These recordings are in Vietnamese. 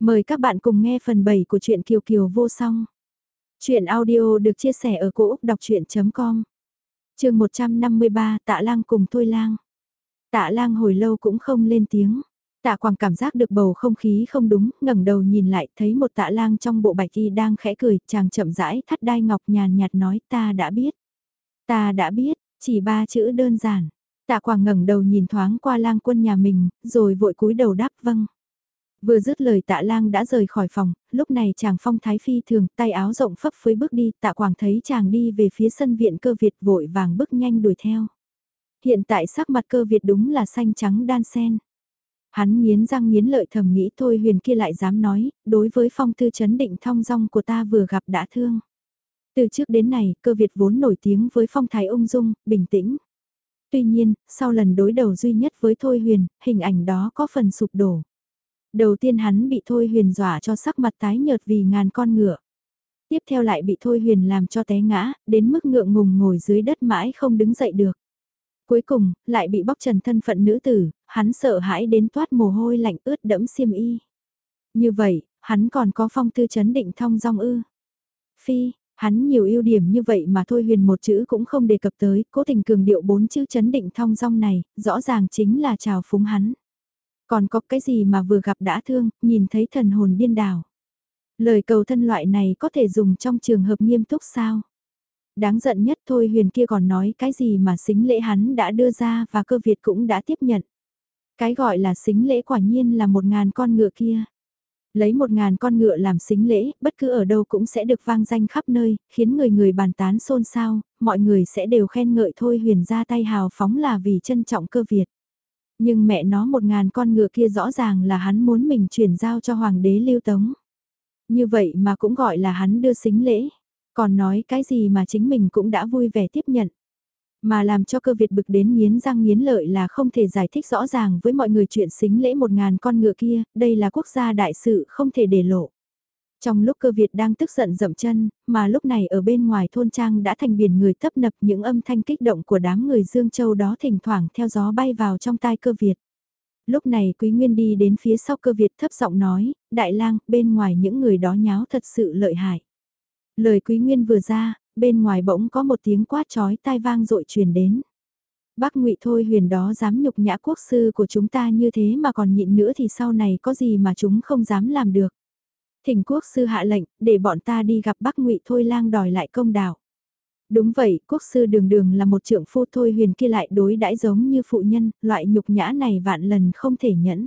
Mời các bạn cùng nghe phần 7 của truyện Kiều Kiều vô song. Truyện audio được chia sẻ ở cỗ đọc chuyện.com Trường 153 Tạ Lang cùng Thôi Lang. Tạ Lang hồi lâu cũng không lên tiếng. Tạ Quảng cảm giác được bầu không khí không đúng, ngẩng đầu nhìn lại thấy một Tạ Lang trong bộ bạch y đang khẽ cười, chàng chậm rãi thắt đai ngọc nhàn nhạt nói ta đã biết. Ta đã biết, chỉ ba chữ đơn giản. Tạ Quảng ngẩng đầu nhìn thoáng qua lang quân nhà mình, rồi vội cúi đầu đáp vâng. Vừa dứt lời tạ lang đã rời khỏi phòng, lúc này chàng phong thái phi thường, tay áo rộng phấp phới bước đi, tạ quảng thấy chàng đi về phía sân viện cơ Việt vội vàng bước nhanh đuổi theo. Hiện tại sắc mặt cơ Việt đúng là xanh trắng đan sen. Hắn nghiến răng nghiến lợi thầm nghĩ thôi huyền kia lại dám nói, đối với phong tư chấn định thong dong của ta vừa gặp đã thương. Từ trước đến này, cơ Việt vốn nổi tiếng với phong thái ung dung, bình tĩnh. Tuy nhiên, sau lần đối đầu duy nhất với Thôi Huyền, hình ảnh đó có phần sụp đổ. Đầu tiên hắn bị Thôi Huyền dọa cho sắc mặt tái nhợt vì ngàn con ngựa. Tiếp theo lại bị Thôi Huyền làm cho té ngã, đến mức ngượng ngùng ngồi dưới đất mãi không đứng dậy được. Cuối cùng, lại bị bóc trần thân phận nữ tử, hắn sợ hãi đến toát mồ hôi lạnh ướt đẫm xiêm y. Như vậy, hắn còn có phong tư chấn định thong dong ư. Phi, hắn nhiều ưu điểm như vậy mà thôi huyền một chữ cũng không đề cập tới, cố tình cường điệu bốn chữ chấn định thong dong này, rõ ràng chính là trào phúng hắn. Còn có cái gì mà vừa gặp đã thương, nhìn thấy thần hồn điên đảo. Lời cầu thân loại này có thể dùng trong trường hợp nghiêm túc sao? Đáng giận nhất thôi huyền kia còn nói cái gì mà xính lễ hắn đã đưa ra và cơ Việt cũng đã tiếp nhận. Cái gọi là xính lễ quả nhiên là một ngàn con ngựa kia. Lấy một ngàn con ngựa làm xính lễ, bất cứ ở đâu cũng sẽ được vang danh khắp nơi, khiến người người bàn tán xôn xao, mọi người sẽ đều khen ngợi thôi huyền ra tay hào phóng là vì trân trọng cơ Việt. Nhưng mẹ nó một ngàn con ngựa kia rõ ràng là hắn muốn mình chuyển giao cho hoàng đế lưu tống. Như vậy mà cũng gọi là hắn đưa xính lễ. Còn nói cái gì mà chính mình cũng đã vui vẻ tiếp nhận. Mà làm cho cơ Việt bực đến nghiến răng nghiến lợi là không thể giải thích rõ ràng với mọi người chuyện xính lễ một ngàn con ngựa kia, đây là quốc gia đại sự không thể để lộ. Trong lúc cơ Việt đang tức giận dậm chân, mà lúc này ở bên ngoài thôn trang đã thành biển người tấp nập những âm thanh kích động của đám người Dương Châu đó thỉnh thoảng theo gió bay vào trong tai cơ Việt. Lúc này Quý Nguyên đi đến phía sau cơ Việt thấp giọng nói, Đại lang bên ngoài những người đó nháo thật sự lợi hại. Lời Quý Nguyên vừa ra, bên ngoài bỗng có một tiếng quát chói tai vang dội truyền đến. Bác ngụy Thôi huyền đó dám nhục nhã quốc sư của chúng ta như thế mà còn nhịn nữa thì sau này có gì mà chúng không dám làm được. Thỉnh quốc sư hạ lệnh, để bọn ta đi gặp bác ngụy Thôi lang đòi lại công đạo. Đúng vậy, quốc sư đường đường là một trưởng phu Thôi huyền kia lại đối đãi giống như phụ nhân, loại nhục nhã này vạn lần không thể nhẫn.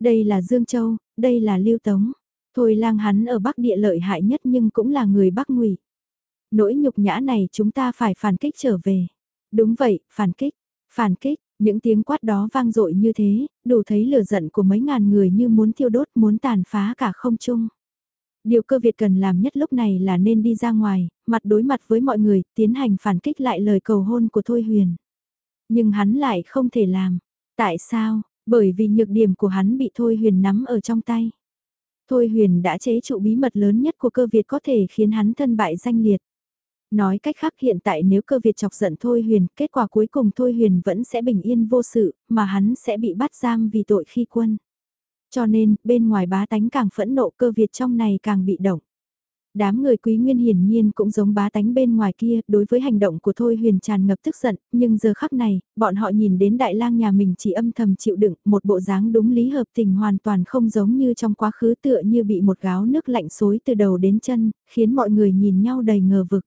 Đây là Dương Châu, đây là Lưu Tống. Thôi lang hắn ở Bắc địa lợi hại nhất nhưng cũng là người Bắc ngụy Nỗi nhục nhã này chúng ta phải phản kích trở về. Đúng vậy, phản kích, phản kích, những tiếng quát đó vang dội như thế, đủ thấy lửa giận của mấy ngàn người như muốn thiêu đốt, muốn tàn phá cả không trung. Điều cơ Việt cần làm nhất lúc này là nên đi ra ngoài, mặt đối mặt với mọi người, tiến hành phản kích lại lời cầu hôn của Thôi Huyền. Nhưng hắn lại không thể làm. Tại sao? Bởi vì nhược điểm của hắn bị Thôi Huyền nắm ở trong tay. Thôi Huyền đã chế trụ bí mật lớn nhất của cơ Việt có thể khiến hắn thân bại danh liệt. Nói cách khác hiện tại nếu cơ Việt chọc giận Thôi Huyền, kết quả cuối cùng Thôi Huyền vẫn sẽ bình yên vô sự, mà hắn sẽ bị bắt giam vì tội khi quân. Cho nên, bên ngoài bá tánh càng phẫn nộ cơ Việt trong này càng bị động. Đám người quý nguyên hiển nhiên cũng giống bá tánh bên ngoài kia, đối với hành động của Thôi Huyền tràn ngập tức giận, nhưng giờ khắc này, bọn họ nhìn đến đại lang nhà mình chỉ âm thầm chịu đựng, một bộ dáng đúng lý hợp tình hoàn toàn không giống như trong quá khứ tựa như bị một gáo nước lạnh xối từ đầu đến chân, khiến mọi người nhìn nhau đầy ngờ vực.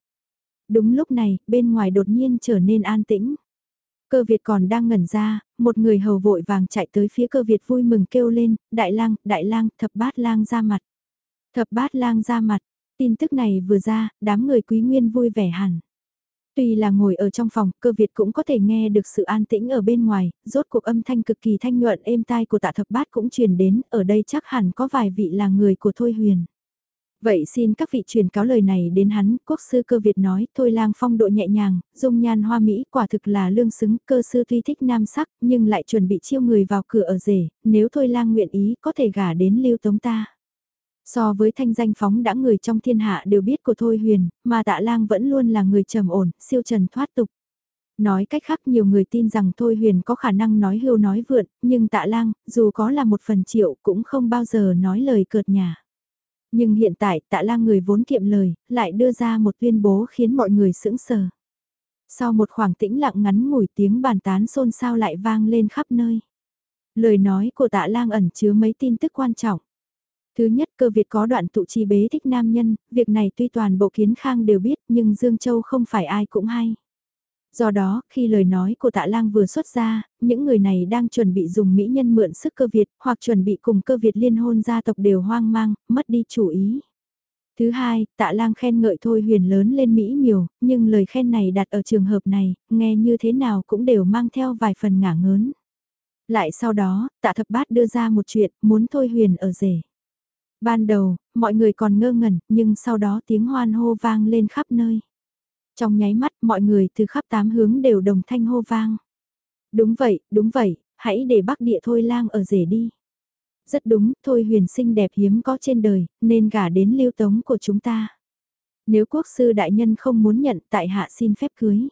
Đúng lúc này, bên ngoài đột nhiên trở nên an tĩnh. Cơ Việt còn đang ngẩn ra, một người hầu vội vàng chạy tới phía cơ Việt vui mừng kêu lên, đại lang, đại lang, thập bát lang ra mặt. Thập bát lang ra mặt, tin tức này vừa ra, đám người quý nguyên vui vẻ hẳn. Tuy là ngồi ở trong phòng, cơ Việt cũng có thể nghe được sự an tĩnh ở bên ngoài, rốt cuộc âm thanh cực kỳ thanh nhuận êm tai của tạ thập bát cũng truyền đến, ở đây chắc hẳn có vài vị là người của Thôi Huyền. Vậy xin các vị truyền cáo lời này đến hắn, quốc sư cơ Việt nói, thôi lang phong độ nhẹ nhàng, dung nhan hoa mỹ, quả thực là lương xứng, cơ sư tuy thích nam sắc, nhưng lại chuẩn bị chiêu người vào cửa ở rể, nếu thôi lang nguyện ý có thể gả đến lưu tống ta. So với thanh danh phóng đã người trong thiên hạ đều biết của Thôi Huyền, mà tạ lang vẫn luôn là người trầm ổn, siêu trần thoát tục. Nói cách khác nhiều người tin rằng Thôi Huyền có khả năng nói hưu nói vượn, nhưng tạ lang, dù có là một phần triệu cũng không bao giờ nói lời cợt nhà. Nhưng hiện tại tạ lang người vốn kiệm lời, lại đưa ra một tuyên bố khiến mọi người sững sờ. Sau một khoảng tĩnh lặng ngắn ngủi tiếng bàn tán xôn xao lại vang lên khắp nơi. Lời nói của tạ lang ẩn chứa mấy tin tức quan trọng. Thứ nhất cơ Việt có đoạn tụ chi bế thích nam nhân, việc này tuy toàn bộ kiến khang đều biết nhưng Dương Châu không phải ai cũng hay. Do đó, khi lời nói của tạ lang vừa xuất ra, những người này đang chuẩn bị dùng mỹ nhân mượn sức cơ Việt hoặc chuẩn bị cùng cơ Việt liên hôn gia tộc đều hoang mang, mất đi chủ ý. Thứ hai, tạ lang khen ngợi thôi huyền lớn lên Mỹ miều, nhưng lời khen này đặt ở trường hợp này, nghe như thế nào cũng đều mang theo vài phần ngả ngớn. Lại sau đó, tạ thập bát đưa ra một chuyện, muốn thôi huyền ở rể. Ban đầu, mọi người còn ngơ ngẩn, nhưng sau đó tiếng hoan hô vang lên khắp nơi. Trong nháy mắt, mọi người từ khắp tám hướng đều đồng thanh hô vang. Đúng vậy, đúng vậy, hãy để bắc địa thôi lang ở rể đi. Rất đúng, thôi huyền sinh đẹp hiếm có trên đời, nên gả đến lưu tống của chúng ta. Nếu quốc sư đại nhân không muốn nhận tại hạ xin phép cưới.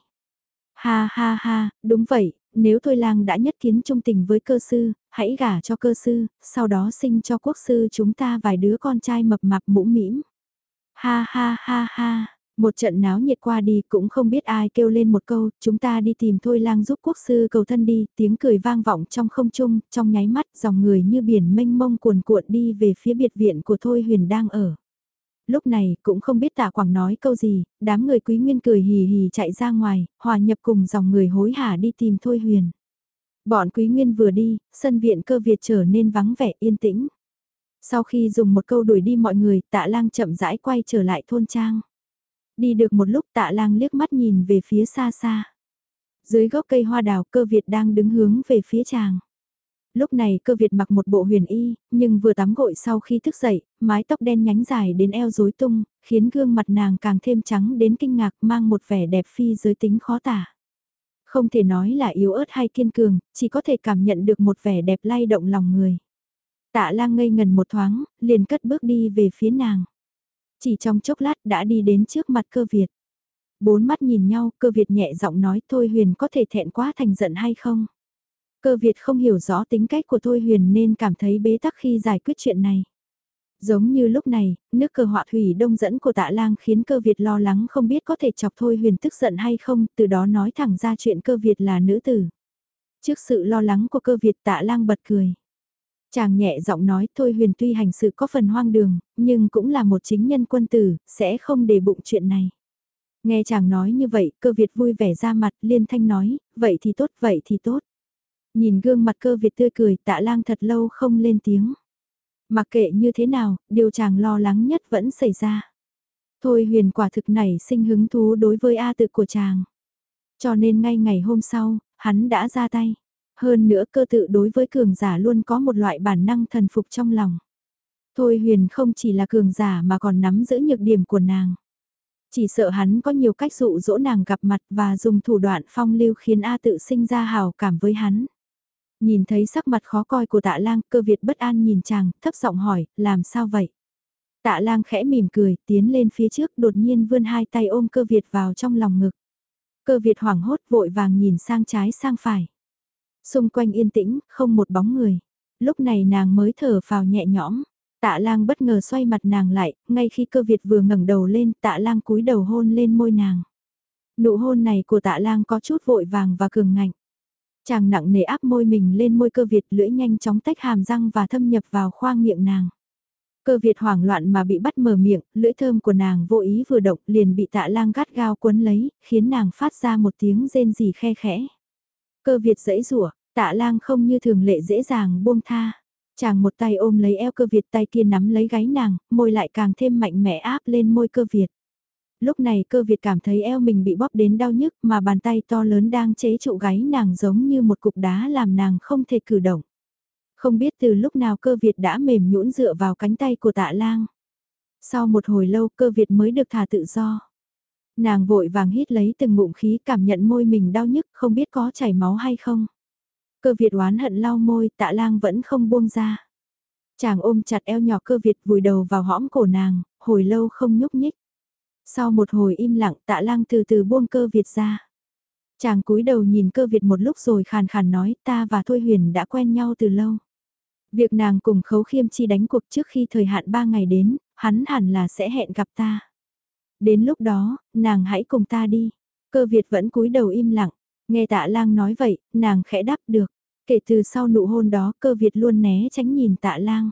Ha ha ha, đúng vậy, nếu thôi lang đã nhất kiến trung tình với cơ sư, hãy gả cho cơ sư, sau đó sinh cho quốc sư chúng ta vài đứa con trai mập mạp mũ mĩm. Ha ha ha ha, một trận náo nhiệt qua đi cũng không biết ai kêu lên một câu, chúng ta đi tìm thôi lang giúp quốc sư cầu thân đi, tiếng cười vang vọng trong không trung, trong nháy mắt dòng người như biển mênh mông cuồn cuộn đi về phía biệt viện của thôi huyền đang ở. Lúc này cũng không biết tạ quảng nói câu gì, đám người quý nguyên cười hì hì chạy ra ngoài, hòa nhập cùng dòng người hối hả đi tìm thôi huyền. Bọn quý nguyên vừa đi, sân viện cơ Việt trở nên vắng vẻ yên tĩnh. Sau khi dùng một câu đuổi đi mọi người, tạ lang chậm rãi quay trở lại thôn trang. Đi được một lúc tạ lang liếc mắt nhìn về phía xa xa. Dưới gốc cây hoa đào cơ Việt đang đứng hướng về phía chàng. Lúc này cơ Việt mặc một bộ huyền y, nhưng vừa tắm gội sau khi thức dậy, mái tóc đen nhánh dài đến eo rối tung, khiến gương mặt nàng càng thêm trắng đến kinh ngạc mang một vẻ đẹp phi giới tính khó tả. Không thể nói là yếu ớt hay kiên cường, chỉ có thể cảm nhận được một vẻ đẹp lay động lòng người. Tạ lang ngây ngần một thoáng, liền cất bước đi về phía nàng. Chỉ trong chốc lát đã đi đến trước mặt cơ Việt. Bốn mắt nhìn nhau, cơ Việt nhẹ giọng nói Thôi Huyền có thể thẹn quá thành giận hay không? Cơ Việt không hiểu rõ tính cách của Thôi Huyền nên cảm thấy bế tắc khi giải quyết chuyện này. Giống như lúc này, nước cờ họa thủy đông dẫn của tạ lang khiến cơ Việt lo lắng không biết có thể chọc Thôi Huyền tức giận hay không, từ đó nói thẳng ra chuyện cơ Việt là nữ tử. Trước sự lo lắng của cơ Việt tạ lang bật cười. Chàng nhẹ giọng nói Thôi Huyền tuy hành sự có phần hoang đường, nhưng cũng là một chính nhân quân tử, sẽ không để bụng chuyện này. Nghe chàng nói như vậy, cơ Việt vui vẻ ra mặt, liên thanh nói, vậy thì tốt, vậy thì tốt. Nhìn gương mặt cơ Việt tươi cười, tạ lang thật lâu không lên tiếng. Mặc kệ như thế nào, điều chàng lo lắng nhất vẫn xảy ra. Thôi huyền quả thực này sinh hứng thú đối với A tự của chàng. Cho nên ngay ngày hôm sau, hắn đã ra tay. Hơn nữa cơ tự đối với cường giả luôn có một loại bản năng thần phục trong lòng. Thôi huyền không chỉ là cường giả mà còn nắm giữ nhược điểm của nàng. Chỉ sợ hắn có nhiều cách dụ dỗ nàng gặp mặt và dùng thủ đoạn phong lưu khiến A tự sinh ra hào cảm với hắn. Nhìn thấy sắc mặt khó coi của tạ lang, cơ Việt bất an nhìn chàng, thấp giọng hỏi, làm sao vậy? Tạ lang khẽ mỉm cười, tiến lên phía trước, đột nhiên vươn hai tay ôm cơ Việt vào trong lòng ngực. Cơ Việt hoảng hốt vội vàng nhìn sang trái sang phải. Xung quanh yên tĩnh, không một bóng người. Lúc này nàng mới thở vào nhẹ nhõm. Tạ lang bất ngờ xoay mặt nàng lại, ngay khi cơ Việt vừa ngẩng đầu lên, tạ lang cúi đầu hôn lên môi nàng. Nụ hôn này của tạ lang có chút vội vàng và cường ngạnh. Chàng nặng nề áp môi mình lên môi cơ Việt lưỡi nhanh chóng tách hàm răng và thâm nhập vào khoang miệng nàng. Cơ Việt hoảng loạn mà bị bắt mở miệng, lưỡi thơm của nàng vô ý vừa động liền bị tạ lang gắt gao quấn lấy, khiến nàng phát ra một tiếng rên rỉ khe khẽ. Cơ Việt dẫy rủa tạ lang không như thường lệ dễ dàng buông tha. Chàng một tay ôm lấy eo cơ Việt tay kia nắm lấy gáy nàng, môi lại càng thêm mạnh mẽ áp lên môi cơ Việt lúc này cơ Việt cảm thấy eo mình bị bóp đến đau nhức mà bàn tay to lớn đang chế trụ gáy nàng giống như một cục đá làm nàng không thể cử động. Không biết từ lúc nào cơ Việt đã mềm nhũn dựa vào cánh tay của tạ lang. Sau một hồi lâu cơ Việt mới được thả tự do. Nàng vội vàng hít lấy từng ngụm khí cảm nhận môi mình đau nhức không biết có chảy máu hay không. Cơ Việt oán hận lau môi tạ lang vẫn không buông ra. Chàng ôm chặt eo nhỏ cơ Việt vùi đầu vào hõm cổ nàng, hồi lâu không nhúc nhích. Sau một hồi im lặng tạ lang từ từ buông cơ Việt ra. Chàng cúi đầu nhìn cơ Việt một lúc rồi khàn khàn nói ta và Thôi Huyền đã quen nhau từ lâu. Việc nàng cùng khấu khiêm chi đánh cuộc trước khi thời hạn ba ngày đến, hắn hẳn là sẽ hẹn gặp ta. Đến lúc đó, nàng hãy cùng ta đi. Cơ Việt vẫn cúi đầu im lặng, nghe tạ lang nói vậy, nàng khẽ đáp được. Kể từ sau nụ hôn đó cơ Việt luôn né tránh nhìn tạ lang.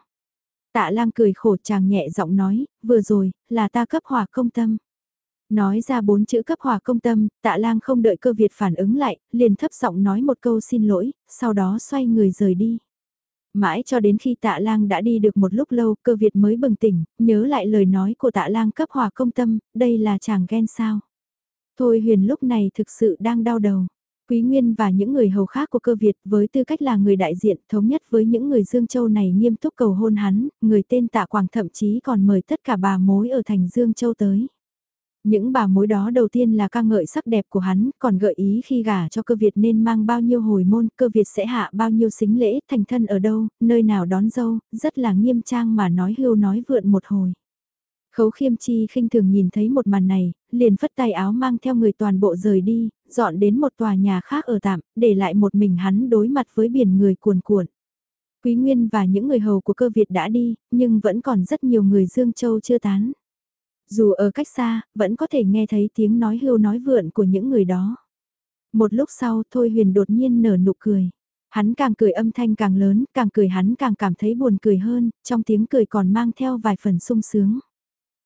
Tạ lang cười khổ chàng nhẹ giọng nói, vừa rồi, là ta cấp hỏa công tâm. Nói ra bốn chữ cấp hỏa công tâm, tạ lang không đợi cơ Việt phản ứng lại, liền thấp giọng nói một câu xin lỗi, sau đó xoay người rời đi. Mãi cho đến khi tạ lang đã đi được một lúc lâu cơ Việt mới bừng tỉnh, nhớ lại lời nói của tạ lang cấp hòa công tâm, đây là chàng ghen sao. Thôi huyền lúc này thực sự đang đau đầu. Quý Nguyên và những người hầu khác của cơ Việt với tư cách là người đại diện thống nhất với những người Dương Châu này nghiêm túc cầu hôn hắn, người tên tạ Quảng thậm chí còn mời tất cả bà mối ở thành Dương Châu tới. Những bà mối đó đầu tiên là ca ngợi sắc đẹp của hắn, còn gợi ý khi gả cho cơ Việt nên mang bao nhiêu hồi môn, cơ Việt sẽ hạ bao nhiêu xính lễ, thành thân ở đâu, nơi nào đón dâu, rất là nghiêm trang mà nói hưu nói vượn một hồi. Khấu khiêm chi khinh thường nhìn thấy một màn này, liền phất tay áo mang theo người toàn bộ rời đi, dọn đến một tòa nhà khác ở tạm, để lại một mình hắn đối mặt với biển người cuồn cuộn. Quý Nguyên và những người hầu của cơ Việt đã đi, nhưng vẫn còn rất nhiều người Dương Châu chưa tán. Dù ở cách xa, vẫn có thể nghe thấy tiếng nói hưu nói vượn của những người đó. Một lúc sau Thôi Huyền đột nhiên nở nụ cười. Hắn càng cười âm thanh càng lớn, càng cười hắn càng cảm thấy buồn cười hơn, trong tiếng cười còn mang theo vài phần sung sướng.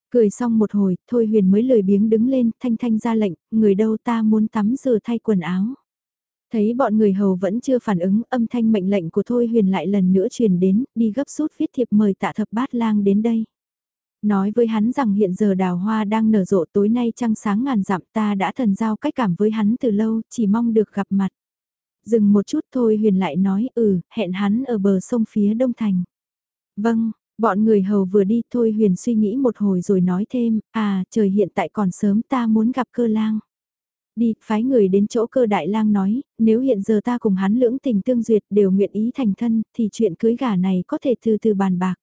Cười xong một hồi, Thôi Huyền mới lười biếng đứng lên, thanh thanh ra lệnh, người đâu ta muốn tắm rửa thay quần áo. Thấy bọn người hầu vẫn chưa phản ứng, âm thanh mệnh lệnh của Thôi Huyền lại lần nữa truyền đến, đi gấp rút viết thiệp mời tạ thập bát lang đến đây. Nói với hắn rằng hiện giờ đào hoa đang nở rộ tối nay trăng sáng ngàn dặm ta đã thần giao cách cảm với hắn từ lâu, chỉ mong được gặp mặt. Dừng một chút thôi huyền lại nói ừ, hẹn hắn ở bờ sông phía đông thành. Vâng, bọn người hầu vừa đi thôi huyền suy nghĩ một hồi rồi nói thêm, à trời hiện tại còn sớm ta muốn gặp cơ lang. Đi, phái người đến chỗ cơ đại lang nói, nếu hiện giờ ta cùng hắn lưỡng tình tương duyệt đều nguyện ý thành thân, thì chuyện cưới gả này có thể từ từ bàn bạc.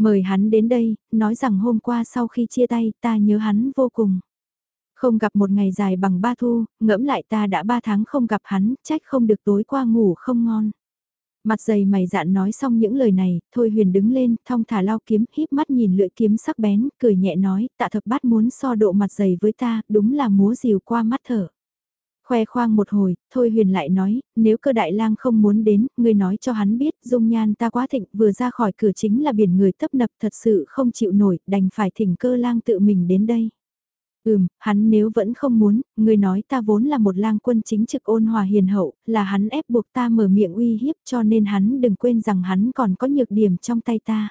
Mời hắn đến đây, nói rằng hôm qua sau khi chia tay ta nhớ hắn vô cùng. Không gặp một ngày dài bằng ba thu, ngẫm lại ta đã ba tháng không gặp hắn, trách không được tối qua ngủ không ngon. Mặt dày mày dạn nói xong những lời này, Thôi Huyền đứng lên, thong thả lao kiếm, híp mắt nhìn lưỡi kiếm sắc bén, cười nhẹ nói, tạ thập bát muốn so độ mặt dày với ta, đúng là múa rìu qua mắt thở. Khoe khoang một hồi, Thôi Huyền lại nói, nếu cơ đại lang không muốn đến, ngươi nói cho hắn biết, dung nhan ta quá thịnh, vừa ra khỏi cửa chính là biển người tấp nập thật sự không chịu nổi, đành phải thỉnh cơ lang tự mình đến đây. Ừm, hắn nếu vẫn không muốn, ngươi nói ta vốn là một lang quân chính trực ôn hòa hiền hậu, là hắn ép buộc ta mở miệng uy hiếp cho nên hắn đừng quên rằng hắn còn có nhược điểm trong tay ta.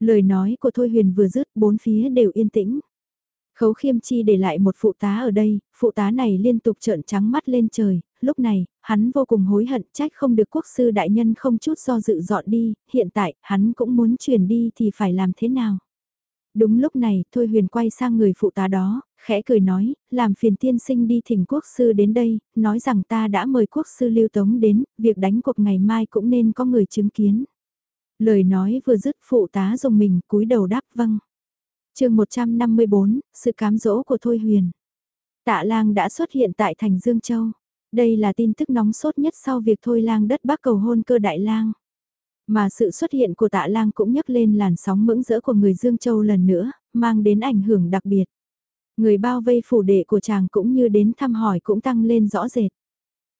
Lời nói của Thôi Huyền vừa dứt bốn phía đều yên tĩnh. Khấu khiêm chi để lại một phụ tá ở đây, phụ tá này liên tục trợn trắng mắt lên trời, lúc này, hắn vô cùng hối hận trách không được quốc sư đại nhân không chút do dự dọn đi, hiện tại, hắn cũng muốn chuyển đi thì phải làm thế nào. Đúng lúc này, Thôi Huyền quay sang người phụ tá đó, khẽ cười nói, làm phiền tiên sinh đi thỉnh quốc sư đến đây, nói rằng ta đã mời quốc sư lưu tống đến, việc đánh cuộc ngày mai cũng nên có người chứng kiến. Lời nói vừa dứt phụ tá dùng mình cúi đầu đáp vâng chương 154, sự cám dỗ của Thôi Huyền. Tạ lang đã xuất hiện tại thành Dương Châu. Đây là tin tức nóng sốt nhất sau việc Thôi lang đất bắc cầu hôn cơ đại lang. Mà sự xuất hiện của tạ lang cũng nhấc lên làn sóng mững rỡ của người Dương Châu lần nữa, mang đến ảnh hưởng đặc biệt. Người bao vây phủ đệ của chàng cũng như đến thăm hỏi cũng tăng lên rõ rệt.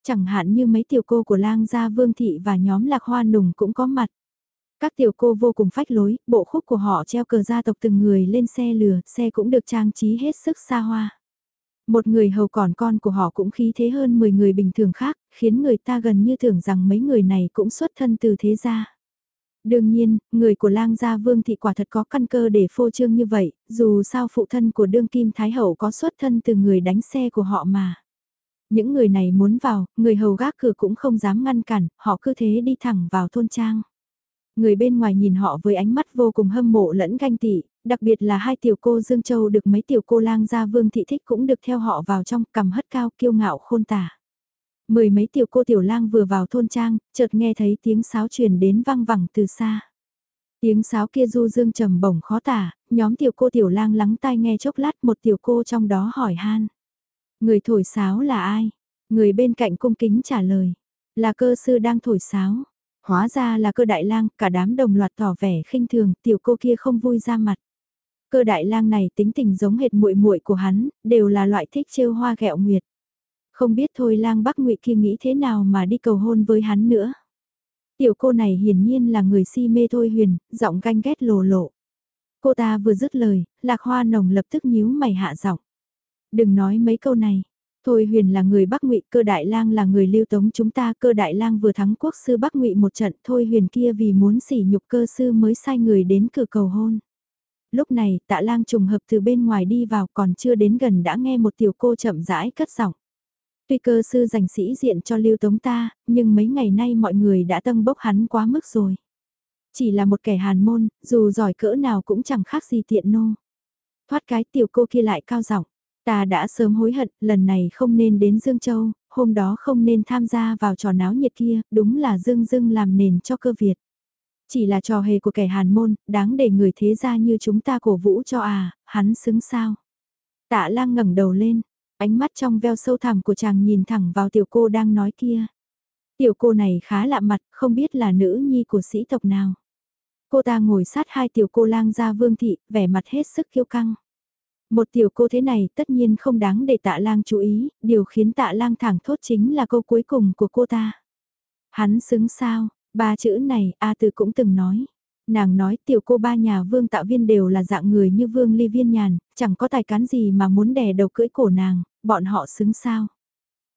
Chẳng hạn như mấy tiểu cô của lang gia Vương Thị và nhóm lạc hoa nùng cũng có mặt. Các tiểu cô vô cùng phách lối, bộ khúc của họ treo cờ gia tộc từng người lên xe lừa, xe cũng được trang trí hết sức xa hoa. Một người hầu còn con của họ cũng khí thế hơn 10 người bình thường khác, khiến người ta gần như tưởng rằng mấy người này cũng xuất thân từ thế gia. Đương nhiên, người của lang gia vương thị quả thật có căn cơ để phô trương như vậy, dù sao phụ thân của đương kim thái hậu có xuất thân từ người đánh xe của họ mà. Những người này muốn vào, người hầu gác cửa cũng không dám ngăn cản, họ cứ thế đi thẳng vào thôn trang. Người bên ngoài nhìn họ với ánh mắt vô cùng hâm mộ lẫn ganh tị, đặc biệt là hai tiểu cô Dương Châu được mấy tiểu cô lang gia vương thị thích cũng được theo họ vào trong cầm hất cao kiêu ngạo khôn tả. Mười mấy tiểu cô tiểu lang vừa vào thôn trang, chợt nghe thấy tiếng sáo truyền đến vang vẳng từ xa. Tiếng sáo kia du dương trầm bổng khó tả, nhóm tiểu cô tiểu lang lắng tai nghe chốc lát một tiểu cô trong đó hỏi han. Người thổi sáo là ai? Người bên cạnh cung kính trả lời, là cơ sư đang thổi sáo. Hóa ra là cơ đại lang, cả đám đồng loạt tỏ vẻ khinh thường, tiểu cô kia không vui ra mặt. Cơ đại lang này tính tình giống hệt muội muội của hắn, đều là loại thích trêu hoa ghẹo nguyệt. Không biết thôi lang bắc ngụy kia nghĩ thế nào mà đi cầu hôn với hắn nữa. Tiểu cô này hiển nhiên là người si mê thôi huyền, giọng ganh ghét lồ lộ. Cô ta vừa dứt lời, lạc hoa nồng lập tức nhíu mày hạ giọng. Đừng nói mấy câu này. Thôi huyền là người Bắc ngụy cơ đại lang là người lưu tống chúng ta, cơ đại lang vừa thắng quốc sư Bắc ngụy một trận, thôi huyền kia vì muốn sỉ nhục cơ sư mới sai người đến cửa cầu hôn. Lúc này, tạ lang trùng hợp từ bên ngoài đi vào còn chưa đến gần đã nghe một tiểu cô chậm rãi cất giọng. Tuy cơ sư giành sĩ diện cho lưu tống ta, nhưng mấy ngày nay mọi người đã tâm bốc hắn quá mức rồi. Chỉ là một kẻ hàn môn, dù giỏi cỡ nào cũng chẳng khác gì tiện nô. Thoát cái tiểu cô kia lại cao giọng Ta đã sớm hối hận, lần này không nên đến Dương Châu, hôm đó không nên tham gia vào trò náo nhiệt kia, đúng là Dương Dương làm nền cho cơ Việt. Chỉ là trò hề của kẻ hàn môn, đáng để người thế gia như chúng ta cổ vũ cho à, hắn xứng sao. Tạ lang ngẩng đầu lên, ánh mắt trong veo sâu thẳm của chàng nhìn thẳng vào tiểu cô đang nói kia. Tiểu cô này khá lạ mặt, không biết là nữ nhi của sĩ tộc nào. Cô ta ngồi sát hai tiểu cô lang gia vương thị, vẻ mặt hết sức kiêu căng. Một tiểu cô thế này tất nhiên không đáng để tạ lang chú ý, điều khiến tạ lang thẳng thốt chính là câu cuối cùng của cô ta. Hắn xứng sao, ba chữ này A Từ cũng từng nói. Nàng nói tiểu cô ba nhà vương tạo viên đều là dạng người như vương ly viên nhàn, chẳng có tài cán gì mà muốn đè đầu cưỡi cổ nàng, bọn họ xứng sao.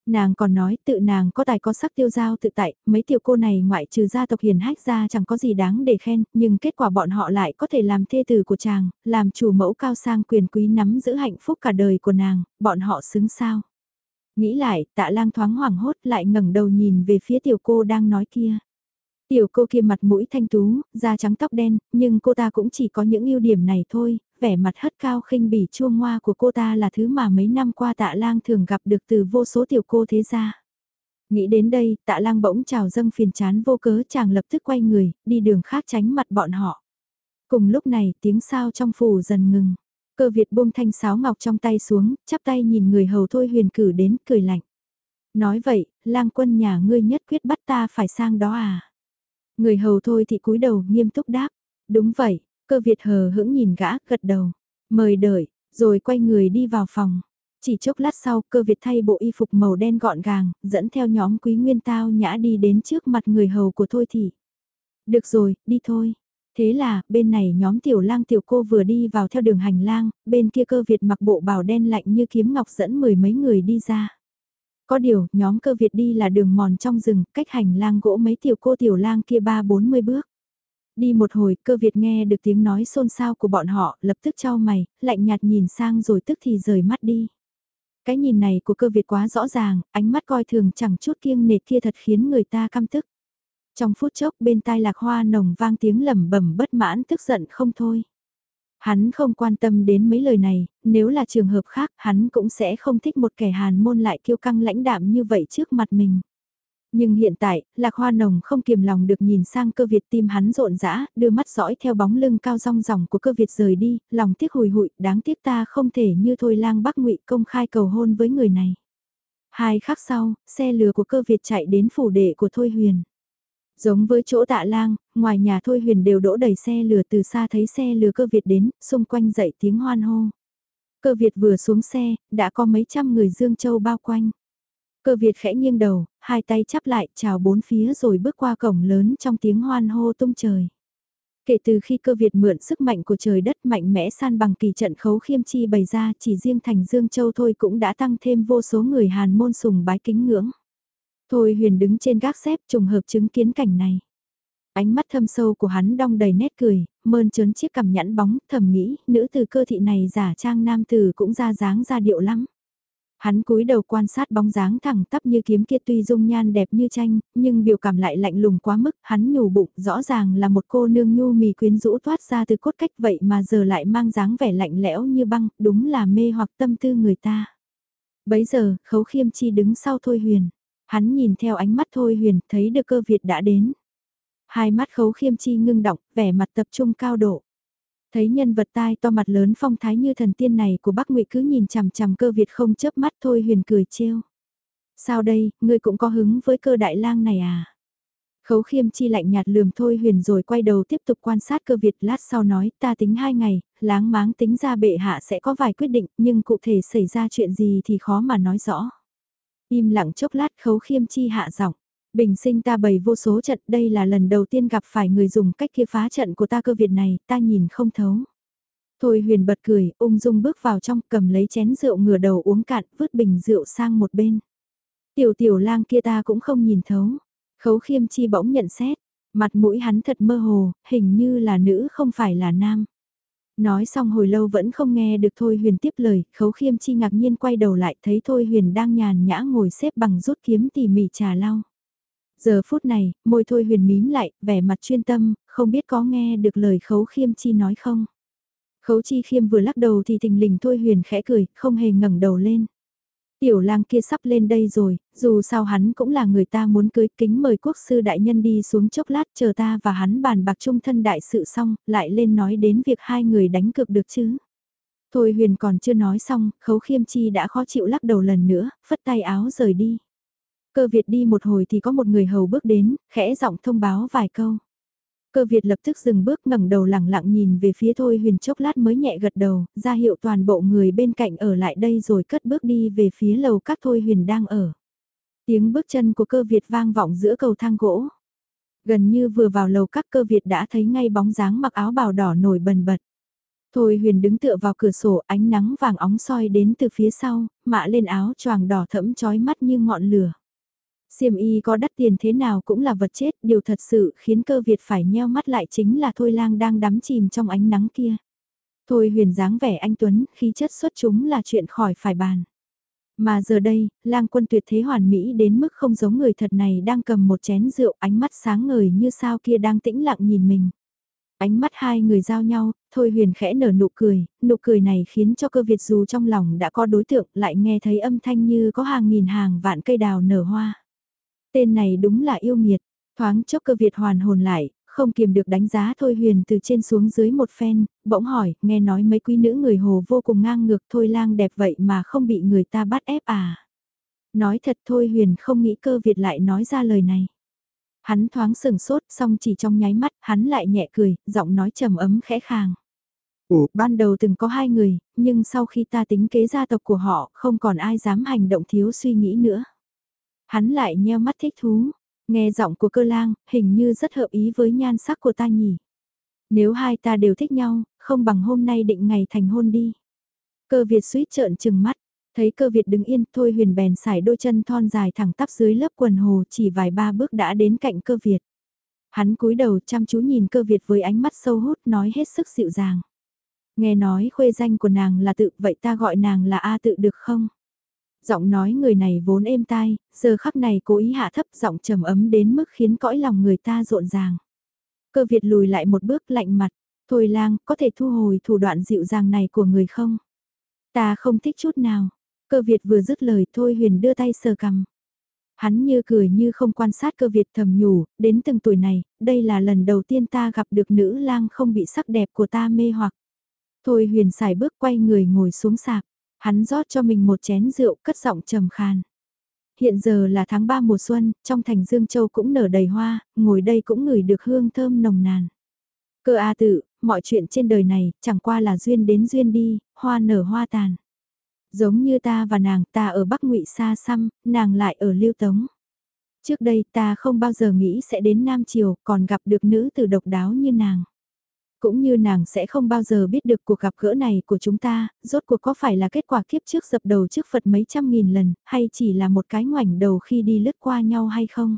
Nàng còn nói tự nàng có tài có sắc tiêu giao tự tại, mấy tiểu cô này ngoại trừ gia tộc hiền hách ra chẳng có gì đáng để khen, nhưng kết quả bọn họ lại có thể làm thê tử của chàng, làm chủ mẫu cao sang quyền quý nắm giữ hạnh phúc cả đời của nàng, bọn họ xứng sao. Nghĩ lại, tạ lang thoáng hoảng hốt lại ngẩng đầu nhìn về phía tiểu cô đang nói kia. Tiểu cô kia mặt mũi thanh tú, da trắng tóc đen, nhưng cô ta cũng chỉ có những ưu điểm này thôi, vẻ mặt hất cao khinh bỉ chua ngoa của cô ta là thứ mà mấy năm qua tạ lang thường gặp được từ vô số tiểu cô thế gia. Nghĩ đến đây, tạ lang bỗng trào dâng phiền chán vô cớ chàng lập tức quay người, đi đường khác tránh mặt bọn họ. Cùng lúc này tiếng sao trong phủ dần ngừng. Cơ Việt buông thanh sáo ngọc trong tay xuống, chắp tay nhìn người hầu thôi huyền cử đến, cười lạnh. Nói vậy, lang quân nhà ngươi nhất quyết bắt ta phải sang đó à? Người hầu thôi thì cúi đầu nghiêm túc đáp. Đúng vậy, cơ Việt hờ hững nhìn gã, gật đầu. Mời đợi, rồi quay người đi vào phòng. Chỉ chốc lát sau, cơ Việt thay bộ y phục màu đen gọn gàng, dẫn theo nhóm quý nguyên tao nhã đi đến trước mặt người hầu của Thôi Thị. Được rồi, đi thôi. Thế là, bên này nhóm tiểu lang tiểu cô vừa đi vào theo đường hành lang, bên kia cơ Việt mặc bộ bào đen lạnh như kiếm ngọc dẫn mười mấy người đi ra. Có điều, nhóm cơ Việt đi là đường mòn trong rừng, cách hành lang gỗ mấy tiểu cô tiểu lang kia ba bốn mươi bước. Đi một hồi, cơ Việt nghe được tiếng nói xôn xao của bọn họ, lập tức cho mày, lạnh nhạt nhìn sang rồi tức thì rời mắt đi. Cái nhìn này của cơ Việt quá rõ ràng, ánh mắt coi thường chẳng chút kiêng nệt kia thật khiến người ta căm tức. Trong phút chốc bên tai lạc hoa nồng vang tiếng lầm bẩm bất mãn tức giận không thôi. Hắn không quan tâm đến mấy lời này, nếu là trường hợp khác hắn cũng sẽ không thích một kẻ hàn môn lại kiêu căng lãnh đạm như vậy trước mặt mình. Nhưng hiện tại, Lạc Hoa Nồng không kiềm lòng được nhìn sang cơ Việt tim hắn rộn rã, đưa mắt dõi theo bóng lưng cao rong ròng của cơ Việt rời đi, lòng tiếc hùi hụi, đáng tiếc ta không thể như thôi lang bắc ngụy công khai cầu hôn với người này. Hai khắc sau, xe lừa của cơ Việt chạy đến phủ đệ của Thôi Huyền. Giống với chỗ tạ lang, ngoài nhà Thôi Huyền đều đỗ đầy xe lừa từ xa thấy xe lừa cơ Việt đến, xung quanh dậy tiếng hoan hô. Cơ Việt vừa xuống xe, đã có mấy trăm người Dương Châu bao quanh. Cơ Việt khẽ nghiêng đầu, hai tay chắp lại, chào bốn phía rồi bước qua cổng lớn trong tiếng hoan hô tung trời. Kể từ khi cơ Việt mượn sức mạnh của trời đất mạnh mẽ san bằng kỳ trận khấu khiêm chi bày ra chỉ riêng thành Dương Châu thôi cũng đã tăng thêm vô số người Hàn môn sùng bái kính ngưỡng. Thôi huyền đứng trên gác xếp trùng hợp chứng kiến cảnh này. Ánh mắt thâm sâu của hắn đong đầy nét cười, mơn trớn chiếc cằm nhẵn bóng, thầm nghĩ, nữ từ cơ thị này giả trang nam từ cũng ra dáng ra điệu lắm. Hắn cúi đầu quan sát bóng dáng thẳng tắp như kiếm kia tuy dung nhan đẹp như tranh, nhưng biểu cảm lại lạnh lùng quá mức, hắn nhủ bụng, rõ ràng là một cô nương nhu mì quyến rũ thoát ra từ cốt cách vậy mà giờ lại mang dáng vẻ lạnh lẽo như băng, đúng là mê hoặc tâm tư người ta. Bấy giờ, khấu khiêm chi đứng sau thôi huyền. Hắn nhìn theo ánh mắt thôi huyền, thấy được cơ Việt đã đến. Hai mắt khấu khiêm chi ngưng động, vẻ mặt tập trung cao độ. Thấy nhân vật tai to mặt lớn phong thái như thần tiên này của Bắc Ngụy cứ nhìn chằm chằm cơ Việt không chớp mắt thôi huyền cười trêu. Sao đây, ngươi cũng có hứng với cơ đại lang này à? Khấu khiêm chi lạnh nhạt lườm thôi huyền rồi quay đầu tiếp tục quan sát cơ Việt lát sau nói ta tính hai ngày, láng máng tính ra bệ hạ sẽ có vài quyết định nhưng cụ thể xảy ra chuyện gì thì khó mà nói rõ. Im lặng chốc lát khấu khiêm chi hạ giọng. Bình sinh ta bày vô số trận đây là lần đầu tiên gặp phải người dùng cách kia phá trận của ta cơ Việt này, ta nhìn không thấu. Thôi huyền bật cười, ung dung bước vào trong cầm lấy chén rượu ngửa đầu uống cạn, vứt bình rượu sang một bên. Tiểu tiểu lang kia ta cũng không nhìn thấu. Khấu khiêm chi bỗng nhận xét, mặt mũi hắn thật mơ hồ, hình như là nữ không phải là nam. Nói xong hồi lâu vẫn không nghe được Thôi Huyền tiếp lời, khấu khiêm chi ngạc nhiên quay đầu lại thấy Thôi Huyền đang nhàn nhã ngồi xếp bằng rút kiếm tỉ mỉ trà lau. Giờ phút này, môi Thôi Huyền mím lại, vẻ mặt chuyên tâm, không biết có nghe được lời khấu khiêm chi nói không. Khấu chi khiêm vừa lắc đầu thì thình lình Thôi Huyền khẽ cười, không hề ngẩng đầu lên. Tiểu lang kia sắp lên đây rồi, dù sao hắn cũng là người ta muốn cưới kính mời quốc sư đại nhân đi xuống chốc lát chờ ta và hắn bàn bạc chung thân đại sự xong, lại lên nói đến việc hai người đánh cược được chứ. Thôi huyền còn chưa nói xong, khấu khiêm chi đã khó chịu lắc đầu lần nữa, phất tay áo rời đi. Cơ Việt đi một hồi thì có một người hầu bước đến, khẽ giọng thông báo vài câu. Cơ Việt lập tức dừng bước ngẩng đầu lẳng lặng nhìn về phía Thôi Huyền chốc lát mới nhẹ gật đầu, ra hiệu toàn bộ người bên cạnh ở lại đây rồi cất bước đi về phía lầu các Thôi Huyền đang ở. Tiếng bước chân của cơ Việt vang vọng giữa cầu thang gỗ. Gần như vừa vào lầu các cơ Việt đã thấy ngay bóng dáng mặc áo bào đỏ nổi bần bật. Thôi huyền đứng tựa vào cửa sổ ánh nắng vàng óng soi đến từ phía sau, mạ lên áo choàng đỏ thẫm chói mắt như ngọn lửa. Xiêm y có đắt tiền thế nào cũng là vật chết, điều thật sự khiến cơ Việt phải nheo mắt lại chính là Thôi lang đang đắm chìm trong ánh nắng kia. Thôi huyền dáng vẻ anh Tuấn, khí chất xuất chúng là chuyện khỏi phải bàn. Mà giờ đây, lang quân tuyệt thế hoàn mỹ đến mức không giống người thật này đang cầm một chén rượu ánh mắt sáng ngời như sao kia đang tĩnh lặng nhìn mình. Ánh mắt hai người giao nhau, thôi huyền khẽ nở nụ cười, nụ cười này khiến cho cơ Việt dù trong lòng đã có đối tượng lại nghe thấy âm thanh như có hàng nghìn hàng vạn cây đào nở hoa. Tên này đúng là yêu nghiệt, thoáng chốc cơ Việt hoàn hồn lại, không kiềm được đánh giá Thôi Huyền từ trên xuống dưới một phen, bỗng hỏi, nghe nói mấy quý nữ người hồ vô cùng ngang ngược Thôi lang đẹp vậy mà không bị người ta bắt ép à. Nói thật Thôi Huyền không nghĩ cơ Việt lại nói ra lời này. Hắn thoáng sừng sốt, xong chỉ trong nháy mắt, hắn lại nhẹ cười, giọng nói trầm ấm khẽ khàng. Ủa, ban đầu từng có hai người, nhưng sau khi ta tính kế gia tộc của họ, không còn ai dám hành động thiếu suy nghĩ nữa. Hắn lại nheo mắt thích thú, nghe giọng của cơ lang, hình như rất hợp ý với nhan sắc của ta nhỉ. Nếu hai ta đều thích nhau, không bằng hôm nay định ngày thành hôn đi. Cơ Việt suýt trợn trừng mắt, thấy cơ Việt đứng yên, thôi huyền bèn xài đôi chân thon dài thẳng tắp dưới lớp quần hồ chỉ vài ba bước đã đến cạnh cơ Việt. Hắn cúi đầu chăm chú nhìn cơ Việt với ánh mắt sâu hút nói hết sức dịu dàng. Nghe nói khuê danh của nàng là tự vậy ta gọi nàng là A tự được không? Giọng nói người này vốn êm tai, giờ khắc này cố ý hạ thấp giọng trầm ấm đến mức khiến cõi lòng người ta rộn ràng. Cơ Việt lùi lại một bước lạnh mặt, thôi lang, có thể thu hồi thủ đoạn dịu dàng này của người không? Ta không thích chút nào. Cơ Việt vừa dứt lời thôi huyền đưa tay sờ cằm. Hắn như cười như không quan sát cơ Việt thầm nhủ, đến từng tuổi này, đây là lần đầu tiên ta gặp được nữ lang không bị sắc đẹp của ta mê hoặc. Thôi huyền xài bước quay người ngồi xuống sạp. Hắn rót cho mình một chén rượu cất giọng trầm khan. Hiện giờ là tháng 3 mùa xuân, trong thành Dương Châu cũng nở đầy hoa, ngồi đây cũng ngửi được hương thơm nồng nàn. Cơ A tự, mọi chuyện trên đời này chẳng qua là duyên đến duyên đi, hoa nở hoa tàn. Giống như ta và nàng ta ở Bắc ngụy xa xăm, nàng lại ở Lưu Tống. Trước đây ta không bao giờ nghĩ sẽ đến Nam Triều còn gặp được nữ tử độc đáo như nàng. Cũng như nàng sẽ không bao giờ biết được cuộc gặp gỡ này của chúng ta, rốt cuộc có phải là kết quả kiếp trước dập đầu trước Phật mấy trăm nghìn lần, hay chỉ là một cái ngoảnh đầu khi đi lướt qua nhau hay không?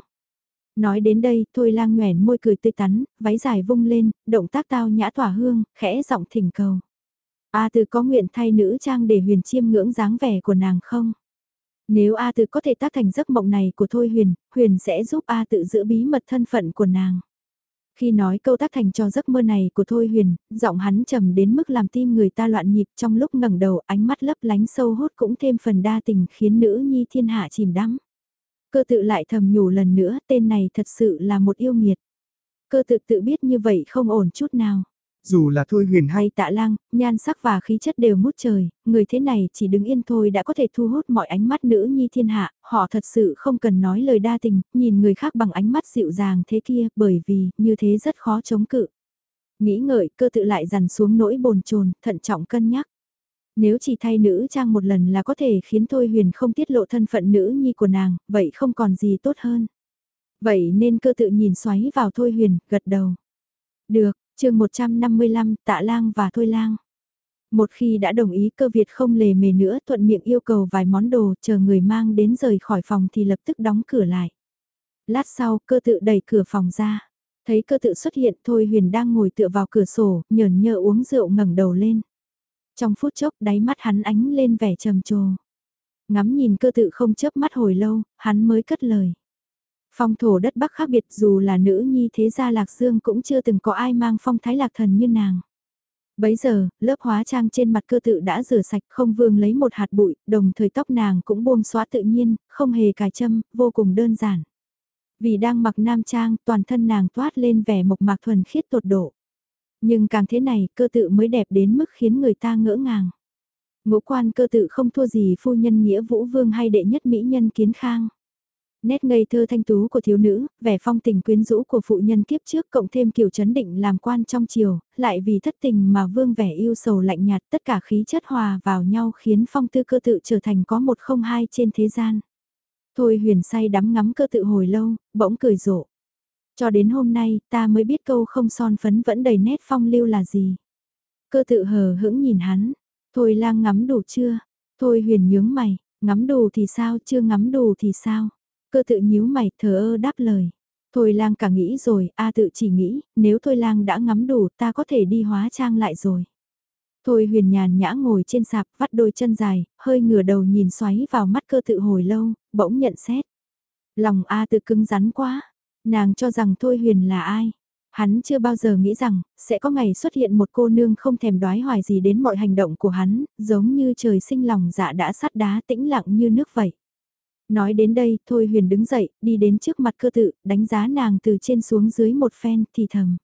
Nói đến đây, Thôi lang nhoẻn môi cười tươi tắn, váy dài vung lên, động tác tao nhã tỏa hương, khẽ giọng thỉnh cầu. A từ có nguyện thay nữ trang để huyền chiêm ngưỡng dáng vẻ của nàng không? Nếu A tự có thể tác thành giấc mộng này của Thôi huyền, huyền sẽ giúp A tự giữ bí mật thân phận của nàng. Khi nói câu tác thành cho giấc mơ này của Thôi Huyền, giọng hắn trầm đến mức làm tim người ta loạn nhịp trong lúc ngẩng đầu ánh mắt lấp lánh sâu hốt cũng thêm phần đa tình khiến nữ nhi thiên hạ chìm đắm. Cơ tự lại thầm nhủ lần nữa tên này thật sự là một yêu nghiệt. Cơ tự tự biết như vậy không ổn chút nào. Dù là Thôi Huyền hay tạ lang, nhan sắc và khí chất đều mút trời, người thế này chỉ đứng yên thôi đã có thể thu hút mọi ánh mắt nữ nhi thiên hạ, họ thật sự không cần nói lời đa tình, nhìn người khác bằng ánh mắt dịu dàng thế kia, bởi vì, như thế rất khó chống cự. Nghĩ ngợi, cơ tự lại dằn xuống nỗi bồn chồn thận trọng cân nhắc. Nếu chỉ thay nữ trang một lần là có thể khiến Thôi Huyền không tiết lộ thân phận nữ nhi của nàng, vậy không còn gì tốt hơn. Vậy nên cơ tự nhìn xoáy vào Thôi Huyền, gật đầu. Được, chương 155, Tạ Lang và Thôi Lang. Một khi đã đồng ý cơ Việt không lề mề nữa thuận miệng yêu cầu vài món đồ chờ người mang đến rời khỏi phòng thì lập tức đóng cửa lại. Lát sau cơ tự đẩy cửa phòng ra. Thấy cơ tự xuất hiện Thôi Huyền đang ngồi tựa vào cửa sổ, nhờn nhơ uống rượu ngẩng đầu lên. Trong phút chốc đáy mắt hắn ánh lên vẻ trầm trồ. Ngắm nhìn cơ tự không chớp mắt hồi lâu, hắn mới cất lời. Phong thổ đất Bắc khác biệt dù là nữ nhi thế gia Lạc Dương cũng chưa từng có ai mang phong thái lạc thần như nàng. Bấy giờ, lớp hóa trang trên mặt cơ tự đã rửa sạch không vương lấy một hạt bụi, đồng thời tóc nàng cũng buông xóa tự nhiên, không hề cài châm, vô cùng đơn giản. Vì đang mặc nam trang, toàn thân nàng toát lên vẻ mộc mạc thuần khiết tột độ. Nhưng càng thế này, cơ tự mới đẹp đến mức khiến người ta ngỡ ngàng. Ngũ quan cơ tự không thua gì phu nhân nghĩa vũ vương hay đệ nhất mỹ nhân kiến khang. Nét ngây thơ thanh tú của thiếu nữ, vẻ phong tình quyến rũ của phụ nhân kiếp trước cộng thêm kiểu chấn định làm quan trong chiều, lại vì thất tình mà vương vẻ yêu sầu lạnh nhạt tất cả khí chất hòa vào nhau khiến phong tư cơ tự trở thành có một không hai trên thế gian. Thôi huyền say đắm ngắm cơ tự hồi lâu, bỗng cười rộ. Cho đến hôm nay, ta mới biết câu không son phấn vẫn đầy nét phong lưu là gì. Cơ tự hờ hững nhìn hắn. Thôi lang ngắm đủ chưa? Thôi huyền nhướng mày, ngắm đủ thì sao, chưa ngắm đủ thì sao? Cơ tự nhíu mày, thờ ơ đáp lời. Thôi lang cả nghĩ rồi, a tự chỉ nghĩ, nếu thôi lang đã ngắm đủ ta có thể đi hóa trang lại rồi. Thôi huyền nhàn nhã ngồi trên sạp, vắt đôi chân dài, hơi ngửa đầu nhìn xoáy vào mắt cơ tự hồi lâu, bỗng nhận xét. Lòng A tự cứng rắn quá, nàng cho rằng Thôi huyền là ai. Hắn chưa bao giờ nghĩ rằng, sẽ có ngày xuất hiện một cô nương không thèm đoái hoài gì đến mọi hành động của hắn, giống như trời sinh lòng dạ đã sắt đá tĩnh lặng như nước vậy. Nói đến đây, Thôi huyền đứng dậy, đi đến trước mặt cơ tự, đánh giá nàng từ trên xuống dưới một phen, thì thầm.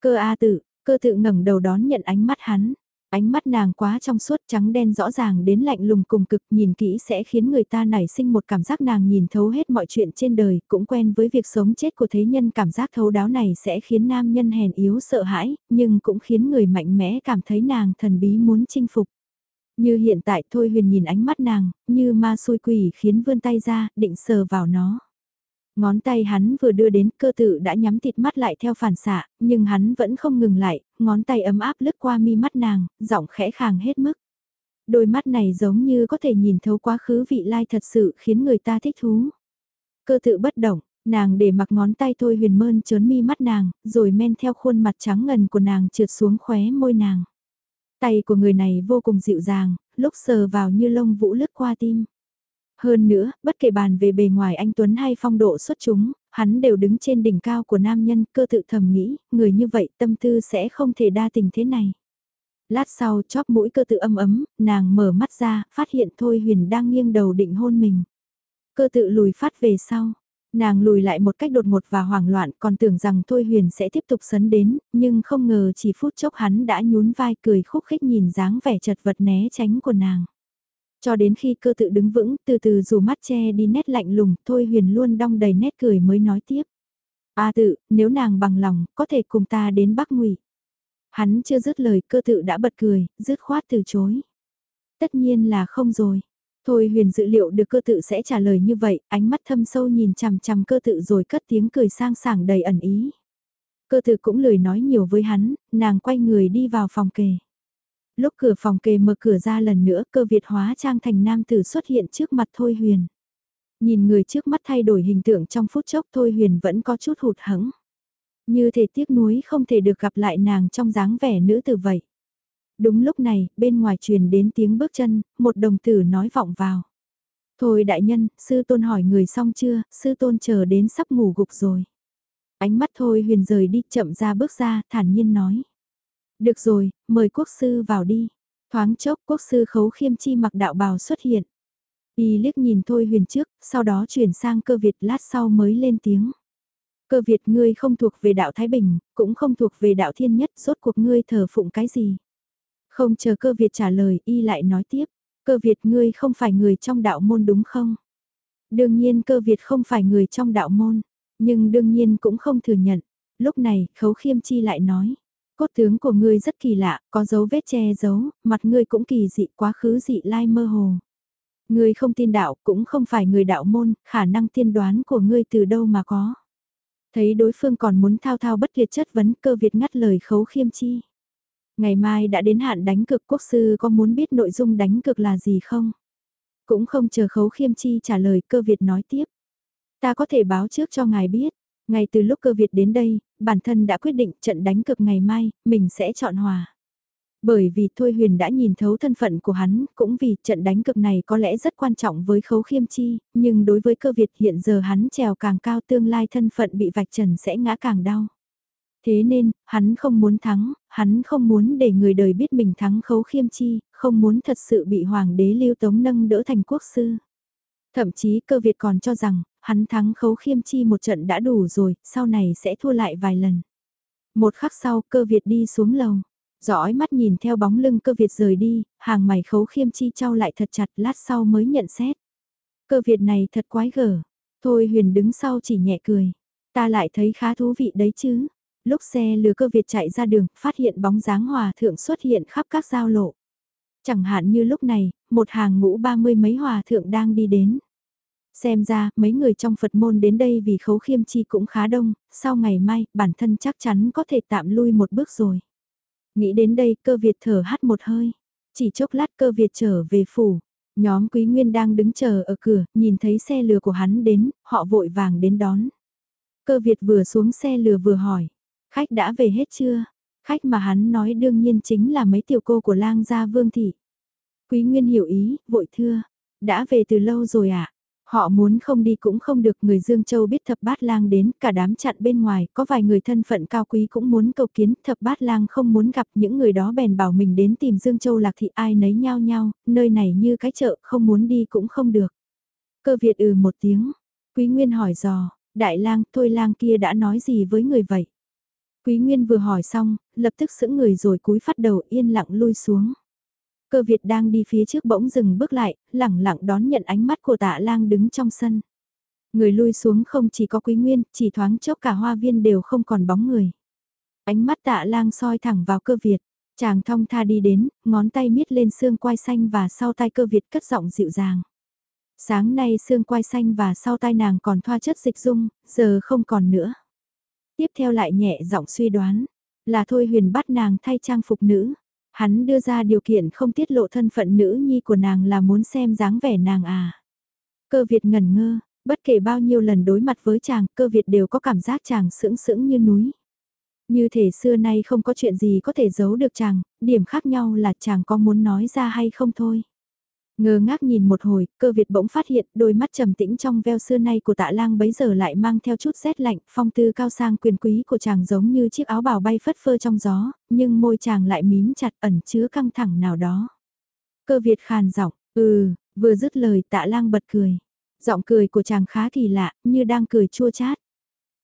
Cơ A tự, cơ tự ngẩng đầu đón nhận ánh mắt hắn. Ánh mắt nàng quá trong suốt trắng đen rõ ràng đến lạnh lùng cùng cực nhìn kỹ sẽ khiến người ta nảy sinh một cảm giác nàng nhìn thấu hết mọi chuyện trên đời, cũng quen với việc sống chết của thế nhân cảm giác thấu đáo này sẽ khiến nam nhân hèn yếu sợ hãi, nhưng cũng khiến người mạnh mẽ cảm thấy nàng thần bí muốn chinh phục. Như hiện tại Thôi Huyền nhìn ánh mắt nàng, như ma xui quỷ khiến vươn tay ra, định sờ vào nó. Ngón tay hắn vừa đưa đến cơ tự đã nhắm thịt mắt lại theo phản xạ, nhưng hắn vẫn không ngừng lại, ngón tay ấm áp lướt qua mi mắt nàng, giọng khẽ khàng hết mức. Đôi mắt này giống như có thể nhìn thấu quá khứ vị lai thật sự khiến người ta thích thú. Cơ tự bất động, nàng để mặc ngón tay thôi huyền mơn trớn mi mắt nàng, rồi men theo khuôn mặt trắng ngần của nàng trượt xuống khóe môi nàng. Tay của người này vô cùng dịu dàng, lúc sờ vào như lông vũ lướt qua tim. Hơn nữa, bất kể bàn về bề ngoài anh Tuấn hay phong độ xuất chúng, hắn đều đứng trên đỉnh cao của nam nhân, cơ tự thầm nghĩ, người như vậy tâm tư sẽ không thể đa tình thế này. Lát sau chóp mũi cơ tự âm ấm, nàng mở mắt ra, phát hiện Thôi Huyền đang nghiêng đầu định hôn mình. Cơ tự lùi phát về sau, nàng lùi lại một cách đột ngột và hoảng loạn còn tưởng rằng Thôi Huyền sẽ tiếp tục sấn đến, nhưng không ngờ chỉ phút chốc hắn đã nhún vai cười khúc khích nhìn dáng vẻ chật vật né tránh của nàng. Cho đến khi cơ tự đứng vững, từ từ dù mắt che đi nét lạnh lùng, Thôi Huyền luôn đong đầy nét cười mới nói tiếp. A tự, nếu nàng bằng lòng, có thể cùng ta đến Bắc Ngụy. Hắn chưa dứt lời, cơ tự đã bật cười, dứt khoát từ chối. Tất nhiên là không rồi. Thôi huyền dự liệu được cơ tự sẽ trả lời như vậy, ánh mắt thâm sâu nhìn chằm chằm cơ tự rồi cất tiếng cười sang sảng đầy ẩn ý. Cơ tự cũng lười nói nhiều với hắn, nàng quay người đi vào phòng kề. Lúc cửa phòng kề mở cửa ra lần nữa cơ Việt hóa trang thành nam tử xuất hiện trước mặt Thôi Huyền. Nhìn người trước mắt thay đổi hình tượng trong phút chốc Thôi Huyền vẫn có chút hụt hẫng Như thể tiếc nuối không thể được gặp lại nàng trong dáng vẻ nữ tử vậy. Đúng lúc này, bên ngoài truyền đến tiếng bước chân, một đồng tử nói vọng vào. Thôi đại nhân, sư tôn hỏi người xong chưa, sư tôn chờ đến sắp ngủ gục rồi. Ánh mắt thôi huyền rời đi chậm ra bước ra, thản nhiên nói. Được rồi, mời quốc sư vào đi. Thoáng chốc quốc sư khấu khiêm chi mặc đạo bào xuất hiện. Y liếc nhìn Thôi Huyền trước, sau đó chuyển sang cơ Việt lát sau mới lên tiếng. Cơ Việt ngươi không thuộc về đạo Thái Bình, cũng không thuộc về đạo Thiên Nhất, rốt cuộc ngươi thờ phụng cái gì? Không chờ cơ Việt trả lời, y lại nói tiếp, cơ Việt ngươi không phải người trong đạo môn đúng không? Đương nhiên cơ Việt không phải người trong đạo môn, nhưng đương nhiên cũng không thừa nhận. Lúc này, khấu khiêm chi lại nói, cốt tướng của ngươi rất kỳ lạ, có dấu vết che giấu, mặt ngươi cũng kỳ dị quá khứ dị lai mơ hồ. Ngươi không tin đạo cũng không phải người đạo môn, khả năng tiên đoán của ngươi từ đâu mà có. Thấy đối phương còn muốn thao thao bất liệt chất vấn cơ Việt ngắt lời khấu khiêm chi. Ngày mai đã đến hạn đánh cực quốc sư có muốn biết nội dung đánh cực là gì không? Cũng không chờ khấu khiêm chi trả lời cơ Việt nói tiếp. Ta có thể báo trước cho ngài biết. Ngay từ lúc cơ Việt đến đây, bản thân đã quyết định trận đánh cực ngày mai, mình sẽ chọn hòa. Bởi vì Thôi Huyền đã nhìn thấu thân phận của hắn, cũng vì trận đánh cực này có lẽ rất quan trọng với khấu khiêm chi, nhưng đối với cơ Việt hiện giờ hắn trèo càng cao tương lai thân phận bị vạch trần sẽ ngã càng đau. Thế nên, hắn không muốn thắng, hắn không muốn để người đời biết mình thắng khấu khiêm chi, không muốn thật sự bị hoàng đế lưu tống nâng đỡ thành quốc sư. Thậm chí cơ Việt còn cho rằng, hắn thắng khấu khiêm chi một trận đã đủ rồi, sau này sẽ thua lại vài lần. Một khắc sau cơ Việt đi xuống lầu, dõi mắt nhìn theo bóng lưng cơ Việt rời đi, hàng mày khấu khiêm chi trao lại thật chặt lát sau mới nhận xét. Cơ Việt này thật quái gở, thôi huyền đứng sau chỉ nhẹ cười, ta lại thấy khá thú vị đấy chứ. Lúc xe lừa cơ Việt chạy ra đường, phát hiện bóng dáng hòa thượng xuất hiện khắp các giao lộ. Chẳng hạn như lúc này, một hàng ngũ ba mươi mấy hòa thượng đang đi đến. Xem ra, mấy người trong Phật môn đến đây vì khấu khiêm chi cũng khá đông, sau ngày mai, bản thân chắc chắn có thể tạm lui một bước rồi. Nghĩ đến đây, cơ Việt thở hắt một hơi. Chỉ chốc lát cơ Việt trở về phủ. Nhóm quý nguyên đang đứng chờ ở cửa, nhìn thấy xe lừa của hắn đến, họ vội vàng đến đón. Cơ Việt vừa xuống xe lừa vừa hỏi, khách đã về hết chưa? Khách mà hắn nói đương nhiên chính là mấy tiểu cô của lang gia vương thị. Quý Nguyên hiểu ý, vội thưa, đã về từ lâu rồi ạ. À? Họ muốn không đi cũng không được người Dương Châu biết thập bát lang đến, cả đám chặn bên ngoài, có vài người thân phận cao quý cũng muốn cầu kiến, thập bát lang không muốn gặp những người đó bèn bảo mình đến tìm Dương Châu lạc thị ai nấy nhau nhau, nơi này như cái chợ, không muốn đi cũng không được. Cơ Việt ừ một tiếng, Quý Nguyên hỏi dò, đại lang, thôi lang kia đã nói gì với người vậy? Quý Nguyên vừa hỏi xong, lập tức sững người rồi cúi phát đầu yên lặng lui xuống. Cơ Việt đang đi phía trước bỗng dừng bước lại, lẳng lặng đón nhận ánh mắt của tạ lang đứng trong sân. Người lui xuống không chỉ có quý nguyên, chỉ thoáng chốc cả hoa viên đều không còn bóng người. Ánh mắt tạ lang soi thẳng vào cơ Việt, chàng thong tha đi đến, ngón tay miết lên xương quai xanh và sau tay cơ Việt cất giọng dịu dàng. Sáng nay xương quai xanh và sau tai nàng còn thoa chất dịch dung, giờ không còn nữa. Tiếp theo lại nhẹ giọng suy đoán, là thôi huyền bắt nàng thay trang phục nữ. Hắn đưa ra điều kiện không tiết lộ thân phận nữ nhi của nàng là muốn xem dáng vẻ nàng à. Cơ Việt ngẩn ngơ, bất kể bao nhiêu lần đối mặt với chàng, cơ Việt đều có cảm giác chàng sững sững như núi. Như thể xưa nay không có chuyện gì có thể giấu được chàng, điểm khác nhau là chàng có muốn nói ra hay không thôi. Ngơ ngác nhìn một hồi, cơ Việt bỗng phát hiện đôi mắt trầm tĩnh trong veo xưa nay của tạ lang bấy giờ lại mang theo chút rét lạnh, phong tư cao sang quyền quý của chàng giống như chiếc áo bào bay phất phơ trong gió, nhưng môi chàng lại mím chặt ẩn chứa căng thẳng nào đó. Cơ Việt khàn giọng, ừ, vừa dứt lời tạ lang bật cười. Giọng cười của chàng khá kỳ lạ, như đang cười chua chát.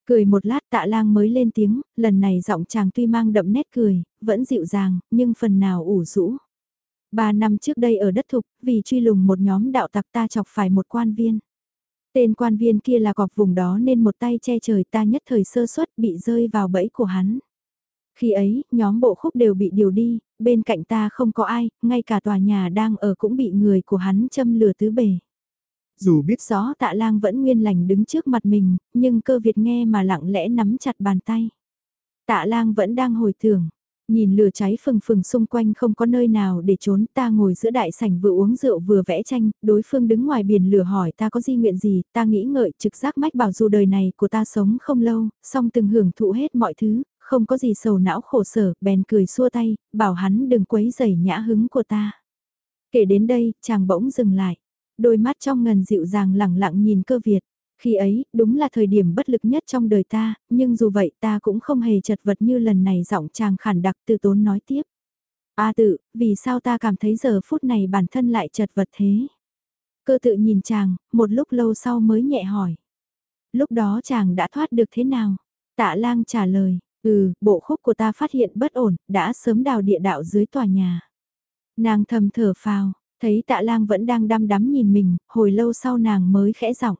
Cười một lát tạ lang mới lên tiếng, lần này giọng chàng tuy mang đậm nét cười, vẫn dịu dàng, nhưng phần nào ủ rũ. Ba năm trước đây ở đất thục, vì truy lùng một nhóm đạo tặc ta chọc phải một quan viên. Tên quan viên kia là cọp vùng đó nên một tay che trời ta nhất thời sơ suất bị rơi vào bẫy của hắn. Khi ấy, nhóm bộ khúc đều bị điều đi, bên cạnh ta không có ai, ngay cả tòa nhà đang ở cũng bị người của hắn châm lửa tứ bề. Dù biết rõ tạ lang vẫn nguyên lành đứng trước mặt mình, nhưng cơ Việt nghe mà lặng lẽ nắm chặt bàn tay. Tạ lang vẫn đang hồi tưởng, Nhìn lửa cháy phừng phừng xung quanh không có nơi nào để trốn ta ngồi giữa đại sảnh vừa uống rượu vừa vẽ tranh, đối phương đứng ngoài biển lửa hỏi ta có di nguyện gì, ta nghĩ ngợi trực giác mách bảo dù đời này của ta sống không lâu, song từng hưởng thụ hết mọi thứ, không có gì sầu não khổ sở, bèn cười xua tay, bảo hắn đừng quấy rầy nhã hứng của ta. Kể đến đây, chàng bỗng dừng lại, đôi mắt trong ngần dịu dàng lẳng lặng nhìn cơ Việt. Khi ấy, đúng là thời điểm bất lực nhất trong đời ta, nhưng dù vậy ta cũng không hề chật vật như lần này giọng chàng khản đặc từ tốn nói tiếp. A tự, vì sao ta cảm thấy giờ phút này bản thân lại chật vật thế? Cơ tự nhìn chàng, một lúc lâu sau mới nhẹ hỏi. Lúc đó chàng đã thoát được thế nào? Tạ lang trả lời, ừ, bộ khúc của ta phát hiện bất ổn, đã sớm đào địa đạo dưới tòa nhà. Nàng thầm thở phào, thấy tạ lang vẫn đang đăm đắm nhìn mình, hồi lâu sau nàng mới khẽ giọng.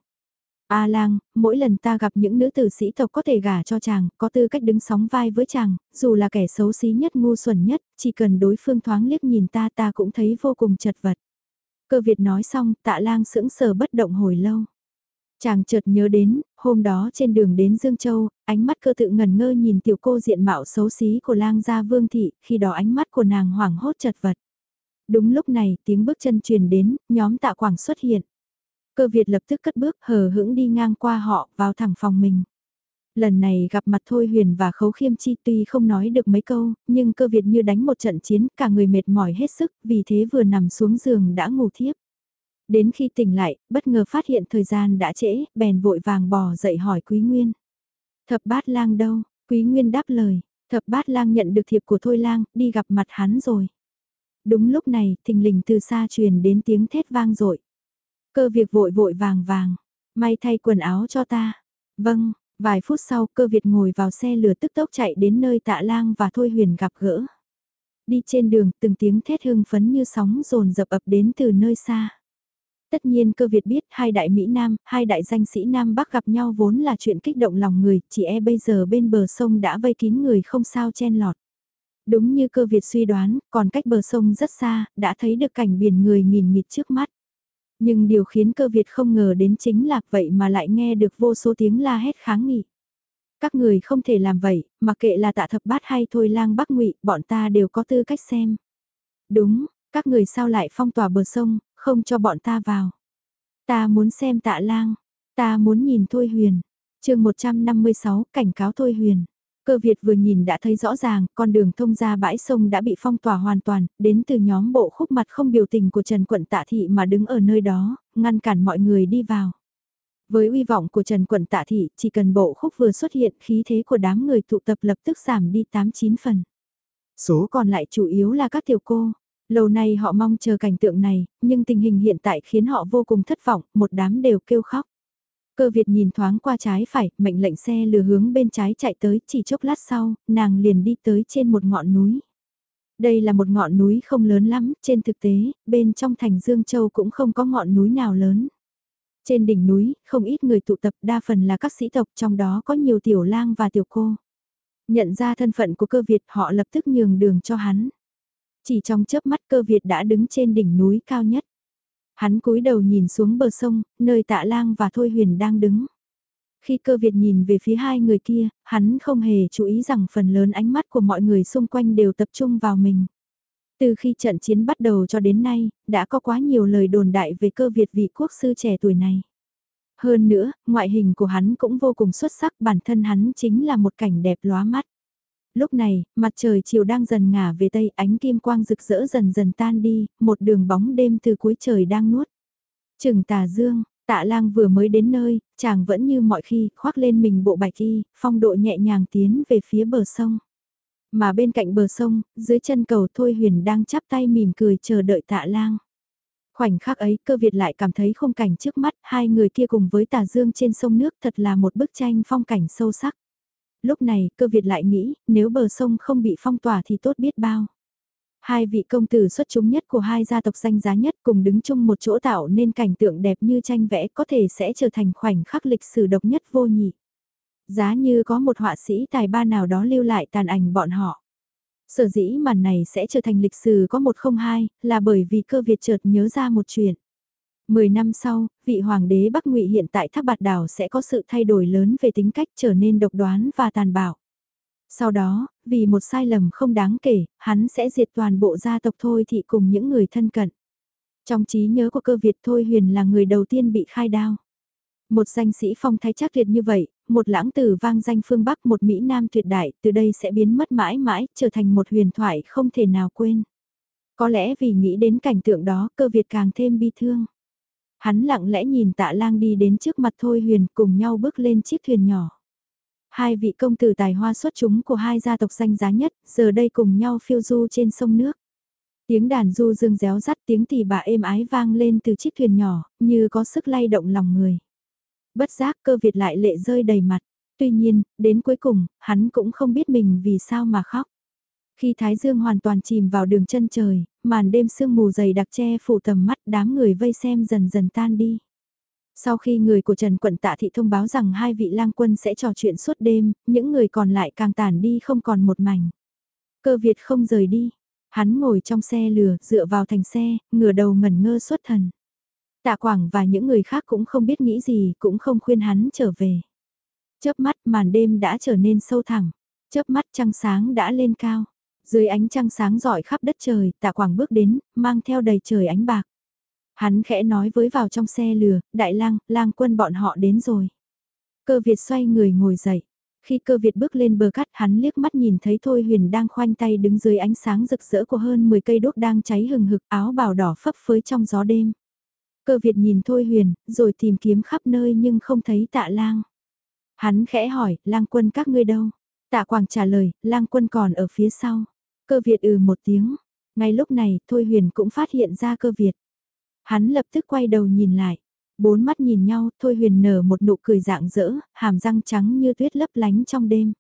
A lang, mỗi lần ta gặp những nữ tử sĩ tộc có thể gả cho chàng, có tư cách đứng sóng vai với chàng, dù là kẻ xấu xí nhất ngu xuẩn nhất, chỉ cần đối phương thoáng liếc nhìn ta ta cũng thấy vô cùng chật vật. Cơ Việt nói xong, tạ lang sững sờ bất động hồi lâu. Chàng chợt nhớ đến, hôm đó trên đường đến Dương Châu, ánh mắt cơ tự ngần ngơ nhìn tiểu cô diện mạo xấu xí của lang gia vương thị, khi đó ánh mắt của nàng hoảng hốt chật vật. Đúng lúc này, tiếng bước chân truyền đến, nhóm tạ quảng xuất hiện. Cơ Việt lập tức cất bước hờ hững đi ngang qua họ, vào thẳng phòng mình. Lần này gặp mặt Thôi Huyền và Khấu Khiêm Chi tuy không nói được mấy câu, nhưng cơ Việt như đánh một trận chiến, cả người mệt mỏi hết sức, vì thế vừa nằm xuống giường đã ngủ thiếp. Đến khi tỉnh lại, bất ngờ phát hiện thời gian đã trễ, bèn vội vàng bò dậy hỏi Quý Nguyên. Thập bát lang đâu? Quý Nguyên đáp lời, thập bát lang nhận được thiệp của Thôi lang, đi gặp mặt hắn rồi. Đúng lúc này, thình lình từ xa truyền đến tiếng thét vang dội Cơ việc vội vội vàng vàng, may thay quần áo cho ta. Vâng, vài phút sau cơ Việt ngồi vào xe lửa tức tốc chạy đến nơi tạ lang và Thôi Huyền gặp gỡ. Đi trên đường từng tiếng thét hưng phấn như sóng rồn dập ập đến từ nơi xa. Tất nhiên cơ Việt biết hai đại Mỹ Nam, hai đại danh sĩ Nam Bắc gặp nhau vốn là chuyện kích động lòng người, chỉ e bây giờ bên bờ sông đã vây kín người không sao chen lọt. Đúng như cơ Việt suy đoán, còn cách bờ sông rất xa, đã thấy được cảnh biển người nghìn mịt trước mắt. Nhưng điều khiến cơ Việt không ngờ đến chính là vậy mà lại nghe được vô số tiếng la hét kháng nghị. Các người không thể làm vậy, mà kệ là tạ thập bát hay thôi lang bắc ngụy, bọn ta đều có tư cách xem. Đúng, các người sao lại phong tỏa bờ sông, không cho bọn ta vào. Ta muốn xem tạ lang, ta muốn nhìn Thôi Huyền. chương 156 cảnh cáo Thôi Huyền. Cơ Việt vừa nhìn đã thấy rõ ràng, con đường thông ra bãi sông đã bị phong tỏa hoàn toàn, đến từ nhóm bộ khúc mặt không biểu tình của Trần Quận Tạ Thị mà đứng ở nơi đó, ngăn cản mọi người đi vào. Với uy vọng của Trần Quận Tạ Thị, chỉ cần bộ khúc vừa xuất hiện khí thế của đám người tụ tập lập tức giảm đi 8-9 phần. Số còn lại chủ yếu là các tiểu cô. Lâu nay họ mong chờ cảnh tượng này, nhưng tình hình hiện tại khiến họ vô cùng thất vọng, một đám đều kêu khóc. Cơ Việt nhìn thoáng qua trái phải, mệnh lệnh xe lừa hướng bên trái chạy tới, chỉ chốc lát sau, nàng liền đi tới trên một ngọn núi. Đây là một ngọn núi không lớn lắm, trên thực tế, bên trong thành Dương Châu cũng không có ngọn núi nào lớn. Trên đỉnh núi, không ít người tụ tập đa phần là các sĩ tộc trong đó có nhiều tiểu lang và tiểu cô. Nhận ra thân phận của cơ Việt họ lập tức nhường đường cho hắn. Chỉ trong chớp mắt cơ Việt đã đứng trên đỉnh núi cao nhất. Hắn cúi đầu nhìn xuống bờ sông, nơi tạ lang và Thôi Huyền đang đứng. Khi cơ Việt nhìn về phía hai người kia, hắn không hề chú ý rằng phần lớn ánh mắt của mọi người xung quanh đều tập trung vào mình. Từ khi trận chiến bắt đầu cho đến nay, đã có quá nhiều lời đồn đại về cơ Việt vị quốc sư trẻ tuổi này. Hơn nữa, ngoại hình của hắn cũng vô cùng xuất sắc bản thân hắn chính là một cảnh đẹp lóa mắt. Lúc này, mặt trời chiều đang dần ngả về tây ánh kim quang rực rỡ dần dần tan đi, một đường bóng đêm từ cuối trời đang nuốt. Trừng tà dương, tạ lang vừa mới đến nơi, chàng vẫn như mọi khi, khoác lên mình bộ bạch y, phong độ nhẹ nhàng tiến về phía bờ sông. Mà bên cạnh bờ sông, dưới chân cầu Thôi Huyền đang chắp tay mỉm cười chờ đợi tạ lang. Khoảnh khắc ấy cơ Việt lại cảm thấy khung cảnh trước mắt hai người kia cùng với tà dương trên sông nước thật là một bức tranh phong cảnh sâu sắc. Lúc này, cơ Việt lại nghĩ, nếu bờ sông không bị phong tỏa thì tốt biết bao. Hai vị công tử xuất chúng nhất của hai gia tộc danh giá nhất cùng đứng chung một chỗ tạo nên cảnh tượng đẹp như tranh vẽ có thể sẽ trở thành khoảnh khắc lịch sử độc nhất vô nhị. Giá như có một họa sĩ tài ba nào đó lưu lại tàn ảnh bọn họ. Sở dĩ màn này sẽ trở thành lịch sử có một không hai, là bởi vì cơ Việt chợt nhớ ra một chuyện. Mười năm sau, vị hoàng đế Bắc Ngụy hiện tại Thác Bạt Đảo sẽ có sự thay đổi lớn về tính cách trở nên độc đoán và tàn bạo. Sau đó, vì một sai lầm không đáng kể, hắn sẽ diệt toàn bộ gia tộc Thôi Thị cùng những người thân cận. Trong trí nhớ của cơ Việt Thôi Huyền là người đầu tiên bị khai đao. Một danh sĩ phong thái chắc tuyệt như vậy, một lãng tử vang danh phương Bắc một Mỹ Nam tuyệt đại, từ đây sẽ biến mất mãi mãi, trở thành một huyền thoại không thể nào quên. Có lẽ vì nghĩ đến cảnh tượng đó cơ Việt càng thêm bi thương. Hắn lặng lẽ nhìn tạ lang đi đến trước mặt Thôi Huyền cùng nhau bước lên chiếc thuyền nhỏ. Hai vị công tử tài hoa xuất chúng của hai gia tộc danh giá nhất, giờ đây cùng nhau phiêu du trên sông nước. Tiếng đàn du dương réo rắt tiếng tỳ bà êm ái vang lên từ chiếc thuyền nhỏ, như có sức lay động lòng người. Bất giác cơ Việt lại lệ rơi đầy mặt. Tuy nhiên, đến cuối cùng, hắn cũng không biết mình vì sao mà khóc. Khi Thái Dương hoàn toàn chìm vào đường chân trời, màn đêm sương mù dày đặc che phủ tầm mắt đám người vây xem dần dần tan đi. Sau khi người của Trần Quận Tạ Thị thông báo rằng hai vị lang quân sẽ trò chuyện suốt đêm, những người còn lại càng tản đi không còn một mảnh. Cơ Việt không rời đi, hắn ngồi trong xe lừa, dựa vào thành xe, ngửa đầu ngẩn ngơ xuất thần. Tạ Quảng và những người khác cũng không biết nghĩ gì, cũng không khuyên hắn trở về. Chớp mắt màn đêm đã trở nên sâu thẳng, chớp mắt trăng sáng đã lên cao. Dưới ánh trăng sáng rọi khắp đất trời, tạ quảng bước đến, mang theo đầy trời ánh bạc. Hắn khẽ nói với vào trong xe lừa, đại lang, lang quân bọn họ đến rồi. Cơ Việt xoay người ngồi dậy. Khi cơ Việt bước lên bờ cát hắn liếc mắt nhìn thấy Thôi Huyền đang khoanh tay đứng dưới ánh sáng rực rỡ của hơn 10 cây đốt đang cháy hừng hực áo bào đỏ phấp phới trong gió đêm. Cơ Việt nhìn Thôi Huyền, rồi tìm kiếm khắp nơi nhưng không thấy tạ lang. Hắn khẽ hỏi, lang quân các ngươi đâu? Tạ Quảng trả lời, lang quân còn ở phía sau. Cơ Việt ừ một tiếng. Ngay lúc này, Thôi Huyền cũng phát hiện ra cơ Việt. Hắn lập tức quay đầu nhìn lại. Bốn mắt nhìn nhau, Thôi Huyền nở một nụ cười dạng dỡ, hàm răng trắng như tuyết lấp lánh trong đêm.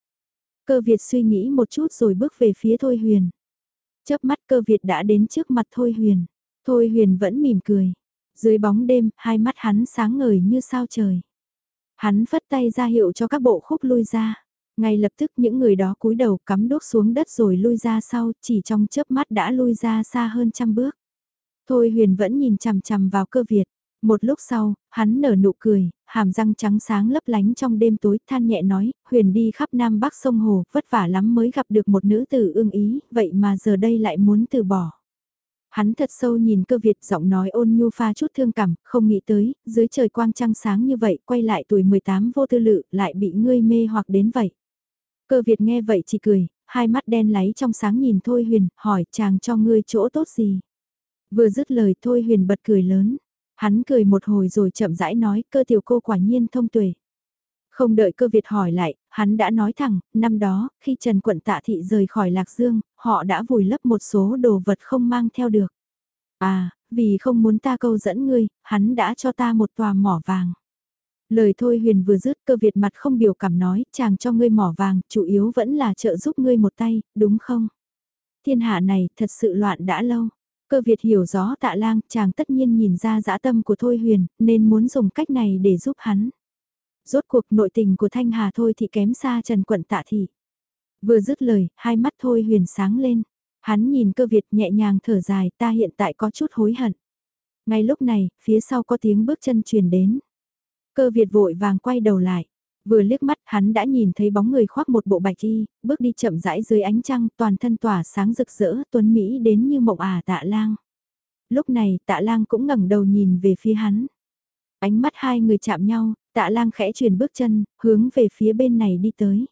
Cơ Việt suy nghĩ một chút rồi bước về phía Thôi Huyền. Chớp mắt cơ Việt đã đến trước mặt Thôi Huyền. Thôi Huyền vẫn mỉm cười. Dưới bóng đêm, hai mắt hắn sáng ngời như sao trời. Hắn phất tay ra hiệu cho các bộ khúc lui ra. Ngay lập tức những người đó cúi đầu cắm đốt xuống đất rồi lui ra sau, chỉ trong chớp mắt đã lui ra xa hơn trăm bước. Thôi huyền vẫn nhìn chằm chằm vào cơ Việt. Một lúc sau, hắn nở nụ cười, hàm răng trắng sáng lấp lánh trong đêm tối, than nhẹ nói, huyền đi khắp Nam Bắc sông Hồ, vất vả lắm mới gặp được một nữ tử ương ý, vậy mà giờ đây lại muốn từ bỏ. Hắn thật sâu nhìn cơ Việt giọng nói ôn nhu pha chút thương cảm, không nghĩ tới, dưới trời quang trăng sáng như vậy, quay lại tuổi 18 vô tư lự, lại bị ngươi mê hoặc đến vậy. Cơ Việt nghe vậy chỉ cười, hai mắt đen láy trong sáng nhìn Thôi Huyền, hỏi chàng cho ngươi chỗ tốt gì. Vừa dứt lời Thôi Huyền bật cười lớn. Hắn cười một hồi rồi chậm rãi nói cơ tiểu cô quả nhiên thông tuệ. Không đợi cơ Việt hỏi lại, hắn đã nói thẳng, năm đó, khi Trần Quận Tạ Thị rời khỏi Lạc Dương, họ đã vùi lấp một số đồ vật không mang theo được. À, vì không muốn ta câu dẫn ngươi, hắn đã cho ta một tòa mỏ vàng. Lời thôi huyền vừa dứt cơ Việt mặt không biểu cảm nói, chàng cho ngươi mỏ vàng, chủ yếu vẫn là trợ giúp ngươi một tay, đúng không? Thiên hạ này thật sự loạn đã lâu. Cơ Việt hiểu rõ tạ lang, chàng tất nhiên nhìn ra dã tâm của Thôi Huyền, nên muốn dùng cách này để giúp hắn. Rốt cuộc nội tình của Thanh Hà Thôi thì kém xa Trần Quận tạ thị. Vừa dứt lời, hai mắt Thôi Huyền sáng lên. Hắn nhìn cơ Việt nhẹ nhàng thở dài, ta hiện tại có chút hối hận. Ngay lúc này, phía sau có tiếng bước chân truyền đến. Cơ Việt vội vàng quay đầu lại. Vừa liếc mắt hắn đã nhìn thấy bóng người khoác một bộ bạch y, bước đi chậm rãi dưới ánh trăng toàn thân tỏa sáng rực rỡ tuấn Mỹ đến như mộng ả tạ lang. Lúc này tạ lang cũng ngẩng đầu nhìn về phía hắn. Ánh mắt hai người chạm nhau, tạ lang khẽ chuyển bước chân, hướng về phía bên này đi tới.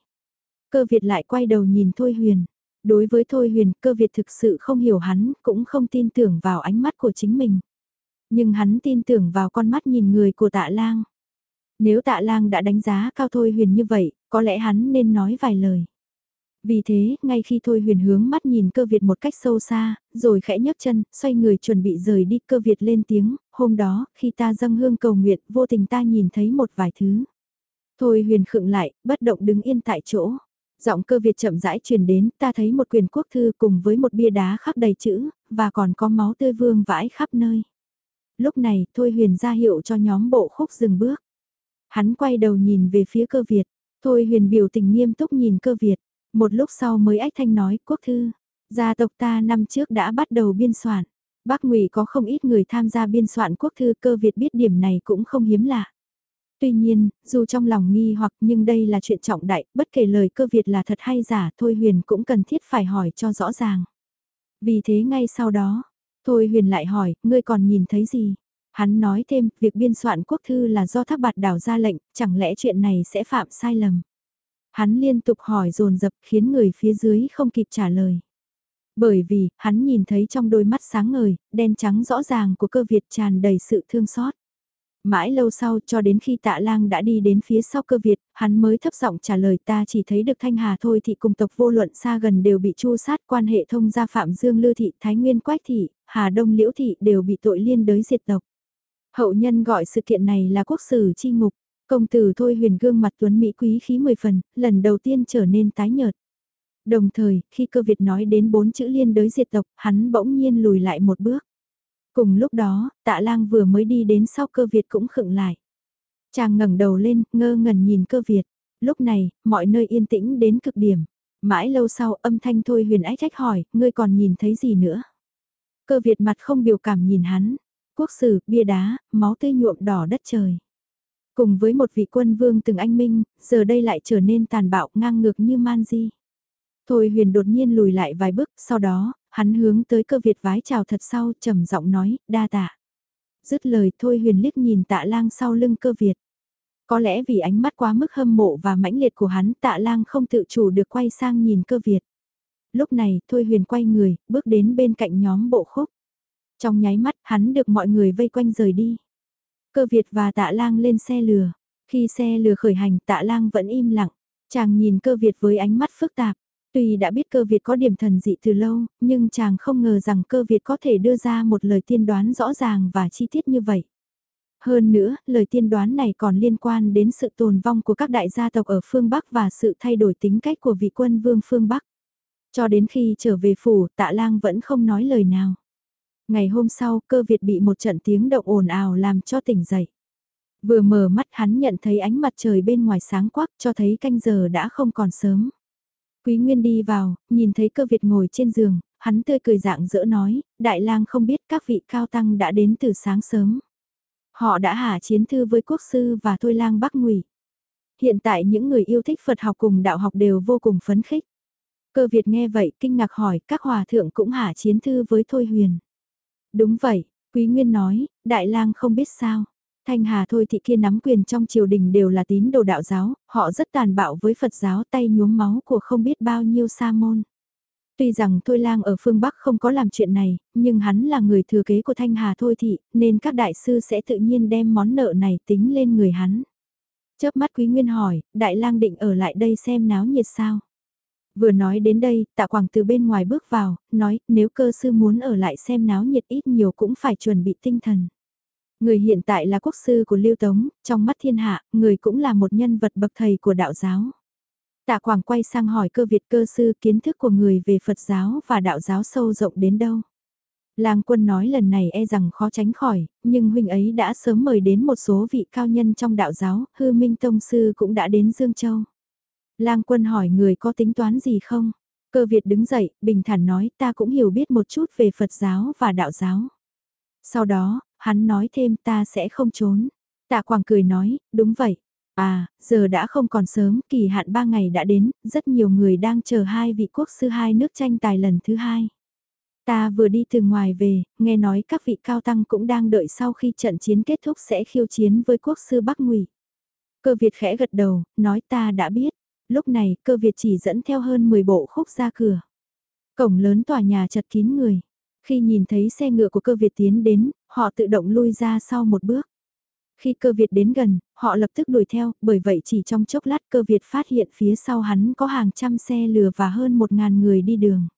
Cơ Việt lại quay đầu nhìn Thôi Huyền. Đối với Thôi Huyền, cơ Việt thực sự không hiểu hắn, cũng không tin tưởng vào ánh mắt của chính mình. Nhưng hắn tin tưởng vào con mắt nhìn người của tạ lang. Nếu tạ lang đã đánh giá cao Thôi Huyền như vậy, có lẽ hắn nên nói vài lời. Vì thế, ngay khi Thôi Huyền hướng mắt nhìn cơ Việt một cách sâu xa, rồi khẽ nhấc chân, xoay người chuẩn bị rời đi cơ Việt lên tiếng, hôm đó, khi ta dâng hương cầu nguyện, vô tình ta nhìn thấy một vài thứ. Thôi Huyền khựng lại, bất động đứng yên tại chỗ. Giọng cơ Việt chậm rãi truyền đến, ta thấy một quyền quốc thư cùng với một bia đá khắc đầy chữ, và còn có máu tươi vương vãi khắp nơi. Lúc này, Thôi Huyền ra hiệu cho nhóm bộ khúc dừng bước. Hắn quay đầu nhìn về phía cơ Việt, Thôi Huyền biểu tình nghiêm túc nhìn cơ Việt, một lúc sau mới ách thanh nói quốc thư. Gia tộc ta năm trước đã bắt đầu biên soạn. Bắc Ngụy có không ít người tham gia biên soạn quốc thư cơ Việt biết điểm này cũng không hiếm lạ. Tuy nhiên, dù trong lòng nghi hoặc nhưng đây là chuyện trọng đại, bất kể lời cơ Việt là thật hay giả, Thôi Huyền cũng cần thiết phải hỏi cho rõ ràng. Vì thế ngay sau đó, Thôi Huyền lại hỏi, ngươi còn nhìn thấy gì? Hắn nói thêm, việc biên soạn quốc thư là do thác bạt đảo ra lệnh, chẳng lẽ chuyện này sẽ phạm sai lầm? Hắn liên tục hỏi dồn dập khiến người phía dưới không kịp trả lời. Bởi vì, hắn nhìn thấy trong đôi mắt sáng ngời, đen trắng rõ ràng của cơ Việt tràn đầy sự thương xót. Mãi lâu sau cho đến khi tạ lang đã đi đến phía sau cơ Việt, hắn mới thấp giọng trả lời ta chỉ thấy được Thanh Hà thôi thì cùng tộc vô luận xa gần đều bị chu sát quan hệ thông gia Phạm Dương Lư Thị, Thái Nguyên Quách Thị, Hà Đông Liễu Thị đều bị tội liên đới diệt tộc. Hậu nhân gọi sự kiện này là quốc sử chi ngục. Công tử thôi huyền gương mặt tuấn Mỹ quý khí mười phần, lần đầu tiên trở nên tái nhợt. Đồng thời, khi cơ Việt nói đến bốn chữ liên đới diệt tộc, hắn bỗng nhiên lùi lại một bước. Cùng lúc đó, tạ lang vừa mới đi đến sau cơ Việt cũng khựng lại. Chàng ngẩng đầu lên, ngơ ngẩn nhìn cơ Việt. Lúc này, mọi nơi yên tĩnh đến cực điểm. Mãi lâu sau âm thanh thôi huyền ách trách hỏi, ngươi còn nhìn thấy gì nữa? Cơ Việt mặt không biểu cảm nhìn hắn. Quốc sử, bia đá, máu tươi nhuộm đỏ đất trời. Cùng với một vị quân vương từng anh minh, giờ đây lại trở nên tàn bạo ngang ngược như man di. Thôi huyền đột nhiên lùi lại vài bước, sau đó, hắn hướng tới cơ Việt vái chào thật sau, trầm giọng nói, đa tạ. Dứt lời thôi huyền liếc nhìn tạ lang sau lưng cơ Việt. Có lẽ vì ánh mắt quá mức hâm mộ và mãnh liệt của hắn tạ lang không tự chủ được quay sang nhìn cơ Việt. Lúc này, Thôi Huyền quay người, bước đến bên cạnh nhóm bộ khúc. Trong nháy mắt, hắn được mọi người vây quanh rời đi. Cơ Việt và tạ lang lên xe lừa. Khi xe lừa khởi hành, tạ lang vẫn im lặng. Chàng nhìn cơ Việt với ánh mắt phức tạp. Tuy đã biết cơ Việt có điểm thần dị từ lâu, nhưng chàng không ngờ rằng cơ Việt có thể đưa ra một lời tiên đoán rõ ràng và chi tiết như vậy. Hơn nữa, lời tiên đoán này còn liên quan đến sự tồn vong của các đại gia tộc ở phương Bắc và sự thay đổi tính cách của vị quân vương phương Bắc. Cho đến khi trở về phủ, tạ lang vẫn không nói lời nào. Ngày hôm sau, cơ Việt bị một trận tiếng động ồn ào làm cho tỉnh dậy. Vừa mở mắt hắn nhận thấy ánh mặt trời bên ngoài sáng quắc cho thấy canh giờ đã không còn sớm. Quý Nguyên đi vào, nhìn thấy cơ Việt ngồi trên giường, hắn tươi cười dạng dỡ nói, đại lang không biết các vị cao tăng đã đến từ sáng sớm. Họ đã hạ chiến thư với quốc sư và thôi lang bắc ngụy. Hiện tại những người yêu thích Phật học cùng đạo học đều vô cùng phấn khích. Cơ Việt nghe vậy kinh ngạc hỏi các hòa thượng cũng hạ chiến thư với Thôi Huyền. Đúng vậy, Quý Nguyên nói, Đại lang không biết sao. Thanh Hà thôi thị kia nắm quyền trong triều đình đều là tín đồ đạo giáo, họ rất tàn bạo với Phật giáo tay nhuốm máu của không biết bao nhiêu sa môn. Tuy rằng Thôi Lang ở phương Bắc không có làm chuyện này, nhưng hắn là người thừa kế của Thanh Hà Thôi Thị, nên các đại sư sẽ tự nhiên đem món nợ này tính lên người hắn. Chớp mắt Quý Nguyên hỏi, Đại Lang định ở lại đây xem náo nhiệt sao? Vừa nói đến đây, tạ quảng từ bên ngoài bước vào, nói nếu cơ sư muốn ở lại xem náo nhiệt ít nhiều cũng phải chuẩn bị tinh thần. Người hiện tại là quốc sư của Lưu Tống, trong mắt thiên hạ, người cũng là một nhân vật bậc thầy của đạo giáo. Tạ Quảng quay sang hỏi cơ Việt cơ sư kiến thức của người về Phật giáo và đạo giáo sâu rộng đến đâu. Lang quân nói lần này e rằng khó tránh khỏi, nhưng huynh ấy đã sớm mời đến một số vị cao nhân trong đạo giáo, hư minh tông sư cũng đã đến Dương Châu. Lang quân hỏi người có tính toán gì không? Cơ Việt đứng dậy, bình thản nói ta cũng hiểu biết một chút về Phật giáo và đạo giáo. Sau đó, hắn nói thêm ta sẽ không trốn. Tạ Quảng cười nói, đúng vậy. À, giờ đã không còn sớm, kỳ hạn ba ngày đã đến, rất nhiều người đang chờ hai vị quốc sư hai nước tranh tài lần thứ hai. Ta vừa đi từ ngoài về, nghe nói các vị cao tăng cũng đang đợi sau khi trận chiến kết thúc sẽ khiêu chiến với quốc sư Bắc Ngụy. Cơ Việt khẽ gật đầu, nói ta đã biết. Lúc này, cơ Việt chỉ dẫn theo hơn 10 bộ khúc ra cửa. Cổng lớn tòa nhà chật kín người. Khi nhìn thấy xe ngựa của cơ Việt tiến đến, họ tự động lui ra sau một bước. Khi cơ Việt đến gần, họ lập tức đuổi theo, bởi vậy chỉ trong chốc lát cơ Việt phát hiện phía sau hắn có hàng trăm xe lừa và hơn một ngàn người đi đường.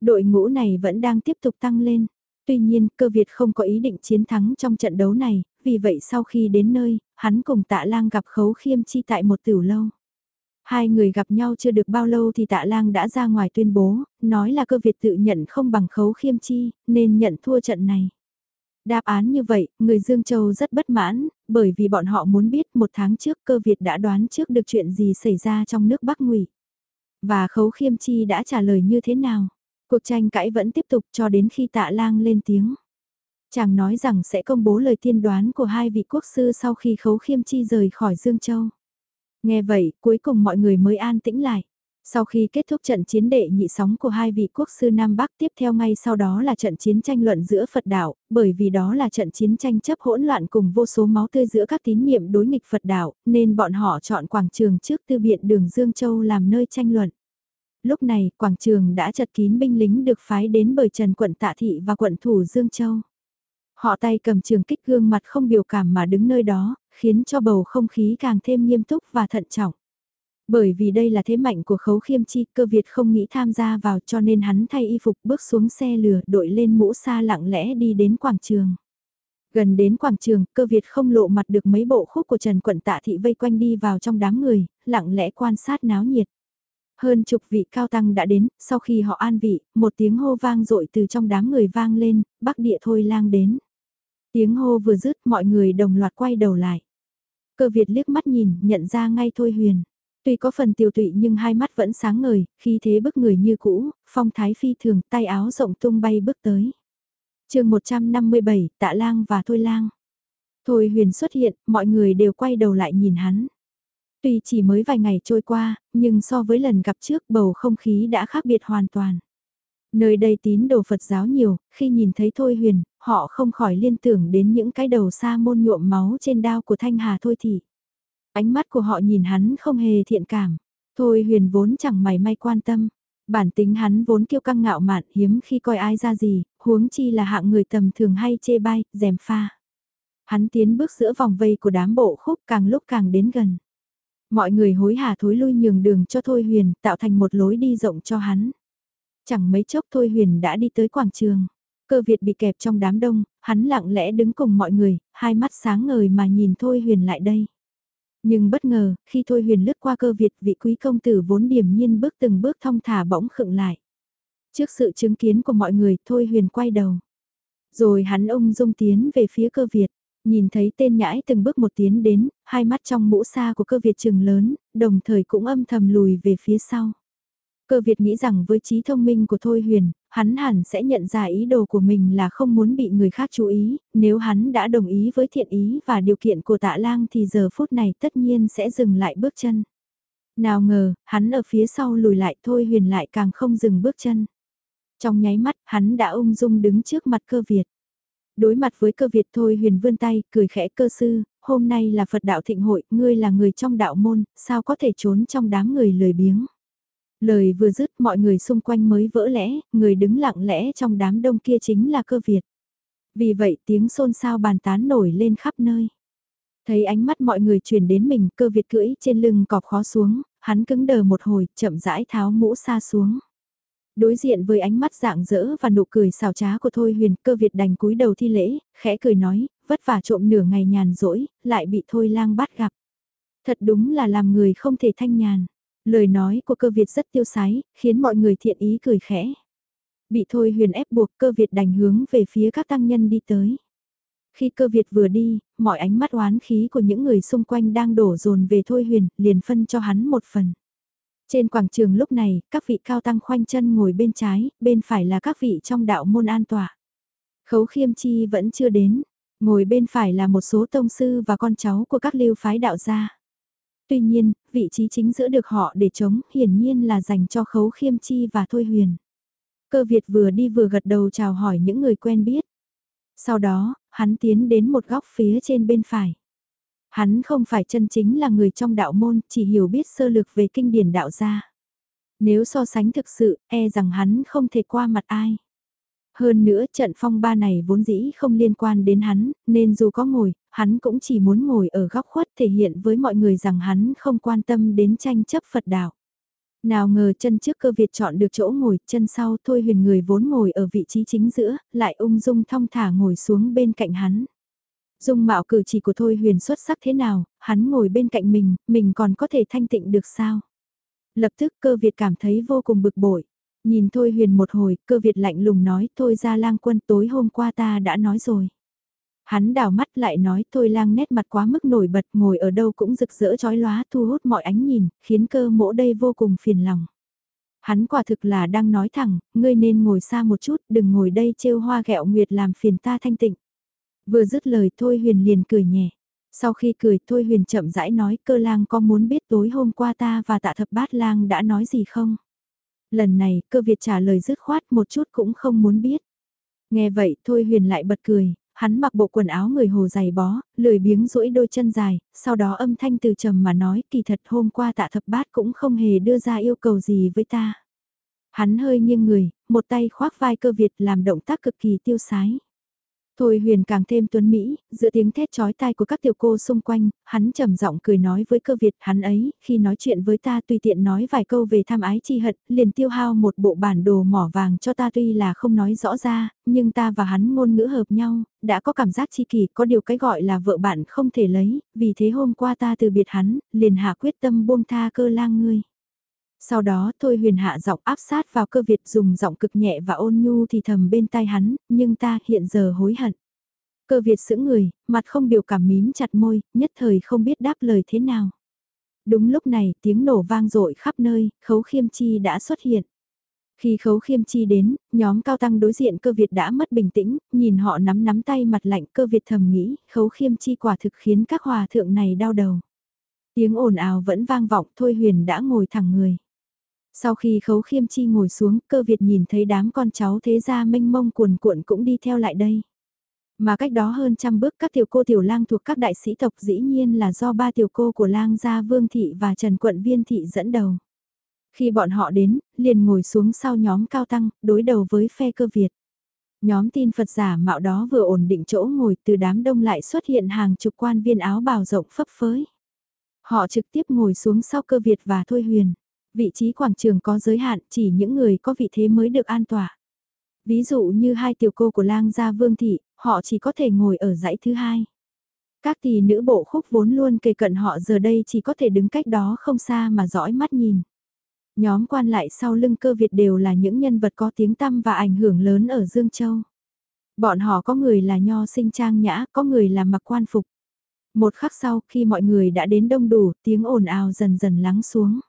Đội ngũ này vẫn đang tiếp tục tăng lên. Tuy nhiên, cơ Việt không có ý định chiến thắng trong trận đấu này, vì vậy sau khi đến nơi, hắn cùng tạ lang gặp khấu khiêm chi tại một tiểu lâu. Hai người gặp nhau chưa được bao lâu thì tạ lang đã ra ngoài tuyên bố, nói là cơ Việt tự nhận không bằng khấu khiêm chi, nên nhận thua trận này. Đáp án như vậy, người Dương Châu rất bất mãn, bởi vì bọn họ muốn biết một tháng trước cơ Việt đã đoán trước được chuyện gì xảy ra trong nước Bắc Ngụy Và khấu khiêm chi đã trả lời như thế nào. Cuộc tranh cãi vẫn tiếp tục cho đến khi tạ lang lên tiếng. Chàng nói rằng sẽ công bố lời tiên đoán của hai vị quốc sư sau khi khấu khiêm chi rời khỏi Dương Châu. Nghe vậy, cuối cùng mọi người mới an tĩnh lại. Sau khi kết thúc trận chiến đệ nhị sóng của hai vị quốc sư Nam Bắc tiếp theo ngay sau đó là trận chiến tranh luận giữa Phật đạo, bởi vì đó là trận chiến tranh chấp hỗn loạn cùng vô số máu tươi giữa các tín niệm đối nghịch Phật đạo, nên bọn họ chọn quảng trường trước tư biện đường Dương Châu làm nơi tranh luận. Lúc này, quảng trường đã chật kín binh lính được phái đến bởi Trần quận Tạ Thị và quận thủ Dương Châu. Họ tay cầm trường kích gương mặt không biểu cảm mà đứng nơi đó, khiến cho bầu không khí càng thêm nghiêm túc và thận trọng. Bởi vì đây là thế mạnh của khấu khiêm chi, cơ Việt không nghĩ tham gia vào cho nên hắn thay y phục bước xuống xe lửa đội lên mũ xa lặng lẽ đi đến quảng trường. Gần đến quảng trường, cơ Việt không lộ mặt được mấy bộ khúc của Trần Quận Tạ Thị vây quanh đi vào trong đám người, lặng lẽ quan sát náo nhiệt. Hơn chục vị cao tăng đã đến, sau khi họ an vị, một tiếng hô vang dội từ trong đám người vang lên, bắc địa thôi lang đến. Tiếng hô vừa dứt mọi người đồng loạt quay đầu lại. Cơ Việt liếc mắt nhìn, nhận ra ngay Thôi Huyền. Tuy có phần tiêu tụy nhưng hai mắt vẫn sáng ngời, khi thế bức người như cũ, phong thái phi thường, tay áo rộng tung bay bước tới. chương 157, Tạ Lang và Thôi Lang. Thôi Huyền xuất hiện, mọi người đều quay đầu lại nhìn hắn. Tuy chỉ mới vài ngày trôi qua, nhưng so với lần gặp trước bầu không khí đã khác biệt hoàn toàn. Nơi đây tín đồ Phật giáo nhiều, khi nhìn thấy Thôi Huyền, họ không khỏi liên tưởng đến những cái đầu sa môn nhuộm máu trên đao của Thanh Hà Thôi Thị. Ánh mắt của họ nhìn hắn không hề thiện cảm. Thôi Huyền vốn chẳng mày may quan tâm. Bản tính hắn vốn kiêu căng ngạo mạn hiếm khi coi ai ra gì, huống chi là hạng người tầm thường hay chê bai, dèm pha. Hắn tiến bước giữa vòng vây của đám bộ khúc càng lúc càng đến gần. Mọi người hối hả thối lui nhường đường cho Thôi Huyền, tạo thành một lối đi rộng cho hắn. Chẳng mấy chốc Thôi Huyền đã đi tới quảng trường. Cơ Việt bị kẹp trong đám đông, hắn lặng lẽ đứng cùng mọi người, hai mắt sáng ngời mà nhìn Thôi Huyền lại đây. Nhưng bất ngờ, khi Thôi Huyền lướt qua cơ Việt vị quý công tử vốn điềm nhiên bước từng bước thong thả bỗng khựng lại. Trước sự chứng kiến của mọi người, Thôi Huyền quay đầu. Rồi hắn ông dung tiến về phía cơ Việt. Nhìn thấy tên nhãi từng bước một tiến đến, hai mắt trong mũ xa của cơ Việt trừng lớn, đồng thời cũng âm thầm lùi về phía sau. Cơ Việt nghĩ rằng với trí thông minh của Thôi Huyền, hắn hẳn sẽ nhận ra ý đồ của mình là không muốn bị người khác chú ý, nếu hắn đã đồng ý với thiện ý và điều kiện của tạ lang thì giờ phút này tất nhiên sẽ dừng lại bước chân. Nào ngờ, hắn ở phía sau lùi lại Thôi Huyền lại càng không dừng bước chân. Trong nháy mắt, hắn đã ung dung đứng trước mặt cơ Việt. Đối mặt với cơ Việt thôi huyền vươn tay, cười khẽ cơ sư, hôm nay là Phật đạo thịnh hội, ngươi là người trong đạo môn, sao có thể trốn trong đám người lười biếng. Lời vừa dứt mọi người xung quanh mới vỡ lẽ, người đứng lặng lẽ trong đám đông kia chính là cơ Việt. Vì vậy tiếng xôn xao bàn tán nổi lên khắp nơi. Thấy ánh mắt mọi người truyền đến mình, cơ Việt cưỡi trên lưng cọp khó xuống, hắn cứng đờ một hồi, chậm rãi tháo mũ xa xuống. Đối diện với ánh mắt dạng dỡ và nụ cười xào trá của Thôi Huyền, cơ Việt đành cúi đầu thi lễ, khẽ cười nói, vất vả trộm nửa ngày nhàn rỗi, lại bị Thôi lang bắt gặp. Thật đúng là làm người không thể thanh nhàn. Lời nói của cơ Việt rất tiêu sái, khiến mọi người thiện ý cười khẽ. Bị Thôi Huyền ép buộc cơ Việt đành hướng về phía các tăng nhân đi tới. Khi cơ Việt vừa đi, mọi ánh mắt oán khí của những người xung quanh đang đổ dồn về Thôi Huyền, liền phân cho hắn một phần. Trên quảng trường lúc này, các vị cao tăng khoanh chân ngồi bên trái, bên phải là các vị trong đạo môn an tọa. Khấu khiêm chi vẫn chưa đến, ngồi bên phải là một số tông sư và con cháu của các lưu phái đạo gia. Tuy nhiên, vị trí chính giữa được họ để chống hiển nhiên là dành cho khấu khiêm chi và thôi huyền. Cơ Việt vừa đi vừa gật đầu chào hỏi những người quen biết. Sau đó, hắn tiến đến một góc phía trên bên phải. Hắn không phải chân chính là người trong đạo môn, chỉ hiểu biết sơ lược về kinh điển đạo gia. Nếu so sánh thực sự, e rằng hắn không thể qua mặt ai. Hơn nữa trận phong ba này vốn dĩ không liên quan đến hắn, nên dù có ngồi, hắn cũng chỉ muốn ngồi ở góc khuất thể hiện với mọi người rằng hắn không quan tâm đến tranh chấp Phật đạo. Nào ngờ chân trước cơ Việt chọn được chỗ ngồi, chân sau thôi huyền người vốn ngồi ở vị trí chính giữa, lại ung dung thong thả ngồi xuống bên cạnh hắn. Dung mạo cử chỉ của Thôi Huyền xuất sắc thế nào, hắn ngồi bên cạnh mình, mình còn có thể thanh tịnh được sao? Lập tức cơ Việt cảm thấy vô cùng bực bội. Nhìn Thôi Huyền một hồi, cơ Việt lạnh lùng nói, thôi ra lang quân tối hôm qua ta đã nói rồi. Hắn đảo mắt lại nói, thôi lang nét mặt quá mức nổi bật, ngồi ở đâu cũng rực rỡ chói lóa thu hút mọi ánh nhìn, khiến cơ mỗ đây vô cùng phiền lòng. Hắn quả thực là đang nói thẳng, ngươi nên ngồi xa một chút, đừng ngồi đây trêu hoa gẹo nguyệt làm phiền ta thanh tịnh. Vừa dứt lời Thôi Huyền liền cười nhẹ. Sau khi cười Thôi Huyền chậm rãi nói cơ lang có muốn biết tối hôm qua ta và tạ thập bát lang đã nói gì không? Lần này cơ Việt trả lời dứt khoát một chút cũng không muốn biết. Nghe vậy Thôi Huyền lại bật cười, hắn mặc bộ quần áo người hồ dày bó, lười biếng duỗi đôi chân dài, sau đó âm thanh từ trầm mà nói kỳ thật hôm qua tạ thập bát cũng không hề đưa ra yêu cầu gì với ta. Hắn hơi nghiêng người, một tay khoác vai cơ Việt làm động tác cực kỳ tiêu sái. Thôi huyền càng thêm tuấn Mỹ, giữa tiếng thét chói tai của các tiểu cô xung quanh, hắn trầm giọng cười nói với cơ Việt hắn ấy, khi nói chuyện với ta tùy tiện nói vài câu về tham ái chi hận, liền tiêu hao một bộ bản đồ mỏ vàng cho ta tuy là không nói rõ ra, nhưng ta và hắn ngôn ngữ hợp nhau, đã có cảm giác chi kỳ, có điều cái gọi là vợ bạn không thể lấy, vì thế hôm qua ta từ biệt hắn, liền hạ quyết tâm buông tha cơ lang ngươi. Sau đó Thôi huyền hạ giọng áp sát vào cơ Việt dùng giọng cực nhẹ và ôn nhu thì thầm bên tai hắn, nhưng ta hiện giờ hối hận. Cơ Việt sững người, mặt không biểu cảm mím chặt môi, nhất thời không biết đáp lời thế nào. Đúng lúc này tiếng nổ vang dội khắp nơi, khấu khiêm chi đã xuất hiện. Khi khấu khiêm chi đến, nhóm cao tăng đối diện cơ Việt đã mất bình tĩnh, nhìn họ nắm nắm tay mặt lạnh cơ Việt thầm nghĩ, khấu khiêm chi quả thực khiến các hòa thượng này đau đầu. Tiếng ồn ào vẫn vang vọng, Thôi Huyền đã ngồi thẳng người. Sau khi khấu khiêm chi ngồi xuống, cơ Việt nhìn thấy đám con cháu thế gia mênh mông cuồn cuộn cũng đi theo lại đây. Mà cách đó hơn trăm bước các tiểu cô tiểu lang thuộc các đại sĩ tộc dĩ nhiên là do ba tiểu cô của lang gia Vương Thị và Trần Quận Viên Thị dẫn đầu. Khi bọn họ đến, liền ngồi xuống sau nhóm cao tăng, đối đầu với phe cơ Việt. Nhóm tin Phật giả mạo đó vừa ổn định chỗ ngồi từ đám đông lại xuất hiện hàng chục quan viên áo bào rộng phấp phới. Họ trực tiếp ngồi xuống sau cơ Việt và Thôi Huyền. Vị trí quảng trường có giới hạn, chỉ những người có vị thế mới được an tỏa. Ví dụ như hai tiểu cô của lang gia Vương Thị, họ chỉ có thể ngồi ở dãy thứ hai. Các tỷ nữ bộ khúc vốn luôn kề cận họ giờ đây chỉ có thể đứng cách đó không xa mà dõi mắt nhìn. Nhóm quan lại sau lưng cơ Việt đều là những nhân vật có tiếng tăm và ảnh hưởng lớn ở Dương Châu. Bọn họ có người là nho sinh trang nhã, có người là mặc quan phục. Một khắc sau khi mọi người đã đến đông đủ, tiếng ồn ào dần dần lắng xuống.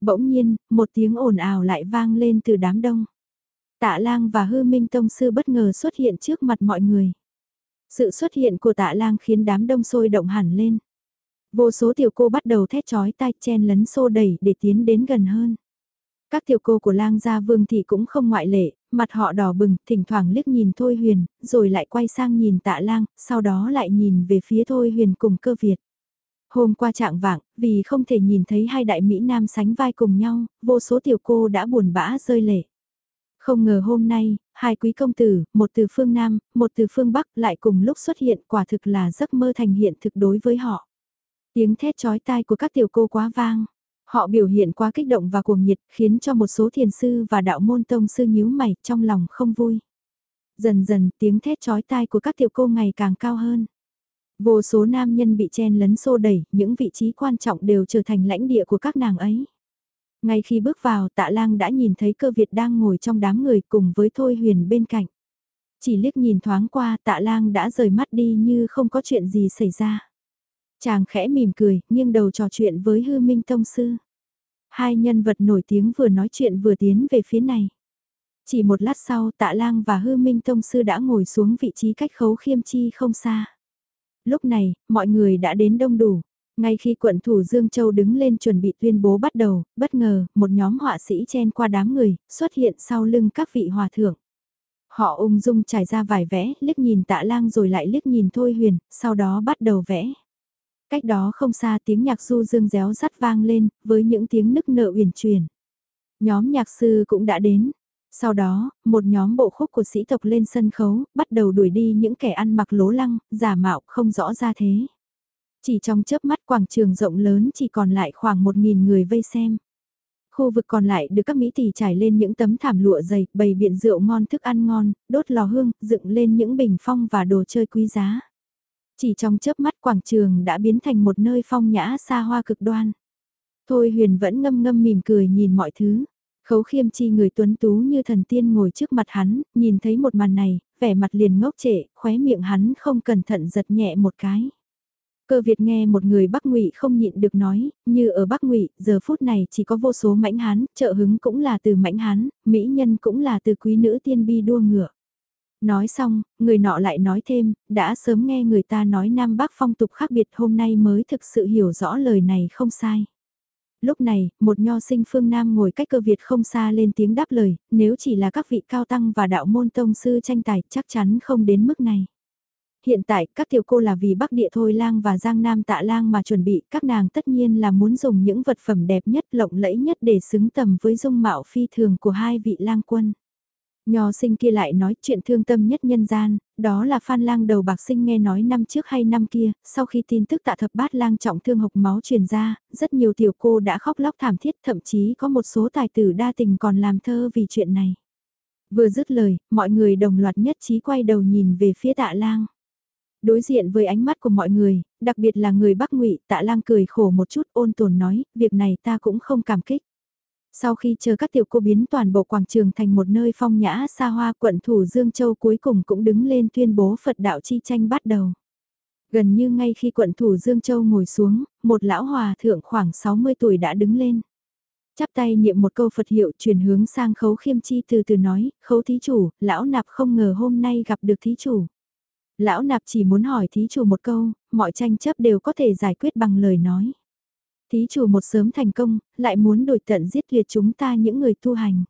Bỗng nhiên, một tiếng ồn ào lại vang lên từ đám đông. Tạ lang và hư minh tông sư bất ngờ xuất hiện trước mặt mọi người. Sự xuất hiện của tạ lang khiến đám đông sôi động hẳn lên. Vô số tiểu cô bắt đầu thét chói tai chen lấn xô đẩy để tiến đến gần hơn. Các tiểu cô của lang gia vương thị cũng không ngoại lệ, mặt họ đỏ bừng, thỉnh thoảng liếc nhìn Thôi Huyền, rồi lại quay sang nhìn tạ lang, sau đó lại nhìn về phía Thôi Huyền cùng cơ Việt. Hôm qua trạng vạng, vì không thể nhìn thấy hai đại Mỹ Nam sánh vai cùng nhau, vô số tiểu cô đã buồn bã rơi lệ. Không ngờ hôm nay, hai quý công tử, một từ phương Nam, một từ phương Bắc lại cùng lúc xuất hiện quả thực là giấc mơ thành hiện thực đối với họ. Tiếng thét chói tai của các tiểu cô quá vang. Họ biểu hiện quá kích động và cuồng nhiệt khiến cho một số thiền sư và đạo môn tông sư nhíu mày trong lòng không vui. Dần dần tiếng thét chói tai của các tiểu cô ngày càng cao hơn. Vô số nam nhân bị chen lấn xô đẩy, những vị trí quan trọng đều trở thành lãnh địa của các nàng ấy. Ngay khi bước vào tạ lang đã nhìn thấy cơ Việt đang ngồi trong đám người cùng với Thôi Huyền bên cạnh. Chỉ liếc nhìn thoáng qua tạ lang đã rời mắt đi như không có chuyện gì xảy ra. Chàng khẽ mỉm cười, nghiêng đầu trò chuyện với hư minh tông sư. Hai nhân vật nổi tiếng vừa nói chuyện vừa tiến về phía này. Chỉ một lát sau tạ lang và hư minh tông sư đã ngồi xuống vị trí cách khấu khiêm chi không xa. Lúc này, mọi người đã đến đông đủ. Ngay khi quận thủ Dương Châu đứng lên chuẩn bị tuyên bố bắt đầu, bất ngờ, một nhóm họa sĩ chen qua đám người, xuất hiện sau lưng các vị hòa thượng. Họ ung dung trải ra vài vẽ, liếc nhìn tạ lang rồi lại liếc nhìn Thôi Huyền, sau đó bắt đầu vẽ. Cách đó không xa tiếng nhạc du dương réo rắt vang lên, với những tiếng nức nợ uyển chuyển. Nhóm nhạc sư cũng đã đến. Sau đó, một nhóm bộ khúc của sĩ tộc lên sân khấu, bắt đầu đuổi đi những kẻ ăn mặc lố lăng, giả mạo không rõ ra thế. Chỉ trong chớp mắt quảng trường rộng lớn chỉ còn lại khoảng 1.000 người vây xem. Khu vực còn lại được các mỹ tỷ trải lên những tấm thảm lụa dày, bày biện rượu ngon thức ăn ngon, đốt lò hương, dựng lên những bình phong và đồ chơi quý giá. Chỉ trong chớp mắt quảng trường đã biến thành một nơi phong nhã xa hoa cực đoan. Thôi huyền vẫn ngâm ngâm mỉm cười nhìn mọi thứ. Khấu khiêm chi người tuấn tú như thần tiên ngồi trước mặt hắn, nhìn thấy một màn này, vẻ mặt liền ngốc trệ, khóe miệng hắn không cẩn thận giật nhẹ một cái. Cơ Việt nghe một người Bắc Ngụy không nhịn được nói, như ở Bắc Ngụy, giờ phút này chỉ có vô số mãnh hán, trợ hứng cũng là từ mãnh hán, mỹ nhân cũng là từ quý nữ tiên bi đua ngựa. Nói xong, người nọ lại nói thêm, đã sớm nghe người ta nói Nam Bắc phong tục khác biệt hôm nay mới thực sự hiểu rõ lời này không sai. Lúc này, một nho sinh phương Nam ngồi cách cơ Việt không xa lên tiếng đáp lời, nếu chỉ là các vị cao tăng và đạo môn tông sư tranh tài chắc chắn không đến mức này. Hiện tại, các tiểu cô là vì Bắc Địa Thôi Lang và Giang Nam Tạ Lang mà chuẩn bị, các nàng tất nhiên là muốn dùng những vật phẩm đẹp nhất, lộng lẫy nhất để xứng tầm với dung mạo phi thường của hai vị lang quân. Nho sinh kia lại nói chuyện thương tâm nhất nhân gian, đó là Phan Lang đầu bạc sinh nghe nói năm trước hay năm kia, sau khi tin tức tạ thập bát lang trọng thương hộc máu truyền ra, rất nhiều tiểu cô đã khóc lóc thảm thiết thậm chí có một số tài tử đa tình còn làm thơ vì chuyện này. Vừa dứt lời, mọi người đồng loạt nhất trí quay đầu nhìn về phía tạ lang. Đối diện với ánh mắt của mọi người, đặc biệt là người Bắc Ngụy, Tạ Lang cười khổ một chút ôn tồn nói, việc này ta cũng không cảm kích. Sau khi chờ các tiểu cô biến toàn bộ quảng trường thành một nơi phong nhã xa hoa quận thủ Dương Châu cuối cùng cũng đứng lên tuyên bố Phật đạo chi tranh bắt đầu. Gần như ngay khi quận thủ Dương Châu ngồi xuống, một lão hòa thượng khoảng 60 tuổi đã đứng lên. Chắp tay niệm một câu Phật hiệu chuyển hướng sang khấu khiêm chi từ từ nói, khấu thí chủ, lão nạp không ngờ hôm nay gặp được thí chủ. Lão nạp chỉ muốn hỏi thí chủ một câu, mọi tranh chấp đều có thể giải quyết bằng lời nói. Thí chủ một sớm thành công, lại muốn đổi tận giết liệt chúng ta những người tu hành.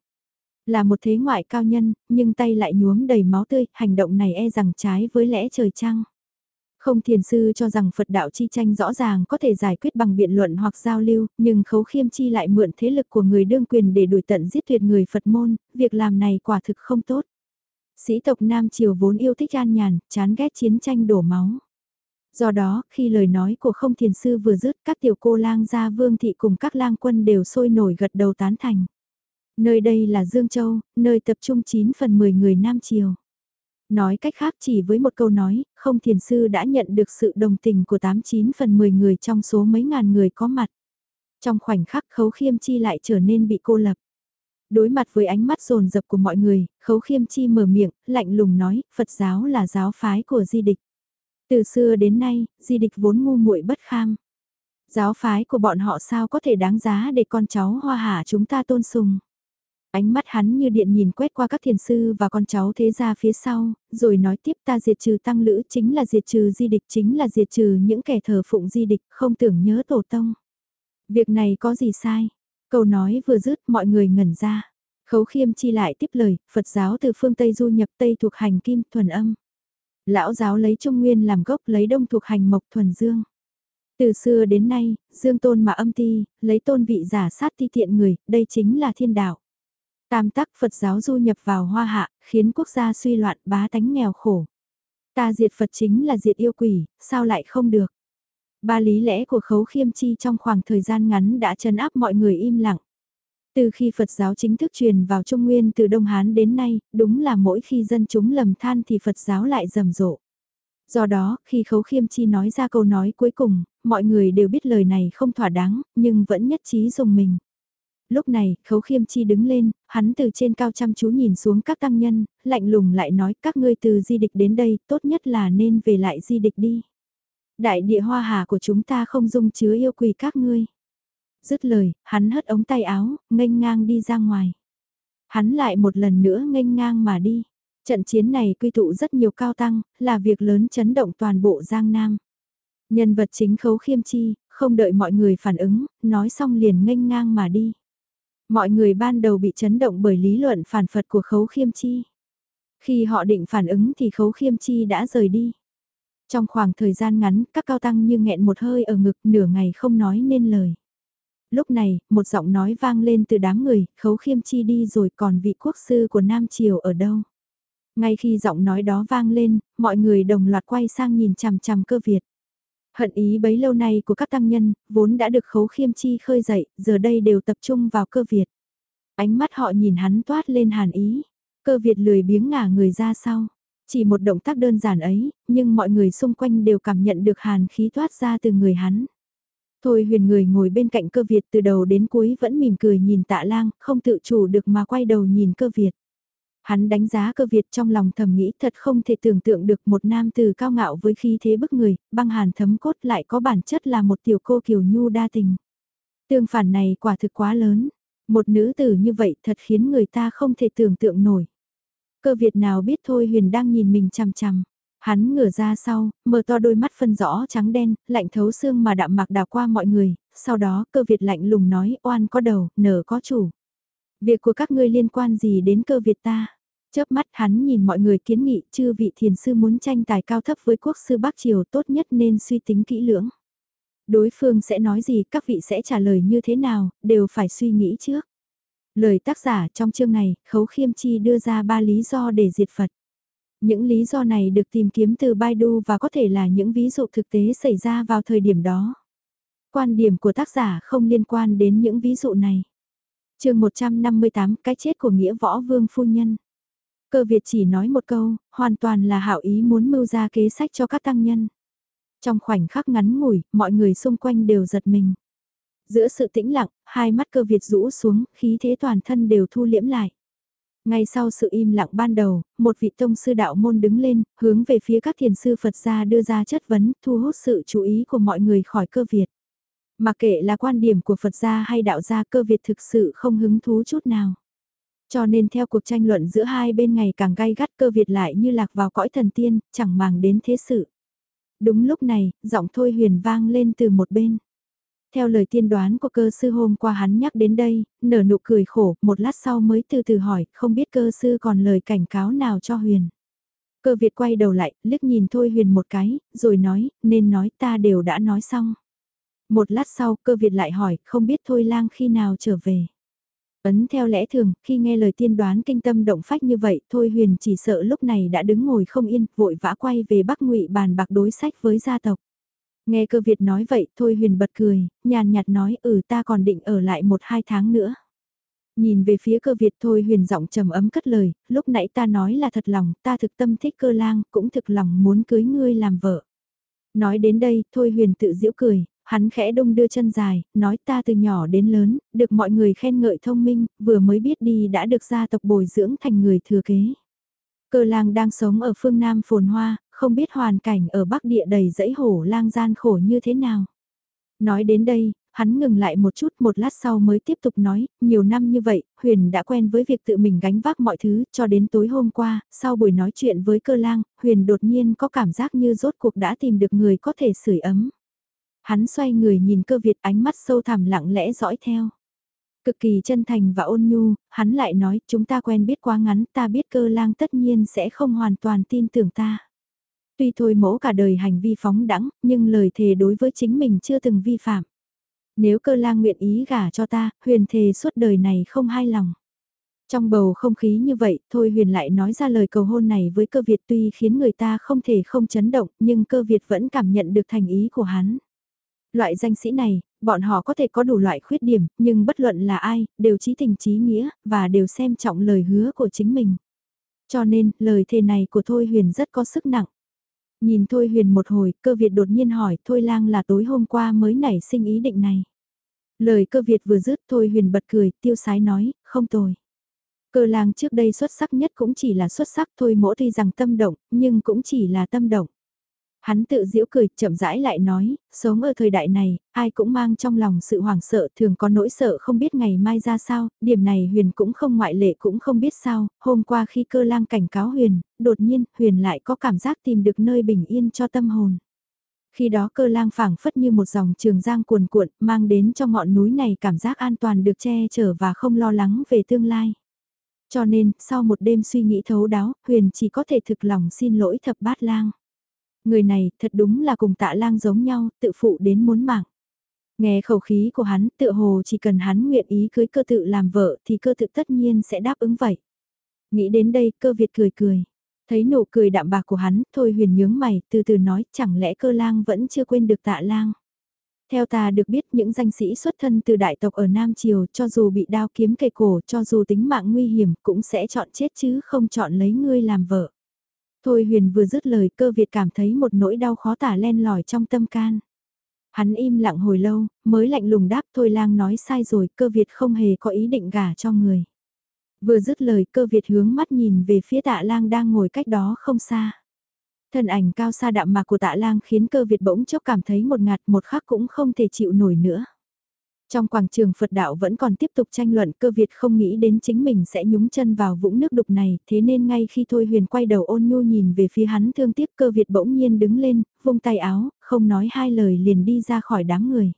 Là một thế ngoại cao nhân, nhưng tay lại nhuốm đầy máu tươi, hành động này e rằng trái với lẽ trời trăng. Không thiền sư cho rằng Phật đạo chi tranh rõ ràng có thể giải quyết bằng biện luận hoặc giao lưu, nhưng khấu khiêm chi lại mượn thế lực của người đương quyền để đuổi tận giết tuyệt người Phật môn, việc làm này quả thực không tốt. Sĩ tộc Nam Triều vốn yêu thích an nhàn, chán ghét chiến tranh đổ máu. Do đó, khi lời nói của không thiền sư vừa dứt các tiểu cô lang gia vương thị cùng các lang quân đều sôi nổi gật đầu tán thành. Nơi đây là Dương Châu, nơi tập trung 9 phần 10 người Nam Triều. Nói cách khác chỉ với một câu nói, không thiền sư đã nhận được sự đồng tình của 89 phần 10 người trong số mấy ngàn người có mặt. Trong khoảnh khắc khấu khiêm chi lại trở nên bị cô lập. Đối mặt với ánh mắt rồn rập của mọi người, khấu khiêm chi mở miệng, lạnh lùng nói, Phật giáo là giáo phái của di địch. Từ xưa đến nay, di địch vốn ngu muội bất kham. Giáo phái của bọn họ sao có thể đáng giá để con cháu hoa hạ chúng ta tôn sùng. Ánh mắt hắn như điện nhìn quét qua các thiền sư và con cháu thế gia phía sau, rồi nói tiếp ta diệt trừ tăng lữ chính là diệt trừ di địch chính là diệt trừ những kẻ thờ phụng di địch không tưởng nhớ tổ tông. Việc này có gì sai? Câu nói vừa dứt mọi người ngẩn ra. Khấu khiêm chi lại tiếp lời, Phật giáo từ phương Tây du nhập Tây thuộc hành kim thuần âm. Lão giáo lấy Trung Nguyên làm gốc lấy Đông thuộc hành mộc thuần dương. Từ xưa đến nay, dương tôn mà âm ti, lấy tôn vị giả sát ti tiện người, đây chính là thiên đạo. Tam tắc Phật giáo du nhập vào hoa hạ, khiến quốc gia suy loạn bá tánh nghèo khổ. Ta diệt Phật chính là diệt yêu quỷ, sao lại không được? Ba lý lẽ của khấu khiêm chi trong khoảng thời gian ngắn đã chấn áp mọi người im lặng. Từ khi Phật giáo chính thức truyền vào Trung Nguyên từ Đông Hán đến nay, đúng là mỗi khi dân chúng lầm than thì Phật giáo lại rầm rộ. Do đó, khi Khấu Khiêm Chi nói ra câu nói cuối cùng, mọi người đều biết lời này không thỏa đáng, nhưng vẫn nhất trí dùng mình. Lúc này, Khấu Khiêm Chi đứng lên, hắn từ trên cao chăm chú nhìn xuống các tăng nhân, lạnh lùng lại nói các ngươi từ di địch đến đây, tốt nhất là nên về lại di địch đi. Đại địa hoa hà của chúng ta không dung chứa yêu quỳ các ngươi. Dứt lời, hắn hất ống tay áo, nghênh ngang đi ra ngoài. Hắn lại một lần nữa nghênh ngang mà đi. Trận chiến này quy tụ rất nhiều cao tăng, là việc lớn chấn động toàn bộ Giang Nam. Nhân vật chính khấu khiêm chi, không đợi mọi người phản ứng, nói xong liền nghênh ngang mà đi. Mọi người ban đầu bị chấn động bởi lý luận phản Phật của khấu khiêm chi. Khi họ định phản ứng thì khấu khiêm chi đã rời đi. Trong khoảng thời gian ngắn, các cao tăng như nghẹn một hơi ở ngực nửa ngày không nói nên lời. Lúc này, một giọng nói vang lên từ đám người, khấu khiêm chi đi rồi còn vị quốc sư của Nam Triều ở đâu. Ngay khi giọng nói đó vang lên, mọi người đồng loạt quay sang nhìn chằm chằm cơ Việt. Hận ý bấy lâu nay của các tăng nhân, vốn đã được khấu khiêm chi khơi dậy, giờ đây đều tập trung vào cơ Việt. Ánh mắt họ nhìn hắn toát lên hàn ý. Cơ Việt lười biếng ngả người ra sau. Chỉ một động tác đơn giản ấy, nhưng mọi người xung quanh đều cảm nhận được hàn khí toát ra từ người hắn. Thôi huyền người ngồi bên cạnh cơ Việt từ đầu đến cuối vẫn mỉm cười nhìn tạ lang, không tự chủ được mà quay đầu nhìn cơ Việt. Hắn đánh giá cơ Việt trong lòng thầm nghĩ thật không thể tưởng tượng được một nam từ cao ngạo với khí thế bức người, băng hàn thấm cốt lại có bản chất là một tiểu cô kiều nhu đa tình. Tương phản này quả thực quá lớn, một nữ tử như vậy thật khiến người ta không thể tưởng tượng nổi. Cơ Việt nào biết thôi huyền đang nhìn mình chằm chằm. Hắn ngửa ra sau, mở to đôi mắt phân rõ trắng đen, lạnh thấu xương mà đạm mạc đào qua mọi người, sau đó cơ Việt lạnh lùng nói oan có đầu, nở có chủ. Việc của các ngươi liên quan gì đến cơ Việt ta? Chớp mắt hắn nhìn mọi người kiến nghị chư vị thiền sư muốn tranh tài cao thấp với quốc sư Bắc Triều tốt nhất nên suy tính kỹ lưỡng. Đối phương sẽ nói gì các vị sẽ trả lời như thế nào, đều phải suy nghĩ trước. Lời tác giả trong chương này, Khấu Khiêm Chi đưa ra ba lý do để diệt Phật. Những lý do này được tìm kiếm từ Baidu và có thể là những ví dụ thực tế xảy ra vào thời điểm đó. Quan điểm của tác giả không liên quan đến những ví dụ này. chương 158 Cái chết của Nghĩa Võ Vương Phu Nhân. Cơ Việt chỉ nói một câu, hoàn toàn là hảo ý muốn mưu ra kế sách cho các tăng nhân. Trong khoảnh khắc ngắn ngủi, mọi người xung quanh đều giật mình. Giữa sự tĩnh lặng, hai mắt cơ Việt rũ xuống, khí thế toàn thân đều thu liễm lại. Ngay sau sự im lặng ban đầu, một vị tông sư đạo môn đứng lên, hướng về phía các thiền sư Phật gia đưa ra chất vấn, thu hút sự chú ý của mọi người khỏi cơ Việt. Mà kệ là quan điểm của Phật gia hay đạo gia cơ Việt thực sự không hứng thú chút nào. Cho nên theo cuộc tranh luận giữa hai bên ngày càng gay gắt cơ Việt lại như lạc vào cõi thần tiên, chẳng màng đến thế sự. Đúng lúc này, giọng thôi huyền vang lên từ một bên. Theo lời tiên đoán của cơ sư hôm qua hắn nhắc đến đây, nở nụ cười khổ, một lát sau mới từ từ hỏi, không biết cơ sư còn lời cảnh cáo nào cho huyền. Cơ Việt quay đầu lại, liếc nhìn Thôi Huyền một cái, rồi nói, nên nói ta đều đã nói xong. Một lát sau, cơ Việt lại hỏi, không biết Thôi Lang khi nào trở về. Ấn theo lẽ thường, khi nghe lời tiên đoán kinh tâm động phách như vậy, Thôi Huyền chỉ sợ lúc này đã đứng ngồi không yên, vội vã quay về Bắc Ngụy bàn bạc đối sách với gia tộc. Nghe cơ Việt nói vậy, Thôi Huyền bật cười, nhàn nhạt nói, ừ ta còn định ở lại một hai tháng nữa. Nhìn về phía cơ Việt Thôi Huyền giọng trầm ấm cất lời, lúc nãy ta nói là thật lòng, ta thực tâm thích cơ lang, cũng thực lòng muốn cưới ngươi làm vợ. Nói đến đây, Thôi Huyền tự giễu cười, Hắn khẽ đông đưa chân dài, nói ta từ nhỏ đến lớn, được mọi người khen ngợi thông minh, vừa mới biết đi đã được gia tộc bồi dưỡng thành người thừa kế. Cơ lang đang sống ở phương Nam phồn hoa, không biết hoàn cảnh ở Bắc địa đầy dãy hổ lang gian khổ như thế nào. Nói đến đây, hắn ngừng lại một chút một lát sau mới tiếp tục nói, nhiều năm như vậy, Huyền đã quen với việc tự mình gánh vác mọi thứ, cho đến tối hôm qua, sau buổi nói chuyện với cơ lang, Huyền đột nhiên có cảm giác như rốt cuộc đã tìm được người có thể sưởi ấm. Hắn xoay người nhìn cơ Việt ánh mắt sâu thẳm lặng lẽ dõi theo. Cực kỳ chân thành và ôn nhu, hắn lại nói chúng ta quen biết quá ngắn ta biết cơ lang tất nhiên sẽ không hoàn toàn tin tưởng ta. Tuy thôi mẫu cả đời hành vi phóng đẳng, nhưng lời thề đối với chính mình chưa từng vi phạm. Nếu cơ lang nguyện ý gả cho ta, huyền thề suốt đời này không hai lòng. Trong bầu không khí như vậy, Thôi Huyền lại nói ra lời cầu hôn này với cơ Việt tuy khiến người ta không thể không chấn động, nhưng cơ Việt vẫn cảm nhận được thành ý của hắn. Loại danh sĩ này, bọn họ có thể có đủ loại khuyết điểm, nhưng bất luận là ai, đều trí tình trí nghĩa, và đều xem trọng lời hứa của chính mình. Cho nên, lời thề này của Thôi Huyền rất có sức nặng. Nhìn Thôi Huyền một hồi, cơ Việt đột nhiên hỏi Thôi Lang là tối hôm qua mới nảy sinh ý định này. Lời cơ Việt vừa dứt Thôi Huyền bật cười, tiêu sái nói, không tồi. Cơ lang trước đây xuất sắc nhất cũng chỉ là xuất sắc thôi mỗi tuy rằng tâm động, nhưng cũng chỉ là tâm động. Hắn tự giễu cười, chậm rãi lại nói, sống ở thời đại này, ai cũng mang trong lòng sự hoảng sợ, thường có nỗi sợ không biết ngày mai ra sao, điểm này Huyền cũng không ngoại lệ cũng không biết sao, hôm qua khi cơ lang cảnh cáo Huyền, đột nhiên, Huyền lại có cảm giác tìm được nơi bình yên cho tâm hồn. Khi đó cơ lang phảng phất như một dòng trường giang cuồn cuộn, mang đến cho ngọn núi này cảm giác an toàn được che chở và không lo lắng về tương lai. Cho nên, sau một đêm suy nghĩ thấu đáo, Huyền chỉ có thể thực lòng xin lỗi thập bát lang. Người này thật đúng là cùng tạ lang giống nhau, tự phụ đến muốn mạng. Nghe khẩu khí của hắn, tự hồ chỉ cần hắn nguyện ý cưới cơ tự làm vợ thì cơ tự tất nhiên sẽ đáp ứng vậy. Nghĩ đến đây, cơ Việt cười cười. Thấy nụ cười đạm bạc của hắn, thôi huyền nhướng mày, từ từ nói, chẳng lẽ cơ lang vẫn chưa quên được tạ lang. Theo ta được biết những danh sĩ xuất thân từ đại tộc ở Nam Triều cho dù bị đao kiếm kề cổ cho dù tính mạng nguy hiểm cũng sẽ chọn chết chứ không chọn lấy ngươi làm vợ. Thôi huyền vừa dứt lời cơ Việt cảm thấy một nỗi đau khó tả len lỏi trong tâm can. Hắn im lặng hồi lâu, mới lạnh lùng đáp Thôi lang nói sai rồi, cơ Việt không hề có ý định gả cho người. Vừa dứt lời cơ Việt hướng mắt nhìn về phía tạ lang đang ngồi cách đó không xa. Thân ảnh cao xa đạm mạc của tạ lang khiến cơ Việt bỗng chốc cảm thấy một ngạt một khắc cũng không thể chịu nổi nữa. Trong quảng trường Phật đạo vẫn còn tiếp tục tranh luận cơ Việt không nghĩ đến chính mình sẽ nhúng chân vào vũng nước đục này, thế nên ngay khi Thôi Huyền quay đầu ôn nhu nhìn về phía hắn thương tiếc cơ Việt bỗng nhiên đứng lên, vung tay áo, không nói hai lời liền đi ra khỏi đám người.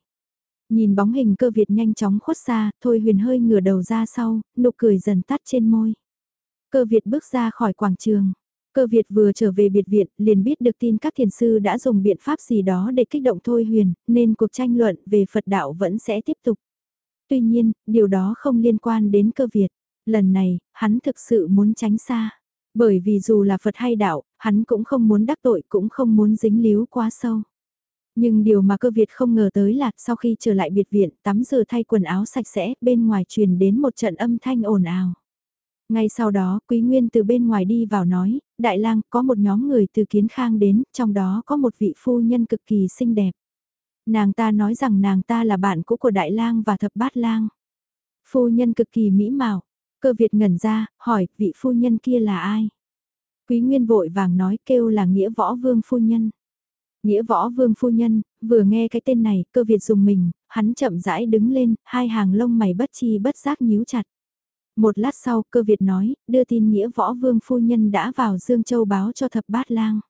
Nhìn bóng hình cơ Việt nhanh chóng khuất xa, Thôi Huyền hơi ngửa đầu ra sau, nụ cười dần tắt trên môi. Cơ Việt bước ra khỏi quảng trường. Cơ Việt vừa trở về biệt viện, liền biết được tin các thiền sư đã dùng biện pháp gì đó để kích động Thôi Huyền, nên cuộc tranh luận về Phật đạo vẫn sẽ tiếp tục. tuy nhiên, điều đó không liên quan đến cơ Việt. Lần này, hắn thực sự muốn tránh xa. Bởi vì dù là Phật hay đạo, hắn cũng không muốn đắc tội cũng không muốn dính líu quá sâu. Nhưng điều mà cơ Việt không ngờ tới là sau khi trở lại biệt viện tắm rửa thay quần áo sạch sẽ bên ngoài truyền đến một trận âm thanh ồn ào. Ngay sau đó Quý Nguyên từ bên ngoài đi vào nói, Đại lang có một nhóm người từ Kiến Khang đến, trong đó có một vị phu nhân cực kỳ xinh đẹp. Nàng ta nói rằng nàng ta là bạn cũ của Đại lang và Thập Bát lang. Phu nhân cực kỳ mỹ mạo, cơ Việt ngẩn ra, hỏi vị phu nhân kia là ai? Quý Nguyên vội vàng nói kêu là Nghĩa Võ Vương phu nhân. Nghĩa Võ Vương phu nhân, vừa nghe cái tên này, cơ Việt dùng mình, hắn chậm rãi đứng lên, hai hàng lông mày bất chi bất giác nhíu chặt. Một lát sau, cơ Việt nói, đưa tin Nghĩa Võ Vương phu nhân đã vào Dương Châu báo cho thập bát lang.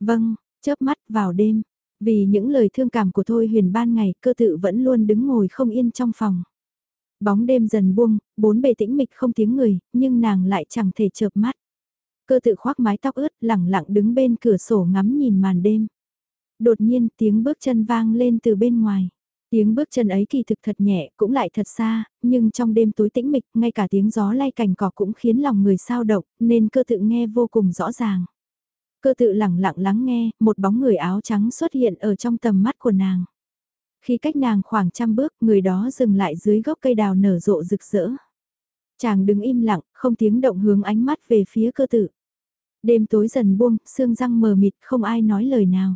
Vâng, chớp mắt vào đêm. Vì những lời thương cảm của Thôi huyền ban ngày, cơ tự vẫn luôn đứng ngồi không yên trong phòng. Bóng đêm dần buông, bốn bề tĩnh mịch không tiếng người, nhưng nàng lại chẳng thể chợp mắt. Cơ tự khoác mái tóc ướt, lẳng lặng đứng bên cửa sổ ngắm nhìn màn đêm. Đột nhiên tiếng bước chân vang lên từ bên ngoài. Tiếng bước chân ấy kỳ thực thật nhẹ, cũng lại thật xa, nhưng trong đêm tối tĩnh mịch, ngay cả tiếng gió lay cành cỏ cũng khiến lòng người sao động, nên cơ tự nghe vô cùng rõ ràng. Cơ tự lặng lặng lắng nghe, một bóng người áo trắng xuất hiện ở trong tầm mắt của nàng. Khi cách nàng khoảng trăm bước, người đó dừng lại dưới gốc cây đào nở rộ rực rỡ. Chàng đứng im lặng, không tiếng động hướng ánh mắt về phía cơ tự. Đêm tối dần buông, sương răng mờ mịt, không ai nói lời nào.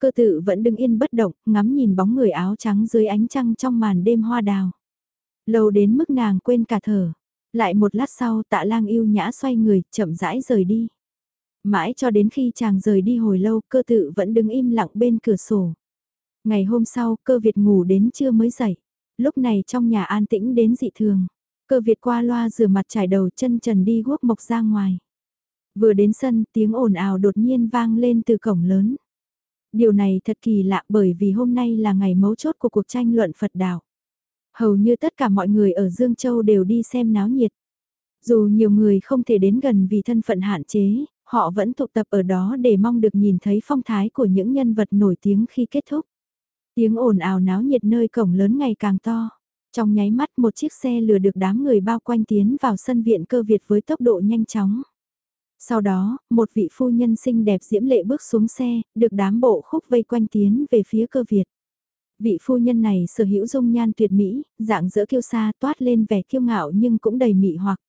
Cơ tự vẫn đứng yên bất động, ngắm nhìn bóng người áo trắng dưới ánh trăng trong màn đêm hoa đào. Lâu đến mức nàng quên cả thở. Lại một lát sau tạ lang yêu nhã xoay người, chậm rãi rời đi. Mãi cho đến khi chàng rời đi hồi lâu, cơ tự vẫn đứng im lặng bên cửa sổ. Ngày hôm sau, cơ Việt ngủ đến trưa mới dậy. Lúc này trong nhà an tĩnh đến dị thường. Cơ Việt qua loa rửa mặt trải đầu chân trần đi guốc mộc ra ngoài. Vừa đến sân, tiếng ồn ào đột nhiên vang lên từ cổng lớn. Điều này thật kỳ lạ bởi vì hôm nay là ngày mấu chốt của cuộc tranh luận Phật đạo. Hầu như tất cả mọi người ở Dương Châu đều đi xem náo nhiệt. Dù nhiều người không thể đến gần vì thân phận hạn chế, họ vẫn tụ tập ở đó để mong được nhìn thấy phong thái của những nhân vật nổi tiếng khi kết thúc. Tiếng ồn ào náo nhiệt nơi cổng lớn ngày càng to. Trong nháy mắt một chiếc xe lừa được đám người bao quanh tiến vào sân viện cơ Việt với tốc độ nhanh chóng. Sau đó, một vị phu nhân xinh đẹp diễm lệ bước xuống xe, được đám bộ khúc vây quanh tiến về phía cơ Việt. Vị phu nhân này sở hữu dung nhan tuyệt mỹ, dạng dỡ kiêu sa toát lên vẻ kiêu ngạo nhưng cũng đầy mị hoặc.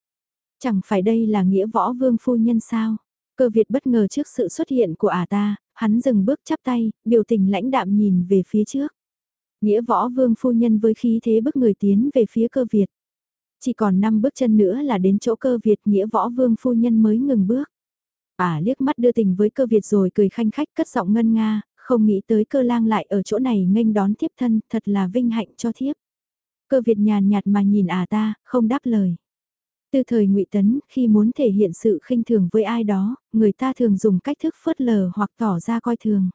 Chẳng phải đây là nghĩa võ vương phu nhân sao? Cơ Việt bất ngờ trước sự xuất hiện của ả ta, hắn dừng bước chắp tay, biểu tình lãnh đạm nhìn về phía trước. Nghĩa võ vương phu nhân với khí thế bức người tiến về phía cơ Việt. Chỉ còn 5 bước chân nữa là đến chỗ cơ Việt nghĩa võ vương phu nhân mới ngừng bước. À liếc mắt đưa tình với cơ Việt rồi cười khanh khách cất giọng ngân nga, không nghĩ tới cơ lang lại ở chỗ này nghênh đón tiếp thân, thật là vinh hạnh cho thiếp. Cơ Việt nhàn nhạt mà nhìn à ta, không đáp lời. Từ thời ngụy Tấn, khi muốn thể hiện sự khinh thường với ai đó, người ta thường dùng cách thức phớt lờ hoặc tỏ ra coi thường.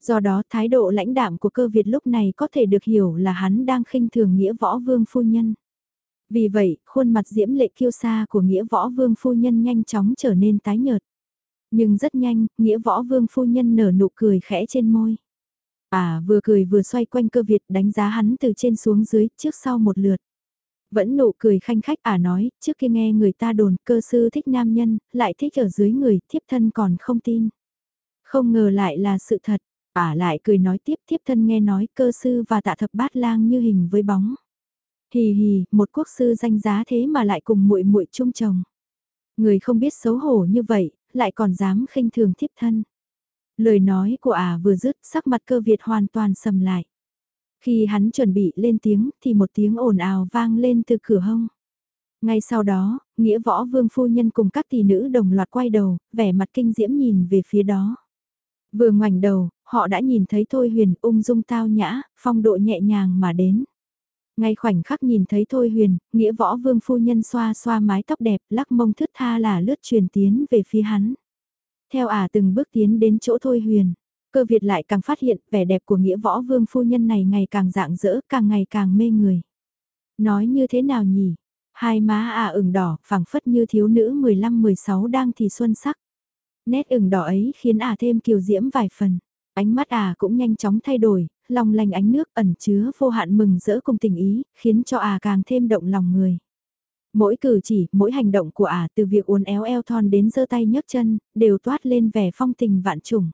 Do đó thái độ lãnh đạm của cơ Việt lúc này có thể được hiểu là hắn đang khinh thường nghĩa võ vương phu nhân. Vì vậy, khuôn mặt diễm lệ kiêu sa của nghĩa võ vương phu nhân nhanh chóng trở nên tái nhợt. Nhưng rất nhanh, nghĩa võ vương phu nhân nở nụ cười khẽ trên môi. À vừa cười vừa xoay quanh cơ Việt đánh giá hắn từ trên xuống dưới, trước sau một lượt. Vẫn nụ cười khanh khách à nói, trước khi nghe người ta đồn cơ sư thích nam nhân, lại thích ở dưới người, thiếp thân còn không tin. Không ngờ lại là sự thật, à lại cười nói tiếp thiếp thân nghe nói cơ sư và tạ thập bát lang như hình với bóng. Hì hì, một quốc sư danh giá thế mà lại cùng muội muội chung chồng. Người không biết xấu hổ như vậy, lại còn dám khinh thường thiếp thân. Lời nói của ả à vừa dứt sắc mặt cơ Việt hoàn toàn sầm lại. Khi hắn chuẩn bị lên tiếng thì một tiếng ồn ào vang lên từ cửa hông. Ngay sau đó, nghĩa võ vương phu nhân cùng các tỷ nữ đồng loạt quay đầu, vẻ mặt kinh diễm nhìn về phía đó. Vừa ngoảnh đầu, họ đã nhìn thấy Thôi Huyền ung dung tao nhã, phong độ nhẹ nhàng mà đến. Ngay khoảnh khắc nhìn thấy Thôi Huyền, nghĩa võ vương phu nhân xoa xoa mái tóc đẹp, lắc mông thướt tha là lướt truyền tiến về phía hắn. Theo ả từng bước tiến đến chỗ Thôi Huyền, cơ Việt lại càng phát hiện vẻ đẹp của nghĩa võ vương phu nhân này ngày càng dạng dỡ, càng ngày càng mê người. Nói như thế nào nhỉ? Hai má ả ửng đỏ, phẳng phất như thiếu nữ 15-16 đang thì xuân sắc. Nét ửng đỏ ấy khiến ả thêm kiều diễm vài phần. Ánh mắt ả cũng nhanh chóng thay đổi, long lanh ánh nước ẩn chứa vô hạn mừng rỡ cùng tình ý, khiến cho à càng thêm động lòng người. Mỗi cử chỉ, mỗi hành động của ả từ việc uốn éo eo thon đến giơ tay nhấc chân, đều toát lên vẻ phong tình vạn trùng.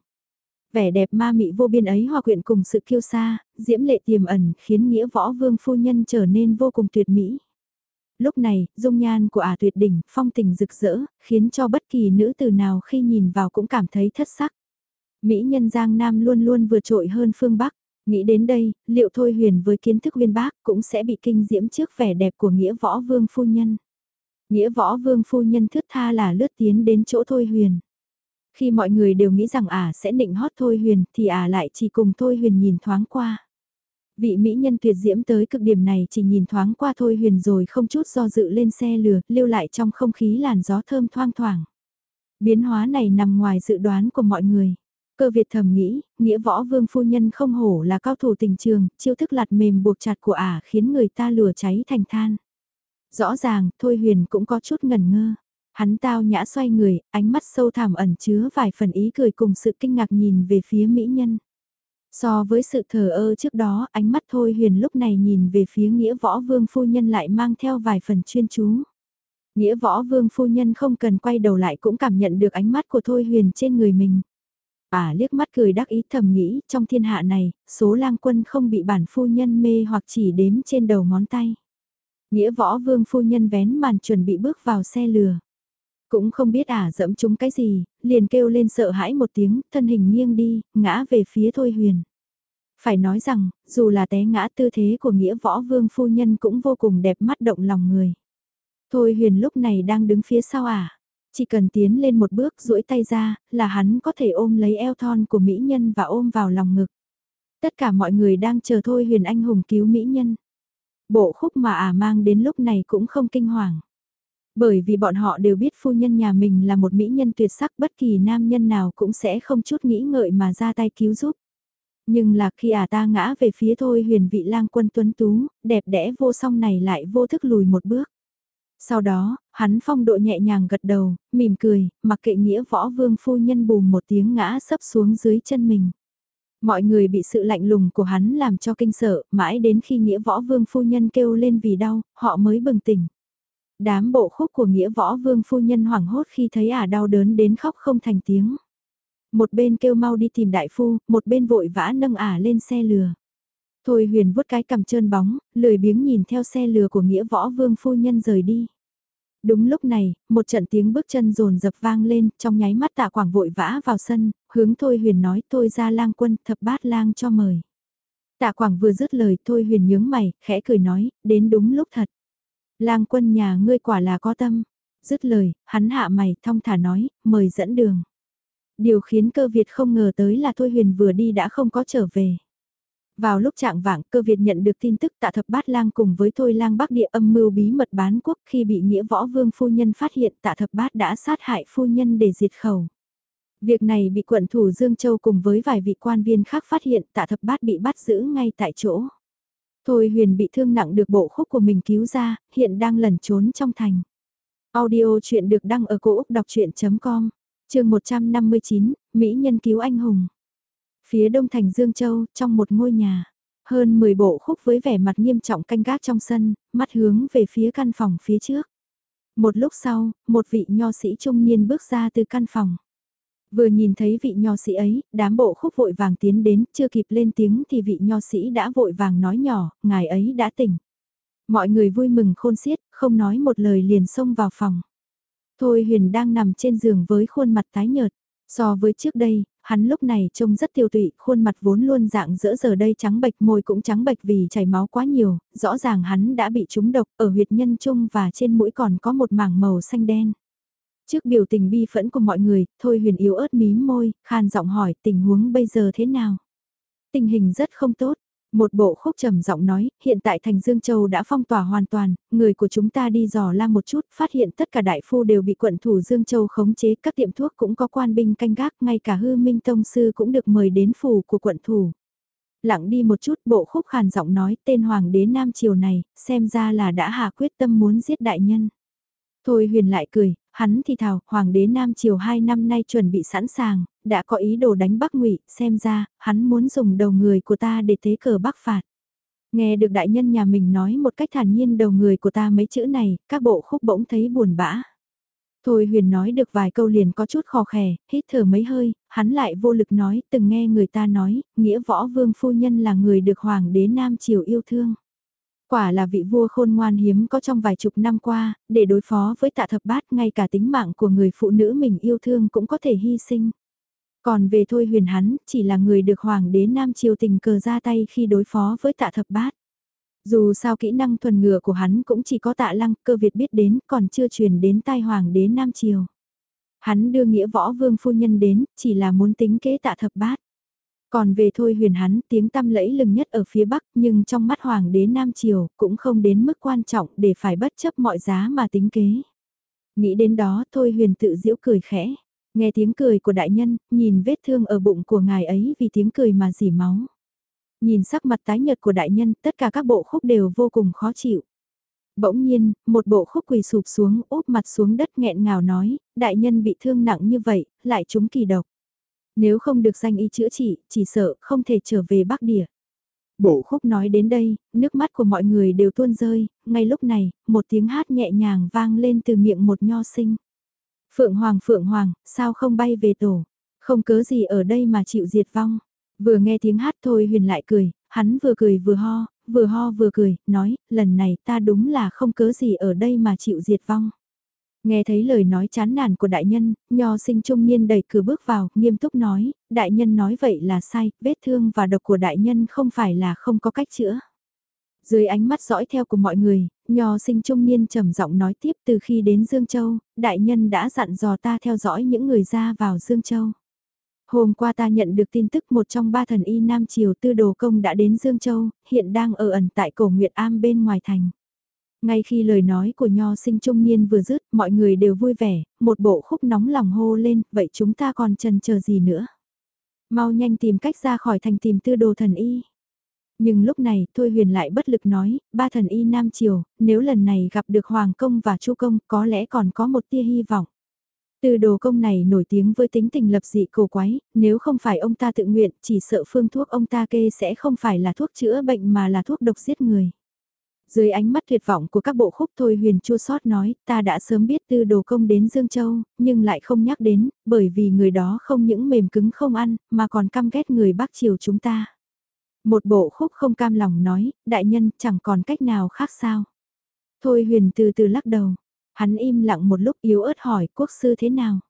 Vẻ đẹp ma mị vô biên ấy hòa quyện cùng sự kiêu sa, diễm lệ tiềm ẩn khiến nghĩa võ vương phu nhân trở nên vô cùng tuyệt mỹ. Lúc này, dung nhan của ả tuyệt đỉnh, phong tình rực rỡ, khiến cho bất kỳ nữ tử nào khi nhìn vào cũng cảm thấy thất sắc. Mỹ nhân Giang Nam luôn luôn vượt trội hơn phương Bắc. Nghĩ đến đây, liệu Thôi Huyền với kiến thức uyên bác cũng sẽ bị kinh diễm trước vẻ đẹp của Nghĩa Võ Vương Phu Nhân. Nghĩa Võ Vương Phu Nhân thướt tha là lướt tiến đến chỗ Thôi Huyền. Khi mọi người đều nghĩ rằng ả sẽ định hót Thôi Huyền thì ả lại chỉ cùng Thôi Huyền nhìn thoáng qua. Vị mỹ nhân tuyệt diễm tới cực điểm này chỉ nhìn thoáng qua Thôi Huyền rồi không chút do dự lên xe lừa, lưu lại trong không khí làn gió thơm thoang thoảng. Biến hóa này nằm ngoài dự đoán của mọi người. Cơ Việt thầm nghĩ, nghĩa võ vương phu nhân không hổ là cao thủ tình trường, chiêu thức lạt mềm buộc chặt của ả khiến người ta lửa cháy thành than. Rõ ràng, Thôi Huyền cũng có chút ngần ngơ. Hắn tao nhã xoay người, ánh mắt sâu thẳm ẩn chứa vài phần ý cười cùng sự kinh ngạc nhìn về phía mỹ nhân. So với sự thờ ơ trước đó, ánh mắt Thôi Huyền lúc này nhìn về phía nghĩa võ vương phu nhân lại mang theo vài phần chuyên chú. Nghĩa võ vương phu nhân không cần quay đầu lại cũng cảm nhận được ánh mắt của Thôi Huyền trên người mình. À liếc mắt cười đắc ý thầm nghĩ, trong thiên hạ này, số lang quân không bị bản phu nhân mê hoặc chỉ đếm trên đầu ngón tay. Nghĩa võ vương phu nhân vén màn chuẩn bị bước vào xe lừa. Cũng không biết ả à dẫm chúng cái gì, liền kêu lên sợ hãi một tiếng, thân hình nghiêng đi, ngã về phía Thôi Huyền. Phải nói rằng, dù là té ngã tư thế của nghĩa võ vương phu nhân cũng vô cùng đẹp mắt động lòng người. Thôi Huyền lúc này đang đứng phía sau ả. À. Chỉ cần tiến lên một bước duỗi tay ra, là hắn có thể ôm lấy eo thon của mỹ nhân và ôm vào lòng ngực. Tất cả mọi người đang chờ thôi huyền anh hùng cứu mỹ nhân. Bộ khúc mà ả à mang đến lúc này cũng không kinh hoàng. Bởi vì bọn họ đều biết phu nhân nhà mình là một mỹ nhân tuyệt sắc bất kỳ nam nhân nào cũng sẽ không chút nghĩ ngợi mà ra tay cứu giúp. Nhưng là khi ả à ta ngã về phía thôi huyền vị lang quân tuấn tú, đẹp đẽ vô song này lại vô thức lùi một bước. Sau đó, hắn phong độ nhẹ nhàng gật đầu, mỉm cười, mặc kệ nghĩa võ vương phu nhân bùm một tiếng ngã sấp xuống dưới chân mình. Mọi người bị sự lạnh lùng của hắn làm cho kinh sợ, mãi đến khi nghĩa võ vương phu nhân kêu lên vì đau, họ mới bừng tỉnh. Đám bộ khúc của nghĩa võ vương phu nhân hoảng hốt khi thấy ả đau đớn đến khóc không thành tiếng. Một bên kêu mau đi tìm đại phu, một bên vội vã nâng ả lên xe lừa. Thôi huyền vuốt cái cầm trơn bóng, lười biếng nhìn theo xe lừa của nghĩa võ vương phu nhân rời đi. Đúng lúc này, một trận tiếng bước chân rồn dập vang lên, trong nháy mắt tạ quảng vội vã vào sân, hướng Thôi Huyền nói tôi ra lang quân thập bát lang cho mời. Tạ quảng vừa dứt lời Thôi Huyền nhướng mày, khẽ cười nói, đến đúng lúc thật. Lang quân nhà ngươi quả là có tâm. Dứt lời, hắn hạ mày, thong thả nói, mời dẫn đường. Điều khiến cơ Việt không ngờ tới là Thôi Huyền vừa đi đã không có trở về. Vào lúc trạng vạng cơ Việt nhận được tin tức tạ thập bát lang cùng với thôi lang bắc địa âm mưu bí mật bán quốc khi bị nghĩa võ vương phu nhân phát hiện tạ thập bát đã sát hại phu nhân để diệt khẩu. Việc này bị quận thủ Dương Châu cùng với vài vị quan viên khác phát hiện tạ thập bát bị bắt giữ ngay tại chỗ. Thôi huyền bị thương nặng được bộ khúc của mình cứu ra, hiện đang lẩn trốn trong thành. Audio chuyện được đăng ở cổ Úc đọc chuyện.com, trường 159, Mỹ nhân cứu anh hùng. Phía đông thành Dương Châu, trong một ngôi nhà, hơn 10 bộ khúc với vẻ mặt nghiêm trọng canh gác trong sân, mắt hướng về phía căn phòng phía trước. Một lúc sau, một vị nho sĩ trung niên bước ra từ căn phòng. Vừa nhìn thấy vị nho sĩ ấy, đám bộ khúc vội vàng tiến đến, chưa kịp lên tiếng thì vị nho sĩ đã vội vàng nói nhỏ, ngài ấy đã tỉnh. Mọi người vui mừng khôn xiết, không nói một lời liền xông vào phòng. Thôi Huyền đang nằm trên giường với khuôn mặt tái nhợt. So với trước đây, hắn lúc này trông rất tiêu tụy, khuôn mặt vốn luôn dạng dỡ giờ đây trắng bệch môi cũng trắng bệch vì chảy máu quá nhiều, rõ ràng hắn đã bị trúng độc ở huyệt nhân trung và trên mũi còn có một mảng màu xanh đen. Trước biểu tình bi phẫn của mọi người, Thôi huyền yếu ớt mím môi, khan giọng hỏi tình huống bây giờ thế nào. Tình hình rất không tốt, một bộ khúc trầm giọng nói, hiện tại thành Dương Châu đã phong tỏa hoàn toàn, người của chúng ta đi dò la một chút, phát hiện tất cả đại phu đều bị quận thủ Dương Châu khống chế, các tiệm thuốc cũng có quan binh canh gác, ngay cả hư minh tông sư cũng được mời đến phủ của quận thủ. Lặng đi một chút bộ khúc khàn giọng nói tên hoàng đế Nam Triều này, xem ra là đã hạ quyết tâm muốn giết đại nhân. Thôi huyền lại cười, hắn thì thào, Hoàng đế Nam Triều hai năm nay chuẩn bị sẵn sàng, đã có ý đồ đánh Bắc ngụy xem ra, hắn muốn dùng đầu người của ta để thế cờ Bắc phạt. Nghe được đại nhân nhà mình nói một cách thản nhiên đầu người của ta mấy chữ này, các bộ khúc bỗng thấy buồn bã. Thôi huyền nói được vài câu liền có chút khò khè, hít thở mấy hơi, hắn lại vô lực nói, từng nghe người ta nói, nghĩa võ vương phu nhân là người được hoàng đế Nam Triều yêu thương. Quả là vị vua khôn ngoan hiếm có trong vài chục năm qua, để đối phó với tạ thập bát ngay cả tính mạng của người phụ nữ mình yêu thương cũng có thể hy sinh. Còn về thôi huyền hắn, chỉ là người được hoàng đế Nam Triều tình cờ ra tay khi đối phó với tạ thập bát. Dù sao kỹ năng thuần ngựa của hắn cũng chỉ có tạ lăng cơ Việt biết đến còn chưa truyền đến tai hoàng đế Nam Triều. Hắn đưa nghĩa võ vương phu nhân đến, chỉ là muốn tính kế tạ thập bát. Còn về thôi huyền hắn tiếng tăm lẫy lừng nhất ở phía Bắc nhưng trong mắt Hoàng đế Nam Triều cũng không đến mức quan trọng để phải bất chấp mọi giá mà tính kế. Nghĩ đến đó thôi huyền tự giễu cười khẽ. Nghe tiếng cười của đại nhân, nhìn vết thương ở bụng của ngài ấy vì tiếng cười mà dỉ máu. Nhìn sắc mặt tái nhợt của đại nhân, tất cả các bộ khúc đều vô cùng khó chịu. Bỗng nhiên, một bộ khúc quỳ sụp xuống, úp mặt xuống đất nghẹn ngào nói, đại nhân bị thương nặng như vậy, lại trúng kỳ độc. Nếu không được danh y chữa trị, chỉ sợ không thể trở về Bắc Địa. Bộ khúc nói đến đây, nước mắt của mọi người đều tuôn rơi, ngay lúc này, một tiếng hát nhẹ nhàng vang lên từ miệng một nho sinh. Phượng Hoàng Phượng Hoàng, sao không bay về tổ? Không cớ gì ở đây mà chịu diệt vong. Vừa nghe tiếng hát thôi huyền lại cười, hắn vừa cười vừa ho, vừa ho vừa cười, nói, lần này ta đúng là không cớ gì ở đây mà chịu diệt vong. Nghe thấy lời nói chán nản của đại nhân, nho sinh trung niên đẩy cửa bước vào, nghiêm túc nói, đại nhân nói vậy là sai, vết thương và độc của đại nhân không phải là không có cách chữa. Dưới ánh mắt dõi theo của mọi người, nho sinh trung niên trầm giọng nói tiếp từ khi đến Dương Châu, đại nhân đã dặn dò ta theo dõi những người ra vào Dương Châu. Hôm qua ta nhận được tin tức một trong ba thần y Nam Triều tư đồ công đã đến Dương Châu, hiện đang ở ẩn tại cổ Nguyệt Am bên ngoài thành. Ngay khi lời nói của nho sinh trung niên vừa dứt, mọi người đều vui vẻ, một bộ khúc nóng lòng hô lên, vậy chúng ta còn chần chờ gì nữa? Mau nhanh tìm cách ra khỏi thành tìm tư đồ thần y. Nhưng lúc này, Thôi Huyền lại bất lực nói, ba thần y Nam Triều, nếu lần này gặp được Hoàng Công và Chu Công, có lẽ còn có một tia hy vọng. Từ đồ công này nổi tiếng với tính tình lập dị cổ quái, nếu không phải ông ta tự nguyện, chỉ sợ phương thuốc ông ta kê sẽ không phải là thuốc chữa bệnh mà là thuốc độc giết người. Dưới ánh mắt tuyệt vọng của các bộ khúc Thôi Huyền chua sót nói, ta đã sớm biết tư đồ công đến Dương Châu, nhưng lại không nhắc đến, bởi vì người đó không những mềm cứng không ăn, mà còn căm ghét người Bắc Triều chúng ta. Một bộ khúc không cam lòng nói, đại nhân chẳng còn cách nào khác sao. Thôi Huyền từ từ lắc đầu, hắn im lặng một lúc yếu ớt hỏi quốc sư thế nào.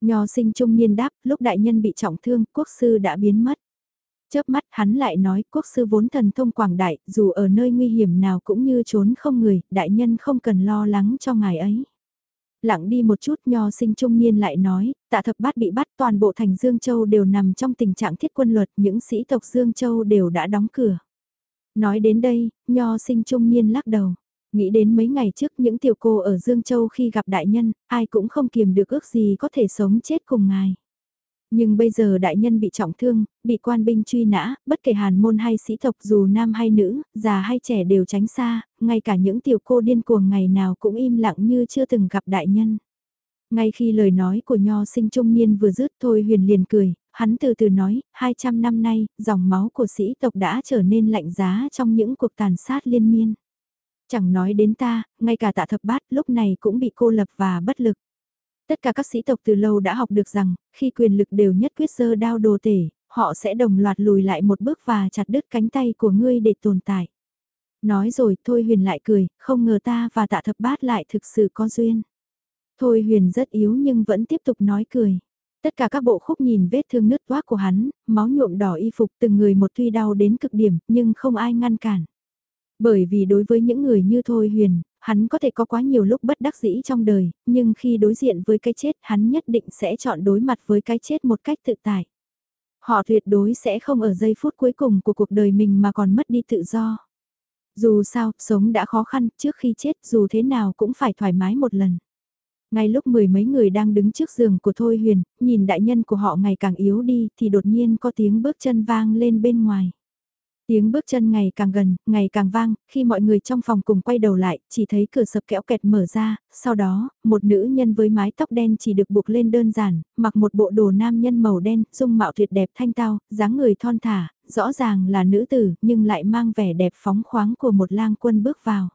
Nho sinh trung niên đáp, lúc đại nhân bị trọng thương, quốc sư đã biến mất. Chớp mắt hắn lại nói quốc sư vốn thần thông quảng đại, dù ở nơi nguy hiểm nào cũng như trốn không người, đại nhân không cần lo lắng cho ngài ấy. Lặng đi một chút nho sinh trung niên lại nói, tạ thập bát bị bắt toàn bộ thành Dương Châu đều nằm trong tình trạng thiết quân luật, những sĩ tộc Dương Châu đều đã đóng cửa. Nói đến đây, nho sinh trung niên lắc đầu. Nghĩ đến mấy ngày trước những tiểu cô ở Dương Châu khi gặp đại nhân, ai cũng không kiềm được ước gì có thể sống chết cùng ngài. Nhưng bây giờ đại nhân bị trọng thương, bị quan binh truy nã, bất kể hàn môn hay sĩ tộc dù nam hay nữ, già hay trẻ đều tránh xa, ngay cả những tiểu cô điên cuồng ngày nào cũng im lặng như chưa từng gặp đại nhân. Ngay khi lời nói của nho sinh trung niên vừa dứt thôi huyền liền cười, hắn từ từ nói, 200 năm nay, dòng máu của sĩ tộc đã trở nên lạnh giá trong những cuộc tàn sát liên miên. Chẳng nói đến ta, ngay cả tạ thập bát lúc này cũng bị cô lập và bất lực. Tất cả các sĩ tộc từ lâu đã học được rằng, khi quyền lực đều nhất quyết sơ đao đồ tể, họ sẽ đồng loạt lùi lại một bước và chặt đứt cánh tay của ngươi để tồn tại. Nói rồi Thôi Huyền lại cười, không ngờ ta và tạ thập bát lại thực sự có duyên. Thôi Huyền rất yếu nhưng vẫn tiếp tục nói cười. Tất cả các bộ khúc nhìn vết thương nứt toác của hắn, máu nhuộm đỏ y phục từng người một tuy đau đến cực điểm nhưng không ai ngăn cản. Bởi vì đối với những người như Thôi Huyền, hắn có thể có quá nhiều lúc bất đắc dĩ trong đời, nhưng khi đối diện với cái chết hắn nhất định sẽ chọn đối mặt với cái chết một cách tự tại. Họ tuyệt đối sẽ không ở giây phút cuối cùng của cuộc đời mình mà còn mất đi tự do. Dù sao, sống đã khó khăn, trước khi chết dù thế nào cũng phải thoải mái một lần. Ngay lúc mười mấy người đang đứng trước giường của Thôi Huyền, nhìn đại nhân của họ ngày càng yếu đi thì đột nhiên có tiếng bước chân vang lên bên ngoài. Tiếng bước chân ngày càng gần, ngày càng vang, khi mọi người trong phòng cùng quay đầu lại, chỉ thấy cửa sập kẽo kẹt mở ra, sau đó, một nữ nhân với mái tóc đen chỉ được buộc lên đơn giản, mặc một bộ đồ nam nhân màu đen, dung mạo tuyệt đẹp thanh tao, dáng người thon thả, rõ ràng là nữ tử, nhưng lại mang vẻ đẹp phóng khoáng của một lang quân bước vào.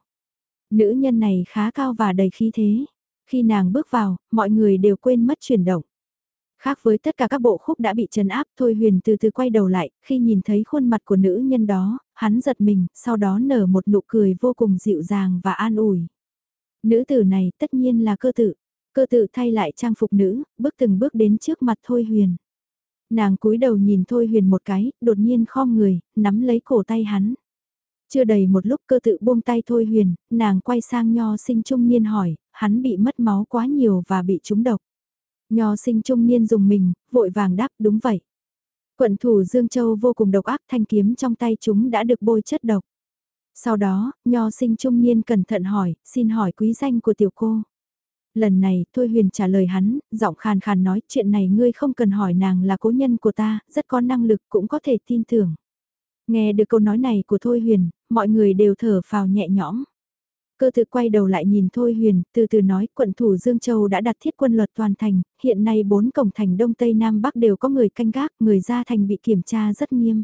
Nữ nhân này khá cao và đầy khí thế. Khi nàng bước vào, mọi người đều quên mất chuyển động. Khác với tất cả các bộ khúc đã bị trấn áp, Thôi Huyền từ từ quay đầu lại, khi nhìn thấy khuôn mặt của nữ nhân đó, hắn giật mình, sau đó nở một nụ cười vô cùng dịu dàng và an ủi. Nữ tử này tất nhiên là cơ Tử, Cơ Tử thay lại trang phục nữ, bước từng bước đến trước mặt Thôi Huyền. Nàng cúi đầu nhìn Thôi Huyền một cái, đột nhiên khom người, nắm lấy cổ tay hắn. Chưa đầy một lúc cơ tự buông tay Thôi Huyền, nàng quay sang nho sinh trung niên hỏi, hắn bị mất máu quá nhiều và bị trúng độc. Nho sinh trung niên dùng mình, vội vàng đáp đúng vậy. Quận thủ Dương Châu vô cùng độc ác thanh kiếm trong tay chúng đã được bôi chất độc. Sau đó, nho sinh trung niên cẩn thận hỏi, xin hỏi quý danh của tiểu cô. Lần này, Thôi Huyền trả lời hắn, giọng khàn khàn nói chuyện này ngươi không cần hỏi nàng là cố nhân của ta, rất có năng lực cũng có thể tin tưởng. Nghe được câu nói này của Thôi Huyền, mọi người đều thở phào nhẹ nhõm. Cơ thực quay đầu lại nhìn Thôi Huyền, từ từ nói quận thủ Dương Châu đã đặt thiết quân luật toàn thành, hiện nay bốn cổng thành Đông Tây Nam Bắc đều có người canh gác, người ra thành bị kiểm tra rất nghiêm.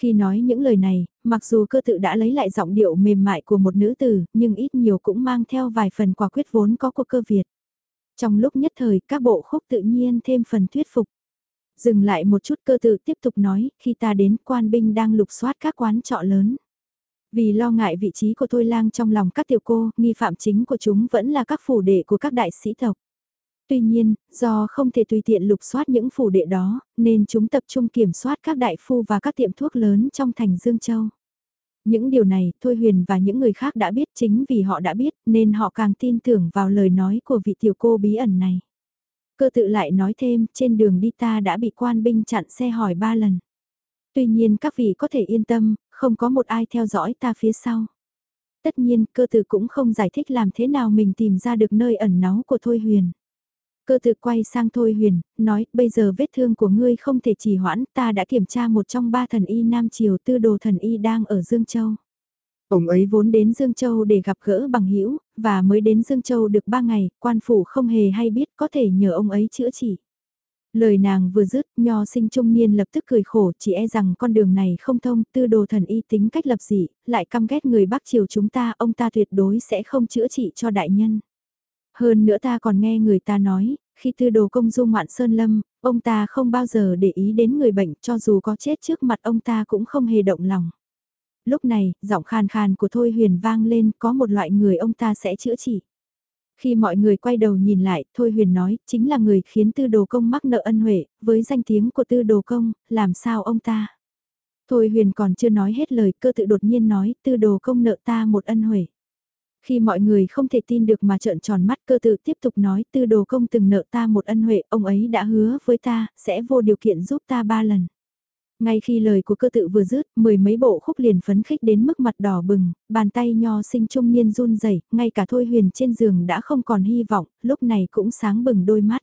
Khi nói những lời này, mặc dù cơ tự đã lấy lại giọng điệu mềm mại của một nữ tử, nhưng ít nhiều cũng mang theo vài phần quả quyết vốn có của cơ Việt. Trong lúc nhất thời, các bộ khúc tự nhiên thêm phần thuyết phục. Dừng lại một chút cơ tự tiếp tục nói, khi ta đến quan binh đang lục soát các quán trọ lớn. Vì lo ngại vị trí của Thôi Lang trong lòng các tiểu cô, nghi phạm chính của chúng vẫn là các phủ đệ của các đại sĩ tộc. Tuy nhiên, do không thể tùy tiện lục soát những phủ đệ đó, nên chúng tập trung kiểm soát các đại phu và các tiệm thuốc lớn trong thành Dương Châu. Những điều này, Thôi Huyền và những người khác đã biết chính vì họ đã biết nên họ càng tin tưởng vào lời nói của vị tiểu cô bí ẩn này. Cơ tự lại nói thêm, trên đường đi ta đã bị quan binh chặn xe hỏi ba lần. Tuy nhiên các vị có thể yên tâm, không có một ai theo dõi ta phía sau. Tất nhiên, cơ tử cũng không giải thích làm thế nào mình tìm ra được nơi ẩn náu của Thôi Huyền. Cơ tử quay sang Thôi Huyền, nói, bây giờ vết thương của ngươi không thể trì hoãn, ta đã kiểm tra một trong ba thần y Nam Triều tư đồ thần y đang ở Dương Châu. Ông ấy vốn đến Dương Châu để gặp gỡ bằng hữu và mới đến Dương Châu được ba ngày, quan phủ không hề hay biết có thể nhờ ông ấy chữa trị. Lời nàng vừa dứt, nho sinh trung niên lập tức cười khổ, chỉ e rằng con đường này không thông, tư đồ thần y tính cách lập dị, lại căm ghét người Bắc Triều chúng ta, ông ta tuyệt đối sẽ không chữa trị cho đại nhân. Hơn nữa ta còn nghe người ta nói, khi tư đồ công du ngoạn sơn lâm, ông ta không bao giờ để ý đến người bệnh cho dù có chết trước mặt ông ta cũng không hề động lòng. Lúc này, giọng khàn khàn của Thôi Huyền vang lên có một loại người ông ta sẽ chữa trị. Khi mọi người quay đầu nhìn lại, Thôi Huyền nói, chính là người khiến tư đồ công mắc nợ ân huệ, với danh tiếng của tư đồ công, làm sao ông ta? Thôi Huyền còn chưa nói hết lời, cơ tự đột nhiên nói, tư đồ công nợ ta một ân huệ. Khi mọi người không thể tin được mà trợn tròn mắt cơ tự tiếp tục nói tư đồ công từng nợ ta một ân huệ, ông ấy đã hứa với ta, sẽ vô điều kiện giúp ta ba lần. Ngay khi lời của cơ tự vừa dứt, mười mấy bộ khúc liền phấn khích đến mức mặt đỏ bừng, bàn tay nho sinh trung niên run rẩy, ngay cả Thôi Huyền trên giường đã không còn hy vọng, lúc này cũng sáng bừng đôi mắt.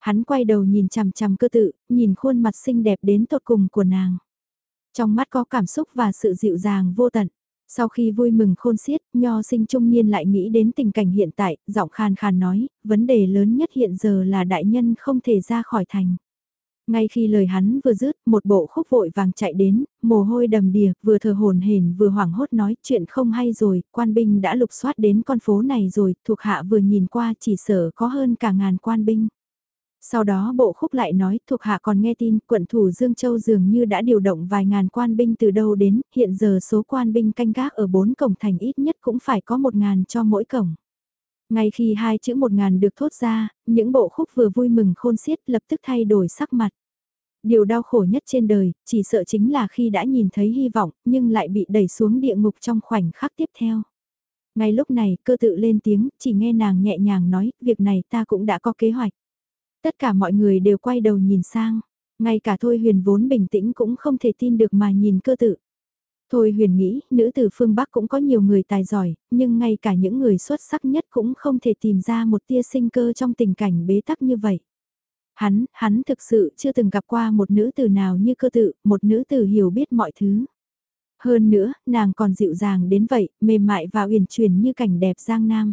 Hắn quay đầu nhìn chằm chằm cơ tự, nhìn khuôn mặt xinh đẹp đến tột cùng của nàng. Trong mắt có cảm xúc và sự dịu dàng vô tận. Sau khi vui mừng khôn xiết, nho sinh trung niên lại nghĩ đến tình cảnh hiện tại, giọng khàn khàn nói, vấn đề lớn nhất hiện giờ là đại nhân không thể ra khỏi thành. Ngay khi lời hắn vừa dứt, một bộ khúc vội vàng chạy đến, mồ hôi đầm đìa, vừa thờ hồn hển vừa hoảng hốt nói chuyện không hay rồi, quan binh đã lục soát đến con phố này rồi, thuộc hạ vừa nhìn qua chỉ sở có hơn cả ngàn quan binh. Sau đó bộ khúc lại nói, thuộc hạ còn nghe tin, quận thủ Dương Châu dường như đã điều động vài ngàn quan binh từ đâu đến, hiện giờ số quan binh canh gác ở bốn cổng thành ít nhất cũng phải có một ngàn cho mỗi cổng. Ngay khi hai chữ một ngàn được thốt ra, những bộ khúc vừa vui mừng khôn xiết lập tức thay đổi sắc mặt. Điều đau khổ nhất trên đời, chỉ sợ chính là khi đã nhìn thấy hy vọng, nhưng lại bị đẩy xuống địa ngục trong khoảnh khắc tiếp theo. Ngay lúc này, cơ tự lên tiếng, chỉ nghe nàng nhẹ nhàng nói, việc này ta cũng đã có kế hoạch. Tất cả mọi người đều quay đầu nhìn sang, ngay cả Thôi Huyền vốn bình tĩnh cũng không thể tin được mà nhìn cơ tự. Thôi huyền nghĩ, nữ tử phương Bắc cũng có nhiều người tài giỏi, nhưng ngay cả những người xuất sắc nhất cũng không thể tìm ra một tia sinh cơ trong tình cảnh bế tắc như vậy. Hắn, hắn thực sự chưa từng gặp qua một nữ tử nào như cơ tự, một nữ tử hiểu biết mọi thứ. Hơn nữa, nàng còn dịu dàng đến vậy, mềm mại và uyển chuyển như cảnh đẹp giang nam.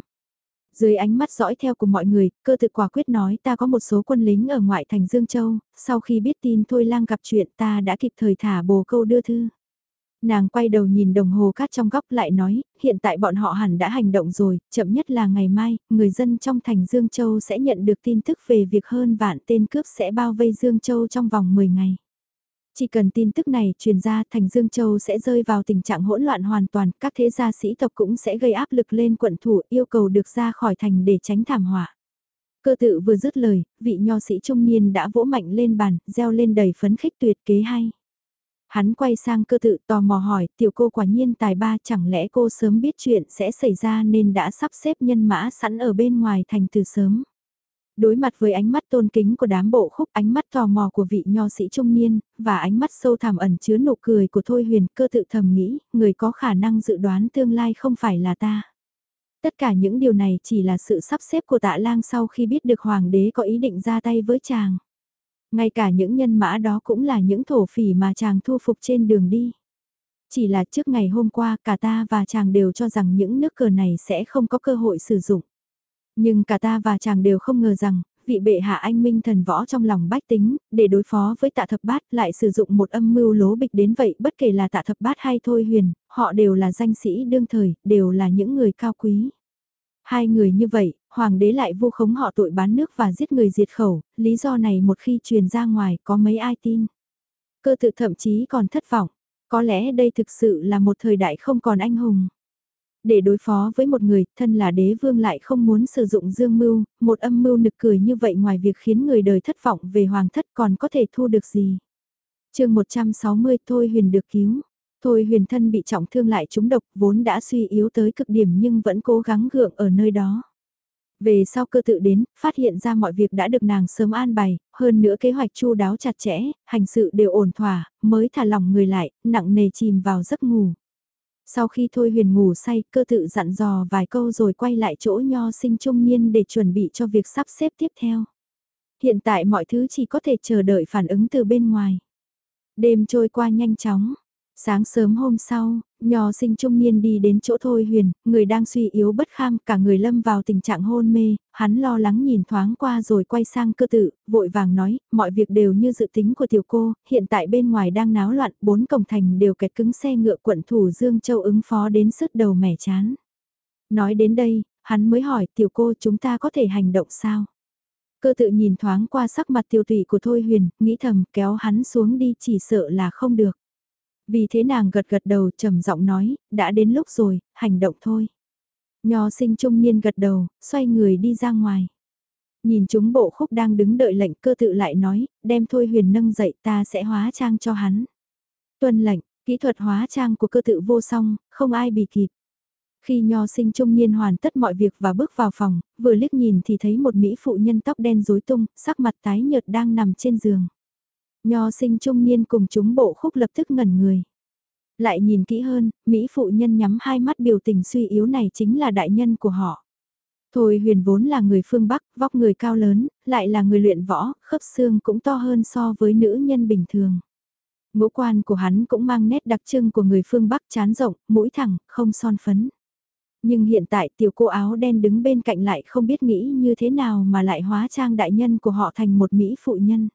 Dưới ánh mắt dõi theo của mọi người, cơ tự quả quyết nói ta có một số quân lính ở ngoại thành Dương Châu, sau khi biết tin Thôi lang gặp chuyện ta đã kịp thời thả bồ câu đưa thư. Nàng quay đầu nhìn đồng hồ cát trong góc lại nói, hiện tại bọn họ hẳn đã hành động rồi, chậm nhất là ngày mai, người dân trong thành Dương Châu sẽ nhận được tin tức về việc hơn vạn tên cướp sẽ bao vây Dương Châu trong vòng 10 ngày. Chỉ cần tin tức này truyền ra thành Dương Châu sẽ rơi vào tình trạng hỗn loạn hoàn toàn, các thế gia sĩ tộc cũng sẽ gây áp lực lên quận thủ yêu cầu được ra khỏi thành để tránh thảm họa. Cơ tự vừa dứt lời, vị nho sĩ trung niên đã vỗ mạnh lên bàn, gieo lên đầy phấn khích tuyệt kế hay. Hắn quay sang cơ tự tò mò hỏi, tiểu cô quả nhiên tài ba chẳng lẽ cô sớm biết chuyện sẽ xảy ra nên đã sắp xếp nhân mã sẵn ở bên ngoài thành từ sớm. Đối mặt với ánh mắt tôn kính của đám bộ khúc ánh mắt tò mò của vị nho sĩ trung niên, và ánh mắt sâu thẳm ẩn chứa nụ cười của Thôi Huyền cơ tự thầm nghĩ, người có khả năng dự đoán tương lai không phải là ta. Tất cả những điều này chỉ là sự sắp xếp của tạ lang sau khi biết được hoàng đế có ý định ra tay với chàng. Ngay cả những nhân mã đó cũng là những thổ phỉ mà chàng thu phục trên đường đi. Chỉ là trước ngày hôm qua cả ta và chàng đều cho rằng những nước cờ này sẽ không có cơ hội sử dụng. Nhưng cả ta và chàng đều không ngờ rằng, vị bệ hạ anh minh thần võ trong lòng bách tính, để đối phó với tạ thập bát lại sử dụng một âm mưu lố bịch đến vậy bất kể là tạ thập bát hay thôi huyền, họ đều là danh sĩ đương thời, đều là những người cao quý. Hai người như vậy, hoàng đế lại vu khống họ tội bán nước và giết người diệt khẩu, lý do này một khi truyền ra ngoài có mấy ai tin. Cơ tự thậm chí còn thất vọng, có lẽ đây thực sự là một thời đại không còn anh hùng. Để đối phó với một người, thân là đế vương lại không muốn sử dụng dương mưu, một âm mưu nực cười như vậy ngoài việc khiến người đời thất vọng về hoàng thất còn có thể thu được gì. chương 160 Thôi Huyền được cứu. Thôi huyền thân bị trọng thương lại trúng độc vốn đã suy yếu tới cực điểm nhưng vẫn cố gắng gượng ở nơi đó. Về sau cơ tự đến, phát hiện ra mọi việc đã được nàng sớm an bày, hơn nữa kế hoạch chu đáo chặt chẽ, hành sự đều ổn thỏa, mới thả lỏng người lại, nặng nề chìm vào giấc ngủ. Sau khi Thôi Huyền ngủ say, cơ tự dặn dò vài câu rồi quay lại chỗ nho sinh trung niên để chuẩn bị cho việc sắp xếp tiếp theo. Hiện tại mọi thứ chỉ có thể chờ đợi phản ứng từ bên ngoài. Đêm trôi qua nhanh chóng. Sáng sớm hôm sau, nho sinh trung niên đi đến chỗ Thôi Huyền, người đang suy yếu bất kham, cả người lâm vào tình trạng hôn mê, hắn lo lắng nhìn thoáng qua rồi quay sang cơ tự, vội vàng nói, mọi việc đều như dự tính của tiểu cô, hiện tại bên ngoài đang náo loạn, bốn cổng thành đều kẹt cứng xe ngựa quận thủ Dương Châu ứng phó đến sức đầu mẻ chán. Nói đến đây, hắn mới hỏi tiểu cô chúng ta có thể hành động sao? Cơ tự nhìn thoáng qua sắc mặt tiêu tụy của Thôi Huyền, nghĩ thầm kéo hắn xuống đi chỉ sợ là không được. Vì thế nàng gật gật đầu trầm giọng nói, đã đến lúc rồi, hành động thôi. Nho sinh trung niên gật đầu, xoay người đi ra ngoài. Nhìn chúng bộ khúc đang đứng đợi lệnh cơ tự lại nói, đem thôi huyền nâng dậy ta sẽ hóa trang cho hắn. Tuân lệnh, kỹ thuật hóa trang của cơ tự vô song, không ai bị kịp. Khi nho sinh trung niên hoàn tất mọi việc và bước vào phòng, vừa liếc nhìn thì thấy một mỹ phụ nhân tóc đen rối tung, sắc mặt tái nhợt đang nằm trên giường. Nho sinh trung niên cùng chúng bộ khúc lập tức ngẩn người. Lại nhìn kỹ hơn, Mỹ phụ nhân nhắm hai mắt biểu tình suy yếu này chính là đại nhân của họ. Thôi huyền vốn là người phương Bắc, vóc người cao lớn, lại là người luyện võ, khớp xương cũng to hơn so với nữ nhân bình thường. Ngũ quan của hắn cũng mang nét đặc trưng của người phương Bắc chán rộng, mũi thẳng, không son phấn. Nhưng hiện tại tiểu cô áo đen đứng bên cạnh lại không biết nghĩ như thế nào mà lại hóa trang đại nhân của họ thành một Mỹ phụ nhân.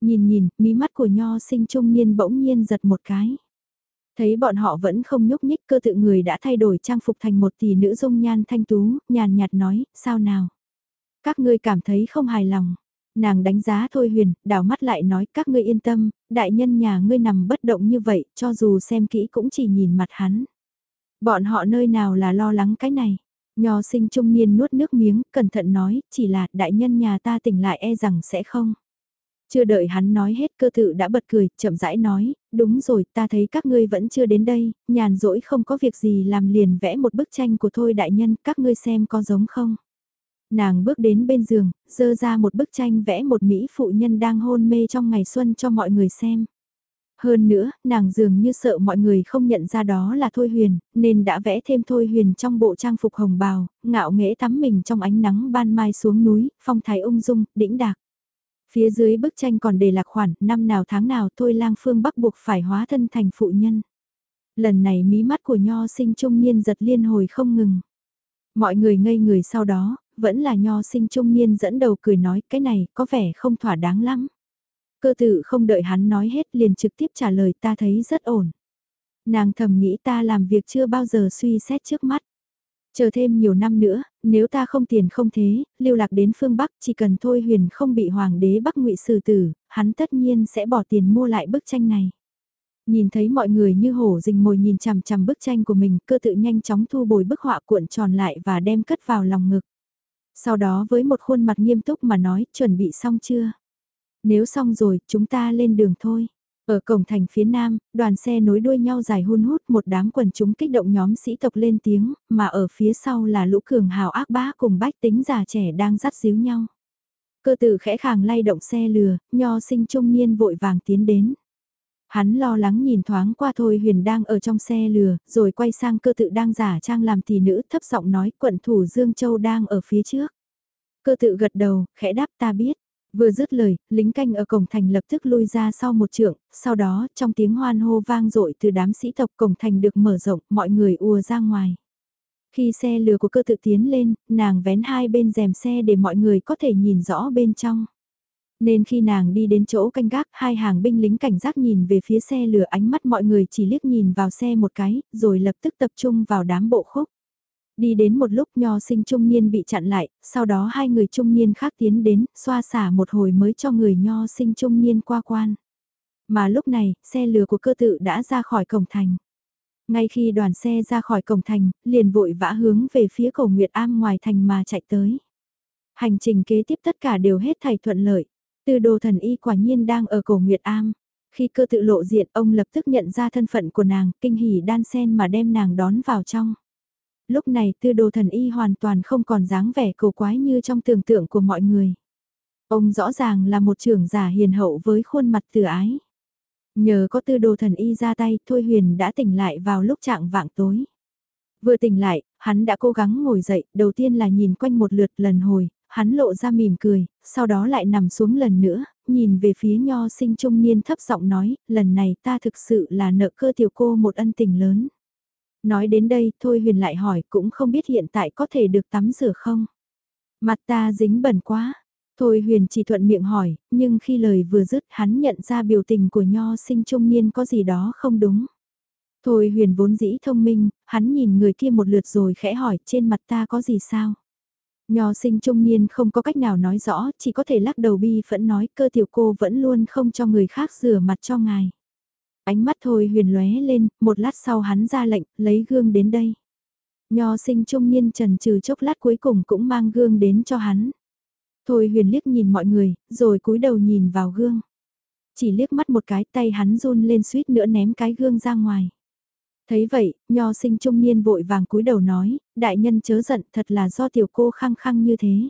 Nhìn nhìn, mí mắt của nho sinh trung niên bỗng nhiên giật một cái. Thấy bọn họ vẫn không nhúc nhích cơ tự người đã thay đổi trang phục thành một tỷ nữ dung nhan thanh tú, nhàn nhạt nói, sao nào? Các ngươi cảm thấy không hài lòng. Nàng đánh giá thôi huyền, đảo mắt lại nói các ngươi yên tâm, đại nhân nhà ngươi nằm bất động như vậy, cho dù xem kỹ cũng chỉ nhìn mặt hắn. Bọn họ nơi nào là lo lắng cái này. Nho sinh trung niên nuốt nước miếng, cẩn thận nói, chỉ là đại nhân nhà ta tỉnh lại e rằng sẽ không. Chưa đợi hắn nói hết cơ tự đã bật cười, chậm rãi nói, đúng rồi, ta thấy các ngươi vẫn chưa đến đây, nhàn rỗi không có việc gì làm liền vẽ một bức tranh của thôi đại nhân, các ngươi xem có giống không. Nàng bước đến bên giường, dơ ra một bức tranh vẽ một Mỹ phụ nhân đang hôn mê trong ngày xuân cho mọi người xem. Hơn nữa, nàng dường như sợ mọi người không nhận ra đó là Thôi Huyền, nên đã vẽ thêm Thôi Huyền trong bộ trang phục hồng bào, ngạo nghễ tắm mình trong ánh nắng ban mai xuống núi, phong thái ung dung, đĩnh đạc. Phía dưới bức tranh còn đề lạc khoản, năm nào tháng nào thôi lang phương bắc buộc phải hóa thân thành phụ nhân. Lần này mí mắt của nho sinh trung niên giật liên hồi không ngừng. Mọi người ngây người sau đó, vẫn là nho sinh trung niên dẫn đầu cười nói cái này có vẻ không thỏa đáng lắm. Cơ tự không đợi hắn nói hết liền trực tiếp trả lời ta thấy rất ổn. Nàng thầm nghĩ ta làm việc chưa bao giờ suy xét trước mắt. Chờ thêm nhiều năm nữa, nếu ta không tiền không thế, lưu lạc đến phương Bắc chỉ cần thôi huyền không bị hoàng đế Bắc ngụy xử tử, hắn tất nhiên sẽ bỏ tiền mua lại bức tranh này. Nhìn thấy mọi người như hổ rình mồi nhìn chằm chằm bức tranh của mình, cơ tự nhanh chóng thu bồi bức họa cuộn tròn lại và đem cất vào lòng ngực. Sau đó với một khuôn mặt nghiêm túc mà nói, chuẩn bị xong chưa? Nếu xong rồi, chúng ta lên đường thôi. Ở cổng thành phía nam, đoàn xe nối đuôi nhau dài hun hút một đám quần chúng kích động nhóm sĩ tộc lên tiếng, mà ở phía sau là lũ cường hào ác bá cùng bách tính già trẻ đang dắt díu nhau. Cơ tử khẽ khàng lay động xe lừa, nho sinh trung niên vội vàng tiến đến. Hắn lo lắng nhìn thoáng qua Thôi Huyền đang ở trong xe lừa, rồi quay sang cơ tự đang giả trang làm tỷ nữ thấp giọng nói quận thủ Dương Châu đang ở phía trước. Cơ tự gật đầu, khẽ đáp ta biết. Vừa dứt lời, lính canh ở cổng thành lập tức lui ra sau một trượng, sau đó trong tiếng hoan hô vang dội từ đám sĩ tộc cổng thành được mở rộng, mọi người ùa ra ngoài. Khi xe lừa của cơ tự tiến lên, nàng vén hai bên rèm xe để mọi người có thể nhìn rõ bên trong. Nên khi nàng đi đến chỗ canh gác, hai hàng binh lính cảnh giác nhìn về phía xe lửa ánh mắt mọi người chỉ liếc nhìn vào xe một cái, rồi lập tức tập trung vào đám bộ khúc. Đi đến một lúc nho sinh trung niên bị chặn lại, sau đó hai người trung niên khác tiến đến, xoa xả một hồi mới cho người nho sinh trung niên qua quan. Mà lúc này, xe lừa của cơ tự đã ra khỏi cổng thành. Ngay khi đoàn xe ra khỏi cổng thành, liền vội vã hướng về phía cầu Nguyệt Am ngoài thành mà chạy tới. Hành trình kế tiếp tất cả đều hết thảy thuận lợi. Tư đồ thần y quả nhiên đang ở cổ Nguyệt Am. Khi cơ tự lộ diện ông lập tức nhận ra thân phận của nàng, kinh hỉ đan sen mà đem nàng đón vào trong. Lúc này tư đồ thần y hoàn toàn không còn dáng vẻ cầu quái như trong tưởng tượng của mọi người. Ông rõ ràng là một trưởng giả hiền hậu với khuôn mặt từ ái. Nhờ có tư đồ thần y ra tay, Thôi Huyền đã tỉnh lại vào lúc trạng vạng tối. Vừa tỉnh lại, hắn đã cố gắng ngồi dậy, đầu tiên là nhìn quanh một lượt lần hồi, hắn lộ ra mỉm cười, sau đó lại nằm xuống lần nữa, nhìn về phía nho sinh trung niên thấp giọng nói, lần này ta thực sự là nợ cơ tiểu cô một ân tình lớn. Nói đến đây, Thôi Huyền lại hỏi cũng không biết hiện tại có thể được tắm rửa không? Mặt ta dính bẩn quá. Thôi Huyền chỉ thuận miệng hỏi, nhưng khi lời vừa dứt hắn nhận ra biểu tình của nho sinh trung niên có gì đó không đúng. Thôi Huyền vốn dĩ thông minh, hắn nhìn người kia một lượt rồi khẽ hỏi trên mặt ta có gì sao? Nho sinh trung niên không có cách nào nói rõ, chỉ có thể lắc đầu bi phẫn nói cơ tiểu cô vẫn luôn không cho người khác rửa mặt cho ngài. Ánh mắt thôi huyền lóe lên, một lát sau hắn ra lệnh, lấy gương đến đây. Nho sinh trung niên trần trừ chốc lát cuối cùng cũng mang gương đến cho hắn. Thôi huyền liếc nhìn mọi người, rồi cúi đầu nhìn vào gương. Chỉ liếc mắt một cái tay hắn run lên suýt nữa ném cái gương ra ngoài. Thấy vậy, nho sinh trung niên vội vàng cúi đầu nói, đại nhân chớ giận thật là do tiểu cô khăng khăng như thế.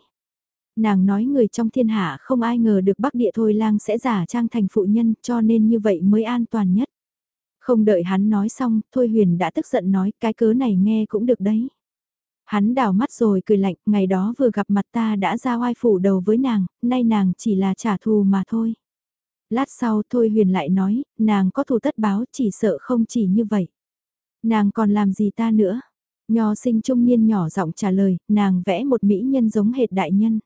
Nàng nói người trong thiên hạ không ai ngờ được bắc địa thôi lang sẽ giả trang thành phụ nhân cho nên như vậy mới an toàn nhất. Không đợi hắn nói xong, Thôi Huyền đã tức giận nói cái cớ này nghe cũng được đấy. Hắn đào mắt rồi cười lạnh, ngày đó vừa gặp mặt ta đã ra oai phủ đầu với nàng, nay nàng chỉ là trả thù mà thôi. Lát sau Thôi Huyền lại nói, nàng có thù tất báo chỉ sợ không chỉ như vậy. Nàng còn làm gì ta nữa? Nho sinh trung niên nhỏ giọng trả lời, nàng vẽ một mỹ nhân giống hệt đại nhân.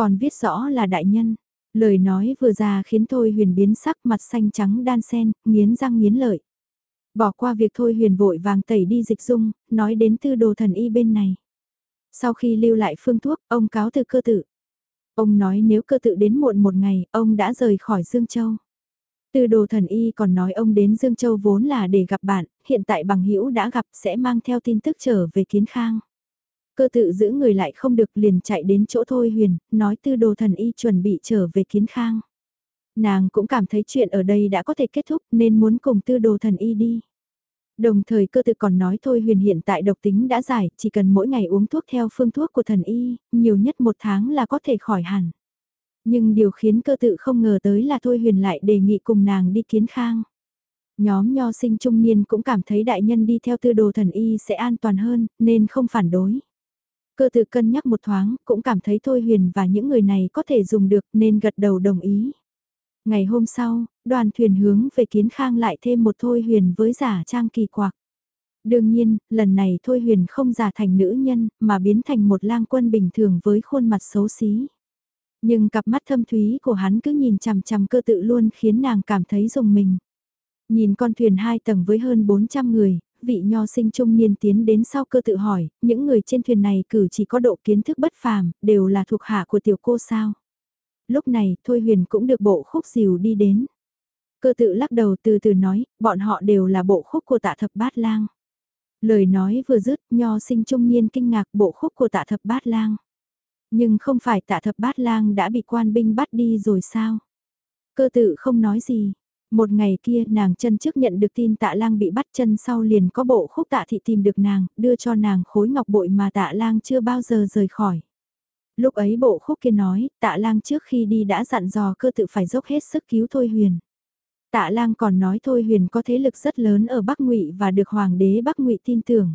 Còn viết rõ là đại nhân. Lời nói vừa ra khiến Thôi Huyền biến sắc mặt xanh trắng đan sen, nghiến răng nghiến lợi. Bỏ qua việc Thôi Huyền vội vàng tẩy đi dịch dung, nói đến tư đồ thần y bên này. Sau khi lưu lại phương thuốc, ông cáo từ cơ tự. Ông nói nếu cơ tự đến muộn một ngày, ông đã rời khỏi Dương Châu. Từ đồ thần y còn nói ông đến Dương Châu vốn là để gặp bạn, hiện tại bằng hữu đã gặp sẽ mang theo tin tức trở về kiến khang. Cơ tự giữ người lại không được liền chạy đến chỗ Thôi Huyền, nói tư đồ thần y chuẩn bị trở về kiến khang. Nàng cũng cảm thấy chuyện ở đây đã có thể kết thúc nên muốn cùng tư đồ thần y đi. Đồng thời cơ tự còn nói Thôi Huyền hiện tại độc tính đã giải, chỉ cần mỗi ngày uống thuốc theo phương thuốc của thần y, nhiều nhất một tháng là có thể khỏi hẳn. Nhưng điều khiến cơ tự không ngờ tới là Thôi Huyền lại đề nghị cùng nàng đi kiến khang. Nhóm nho sinh trung niên cũng cảm thấy đại nhân đi theo tư đồ thần y sẽ an toàn hơn, nên không phản đối. Cơ tự cân nhắc một thoáng, cũng cảm thấy Thôi Huyền và những người này có thể dùng được nên gật đầu đồng ý. Ngày hôm sau, đoàn thuyền hướng về kiến khang lại thêm một thôi huyền với giả trang kỳ quặc. Đương nhiên, lần này Thôi Huyền không giả thành nữ nhân, mà biến thành một lang quân bình thường với khuôn mặt xấu xí. Nhưng cặp mắt thâm thúy của hắn cứ nhìn chằm chằm cơ tự luôn khiến nàng cảm thấy dùng mình. Nhìn con thuyền hai tầng với hơn 400 người, vị nho sinh trung niên tiến đến sau cơ tự hỏi, những người trên thuyền này cử chỉ có độ kiến thức bất phàm, đều là thuộc hạ của tiểu cô sao. Lúc này, Thôi Huyền cũng được bộ khúc dìu đi đến. Cơ tự lắc đầu từ từ nói, bọn họ đều là bộ khúc của tạ thập bát lang. Lời nói vừa dứt, nho sinh trung niên kinh ngạc bộ khúc của tạ thập bát lang. Nhưng không phải tạ thập bát lang đã bị quan binh bắt đi rồi sao? Cơ tự không nói gì. Một ngày kia nàng chân trước nhận được tin tạ lang bị bắt chân sau liền có bộ khúc tạ thị tìm được nàng, đưa cho nàng khối ngọc bội mà tạ lang chưa bao giờ rời khỏi. Lúc ấy bộ khúc kia nói, tạ lang trước khi đi đã dặn dò cơ tự phải dốc hết sức cứu Thôi Huyền. Tạ lang còn nói Thôi Huyền có thế lực rất lớn ở Bắc Ngụy và được Hoàng đế Bắc Ngụy tin tưởng.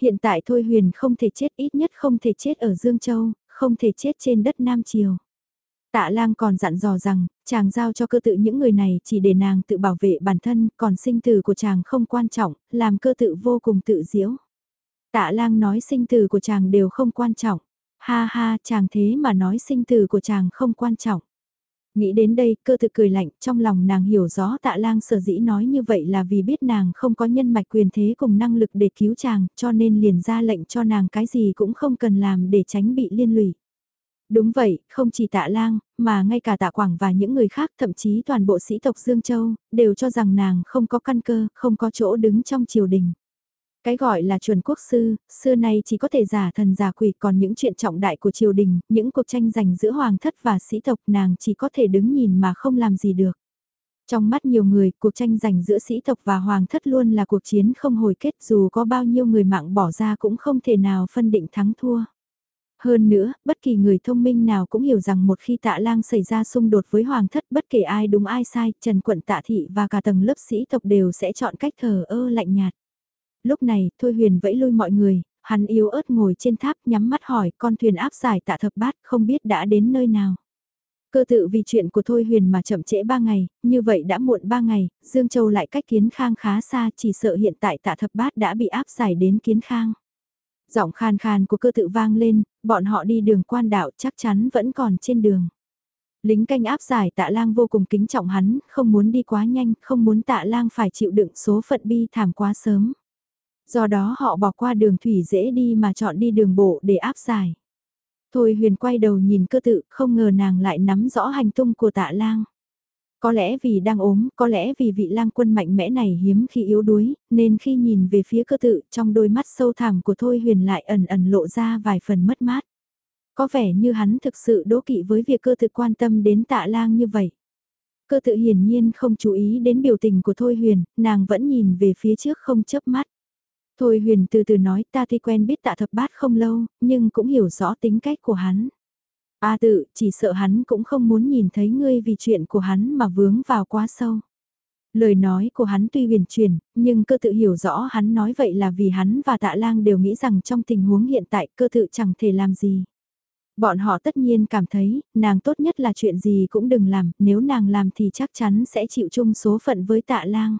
Hiện tại Thôi Huyền không thể chết ít nhất không thể chết ở Dương Châu, không thể chết trên đất Nam Triều. Tạ lang còn dặn dò rằng, chàng giao cho cơ tự những người này chỉ để nàng tự bảo vệ bản thân, còn sinh tử của chàng không quan trọng, làm cơ tự vô cùng tự diễu. Tạ lang nói sinh tử của chàng đều không quan trọng. Ha ha, chàng thế mà nói sinh tử của chàng không quan trọng. Nghĩ đến đây, cơ tự cười lạnh, trong lòng nàng hiểu rõ tạ lang sở dĩ nói như vậy là vì biết nàng không có nhân mạch quyền thế cùng năng lực để cứu chàng, cho nên liền ra lệnh cho nàng cái gì cũng không cần làm để tránh bị liên lụy. Đúng vậy, không chỉ tạ lang, mà ngay cả tạ quảng và những người khác thậm chí toàn bộ sĩ tộc Dương Châu, đều cho rằng nàng không có căn cơ, không có chỗ đứng trong triều đình. Cái gọi là chuẩn quốc sư, xưa nay chỉ có thể giả thần giả quỷ còn những chuyện trọng đại của triều đình, những cuộc tranh giành giữa hoàng thất và sĩ tộc nàng chỉ có thể đứng nhìn mà không làm gì được. Trong mắt nhiều người, cuộc tranh giành giữa sĩ tộc và hoàng thất luôn là cuộc chiến không hồi kết dù có bao nhiêu người mạng bỏ ra cũng không thể nào phân định thắng thua. Hơn nữa, bất kỳ người thông minh nào cũng hiểu rằng một khi tạ lang xảy ra xung đột với hoàng thất bất kể ai đúng ai sai, Trần Quận tạ thị và cả tầng lớp sĩ tộc đều sẽ chọn cách thờ ơ lạnh nhạt. Lúc này, Thôi Huyền vẫy lui mọi người, hắn yếu ớt ngồi trên tháp nhắm mắt hỏi con thuyền áp giải tạ thập bát không biết đã đến nơi nào. Cơ tự vì chuyện của Thôi Huyền mà chậm trễ ba ngày, như vậy đã muộn ba ngày, Dương Châu lại cách Kiến Khang khá xa chỉ sợ hiện tại tạ thập bát đã bị áp giải đến Kiến Khang. Giọng khan khan của cơ tự vang lên, bọn họ đi đường quan đạo chắc chắn vẫn còn trên đường. Lính canh áp giải tạ lang vô cùng kính trọng hắn, không muốn đi quá nhanh, không muốn tạ lang phải chịu đựng số phận bi thảm quá sớm. Do đó họ bỏ qua đường thủy dễ đi mà chọn đi đường bộ để áp giải. Thôi huyền quay đầu nhìn cơ tự, không ngờ nàng lại nắm rõ hành tung của tạ lang. Có lẽ vì đang ốm, có lẽ vì vị lang quân mạnh mẽ này hiếm khi yếu đuối, nên khi nhìn về phía cơ tự trong đôi mắt sâu thẳm của Thôi Huyền lại ẩn ẩn lộ ra vài phần mất mát. Có vẻ như hắn thực sự đố kỵ với việc cơ tự quan tâm đến tạ lang như vậy. Cơ tự hiển nhiên không chú ý đến biểu tình của Thôi Huyền, nàng vẫn nhìn về phía trước không chớp mắt. Thôi Huyền từ từ nói ta tuy quen biết tạ thập bát không lâu, nhưng cũng hiểu rõ tính cách của hắn. A tự, chỉ sợ hắn cũng không muốn nhìn thấy ngươi vì chuyện của hắn mà vướng vào quá sâu. Lời nói của hắn tuy huyền truyền, nhưng cơ tự hiểu rõ hắn nói vậy là vì hắn và tạ lang đều nghĩ rằng trong tình huống hiện tại cơ tự chẳng thể làm gì. Bọn họ tất nhiên cảm thấy, nàng tốt nhất là chuyện gì cũng đừng làm, nếu nàng làm thì chắc chắn sẽ chịu chung số phận với tạ lang.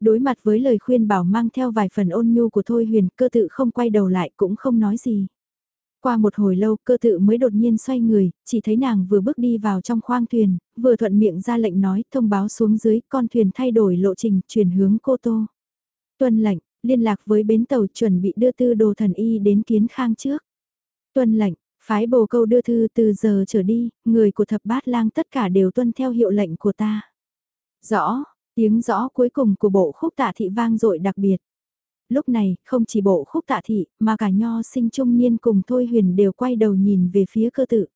Đối mặt với lời khuyên bảo mang theo vài phần ôn nhu của Thôi Huyền, cơ tự không quay đầu lại cũng không nói gì. Qua một hồi lâu cơ tự mới đột nhiên xoay người, chỉ thấy nàng vừa bước đi vào trong khoang thuyền, vừa thuận miệng ra lệnh nói thông báo xuống dưới con thuyền thay đổi lộ trình chuyển hướng Cô Tô. Tuân lệnh, liên lạc với bến tàu chuẩn bị đưa tư đồ thần y đến kiến khang trước. Tuân lệnh, phái bồ câu đưa thư từ giờ trở đi, người của thập bát lang tất cả đều tuân theo hiệu lệnh của ta. Rõ, tiếng rõ cuối cùng của bộ khúc tạ thị vang dội đặc biệt. Lúc này, không chỉ bộ khúc tạ thị, mà cả nho sinh trung niên cùng Thôi Huyền đều quay đầu nhìn về phía cơ tự.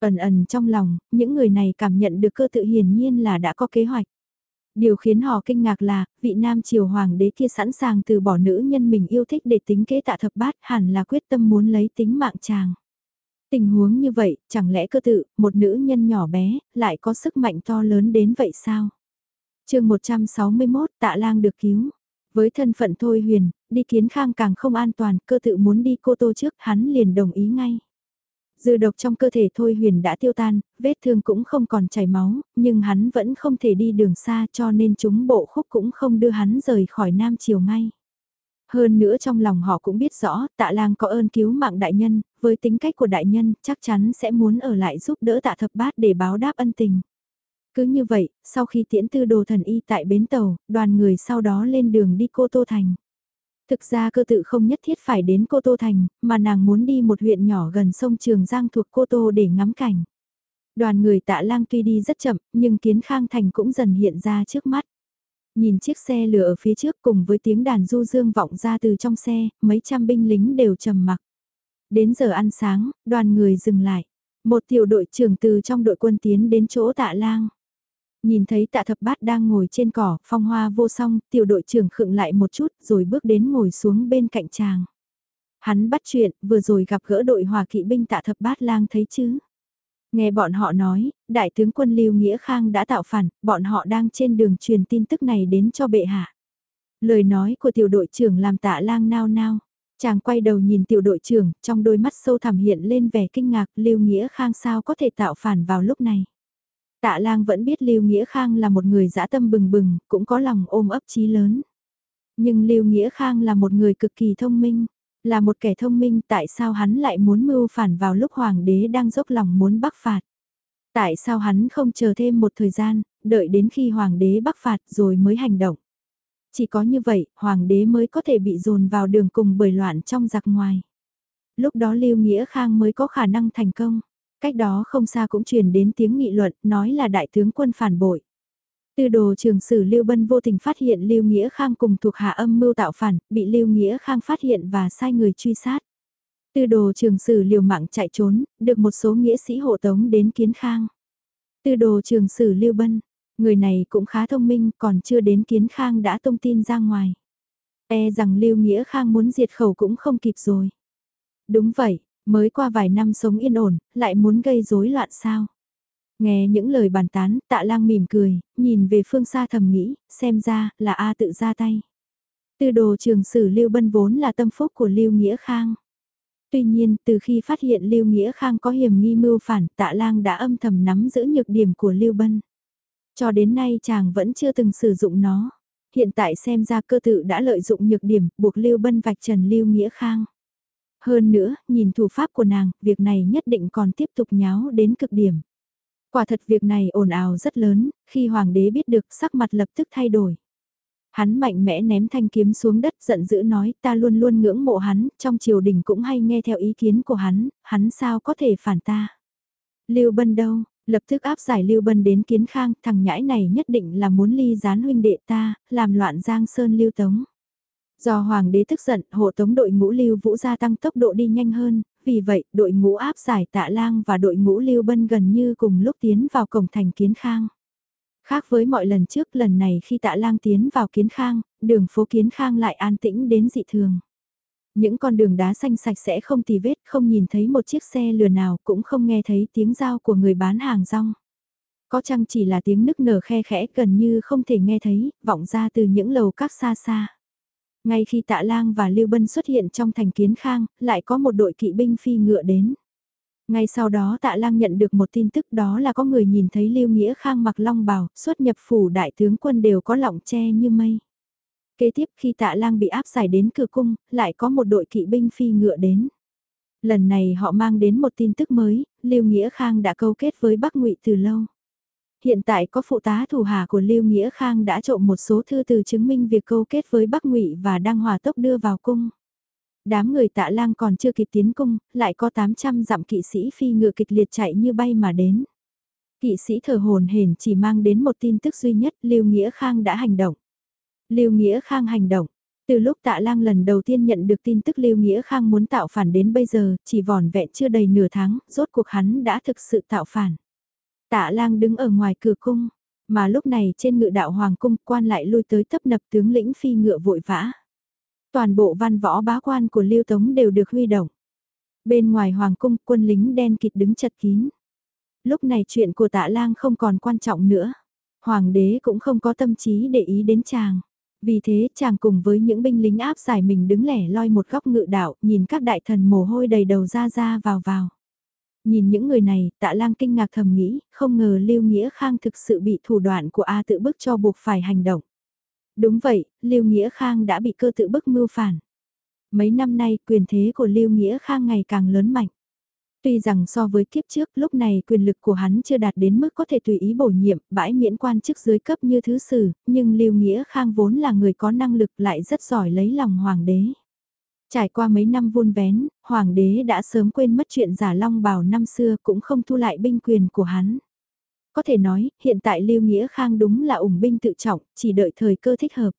Ẩn ẩn trong lòng, những người này cảm nhận được cơ tự hiển nhiên là đã có kế hoạch. Điều khiến họ kinh ngạc là, vị nam triều hoàng đế kia sẵn sàng từ bỏ nữ nhân mình yêu thích để tính kế tạ thập bát hẳn là quyết tâm muốn lấy tính mạng chàng. Tình huống như vậy, chẳng lẽ cơ tự, một nữ nhân nhỏ bé, lại có sức mạnh to lớn đến vậy sao? chương 161 tạ lang được cứu. Với thân phận Thôi Huyền, đi kiến khang càng không an toàn, cơ tự muốn đi cô tô trước, hắn liền đồng ý ngay. Dư độc trong cơ thể Thôi Huyền đã tiêu tan, vết thương cũng không còn chảy máu, nhưng hắn vẫn không thể đi đường xa cho nên chúng bộ khúc cũng không đưa hắn rời khỏi Nam Triều ngay. Hơn nữa trong lòng họ cũng biết rõ, tạ lang có ơn cứu mạng đại nhân, với tính cách của đại nhân chắc chắn sẽ muốn ở lại giúp đỡ tạ thập bát để báo đáp ân tình. Cứ như vậy, sau khi tiễn tư đồ thần y tại bến tàu, đoàn người sau đó lên đường đi Cô Tô Thành. Thực ra cơ tự không nhất thiết phải đến Cô Tô Thành, mà nàng muốn đi một huyện nhỏ gần sông Trường Giang thuộc Cô Tô để ngắm cảnh. Đoàn người tạ lang tuy đi rất chậm, nhưng kiến khang thành cũng dần hiện ra trước mắt. Nhìn chiếc xe lửa ở phía trước cùng với tiếng đàn du dương vọng ra từ trong xe, mấy trăm binh lính đều trầm mặc. Đến giờ ăn sáng, đoàn người dừng lại. Một tiểu đội trưởng từ trong đội quân tiến đến chỗ tạ lang. Nhìn thấy tạ thập bát đang ngồi trên cỏ, phong hoa vô song, tiểu đội trưởng khựng lại một chút rồi bước đến ngồi xuống bên cạnh chàng. Hắn bắt chuyện, vừa rồi gặp gỡ đội hòa kỵ binh tạ thập bát lang thấy chứ. Nghe bọn họ nói, đại tướng quân Lưu Nghĩa Khang đã tạo phản, bọn họ đang trên đường truyền tin tức này đến cho bệ hạ. Lời nói của tiểu đội trưởng làm tạ lang nao nao. Chàng quay đầu nhìn tiểu đội trưởng, trong đôi mắt sâu thẳm hiện lên vẻ kinh ngạc, Lưu Nghĩa Khang sao có thể tạo phản vào lúc này. Tạ lang vẫn biết Lưu Nghĩa Khang là một người dã tâm bừng bừng, cũng có lòng ôm ấp chí lớn. Nhưng Lưu Nghĩa Khang là một người cực kỳ thông minh. Là một kẻ thông minh tại sao hắn lại muốn mưu phản vào lúc hoàng đế đang dốc lòng muốn bắc phạt. Tại sao hắn không chờ thêm một thời gian, đợi đến khi hoàng đế bắc phạt rồi mới hành động. Chỉ có như vậy, hoàng đế mới có thể bị dồn vào đường cùng bởi loạn trong giặc ngoài. Lúc đó Lưu Nghĩa Khang mới có khả năng thành công. Cách đó không xa cũng truyền đến tiếng nghị luận, nói là đại tướng quân phản bội. Tư đồ trường sử Lưu Bân vô tình phát hiện Lưu Nghĩa Khang cùng thuộc hạ âm mưu tạo phản, bị Lưu Nghĩa Khang phát hiện và sai người truy sát. Tư đồ trường sử liều mạng chạy trốn, được một số nghĩa sĩ hộ tống đến kiến khang. Tư đồ trường sử Lưu Bân, người này cũng khá thông minh còn chưa đến kiến khang đã thông tin ra ngoài. E rằng Lưu Nghĩa Khang muốn diệt khẩu cũng không kịp rồi. Đúng vậy, mới qua vài năm sống yên ổn, lại muốn gây rối loạn sao? Nghe những lời bàn tán, tạ lang mỉm cười, nhìn về phương xa thầm nghĩ, xem ra, là A tự ra tay. Tư đồ trường sử Lưu Bân vốn là tâm phúc của Lưu Nghĩa Khang. Tuy nhiên, từ khi phát hiện Lưu Nghĩa Khang có hiểm nghi mưu phản, tạ lang đã âm thầm nắm giữ nhược điểm của Lưu Bân. Cho đến nay chàng vẫn chưa từng sử dụng nó. Hiện tại xem ra cơ tự đã lợi dụng nhược điểm, buộc Lưu Bân vạch trần Lưu Nghĩa Khang. Hơn nữa, nhìn thủ pháp của nàng, việc này nhất định còn tiếp tục nháo đến cực điểm. Quả thật việc này ồn ào rất lớn, khi hoàng đế biết được sắc mặt lập tức thay đổi. Hắn mạnh mẽ ném thanh kiếm xuống đất giận dữ nói ta luôn luôn ngưỡng mộ hắn, trong triều đình cũng hay nghe theo ý kiến của hắn, hắn sao có thể phản ta. Lưu Bân đâu, lập tức áp giải Lưu Bân đến kiến khang, thằng nhãi này nhất định là muốn ly gián huynh đệ ta, làm loạn giang sơn lưu tống. Do hoàng đế tức giận, hộ tống đội ngũ Lưu Vũ gia tăng tốc độ đi nhanh hơn, vì vậy đội ngũ áp giải tạ lang và đội ngũ Lưu Bân gần như cùng lúc tiến vào cổng thành Kiến Khang. Khác với mọi lần trước lần này khi tạ lang tiến vào Kiến Khang, đường phố Kiến Khang lại an tĩnh đến dị thường. Những con đường đá xanh sạch sẽ không tì vết, không nhìn thấy một chiếc xe lừa nào cũng không nghe thấy tiếng giao của người bán hàng rong. Có chăng chỉ là tiếng nức nở khe khẽ gần như không thể nghe thấy, vọng ra từ những lầu các xa xa. Ngay khi tạ lang và Lưu Bân xuất hiện trong thành kiến khang, lại có một đội kỵ binh phi ngựa đến. Ngay sau đó tạ lang nhận được một tin tức đó là có người nhìn thấy Lưu Nghĩa Khang mặc long bào, xuất nhập phủ đại tướng quân đều có lọng che như mây. Kế tiếp khi tạ lang bị áp giải đến cửa cung, lại có một đội kỵ binh phi ngựa đến. Lần này họ mang đến một tin tức mới, Lưu Nghĩa Khang đã câu kết với Bắc Ngụy từ lâu. Hiện tại có phụ tá thủ hà của Lưu Nghĩa Khang đã trộm một số thư từ chứng minh việc câu kết với Bắc Ngụy và đang hòa tốc đưa vào cung. Đám người tạ lang còn chưa kịp tiến cung, lại có 800 dặm kỵ sĩ phi ngựa kịch liệt chạy như bay mà đến. Kỵ sĩ thở hồn hển chỉ mang đến một tin tức duy nhất Lưu Nghĩa Khang đã hành động. Lưu Nghĩa Khang hành động. Từ lúc tạ lang lần đầu tiên nhận được tin tức Lưu Nghĩa Khang muốn tạo phản đến bây giờ, chỉ vòn vẹn chưa đầy nửa tháng, rốt cuộc hắn đã thực sự tạo phản. Tạ lang đứng ở ngoài cửa cung, mà lúc này trên ngự đạo hoàng cung quan lại lui tới tấp nập tướng lĩnh phi ngựa vội vã. Toàn bộ văn võ bá quan của Lưu Tống đều được huy động. Bên ngoài hoàng cung quân lính đen kịt đứng chật kín. Lúc này chuyện của tạ lang không còn quan trọng nữa. Hoàng đế cũng không có tâm trí để ý đến chàng. Vì thế chàng cùng với những binh lính áp giải mình đứng lẻ loi một góc ngự đạo nhìn các đại thần mồ hôi đầy đầu ra ra vào vào. Nhìn những người này, tạ lang kinh ngạc thầm nghĩ, không ngờ Lưu Nghĩa Khang thực sự bị thủ đoạn của A tự bức cho buộc phải hành động. Đúng vậy, Lưu Nghĩa Khang đã bị cơ tự bức mưu phản. Mấy năm nay quyền thế của Lưu Nghĩa Khang ngày càng lớn mạnh. Tuy rằng so với kiếp trước lúc này quyền lực của hắn chưa đạt đến mức có thể tùy ý bổ nhiệm, bãi miễn quan chức dưới cấp như thứ sử, nhưng Lưu Nghĩa Khang vốn là người có năng lực lại rất giỏi lấy lòng hoàng đế. Trải qua mấy năm vun vén, hoàng đế đã sớm quên mất chuyện giả long bào năm xưa cũng không thu lại binh quyền của hắn. Có thể nói, hiện tại Lưu Nghĩa Khang đúng là ủng binh tự trọng, chỉ đợi thời cơ thích hợp.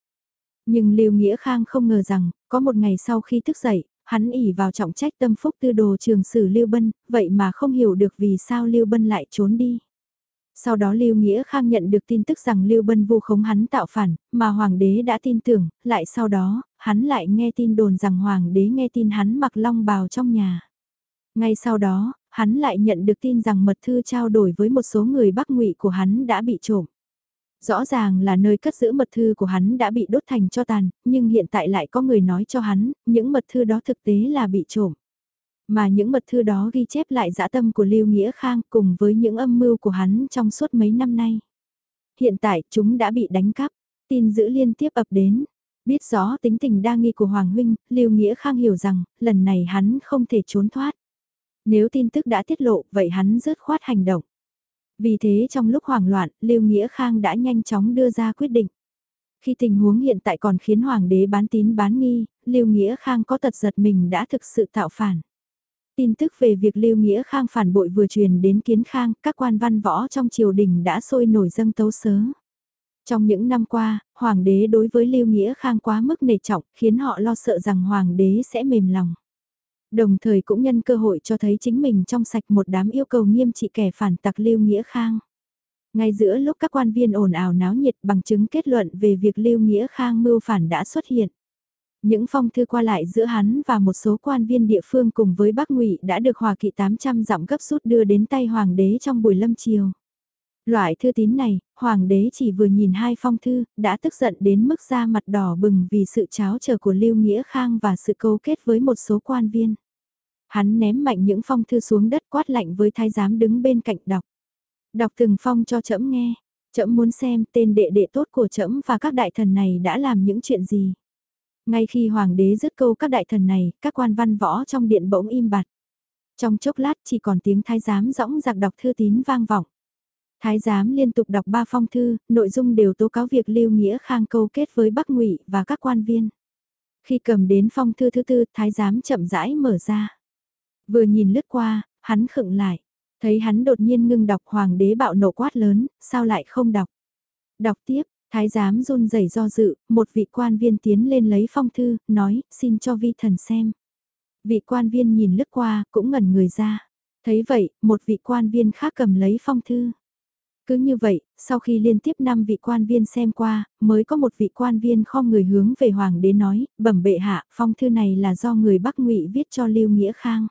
Nhưng Lưu Nghĩa Khang không ngờ rằng, có một ngày sau khi thức dậy, hắn ỉ vào trọng trách tâm phúc tư đồ trường sử Lưu Bân, vậy mà không hiểu được vì sao Lưu Bân lại trốn đi. Sau đó Lưu Nghĩa Khang nhận được tin tức rằng Lưu Bân vu khống hắn tạo phản, mà Hoàng đế đã tin tưởng, lại sau đó, hắn lại nghe tin đồn rằng Hoàng đế nghe tin hắn mặc long bào trong nhà. Ngay sau đó, hắn lại nhận được tin rằng mật thư trao đổi với một số người Bắc ngụy của hắn đã bị trộm. Rõ ràng là nơi cất giữ mật thư của hắn đã bị đốt thành cho tàn, nhưng hiện tại lại có người nói cho hắn, những mật thư đó thực tế là bị trộm. Mà những mật thư đó ghi chép lại dã tâm của Lưu Nghĩa Khang cùng với những âm mưu của hắn trong suốt mấy năm nay. Hiện tại chúng đã bị đánh cắp, tin dữ liên tiếp ập đến. Biết rõ tính tình đa nghi của Hoàng Huynh, Lưu Nghĩa Khang hiểu rằng, lần này hắn không thể trốn thoát. Nếu tin tức đã tiết lộ, vậy hắn rớt khoát hành động. Vì thế trong lúc hoảng loạn, Lưu Nghĩa Khang đã nhanh chóng đưa ra quyết định. Khi tình huống hiện tại còn khiến Hoàng đế bán tín bán nghi, Lưu Nghĩa Khang có tật giật mình đã thực sự tạo phản. Tin tức về việc Lưu Nghĩa Khang phản bội vừa truyền đến Kiến Khang, các quan văn võ trong triều đình đã sôi nổi dâng tấu sớ. Trong những năm qua, Hoàng đế đối với Lưu Nghĩa Khang quá mức nề trọng, khiến họ lo sợ rằng Hoàng đế sẽ mềm lòng. Đồng thời cũng nhân cơ hội cho thấy chính mình trong sạch một đám yêu cầu nghiêm trị kẻ phản tặc Lưu Nghĩa Khang. Ngay giữa lúc các quan viên ồn ào náo nhiệt bằng chứng kết luận về việc Lưu Nghĩa Khang mưu phản đã xuất hiện. Những phong thư qua lại giữa hắn và một số quan viên địa phương cùng với Bắc Ngụy đã được Hòa Kỵ 800 dặm gấp rút đưa đến tay Hoàng đế trong buổi lâm chiều. Loại thư tín này, Hoàng đế chỉ vừa nhìn hai phong thư, đã tức giận đến mức da mặt đỏ bừng vì sự cháo chờ của Lưu Nghĩa Khang và sự câu kết với một số quan viên. Hắn ném mạnh những phong thư xuống đất quát lạnh với thái giám đứng bên cạnh đọc. Đọc từng phong cho trẫm nghe, trẫm muốn xem tên đệ đệ tốt của trẫm và các đại thần này đã làm những chuyện gì. Ngay khi hoàng đế dứt câu các đại thần này, các quan văn võ trong điện bỗng im bặt. Trong chốc lát chỉ còn tiếng thái giám rõng giặc đọc thư tín vang vọng. Thái giám liên tục đọc ba phong thư, nội dung đều tố cáo việc Lưu Nghĩa Khang câu kết với Bắc Ngụy và các quan viên. Khi cầm đến phong thư thứ tư, thái giám chậm rãi mở ra. Vừa nhìn lướt qua, hắn khựng lại. Thấy hắn đột nhiên ngưng đọc hoàng đế bạo nộ quát lớn, sao lại không đọc? Đọc tiếp, thái giám run rẩy do dự, một vị quan viên tiến lên lấy phong thư, nói, xin cho vi thần xem. Vị quan viên nhìn lướt qua, cũng ngẩn người ra. Thấy vậy, một vị quan viên khác cầm lấy phong thư. Cứ như vậy, sau khi liên tiếp 5 vị quan viên xem qua, mới có một vị quan viên khom người hướng về hoàng đế nói, bẩm bệ hạ, phong thư này là do người Bắc Ngụy viết cho Lưu Nghĩa Khang.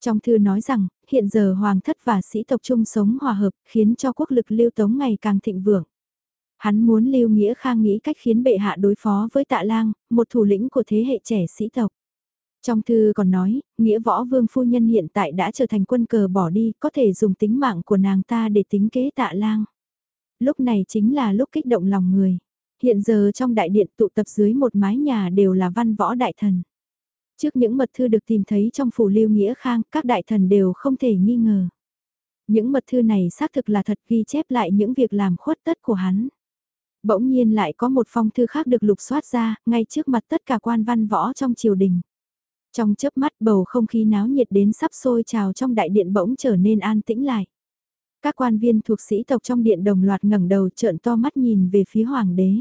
Trong thư nói rằng, hiện giờ hoàng thất và sĩ tộc chung sống hòa hợp, khiến cho quốc lực Lưu Tống ngày càng thịnh vượng. Hắn muốn Lưu Nghĩa Khang nghĩ cách khiến bệ hạ đối phó với tạ lang, một thủ lĩnh của thế hệ trẻ sĩ tộc. Trong thư còn nói, nghĩa võ vương phu nhân hiện tại đã trở thành quân cờ bỏ đi, có thể dùng tính mạng của nàng ta để tính kế tạ lang. Lúc này chính là lúc kích động lòng người. Hiện giờ trong đại điện tụ tập dưới một mái nhà đều là văn võ đại thần. Trước những mật thư được tìm thấy trong phủ lưu nghĩa khang, các đại thần đều không thể nghi ngờ. Những mật thư này xác thực là thật ghi chép lại những việc làm khuất tất của hắn. Bỗng nhiên lại có một phong thư khác được lục soát ra, ngay trước mặt tất cả quan văn võ trong triều đình. Trong chớp mắt bầu không khí náo nhiệt đến sắp sôi trào trong đại điện bỗng trở nên an tĩnh lại. Các quan viên thuộc sĩ tộc trong điện đồng loạt ngẩng đầu trợn to mắt nhìn về phía hoàng đế.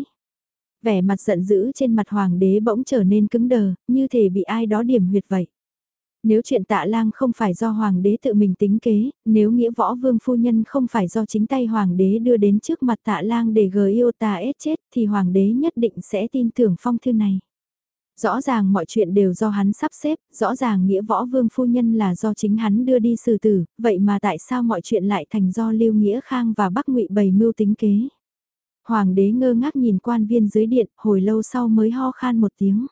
Vẻ mặt giận dữ trên mặt hoàng đế bỗng trở nên cứng đờ, như thể bị ai đó điểm huyệt vậy. Nếu chuyện tạ lang không phải do hoàng đế tự mình tính kế, nếu nghĩa võ vương phu nhân không phải do chính tay hoàng đế đưa đến trước mặt tạ lang để gờ yêu ta ết chết thì hoàng đế nhất định sẽ tin tưởng phong thư này. Rõ ràng mọi chuyện đều do hắn sắp xếp, rõ ràng nghĩa võ vương phu nhân là do chính hắn đưa đi xử tử, vậy mà tại sao mọi chuyện lại thành do Lưu Nghĩa Khang và Bắc Ngụy bày mưu tính kế. Hoàng đế ngơ ngác nhìn quan viên dưới điện, hồi lâu sau mới ho khan một tiếng.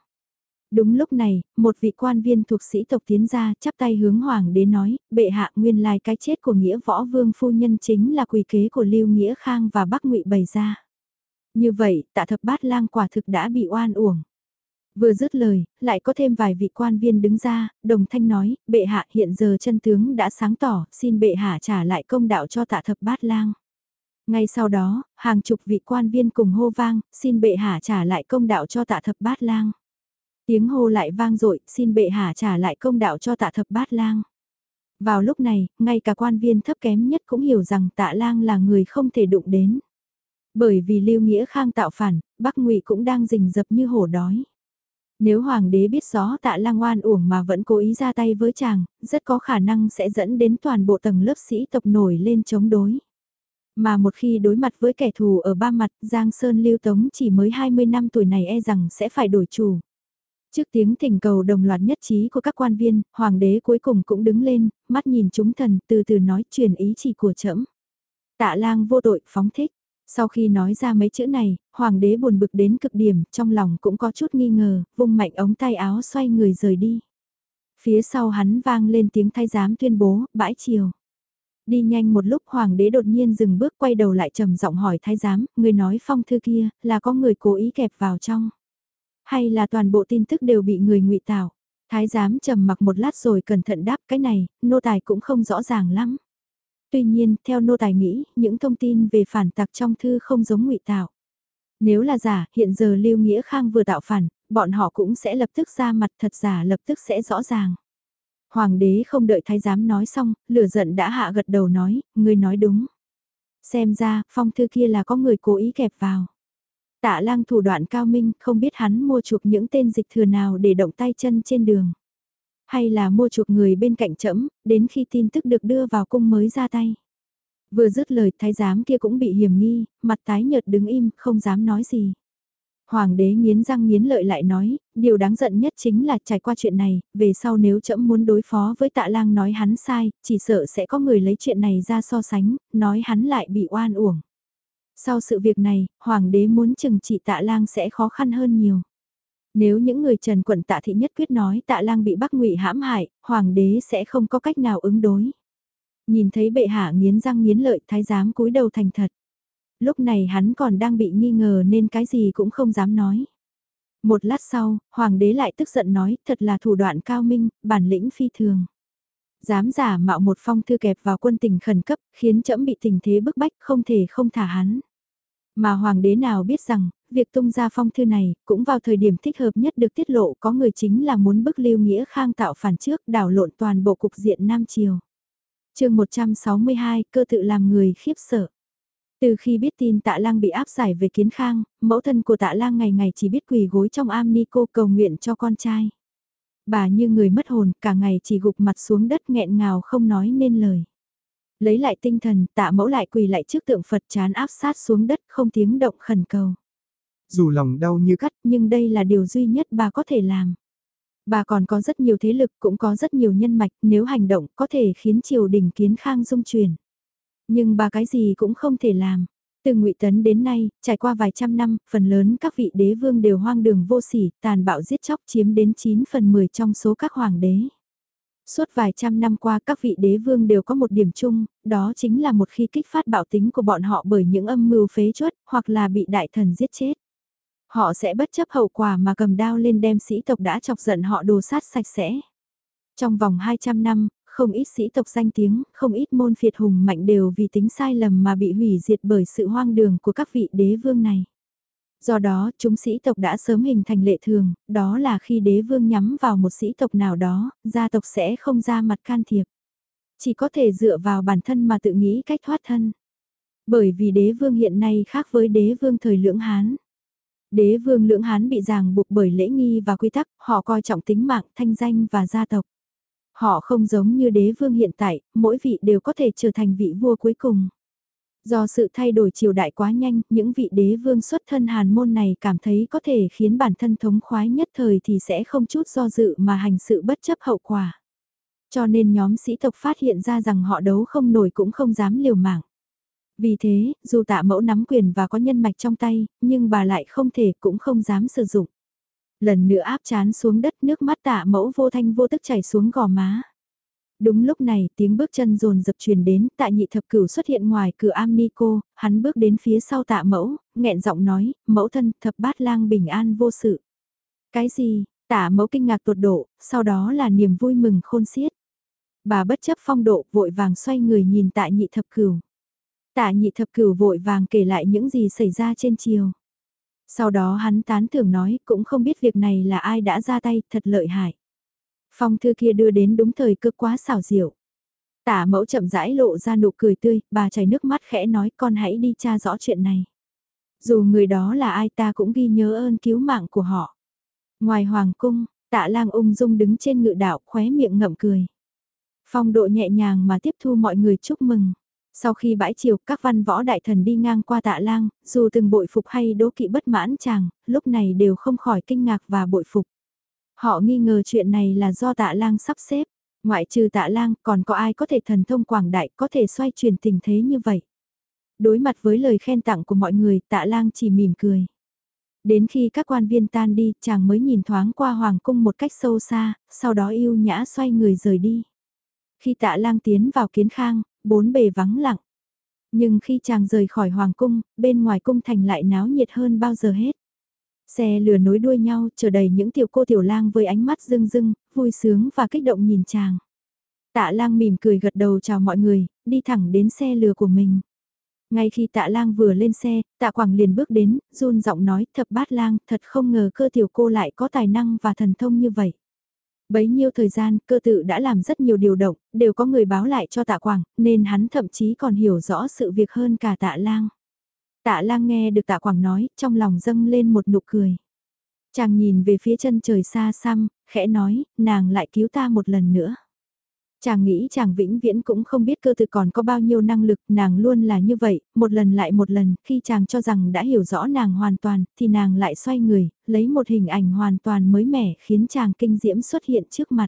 Đúng lúc này, một vị quan viên thuộc sĩ tộc tiến ra chắp tay hướng hoàng đế nói, bệ hạ nguyên lai cái chết của nghĩa võ vương phu nhân chính là quỳ kế của Lưu Nghĩa Khang và Bắc ngụy bày ra. Như vậy, tạ thập bát lang quả thực đã bị oan uổng. Vừa dứt lời, lại có thêm vài vị quan viên đứng ra, đồng thanh nói, bệ hạ hiện giờ chân tướng đã sáng tỏ, xin bệ hạ trả lại công đạo cho tạ thập bát lang. Ngay sau đó, hàng chục vị quan viên cùng hô vang, xin bệ hạ trả lại công đạo cho tạ thập bát lang. Tiếng hô lại vang dội xin bệ hạ trả lại công đạo cho tạ thập bát lang. Vào lúc này, ngay cả quan viên thấp kém nhất cũng hiểu rằng tạ lang là người không thể đụng đến. Bởi vì lưu nghĩa khang tạo phản, Bắc ngụy cũng đang rình rập như hổ đói. Nếu hoàng đế biết rõ tạ lang oan uổng mà vẫn cố ý ra tay với chàng, rất có khả năng sẽ dẫn đến toàn bộ tầng lớp sĩ tộc nổi lên chống đối. Mà một khi đối mặt với kẻ thù ở ba mặt, Giang Sơn Lưu Tống chỉ mới 20 năm tuổi này e rằng sẽ phải đổi chủ. Trước tiếng thỉnh cầu đồng loạt nhất trí của các quan viên, hoàng đế cuối cùng cũng đứng lên, mắt nhìn chúng thần, từ từ nói truyền ý chỉ của trẫm. Tạ lang vô tội, phóng thích. Sau khi nói ra mấy chữ này, hoàng đế buồn bực đến cực điểm, trong lòng cũng có chút nghi ngờ, vung mạnh ống tay áo xoay người rời đi. Phía sau hắn vang lên tiếng thay giám tuyên bố, bãi chiều. Đi nhanh một lúc hoàng đế đột nhiên dừng bước quay đầu lại trầm giọng hỏi thái giám, người nói phong thư kia, là có người cố ý kẹp vào trong. Hay là toàn bộ tin tức đều bị người ngụy tạo? Thái giám trầm mặc một lát rồi cẩn thận đáp cái này, nô tài cũng không rõ ràng lắm. Tuy nhiên, theo nô tài nghĩ, những thông tin về phản tặc trong thư không giống ngụy tạo. Nếu là giả, hiện giờ Lưu Nghĩa Khang vừa tạo phản, bọn họ cũng sẽ lập tức ra mặt thật giả lập tức sẽ rõ ràng. Hoàng đế không đợi thái giám nói xong, lửa giận đã hạ gật đầu nói, người nói đúng. Xem ra, phong thư kia là có người cố ý kẹp vào. Tạ lang thủ đoạn cao minh, không biết hắn mua chuộc những tên dịch thừa nào để động tay chân trên đường. Hay là mua chuộc người bên cạnh trẫm, đến khi tin tức được đưa vào cung mới ra tay. Vừa dứt lời thái giám kia cũng bị hiểm nghi, mặt tái nhợt đứng im, không dám nói gì. Hoàng đế nghiến răng nghiến lợi lại nói, điều đáng giận nhất chính là trải qua chuyện này, về sau nếu trẫm muốn đối phó với tạ lang nói hắn sai, chỉ sợ sẽ có người lấy chuyện này ra so sánh, nói hắn lại bị oan uổng. Sau sự việc này, hoàng đế muốn chừng trị tạ lang sẽ khó khăn hơn nhiều. Nếu những người trần quận tạ thị nhất quyết nói tạ lang bị bắc ngụy hãm hại, hoàng đế sẽ không có cách nào ứng đối. Nhìn thấy bệ hạ nghiến răng nghiến lợi thái giám cúi đầu thành thật. Lúc này hắn còn đang bị nghi ngờ nên cái gì cũng không dám nói. Một lát sau, hoàng đế lại tức giận nói thật là thủ đoạn cao minh, bản lĩnh phi thường. Dám giả mạo một phong thư kẹp vào quân tình khẩn cấp, khiến trẫm bị tình thế bức bách không thể không thả hắn. Mà hoàng đế nào biết rằng, việc tung ra phong thư này, cũng vào thời điểm thích hợp nhất được tiết lộ có người chính là muốn bức lưu nghĩa khang tạo phản trước đảo lộn toàn bộ cục diện Nam Triều. chương 162, cơ tự làm người khiếp sợ. Từ khi biết tin tạ lang bị áp giải về kiến khang, mẫu thân của tạ lang ngày ngày chỉ biết quỳ gối trong am ni cô cầu nguyện cho con trai. Bà như người mất hồn, cả ngày chỉ gục mặt xuống đất nghẹn ngào không nói nên lời. Lấy lại tinh thần, tạ mẫu lại quỳ lại trước tượng Phật chán áp sát xuống đất không tiếng động khẩn cầu. Dù lòng đau như cắt nhưng đây là điều duy nhất bà có thể làm. Bà còn có rất nhiều thế lực cũng có rất nhiều nhân mạch nếu hành động có thể khiến triều đình kiến khang dung chuyển. Nhưng bà cái gì cũng không thể làm. Từ ngụy Tấn đến nay, trải qua vài trăm năm, phần lớn các vị đế vương đều hoang đường vô sỉ, tàn bạo giết chóc chiếm đến 9 phần 10 trong số các hoàng đế. Suốt vài trăm năm qua các vị đế vương đều có một điểm chung, đó chính là một khi kích phát bạo tính của bọn họ bởi những âm mưu phế chuất, hoặc là bị đại thần giết chết. Họ sẽ bất chấp hậu quả mà cầm đao lên đem sĩ tộc đã chọc giận họ đồ sát sạch sẽ. Trong vòng 200 năm, không ít sĩ tộc danh tiếng, không ít môn phiệt hùng mạnh đều vì tính sai lầm mà bị hủy diệt bởi sự hoang đường của các vị đế vương này. Do đó, chúng sĩ tộc đã sớm hình thành lệ thường, đó là khi đế vương nhắm vào một sĩ tộc nào đó, gia tộc sẽ không ra mặt can thiệp. Chỉ có thể dựa vào bản thân mà tự nghĩ cách thoát thân. Bởi vì đế vương hiện nay khác với đế vương thời lưỡng Hán. Đế vương lưỡng Hán bị ràng buộc bởi lễ nghi và quy tắc, họ coi trọng tính mạng, thanh danh và gia tộc. Họ không giống như đế vương hiện tại, mỗi vị đều có thể trở thành vị vua cuối cùng. Do sự thay đổi triều đại quá nhanh, những vị đế vương xuất thân hàn môn này cảm thấy có thể khiến bản thân thống khoái nhất thời thì sẽ không chút do dự mà hành sự bất chấp hậu quả. Cho nên nhóm sĩ tộc phát hiện ra rằng họ đấu không nổi cũng không dám liều mạng. Vì thế, dù tạ mẫu nắm quyền và có nhân mạch trong tay, nhưng bà lại không thể cũng không dám sử dụng. Lần nữa áp chán xuống đất nước mắt tạ mẫu vô thanh vô tức chảy xuống gò má. Đúng lúc này tiếng bước chân rồn dập truyền đến tạ nhị thập cửu xuất hiện ngoài cửa am ni cô, hắn bước đến phía sau tạ mẫu, nghẹn giọng nói, mẫu thân thập bát lang bình an vô sự. Cái gì, tạ mẫu kinh ngạc tột độ, sau đó là niềm vui mừng khôn xiết. Bà bất chấp phong độ vội vàng xoay người nhìn tạ nhị thập cửu. Tạ nhị thập cửu vội vàng kể lại những gì xảy ra trên chiều. Sau đó hắn tán thưởng nói cũng không biết việc này là ai đã ra tay thật lợi hại. Phong thư kia đưa đến đúng thời cơ quá xảo diệu. Tả mẫu chậm rãi lộ ra nụ cười tươi, bà chảy nước mắt khẽ nói con hãy đi tra rõ chuyện này. Dù người đó là ai ta cũng ghi nhớ ơn cứu mạng của họ. Ngoài hoàng cung, tạ lang ung dung đứng trên ngự đạo khóe miệng ngậm cười. Phong độ nhẹ nhàng mà tiếp thu mọi người chúc mừng. Sau khi bãi chiều, các văn võ đại thần đi ngang qua tạ lang, dù từng bội phục hay đố kỵ bất mãn chàng, lúc này đều không khỏi kinh ngạc và bội phục. Họ nghi ngờ chuyện này là do tạ lang sắp xếp, ngoại trừ tạ lang còn có ai có thể thần thông quảng đại có thể xoay chuyển tình thế như vậy. Đối mặt với lời khen tặng của mọi người tạ lang chỉ mỉm cười. Đến khi các quan viên tan đi chàng mới nhìn thoáng qua hoàng cung một cách sâu xa, sau đó yêu nhã xoay người rời đi. Khi tạ lang tiến vào kiến khang, bốn bề vắng lặng. Nhưng khi chàng rời khỏi hoàng cung, bên ngoài cung thành lại náo nhiệt hơn bao giờ hết. Xe lừa nối đuôi nhau chờ đầy những tiểu cô tiểu lang với ánh mắt rưng rưng, vui sướng và kích động nhìn chàng. Tạ lang mỉm cười gật đầu chào mọi người, đi thẳng đến xe lừa của mình. Ngay khi tạ lang vừa lên xe, tạ quảng liền bước đến, run giọng nói thập bát lang thật không ngờ cơ tiểu cô lại có tài năng và thần thông như vậy. Bấy nhiêu thời gian, cơ tự đã làm rất nhiều điều động, đều có người báo lại cho tạ quảng, nên hắn thậm chí còn hiểu rõ sự việc hơn cả tạ lang. Tạ lang nghe được tạ quảng nói, trong lòng dâng lên một nụ cười. Chàng nhìn về phía chân trời xa xăm, khẽ nói, nàng lại cứu ta một lần nữa. Chàng nghĩ chàng vĩnh viễn cũng không biết cơ tự còn có bao nhiêu năng lực, nàng luôn là như vậy, một lần lại một lần, khi chàng cho rằng đã hiểu rõ nàng hoàn toàn, thì nàng lại xoay người, lấy một hình ảnh hoàn toàn mới mẻ khiến chàng kinh diễm xuất hiện trước mặt.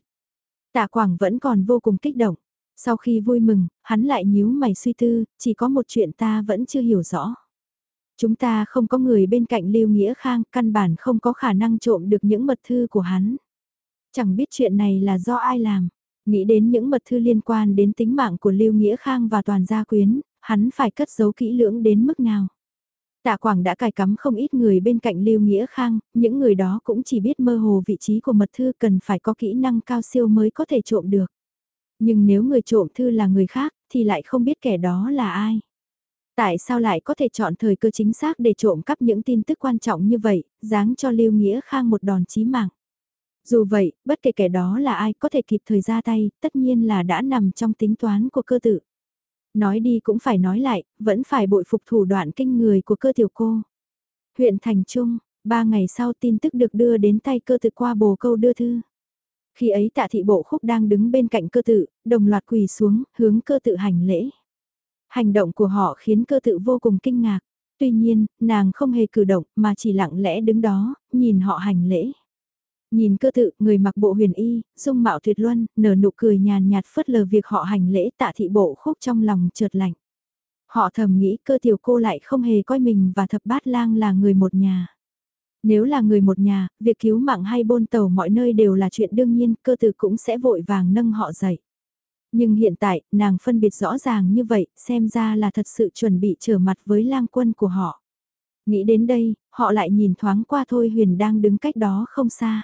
Tạ Quảng vẫn còn vô cùng kích động. Sau khi vui mừng, hắn lại nhíu mày suy tư, chỉ có một chuyện ta vẫn chưa hiểu rõ. Chúng ta không có người bên cạnh Lưu Nghĩa Khang, căn bản không có khả năng trộm được những mật thư của hắn. Chẳng biết chuyện này là do ai làm. Nghĩ đến những mật thư liên quan đến tính mạng của Lưu Nghĩa Khang và toàn gia quyến, hắn phải cất giấu kỹ lưỡng đến mức nào. Tạ Quảng đã cài cắm không ít người bên cạnh Lưu Nghĩa Khang, những người đó cũng chỉ biết mơ hồ vị trí của mật thư cần phải có kỹ năng cao siêu mới có thể trộm được. Nhưng nếu người trộm thư là người khác, thì lại không biết kẻ đó là ai. Tại sao lại có thể chọn thời cơ chính xác để trộm cắp những tin tức quan trọng như vậy, dáng cho Lưu Nghĩa Khang một đòn chí mạng. Dù vậy, bất kể kẻ đó là ai có thể kịp thời ra tay, tất nhiên là đã nằm trong tính toán của cơ tự. Nói đi cũng phải nói lại, vẫn phải bội phục thủ đoạn kinh người của cơ tiểu cô. Huyện Thành Trung, ba ngày sau tin tức được đưa đến tay cơ tự qua bồ câu đưa thư. Khi ấy tạ thị bộ khúc đang đứng bên cạnh cơ tự, đồng loạt quỳ xuống, hướng cơ tự hành lễ. Hành động của họ khiến cơ tự vô cùng kinh ngạc. Tuy nhiên, nàng không hề cử động mà chỉ lặng lẽ đứng đó, nhìn họ hành lễ. Nhìn cơ tự, người mặc bộ huyền y, dung mạo tuyệt luân, nở nụ cười nhàn nhạt phớt lờ việc họ hành lễ tạ thị bộ khúc trong lòng trượt lạnh. Họ thầm nghĩ cơ tiểu cô lại không hề coi mình và thập bát lang là người một nhà. Nếu là người một nhà, việc cứu mạng hay bôn tàu mọi nơi đều là chuyện đương nhiên, cơ tử cũng sẽ vội vàng nâng họ dậy. Nhưng hiện tại, nàng phân biệt rõ ràng như vậy, xem ra là thật sự chuẩn bị trở mặt với lang quân của họ. Nghĩ đến đây, họ lại nhìn thoáng qua Thôi Huyền đang đứng cách đó không xa.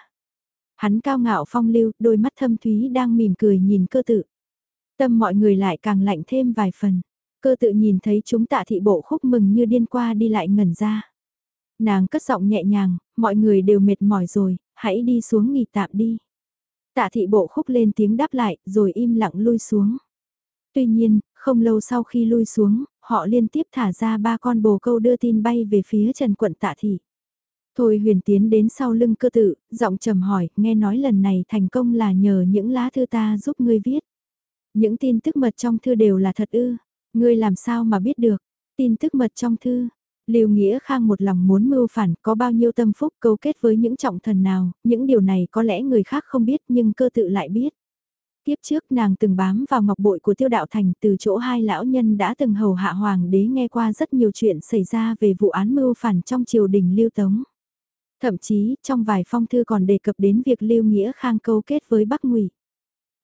Hắn cao ngạo phong lưu, đôi mắt thâm thúy đang mỉm cười nhìn cơ tự. Tâm mọi người lại càng lạnh thêm vài phần. Cơ tự nhìn thấy chúng tạ thị bộ khúc mừng như điên qua đi lại ngẩn ra. Nàng cất giọng nhẹ nhàng, mọi người đều mệt mỏi rồi, hãy đi xuống nghỉ tạm đi. Tạ thị bộ khúc lên tiếng đáp lại, rồi im lặng lui xuống. Tuy nhiên, không lâu sau khi lui xuống, họ liên tiếp thả ra ba con bồ câu đưa tin bay về phía trần quận tạ thị. Thôi huyền tiến đến sau lưng cơ tự, giọng trầm hỏi, nghe nói lần này thành công là nhờ những lá thư ta giúp ngươi viết. Những tin tức mật trong thư đều là thật ư, ngươi làm sao mà biết được, tin tức mật trong thư, Lưu Nghĩa Khang một lòng muốn mưu phản có bao nhiêu tâm phúc câu kết với những trọng thần nào, những điều này có lẽ người khác không biết nhưng cơ tự lại biết. Tiếp trước nàng từng bám vào ngọc bội của tiêu đạo thành từ chỗ hai lão nhân đã từng hầu hạ hoàng đế nghe qua rất nhiều chuyện xảy ra về vụ án mưu phản trong triều đình lưu tống. Thậm chí, trong vài phong thư còn đề cập đến việc Lưu Nghĩa Khang câu kết với Bắc Ngụy.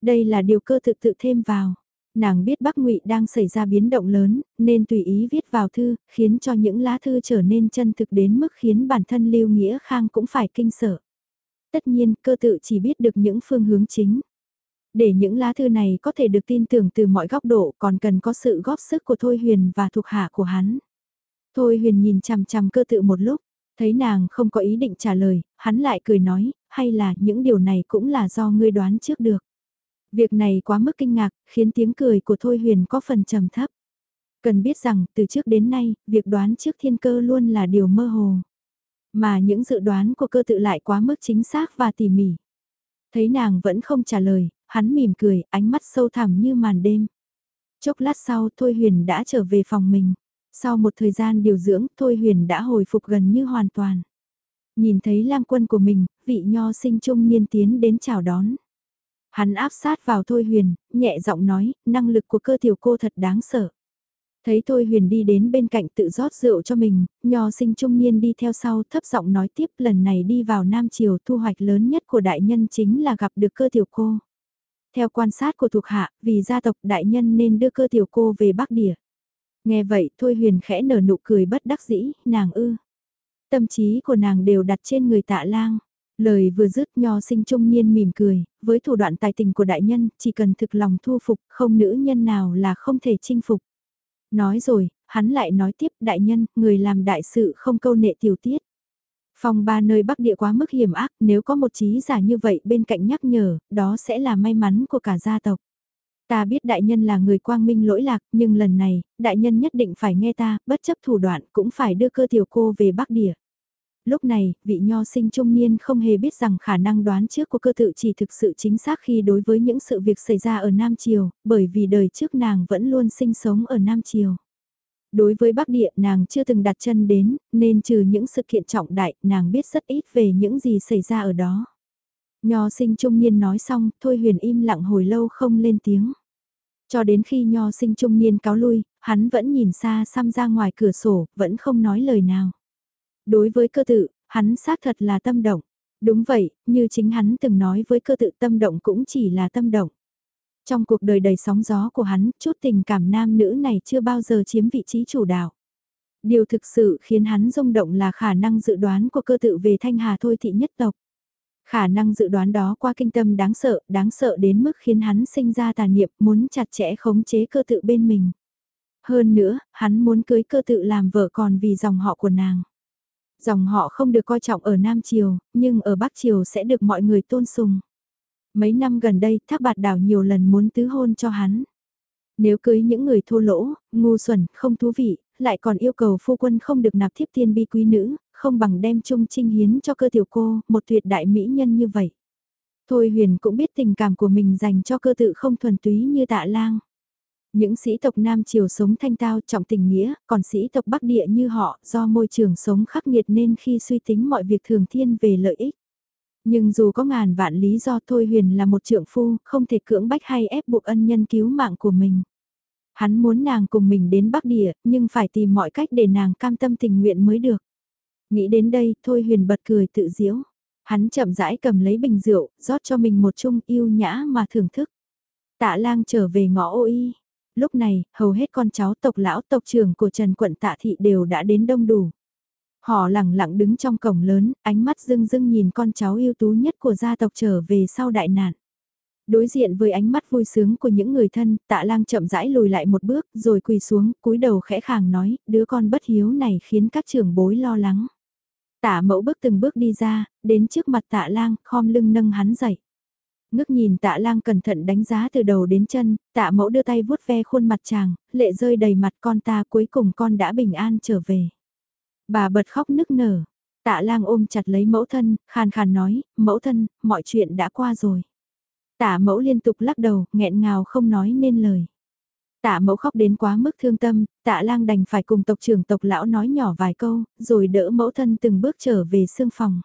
Đây là điều cơ tự tự thêm vào. Nàng biết Bắc Ngụy đang xảy ra biến động lớn, nên tùy ý viết vào thư, khiến cho những lá thư trở nên chân thực đến mức khiến bản thân Lưu Nghĩa Khang cũng phải kinh sợ. Tất nhiên, cơ tự chỉ biết được những phương hướng chính. Để những lá thư này có thể được tin tưởng từ mọi góc độ còn cần có sự góp sức của Thôi Huyền và thuộc hạ của hắn. Thôi Huyền nhìn chằm chằm cơ tự một lúc, thấy nàng không có ý định trả lời, hắn lại cười nói, hay là những điều này cũng là do ngươi đoán trước được. Việc này quá mức kinh ngạc, khiến tiếng cười của Thôi Huyền có phần trầm thấp. Cần biết rằng, từ trước đến nay, việc đoán trước thiên cơ luôn là điều mơ hồ. Mà những dự đoán của cơ tự lại quá mức chính xác và tỉ mỉ. Thấy nàng vẫn không trả lời, hắn mỉm cười, ánh mắt sâu thẳm như màn đêm. Chốc lát sau, Thôi Huyền đã trở về phòng mình. Sau một thời gian điều dưỡng, Thôi Huyền đã hồi phục gần như hoàn toàn. Nhìn thấy lang quân của mình, vị nho sinh trung niên tiến đến chào đón. Hắn áp sát vào Thôi Huyền, nhẹ giọng nói, năng lực của cơ tiểu cô thật đáng sợ. Thấy Thôi Huyền đi đến bên cạnh tự rót rượu cho mình, nho sinh trung niên đi theo sau thấp giọng nói tiếp lần này đi vào Nam Triều thu hoạch lớn nhất của đại nhân chính là gặp được cơ tiểu cô. Theo quan sát của thuộc hạ, vì gia tộc đại nhân nên đưa cơ tiểu cô về Bắc Địa. Nghe vậy Thôi Huyền khẽ nở nụ cười bất đắc dĩ, nàng ư. Tâm trí của nàng đều đặt trên người tạ lang. Lời vừa dứt nho sinh trung niên mỉm cười, với thủ đoạn tài tình của đại nhân, chỉ cần thực lòng thu phục, không nữ nhân nào là không thể chinh phục. Nói rồi, hắn lại nói tiếp đại nhân, người làm đại sự không câu nệ tiểu tiết. Phòng ba nơi bắc địa quá mức hiểm ác, nếu có một trí giả như vậy bên cạnh nhắc nhở, đó sẽ là may mắn của cả gia tộc. Ta biết đại nhân là người quang minh lỗi lạc, nhưng lần này, đại nhân nhất định phải nghe ta, bất chấp thủ đoạn cũng phải đưa cơ tiểu cô về bắc địa lúc này, vị nho sinh trung niên không hề biết rằng khả năng đoán trước của cơ tự chỉ thực sự chính xác khi đối với những sự việc xảy ra ở Nam Triều, bởi vì đời trước nàng vẫn luôn sinh sống ở Nam Triều. Đối với Bắc Địa nàng chưa từng đặt chân đến, nên trừ những sự kiện trọng đại, nàng biết rất ít về những gì xảy ra ở đó. Nho sinh trung niên nói xong, Thôi Huyền im lặng hồi lâu không lên tiếng. Cho đến khi nho sinh trung niên cáo lui, hắn vẫn nhìn xa xăm ra ngoài cửa sổ, vẫn không nói lời nào. Đối với cơ tự, hắn xác thật là tâm động. Đúng vậy, như chính hắn từng nói với cơ tự tâm động cũng chỉ là tâm động. Trong cuộc đời đầy sóng gió của hắn, chút tình cảm nam nữ này chưa bao giờ chiếm vị trí chủ đạo. Điều thực sự khiến hắn rung động là khả năng dự đoán của cơ tự về thanh hà thôi thị nhất tộc. Khả năng dự đoán đó qua kinh tâm đáng sợ, đáng sợ đến mức khiến hắn sinh ra tà niệm muốn chặt chẽ khống chế cơ tự bên mình. Hơn nữa, hắn muốn cưới cơ tự làm vợ còn vì dòng họ của nàng. Dòng họ không được coi trọng ở Nam Triều, nhưng ở Bắc Triều sẽ được mọi người tôn sùng. Mấy năm gần đây, Thác Bạt Đảo nhiều lần muốn tứ hôn cho hắn. Nếu cưới những người thô lỗ, ngu xuẩn, không thú vị, lại còn yêu cầu phu quân không được nạp thiếp tiên bi quý nữ, không bằng đem chung trinh hiến cho cơ tiểu cô, một tuyệt đại mỹ nhân như vậy. Thôi huyền cũng biết tình cảm của mình dành cho cơ tự không thuần túy như tạ lang. Những sĩ tộc Nam Triều sống thanh tao trọng tình nghĩa, còn sĩ tộc Bắc Địa như họ do môi trường sống khắc nghiệt nên khi suy tính mọi việc thường thiên về lợi ích. Nhưng dù có ngàn vạn lý do Thôi Huyền là một trượng phu, không thể cưỡng bách hay ép buộc ân nhân cứu mạng của mình. Hắn muốn nàng cùng mình đến Bắc Địa, nhưng phải tìm mọi cách để nàng cam tâm tình nguyện mới được. Nghĩ đến đây, Thôi Huyền bật cười tự diễu. Hắn chậm rãi cầm lấy bình rượu, rót cho mình một chung yêu nhã mà thưởng thức. Tạ lang trở về ngõ ô y lúc này, hầu hết con cháu tộc lão tộc trưởng của Trần Quận Tạ Thị đều đã đến đông đủ. Họ lặng lặng đứng trong cổng lớn, ánh mắt dưng dưng nhìn con cháu ưu tú nhất của gia tộc trở về sau đại nạn. Đối diện với ánh mắt vui sướng của những người thân, tạ lang chậm rãi lùi lại một bước, rồi quỳ xuống, cúi đầu khẽ khàng nói, đứa con bất hiếu này khiến các trưởng bối lo lắng. Tạ mẫu bước từng bước đi ra, đến trước mặt tạ lang, khom lưng nâng hắn dậy. Ngước nhìn tạ lang cẩn thận đánh giá từ đầu đến chân, tạ mẫu đưa tay vuốt ve khuôn mặt chàng, lệ rơi đầy mặt con ta cuối cùng con đã bình an trở về. Bà bật khóc nức nở, tạ lang ôm chặt lấy mẫu thân, khàn khàn nói, mẫu thân, mọi chuyện đã qua rồi. Tạ mẫu liên tục lắc đầu, nghẹn ngào không nói nên lời. Tạ mẫu khóc đến quá mức thương tâm, tạ lang đành phải cùng tộc trưởng tộc lão nói nhỏ vài câu, rồi đỡ mẫu thân từng bước trở về xương phòng.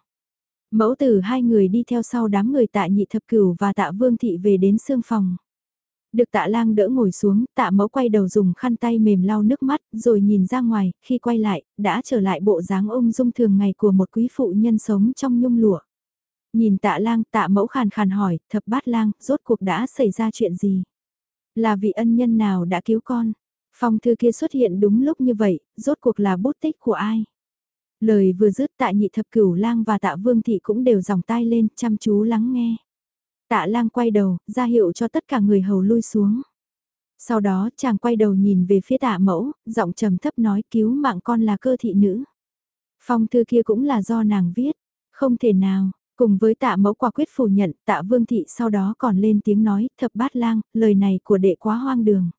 Mẫu tử hai người đi theo sau đám người tạ nhị thập cửu và tạ vương thị về đến xương phòng. Được tạ lang đỡ ngồi xuống, tạ mẫu quay đầu dùng khăn tay mềm lau nước mắt, rồi nhìn ra ngoài, khi quay lại, đã trở lại bộ dáng ung dung thường ngày của một quý phụ nhân sống trong nhung lụa. Nhìn tạ lang, tạ mẫu khàn khàn hỏi, thập bát lang, rốt cuộc đã xảy ra chuyện gì? Là vị ân nhân nào đã cứu con? Phong thư kia xuất hiện đúng lúc như vậy, rốt cuộc là bút tích của ai? Lời vừa dứt tạ nhị thập cửu lang và tạ vương thị cũng đều dòng tai lên, chăm chú lắng nghe. Tạ lang quay đầu, ra hiệu cho tất cả người hầu lui xuống. Sau đó chàng quay đầu nhìn về phía tạ mẫu, giọng trầm thấp nói cứu mạng con là cơ thị nữ. Phong thư kia cũng là do nàng viết, không thể nào, cùng với tạ mẫu quả quyết phủ nhận, tạ vương thị sau đó còn lên tiếng nói, thập bát lang, lời này của đệ quá hoang đường.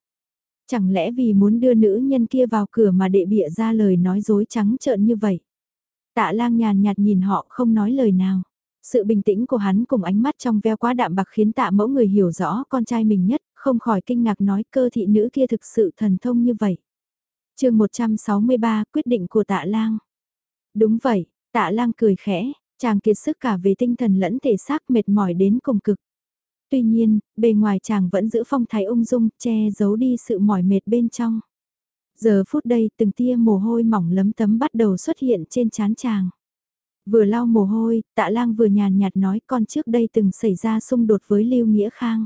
Chẳng lẽ vì muốn đưa nữ nhân kia vào cửa mà đệ bịa ra lời nói dối trắng trợn như vậy? Tạ lang nhàn nhạt nhìn họ không nói lời nào. Sự bình tĩnh của hắn cùng ánh mắt trong veo quá đạm bạc khiến tạ mẫu người hiểu rõ con trai mình nhất, không khỏi kinh ngạc nói cơ thị nữ kia thực sự thần thông như vậy. chương 163 quyết định của tạ lang. Đúng vậy, tạ lang cười khẽ, chàng kiệt sức cả về tinh thần lẫn thể xác mệt mỏi đến cùng cực. Tuy nhiên, bề ngoài chàng vẫn giữ phong thái ung dung, che giấu đi sự mỏi mệt bên trong. Giờ phút đây từng tia mồ hôi mỏng lấm tấm bắt đầu xuất hiện trên trán chàng. Vừa lau mồ hôi, tạ lang vừa nhàn nhạt nói con trước đây từng xảy ra xung đột với Lưu Nghĩa Khang.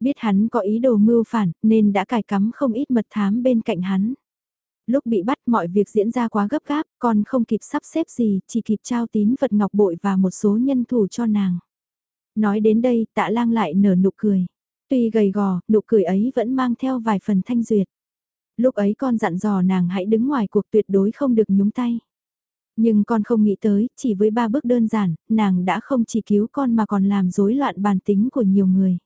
Biết hắn có ý đồ mưu phản nên đã cài cắm không ít mật thám bên cạnh hắn. Lúc bị bắt mọi việc diễn ra quá gấp gáp, con không kịp sắp xếp gì, chỉ kịp trao tín vật ngọc bội và một số nhân thủ cho nàng. Nói đến đây, tạ lang lại nở nụ cười. Tuy gầy gò, nụ cười ấy vẫn mang theo vài phần thanh duyệt. Lúc ấy con dặn dò nàng hãy đứng ngoài cuộc tuyệt đối không được nhúng tay. Nhưng con không nghĩ tới, chỉ với ba bước đơn giản, nàng đã không chỉ cứu con mà còn làm rối loạn bản tính của nhiều người.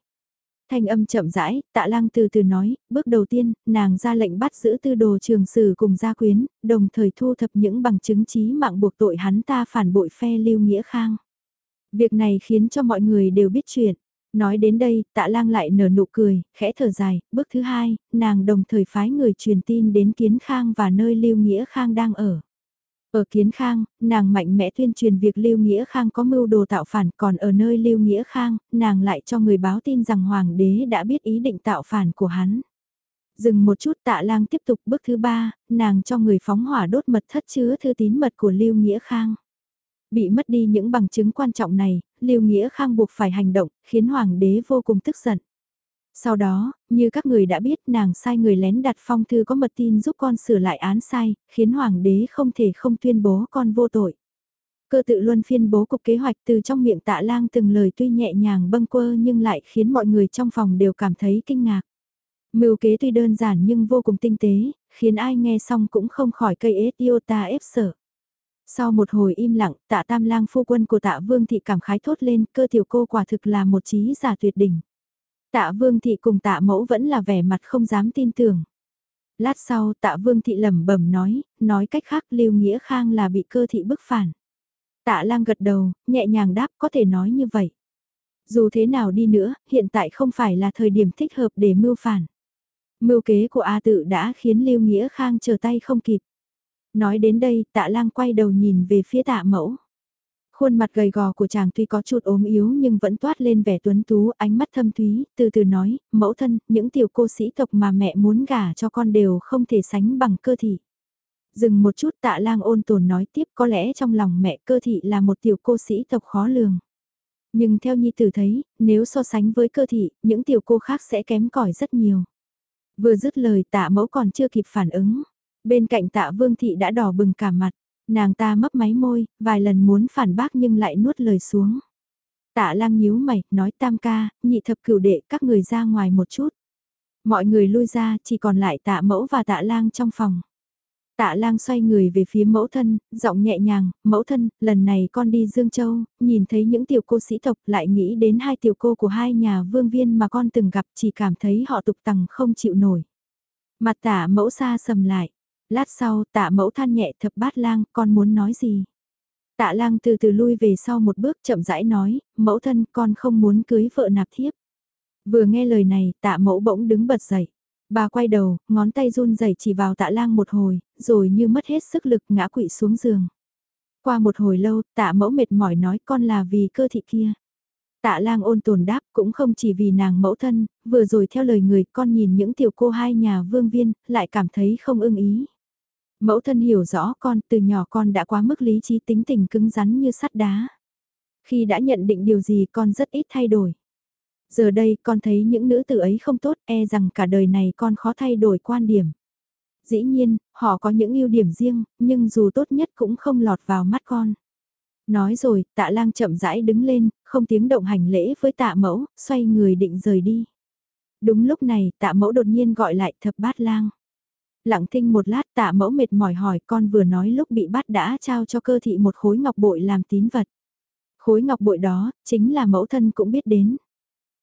Thanh âm chậm rãi, tạ lang từ từ nói, bước đầu tiên, nàng ra lệnh bắt giữ tư đồ trường sử cùng gia quyến, đồng thời thu thập những bằng chứng trí mạng buộc tội hắn ta phản bội phe lưu nghĩa khang. Việc này khiến cho mọi người đều biết chuyện. Nói đến đây, tạ lang lại nở nụ cười, khẽ thở dài, bước thứ hai, nàng đồng thời phái người truyền tin đến Kiến Khang và nơi Lưu Nghĩa Khang đang ở. Ở Kiến Khang, nàng mạnh mẽ tuyên truyền việc Lưu Nghĩa Khang có mưu đồ tạo phản, còn ở nơi Lưu Nghĩa Khang, nàng lại cho người báo tin rằng Hoàng đế đã biết ý định tạo phản của hắn. Dừng một chút tạ lang tiếp tục bước thứ ba, nàng cho người phóng hỏa đốt mật thất chứa thư tín mật của Lưu Nghĩa Khang. Bị mất đi những bằng chứng quan trọng này, Lưu Nghĩa Khang buộc phải hành động, khiến Hoàng đế vô cùng tức giận. Sau đó, như các người đã biết nàng sai người lén đặt phong thư có mật tin giúp con sửa lại án sai, khiến hoàng đế không thể không tuyên bố con vô tội. Cơ tự luân phiên bố cục kế hoạch từ trong miệng tạ lang từng lời tuy nhẹ nhàng bâng quơ nhưng lại khiến mọi người trong phòng đều cảm thấy kinh ngạc. Mưu kế tuy đơn giản nhưng vô cùng tinh tế, khiến ai nghe xong cũng không khỏi cây ế tiêu ta ép sợ. Sau một hồi im lặng, tạ tam lang phu quân của tạ vương thị cảm khái thốt lên cơ tiểu cô quả thực là một trí giả tuyệt đỉnh. Tạ Vương Thị cùng Tạ Mẫu vẫn là vẻ mặt không dám tin tưởng. Lát sau Tạ Vương Thị lẩm bẩm nói, nói cách khác Lưu Nghĩa Khang là bị cơ thị bức phản. Tạ Lang gật đầu, nhẹ nhàng đáp có thể nói như vậy. Dù thế nào đi nữa, hiện tại không phải là thời điểm thích hợp để mưu phản. Mưu kế của A tự đã khiến Lưu Nghĩa Khang chờ tay không kịp. Nói đến đây, tạ lang quay đầu nhìn về phía tạ mẫu. Khuôn mặt gầy gò của chàng tuy có chút ốm yếu nhưng vẫn toát lên vẻ tuấn tú, ánh mắt thâm thúy, từ từ nói, mẫu thân, những tiểu cô sĩ tộc mà mẹ muốn gả cho con đều không thể sánh bằng cơ thị. Dừng một chút tạ lang ôn tồn nói tiếp có lẽ trong lòng mẹ cơ thị là một tiểu cô sĩ tộc khó lường. Nhưng theo nhi tử thấy, nếu so sánh với cơ thị, những tiểu cô khác sẽ kém cỏi rất nhiều. Vừa dứt lời tạ mẫu còn chưa kịp phản ứng. Bên cạnh tạ vương thị đã đỏ bừng cả mặt. Nàng ta mấp máy môi, vài lần muốn phản bác nhưng lại nuốt lời xuống. Tạ lang nhíu mày, nói tam ca, nhị thập cửu đệ các người ra ngoài một chút. Mọi người lui ra, chỉ còn lại tạ mẫu và tạ lang trong phòng. Tạ lang xoay người về phía mẫu thân, giọng nhẹ nhàng, mẫu thân, lần này con đi Dương Châu, nhìn thấy những tiểu cô sĩ tộc lại nghĩ đến hai tiểu cô của hai nhà vương viên mà con từng gặp chỉ cảm thấy họ tục tằng không chịu nổi. Mặt tạ mẫu xa sầm lại, Lát sau tạ mẫu than nhẹ thập bát lang, con muốn nói gì? Tạ lang từ từ lui về sau một bước chậm rãi nói, mẫu thân con không muốn cưới vợ nạp thiếp. Vừa nghe lời này, tạ mẫu bỗng đứng bật dậy. Bà quay đầu, ngón tay run rẩy chỉ vào tạ lang một hồi, rồi như mất hết sức lực ngã quỵ xuống giường. Qua một hồi lâu, tạ mẫu mệt mỏi nói con là vì cơ thị kia. Tạ lang ôn tồn đáp cũng không chỉ vì nàng mẫu thân, vừa rồi theo lời người con nhìn những tiểu cô hai nhà vương viên, lại cảm thấy không ưng ý. Mẫu thân hiểu rõ con từ nhỏ con đã quá mức lý trí tính tình cứng rắn như sắt đá. Khi đã nhận định điều gì con rất ít thay đổi. Giờ đây con thấy những nữ tử ấy không tốt e rằng cả đời này con khó thay đổi quan điểm. Dĩ nhiên, họ có những ưu điểm riêng, nhưng dù tốt nhất cũng không lọt vào mắt con. Nói rồi, tạ lang chậm rãi đứng lên, không tiếng động hành lễ với tạ mẫu, xoay người định rời đi. Đúng lúc này, tạ mẫu đột nhiên gọi lại thập bát lang. Lặng thinh một lát tạ mẫu mệt mỏi hỏi con vừa nói lúc bị bắt đã trao cho cơ thị một khối ngọc bội làm tín vật. Khối ngọc bội đó, chính là mẫu thân cũng biết đến.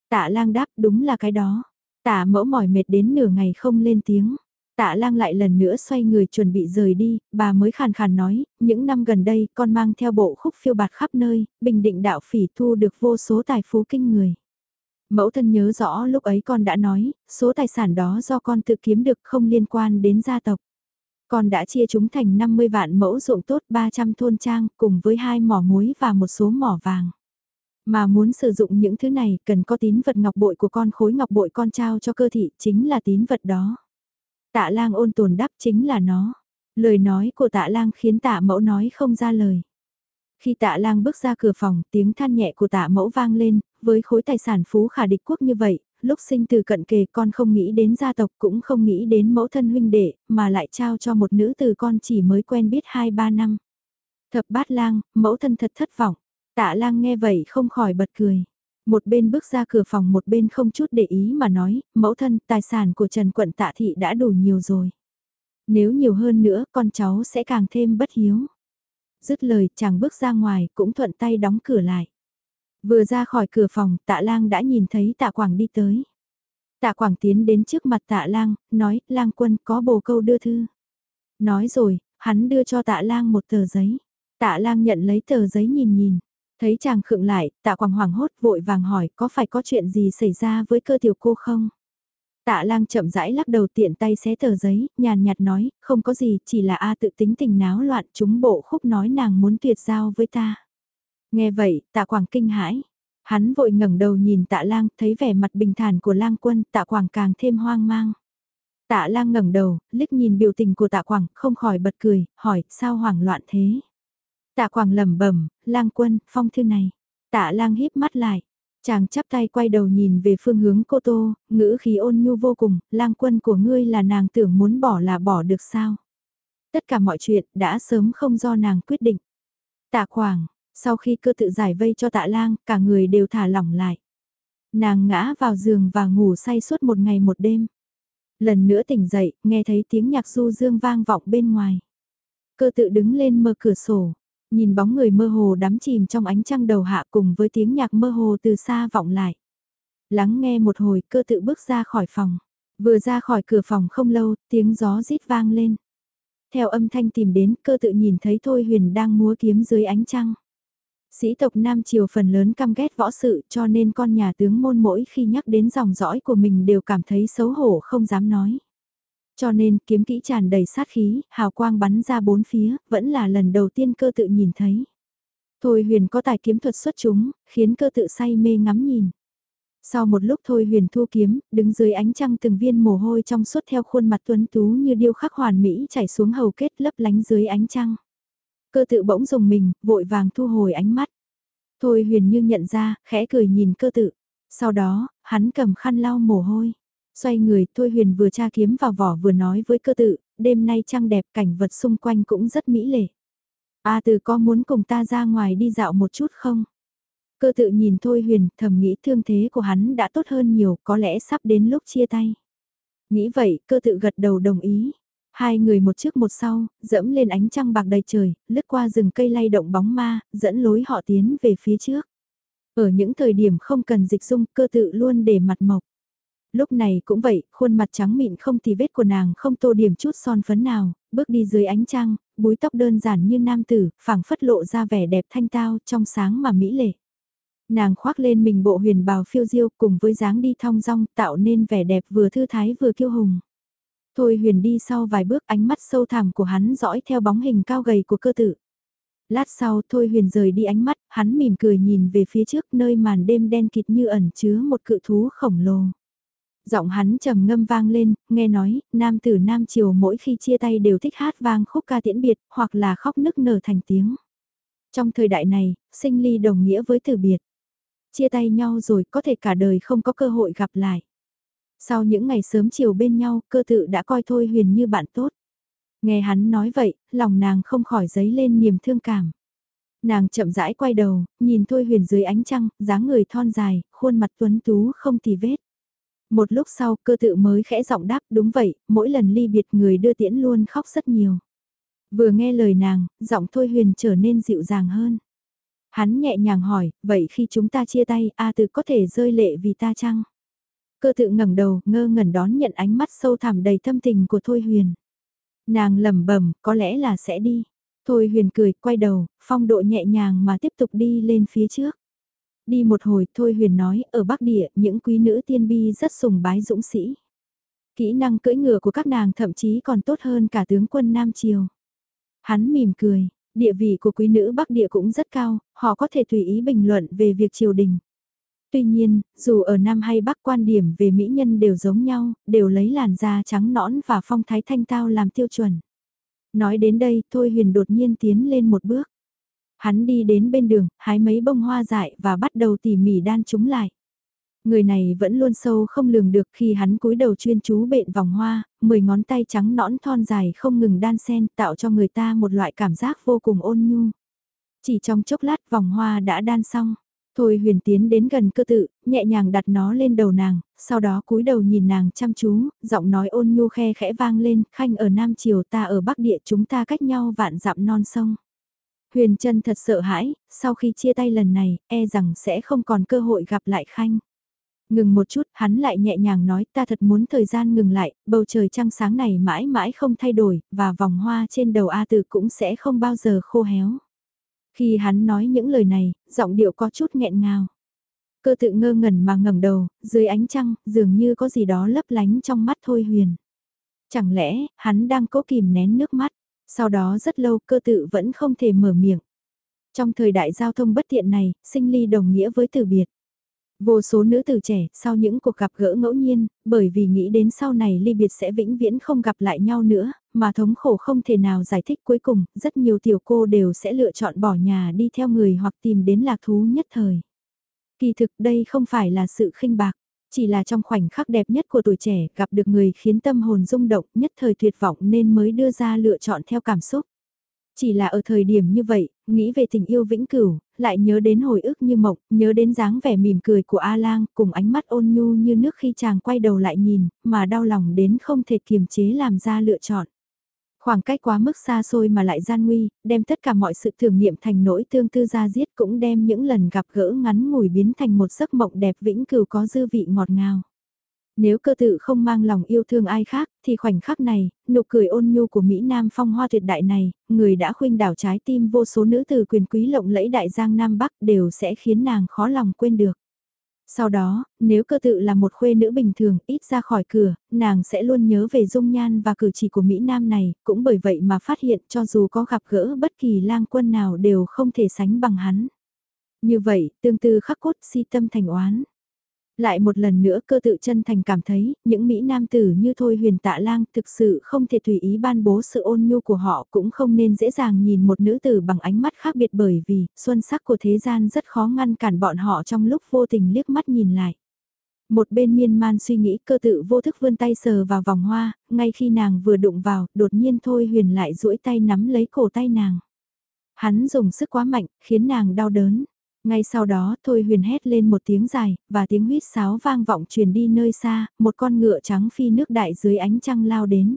Tạ lang đáp đúng là cái đó. Tạ mẫu mỏi mệt đến nửa ngày không lên tiếng. Tạ lang lại lần nữa xoay người chuẩn bị rời đi, bà mới khàn khàn nói, những năm gần đây con mang theo bộ khúc phiêu bạt khắp nơi, bình định đạo phỉ thu được vô số tài phú kinh người. Mẫu thân nhớ rõ lúc ấy con đã nói, số tài sản đó do con tự kiếm được không liên quan đến gia tộc. Con đã chia chúng thành 50 vạn mẫu ruộng tốt 300 thôn trang cùng với hai mỏ muối và một số mỏ vàng. Mà muốn sử dụng những thứ này cần có tín vật ngọc bội của con khối ngọc bội con trao cho cơ thị chính là tín vật đó. Tạ lang ôn tồn đáp chính là nó. Lời nói của tạ lang khiến tạ mẫu nói không ra lời. Khi tạ lang bước ra cửa phòng, tiếng than nhẹ của tạ mẫu vang lên, với khối tài sản phú khả địch quốc như vậy, lúc sinh từ cận kề con không nghĩ đến gia tộc cũng không nghĩ đến mẫu thân huynh đệ, mà lại trao cho một nữ từ con chỉ mới quen biết 2-3 năm. Thập bát lang, mẫu thân thật thất vọng. Tạ lang nghe vậy không khỏi bật cười. Một bên bước ra cửa phòng một bên không chút để ý mà nói, mẫu thân tài sản của Trần Quận Tạ Thị đã đủ nhiều rồi. Nếu nhiều hơn nữa con cháu sẽ càng thêm bất hiếu. Dứt lời chàng bước ra ngoài cũng thuận tay đóng cửa lại. Vừa ra khỏi cửa phòng tạ lang đã nhìn thấy tạ quảng đi tới. Tạ quảng tiến đến trước mặt tạ lang, nói lang quân có bồ câu đưa thư. Nói rồi, hắn đưa cho tạ lang một tờ giấy. Tạ lang nhận lấy tờ giấy nhìn nhìn. Thấy chàng khựng lại, tạ quảng hoảng hốt vội vàng hỏi có phải có chuyện gì xảy ra với cơ tiểu cô không? Tạ lang chậm rãi lắc đầu tiện tay xé tờ giấy, nhàn nhạt nói, không có gì, chỉ là A tự tính tình náo loạn chúng bộ khúc nói nàng muốn tuyệt giao với ta. Nghe vậy, tạ quảng kinh hãi. Hắn vội ngẩng đầu nhìn tạ lang, thấy vẻ mặt bình thản của lang quân, tạ quảng càng thêm hoang mang. Tạ lang ngẩng đầu, liếc nhìn biểu tình của tạ quảng, không khỏi bật cười, hỏi, sao hoảng loạn thế? Tạ quảng lẩm bẩm, lang quân, phong thư này. Tạ lang híp mắt lại. Chàng chắp tay quay đầu nhìn về phương hướng cô tô, ngữ khí ôn nhu vô cùng, lang quân của ngươi là nàng tưởng muốn bỏ là bỏ được sao. Tất cả mọi chuyện đã sớm không do nàng quyết định. Tạ khoảng, sau khi cơ tự giải vây cho tạ lang, cả người đều thả lỏng lại. Nàng ngã vào giường và ngủ say suốt một ngày một đêm. Lần nữa tỉnh dậy, nghe thấy tiếng nhạc du dương vang vọng bên ngoài. Cơ tự đứng lên mở cửa sổ, nhìn bóng người mơ hồ đắm chìm trong ánh trăng đầu hạ cùng với tiếng nhạc mơ hồ từ xa vọng lại. Lắng nghe một hồi cơ tự bước ra khỏi phòng. Vừa ra khỏi cửa phòng không lâu, tiếng gió rít vang lên. Theo âm thanh tìm đến, cơ tự nhìn thấy Thôi Huyền đang múa kiếm dưới ánh trăng. Sĩ tộc Nam Triều phần lớn căm ghét võ sự cho nên con nhà tướng môn mỗi khi nhắc đến dòng dõi của mình đều cảm thấy xấu hổ không dám nói. Cho nên kiếm kỹ tràn đầy sát khí, hào quang bắn ra bốn phía, vẫn là lần đầu tiên cơ tự nhìn thấy. Thôi huyền có tài kiếm thuật xuất chúng, khiến cơ tự say mê ngắm nhìn. Sau một lúc thôi huyền thu kiếm, đứng dưới ánh trăng từng viên mồ hôi trong suốt theo khuôn mặt tuấn tú như điêu khắc hoàn mỹ chảy xuống hầu kết lấp lánh dưới ánh trăng. Cơ tự bỗng dùng mình, vội vàng thu hồi ánh mắt. Thôi huyền như nhận ra, khẽ cười nhìn cơ tự. Sau đó, hắn cầm khăn lau mồ hôi. Xoay người, Thôi huyền vừa tra kiếm vào vỏ vừa nói với cơ tự, đêm nay trăng đẹp cảnh vật xung quanh cũng rất mỹ lệ. A từ có muốn cùng ta ra ngoài đi dạo một chút không? Cơ tự nhìn Thôi huyền, thầm nghĩ thương thế của hắn đã tốt hơn nhiều, có lẽ sắp đến lúc chia tay. Nghĩ vậy, cơ tự gật đầu đồng ý. Hai người một trước một sau, dẫm lên ánh trăng bạc đầy trời, lướt qua rừng cây lay động bóng ma, dẫn lối họ tiến về phía trước. Ở những thời điểm không cần dịch dung, cơ tự luôn để mặt mộc. Lúc này cũng vậy, khuôn mặt trắng mịn không thì vết của nàng không tô điểm chút son phấn nào, bước đi dưới ánh trăng, búi tóc đơn giản như nam tử, phảng phất lộ ra vẻ đẹp thanh tao trong sáng mà mỹ lệ. Nàng khoác lên mình bộ huyền bào phiêu diêu cùng với dáng đi thong dong tạo nên vẻ đẹp vừa thư thái vừa kiêu hùng. Thôi huyền đi sau vài bước ánh mắt sâu thẳm của hắn dõi theo bóng hình cao gầy của cơ tử. Lát sau Thôi Huyền rời đi ánh mắt, hắn mỉm cười nhìn về phía trước nơi màn đêm đen kịt như ẩn chứa một cự thú khổng lồ. Giọng hắn trầm ngâm vang lên, nghe nói, nam tử nam triều mỗi khi chia tay đều thích hát vang khúc ca tiễn biệt, hoặc là khóc nức nở thành tiếng. Trong thời đại này, sinh ly đồng nghĩa với từ biệt. Chia tay nhau rồi có thể cả đời không có cơ hội gặp lại. Sau những ngày sớm chiều bên nhau, cơ tự đã coi Thôi Huyền như bạn tốt. Nghe hắn nói vậy, lòng nàng không khỏi dấy lên niềm thương cảm. Nàng chậm rãi quay đầu, nhìn Thôi Huyền dưới ánh trăng, dáng người thon dài, khuôn mặt tuấn tú không tì vết. Một lúc sau cơ tự mới khẽ giọng đáp đúng vậy, mỗi lần ly biệt người đưa tiễn luôn khóc rất nhiều. Vừa nghe lời nàng, giọng Thôi Huyền trở nên dịu dàng hơn. Hắn nhẹ nhàng hỏi, vậy khi chúng ta chia tay, A từ có thể rơi lệ vì ta chăng? Cơ tự ngẩng đầu, ngơ ngẩn đón nhận ánh mắt sâu thẳm đầy thâm tình của Thôi Huyền. Nàng lẩm bẩm, có lẽ là sẽ đi. Thôi Huyền cười, quay đầu, phong độ nhẹ nhàng mà tiếp tục đi lên phía trước. Đi một hồi, Thôi Huyền nói, ở Bắc Địa, những quý nữ tiên bi rất sùng bái dũng sĩ. Kỹ năng cưỡi ngựa của các nàng thậm chí còn tốt hơn cả tướng quân Nam Triều. Hắn mỉm cười, địa vị của quý nữ Bắc Địa cũng rất cao, họ có thể tùy ý bình luận về việc triều đình. Tuy nhiên, dù ở Nam hay Bắc quan điểm về mỹ nhân đều giống nhau, đều lấy làn da trắng nõn và phong thái thanh tao làm tiêu chuẩn. Nói đến đây, Thôi Huyền đột nhiên tiến lên một bước. Hắn đi đến bên đường, hái mấy bông hoa dại và bắt đầu tỉ mỉ đan chúng lại. Người này vẫn luôn sâu không lường được khi hắn cúi đầu chuyên chú bện vòng hoa, mười ngón tay trắng nõn thon dài không ngừng đan sen tạo cho người ta một loại cảm giác vô cùng ôn nhu. Chỉ trong chốc lát vòng hoa đã đan xong. Thôi huyền tiến đến gần cơ tự, nhẹ nhàng đặt nó lên đầu nàng, sau đó cúi đầu nhìn nàng chăm chú, giọng nói ôn nhu khe khẽ vang lên, khanh ở Nam Triều ta ở Bắc Địa chúng ta cách nhau vạn dặm non sông. Huyền Trân thật sợ hãi, sau khi chia tay lần này, e rằng sẽ không còn cơ hội gặp lại khanh. Ngừng một chút, hắn lại nhẹ nhàng nói ta thật muốn thời gian ngừng lại, bầu trời trăng sáng này mãi mãi không thay đổi, và vòng hoa trên đầu A Tử cũng sẽ không bao giờ khô héo. Khi hắn nói những lời này, giọng điệu có chút nghẹn ngào. Cơ tự ngơ ngẩn mà ngẩng đầu, dưới ánh trăng, dường như có gì đó lấp lánh trong mắt Thôi Huyền. Chẳng lẽ, hắn đang cố kìm nén nước mắt, sau đó rất lâu cơ tự vẫn không thể mở miệng. Trong thời đại giao thông bất tiện này, sinh ly đồng nghĩa với từ biệt. Vô số nữ tử trẻ, sau những cuộc gặp gỡ ngẫu nhiên, bởi vì nghĩ đến sau này ly biệt sẽ vĩnh viễn không gặp lại nhau nữa, mà thống khổ không thể nào giải thích cuối cùng, rất nhiều tiểu cô đều sẽ lựa chọn bỏ nhà đi theo người hoặc tìm đến lạc thú nhất thời. Kỳ thực đây không phải là sự khinh bạc, chỉ là trong khoảnh khắc đẹp nhất của tuổi trẻ gặp được người khiến tâm hồn rung động nhất thời tuyệt vọng nên mới đưa ra lựa chọn theo cảm xúc. Chỉ là ở thời điểm như vậy, nghĩ về tình yêu vĩnh cửu, lại nhớ đến hồi ức như mộng, nhớ đến dáng vẻ mỉm cười của A-lang cùng ánh mắt ôn nhu như nước khi chàng quay đầu lại nhìn, mà đau lòng đến không thể kiềm chế làm ra lựa chọn. Khoảng cách quá mức xa xôi mà lại gian nguy, đem tất cả mọi sự tưởng niệm thành nỗi tương tư ra giết cũng đem những lần gặp gỡ ngắn ngủi biến thành một giấc mộng đẹp vĩnh cửu có dư vị ngọt ngào. Nếu cơ tự không mang lòng yêu thương ai khác, thì khoảnh khắc này, nụ cười ôn nhu của Mỹ Nam phong hoa tuyệt đại này, người đã khuynh đảo trái tim vô số nữ tử quyền quý lộng lẫy đại giang Nam Bắc đều sẽ khiến nàng khó lòng quên được. Sau đó, nếu cơ tự là một khuê nữ bình thường, ít ra khỏi cửa, nàng sẽ luôn nhớ về dung nhan và cử chỉ của Mỹ Nam này, cũng bởi vậy mà phát hiện cho dù có gặp gỡ bất kỳ lang quân nào đều không thể sánh bằng hắn. Như vậy, tương tư khắc cốt si tâm thành oán. Lại một lần nữa cơ tự chân thành cảm thấy, những Mỹ Nam tử như Thôi huyền tạ lang thực sự không thể tùy ý ban bố sự ôn nhu của họ cũng không nên dễ dàng nhìn một nữ tử bằng ánh mắt khác biệt bởi vì, xuân sắc của thế gian rất khó ngăn cản bọn họ trong lúc vô tình liếc mắt nhìn lại. Một bên miên man suy nghĩ cơ tự vô thức vươn tay sờ vào vòng hoa, ngay khi nàng vừa đụng vào, đột nhiên Thôi huyền lại duỗi tay nắm lấy cổ tay nàng. Hắn dùng sức quá mạnh, khiến nàng đau đớn. Ngay sau đó Thôi huyền hét lên một tiếng dài, và tiếng huyết sáo vang vọng truyền đi nơi xa, một con ngựa trắng phi nước đại dưới ánh trăng lao đến.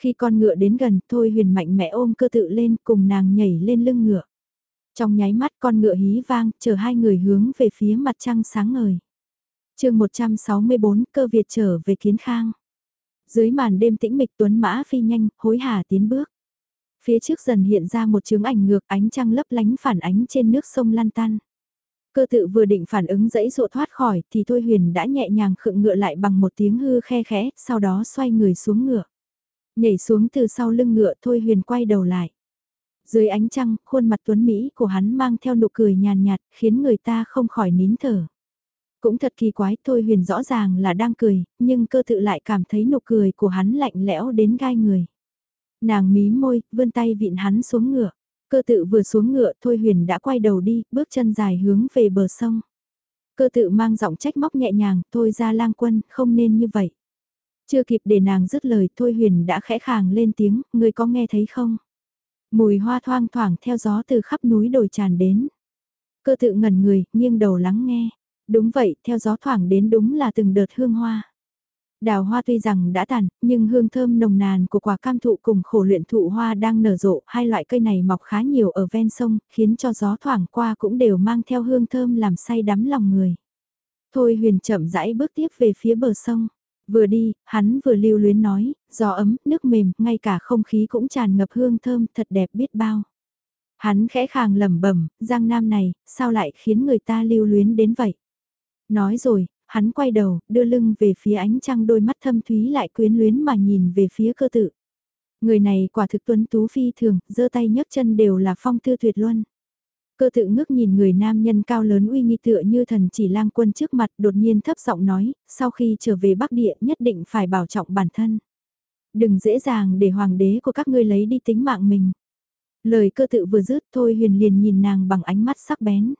Khi con ngựa đến gần, Thôi huyền mạnh mẽ ôm cơ tự lên cùng nàng nhảy lên lưng ngựa. Trong nháy mắt con ngựa hí vang, chờ hai người hướng về phía mặt trăng sáng ngời. chương 164 cơ Việt trở về kiến khang. Dưới màn đêm tĩnh mịch tuấn mã phi nhanh, hối hả tiến bước. Phía trước dần hiện ra một chướng ảnh ngược ánh trăng lấp lánh phản ánh trên nước sông lan tan. Cơ tự vừa định phản ứng dãy dụ thoát khỏi thì Thôi Huyền đã nhẹ nhàng khựng ngựa lại bằng một tiếng hư khe khẽ, sau đó xoay người xuống ngựa. Nhảy xuống từ sau lưng ngựa Thôi Huyền quay đầu lại. Dưới ánh trăng, khuôn mặt tuấn Mỹ của hắn mang theo nụ cười nhàn nhạt, khiến người ta không khỏi nín thở. Cũng thật kỳ quái, Thôi Huyền rõ ràng là đang cười, nhưng cơ tự lại cảm thấy nụ cười của hắn lạnh lẽo đến gai người. Nàng mí môi, vươn tay vịn hắn xuống ngựa. Cơ tự vừa xuống ngựa, Thôi Huyền đã quay đầu đi, bước chân dài hướng về bờ sông. Cơ tự mang giọng trách móc nhẹ nhàng, thôi ra lang quân, không nên như vậy. Chưa kịp để nàng dứt lời, Thôi Huyền đã khẽ khàng lên tiếng, người có nghe thấy không? Mùi hoa thoang thoảng theo gió từ khắp núi đồi tràn đến. Cơ tự ngẩn người, nghiêng đầu lắng nghe. Đúng vậy, theo gió thoảng đến đúng là từng đợt hương hoa. Đào hoa tuy rằng đã tàn, nhưng hương thơm nồng nàn của quả cam thụ cùng khổ luyện thụ hoa đang nở rộ, hai loại cây này mọc khá nhiều ở ven sông, khiến cho gió thoảng qua cũng đều mang theo hương thơm làm say đắm lòng người. Thôi huyền chậm rãi bước tiếp về phía bờ sông. Vừa đi, hắn vừa lưu luyến nói, gió ấm, nước mềm, ngay cả không khí cũng tràn ngập hương thơm thật đẹp biết bao. Hắn khẽ khàng lẩm bẩm, giang nam này, sao lại khiến người ta lưu luyến đến vậy? Nói rồi, hắn quay đầu, đưa lưng về phía ánh trăng đôi mắt thâm thúy lại quyến luyến mà nhìn về phía cơ tự. Người này quả thực tuấn tú phi thường, giơ tay nhấc chân đều là phong tư tuyệt luân. Cơ tự ngước nhìn người nam nhân cao lớn uy nghi tựa như thần chỉ lang quân trước mặt đột nhiên thấp giọng nói, sau khi trở về Bắc Địa nhất định phải bảo trọng bản thân. Đừng dễ dàng để hoàng đế của các ngươi lấy đi tính mạng mình. Lời cơ tự vừa dứt thôi huyền liền nhìn nàng bằng ánh mắt sắc bén.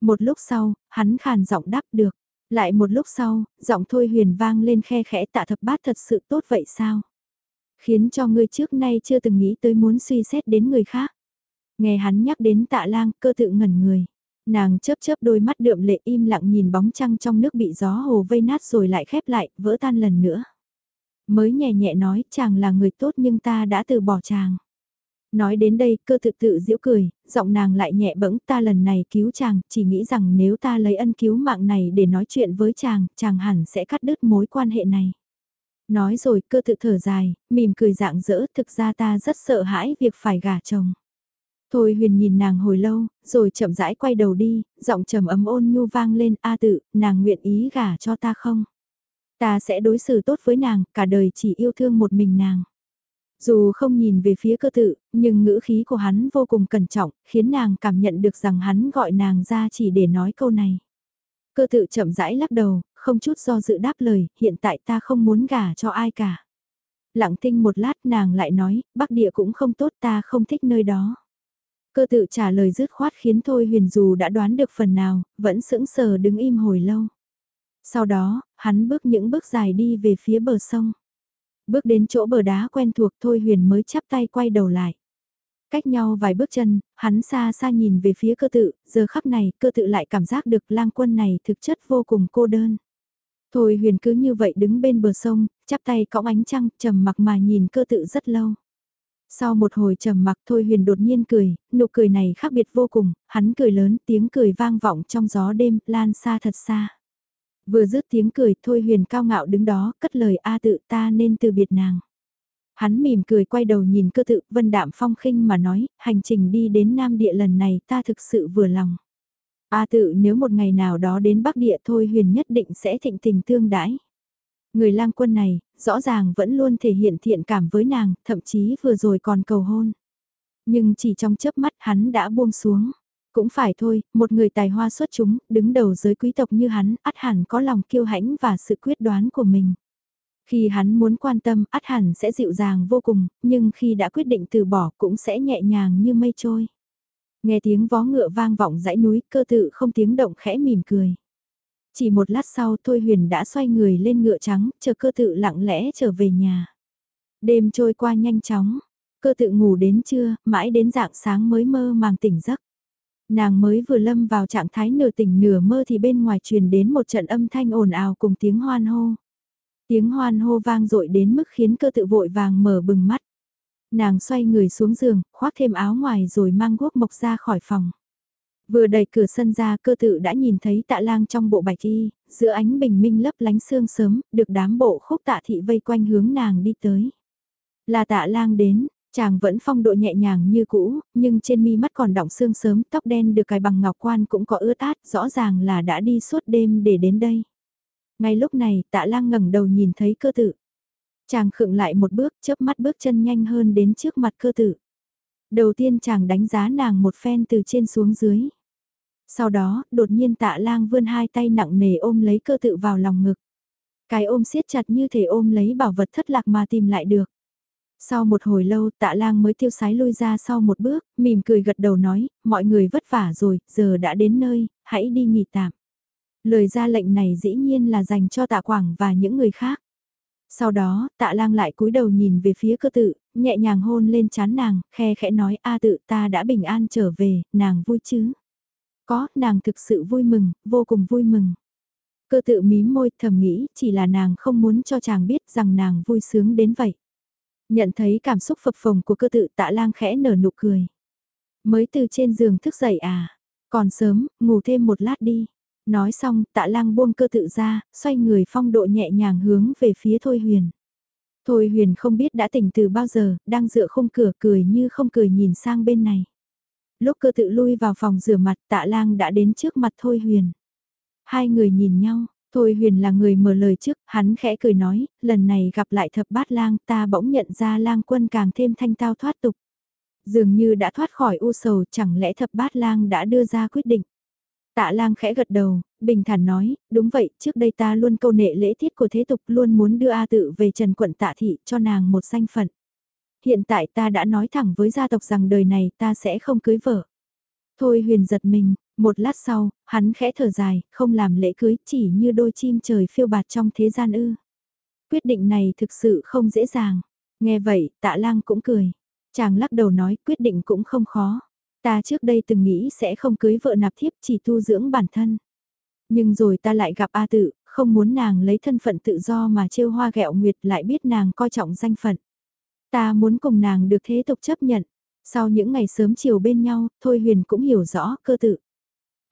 Một lúc sau, hắn khàn giọng đáp được. Lại một lúc sau, giọng thôi huyền vang lên khe khẽ tạ thập bát thật sự tốt vậy sao? Khiến cho ngươi trước nay chưa từng nghĩ tới muốn suy xét đến người khác. Nghe hắn nhắc đến tạ lang, cơ tự ngẩn người. Nàng chớp chớp đôi mắt đượm lệ im lặng nhìn bóng trăng trong nước bị gió hồ vây nát rồi lại khép lại, vỡ tan lần nữa. Mới nhẹ nhẹ nói chàng là người tốt nhưng ta đã từ bỏ chàng. Nói đến đây, cơ thực tự giễu cười, giọng nàng lại nhẹ bẫng ta lần này cứu chàng, chỉ nghĩ rằng nếu ta lấy ân cứu mạng này để nói chuyện với chàng, chàng hẳn sẽ cắt đứt mối quan hệ này. Nói rồi cơ tự thở dài, mỉm cười dạng dỡ, thực ra ta rất sợ hãi việc phải gả chồng. Thôi huyền nhìn nàng hồi lâu, rồi chậm rãi quay đầu đi, giọng trầm ấm ôn nhu vang lên A tự, nàng nguyện ý gả cho ta không? Ta sẽ đối xử tốt với nàng, cả đời chỉ yêu thương một mình nàng. Dù không nhìn về phía cơ tự, nhưng ngữ khí của hắn vô cùng cẩn trọng, khiến nàng cảm nhận được rằng hắn gọi nàng ra chỉ để nói câu này. Cơ tự chậm rãi lắc đầu, không chút do dự đáp lời, hiện tại ta không muốn gả cho ai cả. Lặng tinh một lát nàng lại nói, bắc địa cũng không tốt ta không thích nơi đó. Cơ tự trả lời dứt khoát khiến Thôi Huyền dù đã đoán được phần nào, vẫn sững sờ đứng im hồi lâu. Sau đó, hắn bước những bước dài đi về phía bờ sông. Bước đến chỗ bờ đá quen thuộc Thôi Huyền mới chắp tay quay đầu lại. Cách nhau vài bước chân, hắn xa xa nhìn về phía cơ tự, giờ khắp này cơ tự lại cảm giác được lang quân này thực chất vô cùng cô đơn. Thôi Huyền cứ như vậy đứng bên bờ sông, chắp tay cõng ánh trăng, trầm mặc mà nhìn cơ tự rất lâu. Sau một hồi trầm mặc Thôi Huyền đột nhiên cười, nụ cười này khác biệt vô cùng, hắn cười lớn, tiếng cười vang vọng trong gió đêm, lan xa thật xa. Vừa dứt tiếng cười, Thôi Huyền cao ngạo đứng đó, cất lời A tự ta nên từ biệt nàng. Hắn mỉm cười quay đầu nhìn cơ tự, vân đạm phong khinh mà nói, hành trình đi đến Nam Địa lần này ta thực sự vừa lòng. A tự nếu một ngày nào đó đến Bắc Địa Thôi Huyền nhất định sẽ thịnh tình tương đãi. Người lang quân này, rõ ràng vẫn luôn thể hiện thiện cảm với nàng, thậm chí vừa rồi còn cầu hôn. Nhưng chỉ trong chớp mắt hắn đã buông xuống. Cũng phải thôi, một người tài hoa xuất chúng, đứng đầu giới quý tộc như hắn, ắt hẳn có lòng kiêu hãnh và sự quyết đoán của mình. Khi hắn muốn quan tâm, ắt hẳn sẽ dịu dàng vô cùng, nhưng khi đã quyết định từ bỏ cũng sẽ nhẹ nhàng như mây trôi. Nghe tiếng vó ngựa vang vọng dãy núi, cơ tự không tiếng động khẽ mỉm cười. Chỉ một lát sau Thôi Huyền đã xoay người lên ngựa trắng, chờ cơ tự lặng lẽ trở về nhà. Đêm trôi qua nhanh chóng, cơ tự ngủ đến trưa, mãi đến dạng sáng mới mơ màng tỉnh giấc. Nàng mới vừa lâm vào trạng thái nửa tỉnh nửa mơ thì bên ngoài truyền đến một trận âm thanh ồn ào cùng tiếng hoan hô. Tiếng hoan hô vang dội đến mức khiến cơ tự vội vàng mở bừng mắt. Nàng xoay người xuống giường, khoác thêm áo ngoài rồi mang guốc mộc ra khỏi phòng. Vừa đẩy cửa sân ra cơ tự đã nhìn thấy tạ lang trong bộ bạch y, giữa ánh bình minh lấp lánh sương sớm, được đám bộ khúc tạ thị vây quanh hướng nàng đi tới. Là tạ lang đến, chàng vẫn phong độ nhẹ nhàng như cũ, nhưng trên mi mắt còn đọng sương sớm, tóc đen được cài bằng ngọc quan cũng có ướt át, rõ ràng là đã đi suốt đêm để đến đây. Ngay lúc này tạ lang ngẩng đầu nhìn thấy cơ tự. Chàng khựng lại một bước, chớp mắt bước chân nhanh hơn đến trước mặt cơ tự. Đầu tiên chàng đánh giá nàng một phen từ trên xuống dưới. Sau đó, đột nhiên tạ lang vươn hai tay nặng nề ôm lấy cơ tự vào lòng ngực. Cái ôm siết chặt như thể ôm lấy bảo vật thất lạc mà tìm lại được. Sau một hồi lâu tạ lang mới tiêu sái lui ra sau một bước, mỉm cười gật đầu nói, mọi người vất vả rồi, giờ đã đến nơi, hãy đi nghỉ tạm. Lời ra lệnh này dĩ nhiên là dành cho tạ quảng và những người khác. Sau đó, tạ lang lại cúi đầu nhìn về phía cơ tự, nhẹ nhàng hôn lên chán nàng, khe khẽ nói a tự ta đã bình an trở về, nàng vui chứ. Có, nàng thực sự vui mừng, vô cùng vui mừng. Cơ tự mím môi thầm nghĩ chỉ là nàng không muốn cho chàng biết rằng nàng vui sướng đến vậy. Nhận thấy cảm xúc phập phồng của cơ tự tạ lang khẽ nở nụ cười. Mới từ trên giường thức dậy à, còn sớm, ngủ thêm một lát đi. Nói xong, tạ lang buông cơ tự ra, xoay người phong độ nhẹ nhàng hướng về phía Thôi Huyền. Thôi Huyền không biết đã tỉnh từ bao giờ, đang dựa khung cửa cười như không cười nhìn sang bên này. Lúc cơ tự lui vào phòng rửa mặt tạ lang đã đến trước mặt Thôi Huyền. Hai người nhìn nhau, Thôi Huyền là người mở lời trước, hắn khẽ cười nói, lần này gặp lại thập bát lang ta bỗng nhận ra lang quân càng thêm thanh tao thoát tục. Dường như đã thoát khỏi u sầu chẳng lẽ thập bát lang đã đưa ra quyết định. Tạ lang khẽ gật đầu, bình thản nói, đúng vậy, trước đây ta luôn câu nệ lễ tiết của thế tục luôn muốn đưa A tự về Trần Quận Tạ Thị cho nàng một danh phận. Hiện tại ta đã nói thẳng với gia tộc rằng đời này ta sẽ không cưới vợ. Thôi huyền giật mình, một lát sau, hắn khẽ thở dài, không làm lễ cưới chỉ như đôi chim trời phiêu bạt trong thế gian ư. Quyết định này thực sự không dễ dàng. Nghe vậy, tạ lang cũng cười. Chàng lắc đầu nói quyết định cũng không khó. Ta trước đây từng nghĩ sẽ không cưới vợ nạp thiếp chỉ tu dưỡng bản thân. Nhưng rồi ta lại gặp A tự, không muốn nàng lấy thân phận tự do mà trêu hoa gẹo nguyệt lại biết nàng coi trọng danh phận. Ta muốn cùng nàng được thế tục chấp nhận. Sau những ngày sớm chiều bên nhau, Thôi Huyền cũng hiểu rõ cơ tự.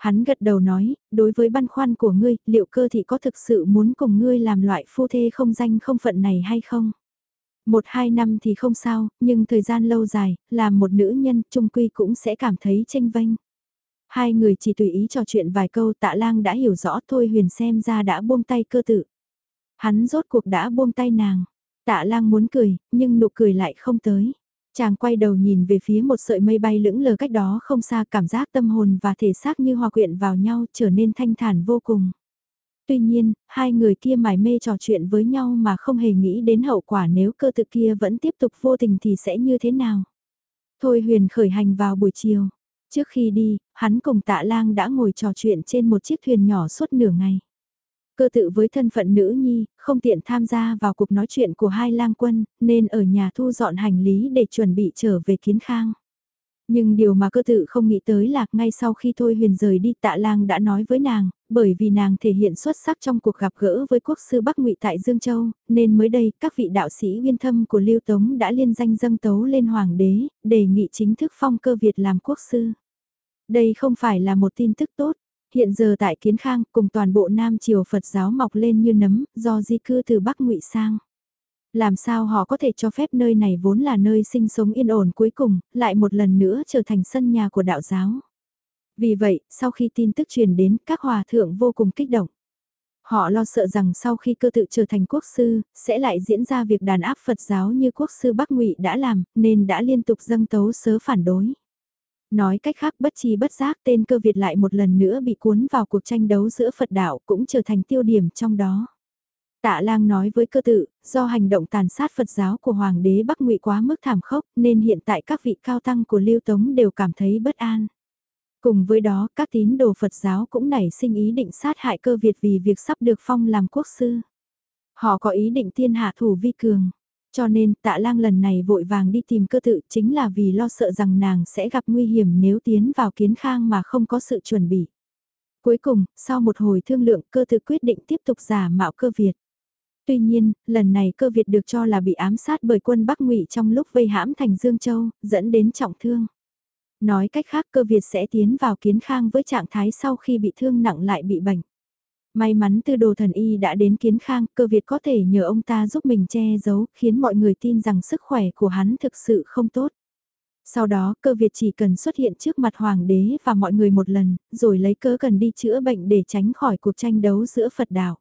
Hắn gật đầu nói, đối với băn khoăn của ngươi, liệu cơ thị có thực sự muốn cùng ngươi làm loại phu thê không danh không phận này hay không? Một hai năm thì không sao, nhưng thời gian lâu dài, làm một nữ nhân trung quy cũng sẽ cảm thấy tranh vanh. Hai người chỉ tùy ý trò chuyện vài câu tạ lang đã hiểu rõ thôi huyền xem ra đã buông tay cơ tự. Hắn rốt cuộc đã buông tay nàng. Tạ lang muốn cười, nhưng nụ cười lại không tới. Chàng quay đầu nhìn về phía một sợi mây bay lững lờ cách đó không xa cảm giác tâm hồn và thể xác như hòa quyện vào nhau trở nên thanh thản vô cùng. Tuy nhiên, hai người kia mải mê trò chuyện với nhau mà không hề nghĩ đến hậu quả nếu cơ tự kia vẫn tiếp tục vô tình thì sẽ như thế nào. Thôi huyền khởi hành vào buổi chiều. Trước khi đi, hắn cùng tạ lang đã ngồi trò chuyện trên một chiếc thuyền nhỏ suốt nửa ngày. Cơ tự với thân phận nữ nhi, không tiện tham gia vào cuộc nói chuyện của hai lang quân, nên ở nhà thu dọn hành lý để chuẩn bị trở về kiến khang. Nhưng điều mà cơ tự không nghĩ tới là ngay sau khi Thôi Huyền rời đi tạ lang đã nói với nàng, bởi vì nàng thể hiện xuất sắc trong cuộc gặp gỡ với quốc sư Bắc ngụy tại Dương Châu, nên mới đây các vị đạo sĩ uyên thâm của Lưu Tống đã liên danh dâng tấu lên Hoàng đế, đề nghị chính thức phong cơ Việt làm quốc sư. Đây không phải là một tin tức tốt, hiện giờ tại Kiến Khang cùng toàn bộ Nam Triều Phật giáo mọc lên như nấm do di cư từ Bắc ngụy sang. Làm sao họ có thể cho phép nơi này vốn là nơi sinh sống yên ổn cuối cùng, lại một lần nữa trở thành sân nhà của đạo giáo. Vì vậy, sau khi tin tức truyền đến, các hòa thượng vô cùng kích động. Họ lo sợ rằng sau khi cơ tự trở thành quốc sư, sẽ lại diễn ra việc đàn áp Phật giáo như quốc sư Bắc Ngụy đã làm, nên đã liên tục dâng tấu sớ phản đối. Nói cách khác bất chi bất giác tên cơ Việt lại một lần nữa bị cuốn vào cuộc tranh đấu giữa Phật đạo cũng trở thành tiêu điểm trong đó. Tạ lang nói với cơ tự, do hành động tàn sát Phật giáo của Hoàng đế Bắc ngụy quá mức thảm khốc nên hiện tại các vị cao tăng của Lưu Tống đều cảm thấy bất an. Cùng với đó, các tín đồ Phật giáo cũng nảy sinh ý định sát hại cơ Việt vì việc sắp được phong làm quốc sư. Họ có ý định tiên hạ thủ vi cường. Cho nên tạ lang lần này vội vàng đi tìm cơ tự chính là vì lo sợ rằng nàng sẽ gặp nguy hiểm nếu tiến vào kiến khang mà không có sự chuẩn bị. Cuối cùng, sau một hồi thương lượng cơ tự quyết định tiếp tục giả mạo cơ Việt. Tuy nhiên, lần này cơ Việt được cho là bị ám sát bởi quân Bắc ngụy trong lúc vây hãm thành Dương Châu, dẫn đến trọng thương. Nói cách khác cơ Việt sẽ tiến vào kiến khang với trạng thái sau khi bị thương nặng lại bị bệnh. May mắn tư đồ thần y đã đến kiến khang, cơ Việt có thể nhờ ông ta giúp mình che giấu, khiến mọi người tin rằng sức khỏe của hắn thực sự không tốt. Sau đó, cơ Việt chỉ cần xuất hiện trước mặt hoàng đế và mọi người một lần, rồi lấy cớ cần đi chữa bệnh để tránh khỏi cuộc tranh đấu giữa Phật đạo.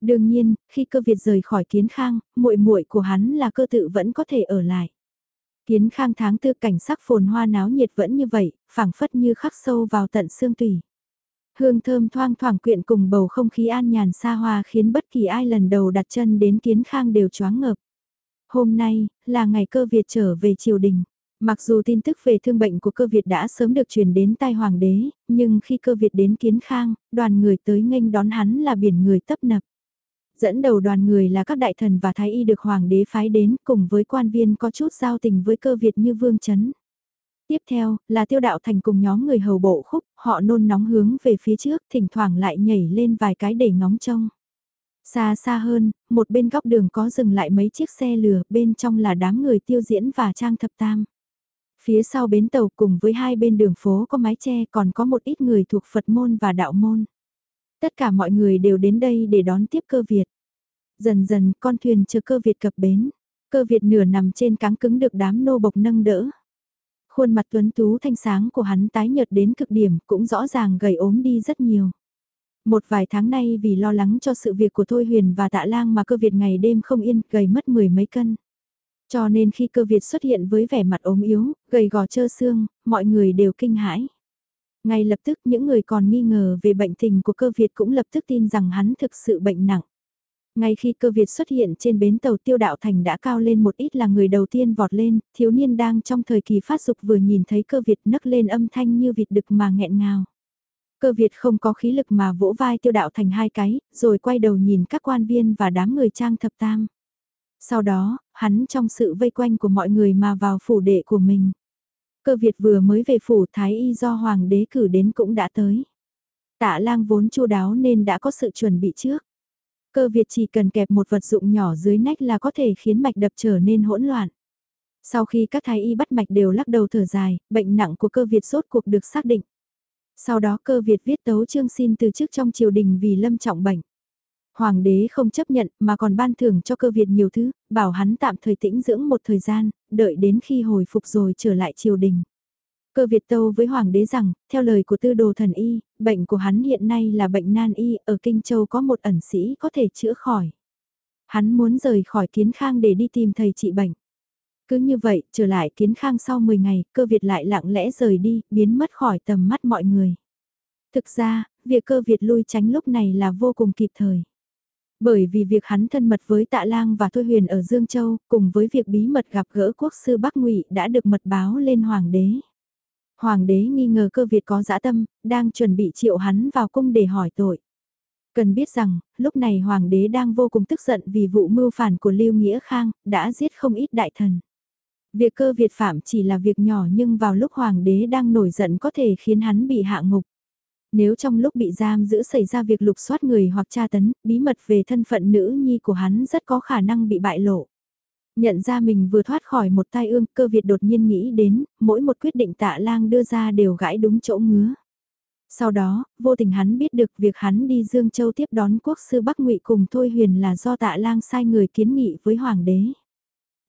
Đương nhiên, khi cơ Việt rời khỏi kiến khang, muội muội của hắn là cơ tự vẫn có thể ở lại. Kiến khang tháng tư cảnh sắc phồn hoa náo nhiệt vẫn như vậy, phảng phất như khắc sâu vào tận xương tủy. Hương thơm thoang thoảng quyện cùng bầu không khí an nhàn xa hoa khiến bất kỳ ai lần đầu đặt chân đến kiến khang đều choáng ngợp. Hôm nay, là ngày cơ Việt trở về triều đình. Mặc dù tin tức về thương bệnh của cơ Việt đã sớm được truyền đến tai hoàng đế, nhưng khi cơ Việt đến kiến khang, đoàn người tới nghênh đón hắn là biển người tấp nập. Dẫn đầu đoàn người là các đại thần và thái y được hoàng đế phái đến cùng với quan viên có chút giao tình với cơ Việt như vương chấn. Tiếp theo, là tiêu đạo thành cùng nhóm người hầu bộ khúc, họ nôn nóng hướng về phía trước, thỉnh thoảng lại nhảy lên vài cái để ngóng trông. Xa xa hơn, một bên góc đường có dừng lại mấy chiếc xe lừa, bên trong là đám người tiêu diễn và trang thập tam. Phía sau bến tàu cùng với hai bên đường phố có mái che còn có một ít người thuộc Phật môn và đạo môn. Tất cả mọi người đều đến đây để đón tiếp cơ Việt. Dần dần con thuyền chờ cơ Việt cập bến. Cơ Việt nửa nằm trên cáng cứng được đám nô bộc nâng đỡ. Khuôn mặt tuấn tú thanh sáng của hắn tái nhợt đến cực điểm cũng rõ ràng gầy ốm đi rất nhiều. Một vài tháng nay vì lo lắng cho sự việc của Thôi Huyền và Tạ Lang mà cơ Việt ngày đêm không yên gầy mất mười mấy cân. Cho nên khi cơ Việt xuất hiện với vẻ mặt ốm yếu, gầy gò trơ xương, mọi người đều kinh hãi. Ngay lập tức những người còn nghi ngờ về bệnh tình của cơ Việt cũng lập tức tin rằng hắn thực sự bệnh nặng. Ngay khi cơ Việt xuất hiện trên bến tàu tiêu đạo thành đã cao lên một ít là người đầu tiên vọt lên, thiếu niên đang trong thời kỳ phát dục vừa nhìn thấy cơ Việt nấc lên âm thanh như vịt đực mà nghẹn ngào. Cơ Việt không có khí lực mà vỗ vai tiêu đạo thành hai cái, rồi quay đầu nhìn các quan viên và đám người trang thập tam. Sau đó, hắn trong sự vây quanh của mọi người mà vào phủ đệ của mình. Cơ Việt vừa mới về phủ Thái Y do Hoàng đế cử đến cũng đã tới. Tạ lang vốn chu đáo nên đã có sự chuẩn bị trước. Cơ Việt chỉ cần kẹp một vật dụng nhỏ dưới nách là có thể khiến mạch đập trở nên hỗn loạn. Sau khi các thái y bắt mạch đều lắc đầu thở dài, bệnh nặng của cơ Việt sốt cuộc được xác định. Sau đó cơ Việt viết tấu chương xin từ chức trong triều đình vì lâm trọng bệnh. Hoàng đế không chấp nhận mà còn ban thưởng cho cơ Việt nhiều thứ, bảo hắn tạm thời tĩnh dưỡng một thời gian, đợi đến khi hồi phục rồi trở lại triều đình. Cơ Việt Tâu với Hoàng đế rằng, theo lời của tư đồ thần y, bệnh của hắn hiện nay là bệnh nan y, ở Kinh Châu có một ẩn sĩ có thể chữa khỏi. Hắn muốn rời khỏi kiến khang để đi tìm thầy trị bệnh. Cứ như vậy, trở lại kiến khang sau 10 ngày, cơ Việt lại lặng lẽ rời đi, biến mất khỏi tầm mắt mọi người. Thực ra, việc cơ Việt lui tránh lúc này là vô cùng kịp thời. Bởi vì việc hắn thân mật với Tạ Lang và Thôi Huyền ở Dương Châu, cùng với việc bí mật gặp gỡ quốc sư Bắc Ngụy đã được mật báo lên Hoàng đế. Hoàng đế nghi ngờ cơ Việt có dã tâm, đang chuẩn bị triệu hắn vào cung để hỏi tội. Cần biết rằng, lúc này Hoàng đế đang vô cùng tức giận vì vụ mưu phản của Lưu Nghĩa Khang, đã giết không ít đại thần. Việc cơ Việt phạm chỉ là việc nhỏ nhưng vào lúc Hoàng đế đang nổi giận có thể khiến hắn bị hạ ngục. Nếu trong lúc bị giam giữ xảy ra việc lục soát người hoặc tra tấn, bí mật về thân phận nữ nhi của hắn rất có khả năng bị bại lộ. Nhận ra mình vừa thoát khỏi một tai ương, cơ Việt đột nhiên nghĩ đến, mỗi một quyết định tạ lang đưa ra đều gãi đúng chỗ ngứa. Sau đó, vô tình hắn biết được việc hắn đi Dương Châu tiếp đón quốc sư Bắc ngụy cùng Thôi Huyền là do tạ lang sai người kiến nghị với Hoàng đế.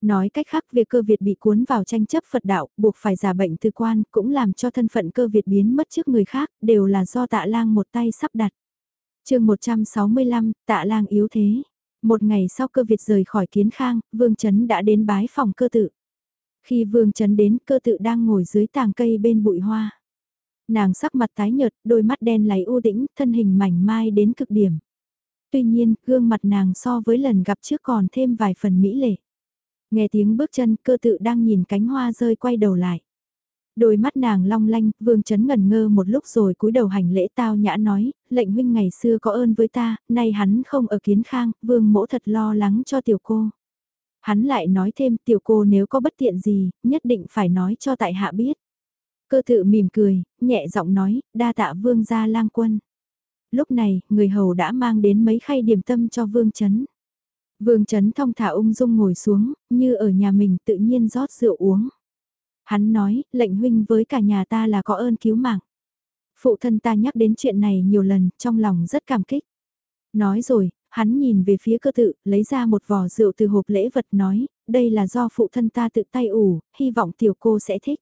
Nói cách khác việc cơ Việt bị cuốn vào tranh chấp Phật đạo, buộc phải giả bệnh từ quan, cũng làm cho thân phận cơ Việt biến mất trước người khác, đều là do tạ lang một tay sắp đặt. chương 165, tạ lang yếu thế. Một ngày sau cơ Việt rời khỏi kiến khang, Vương Trấn đã đến bái phòng cơ tự. Khi Vương Trấn đến, cơ tự đang ngồi dưới tàng cây bên bụi hoa. Nàng sắc mặt tái nhợt, đôi mắt đen láy u tĩnh, thân hình mảnh mai đến cực điểm. Tuy nhiên, gương mặt nàng so với lần gặp trước còn thêm vài phần mỹ lệ. Nghe tiếng bước chân, cơ tự đang nhìn cánh hoa rơi quay đầu lại. Đôi mắt nàng long lanh, vương chấn ngần ngơ một lúc rồi cúi đầu hành lễ tao nhã nói, lệnh huynh ngày xưa có ơn với ta, nay hắn không ở kiến khang, vương mỗ thật lo lắng cho tiểu cô. Hắn lại nói thêm tiểu cô nếu có bất tiện gì, nhất định phải nói cho tại hạ biết. Cơ tự mỉm cười, nhẹ giọng nói, đa tạ vương gia lang quân. Lúc này, người hầu đã mang đến mấy khay điểm tâm cho vương chấn. Vương chấn thong thả ung dung ngồi xuống, như ở nhà mình tự nhiên rót rượu uống. Hắn nói, lệnh huynh với cả nhà ta là có ơn cứu mạng. Phụ thân ta nhắc đến chuyện này nhiều lần, trong lòng rất cảm kích. Nói rồi, hắn nhìn về phía cơ tự, lấy ra một vò rượu từ hộp lễ vật nói, đây là do phụ thân ta tự tay ủ, hy vọng tiểu cô sẽ thích.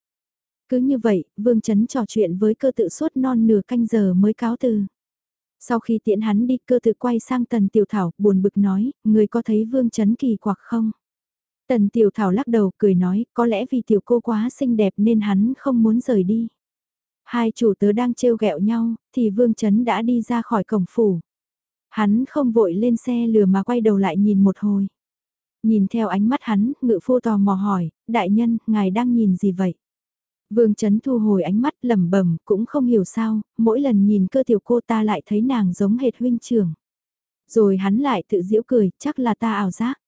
Cứ như vậy, Vương Chấn trò chuyện với cơ tự suốt non nửa canh giờ mới cáo từ. Sau khi tiễn hắn đi cơ tự quay sang tần tiểu thảo buồn bực nói, người có thấy Vương Chấn kỳ quặc không? Tần Tiểu Thảo lắc đầu cười nói, có lẽ vì tiểu cô quá xinh đẹp nên hắn không muốn rời đi. Hai chủ tớ đang trêu ghẹo nhau, thì Vương Trấn đã đi ra khỏi cổng phủ. Hắn không vội lên xe lừa mà quay đầu lại nhìn một hồi. Nhìn theo ánh mắt hắn, ngự phu tò mò hỏi, đại nhân, ngài đang nhìn gì vậy? Vương Trấn thu hồi ánh mắt lẩm bẩm cũng không hiểu sao, mỗi lần nhìn cơ tiểu cô ta lại thấy nàng giống hệt huynh trưởng. Rồi hắn lại tự giễu cười, chắc là ta ảo giác.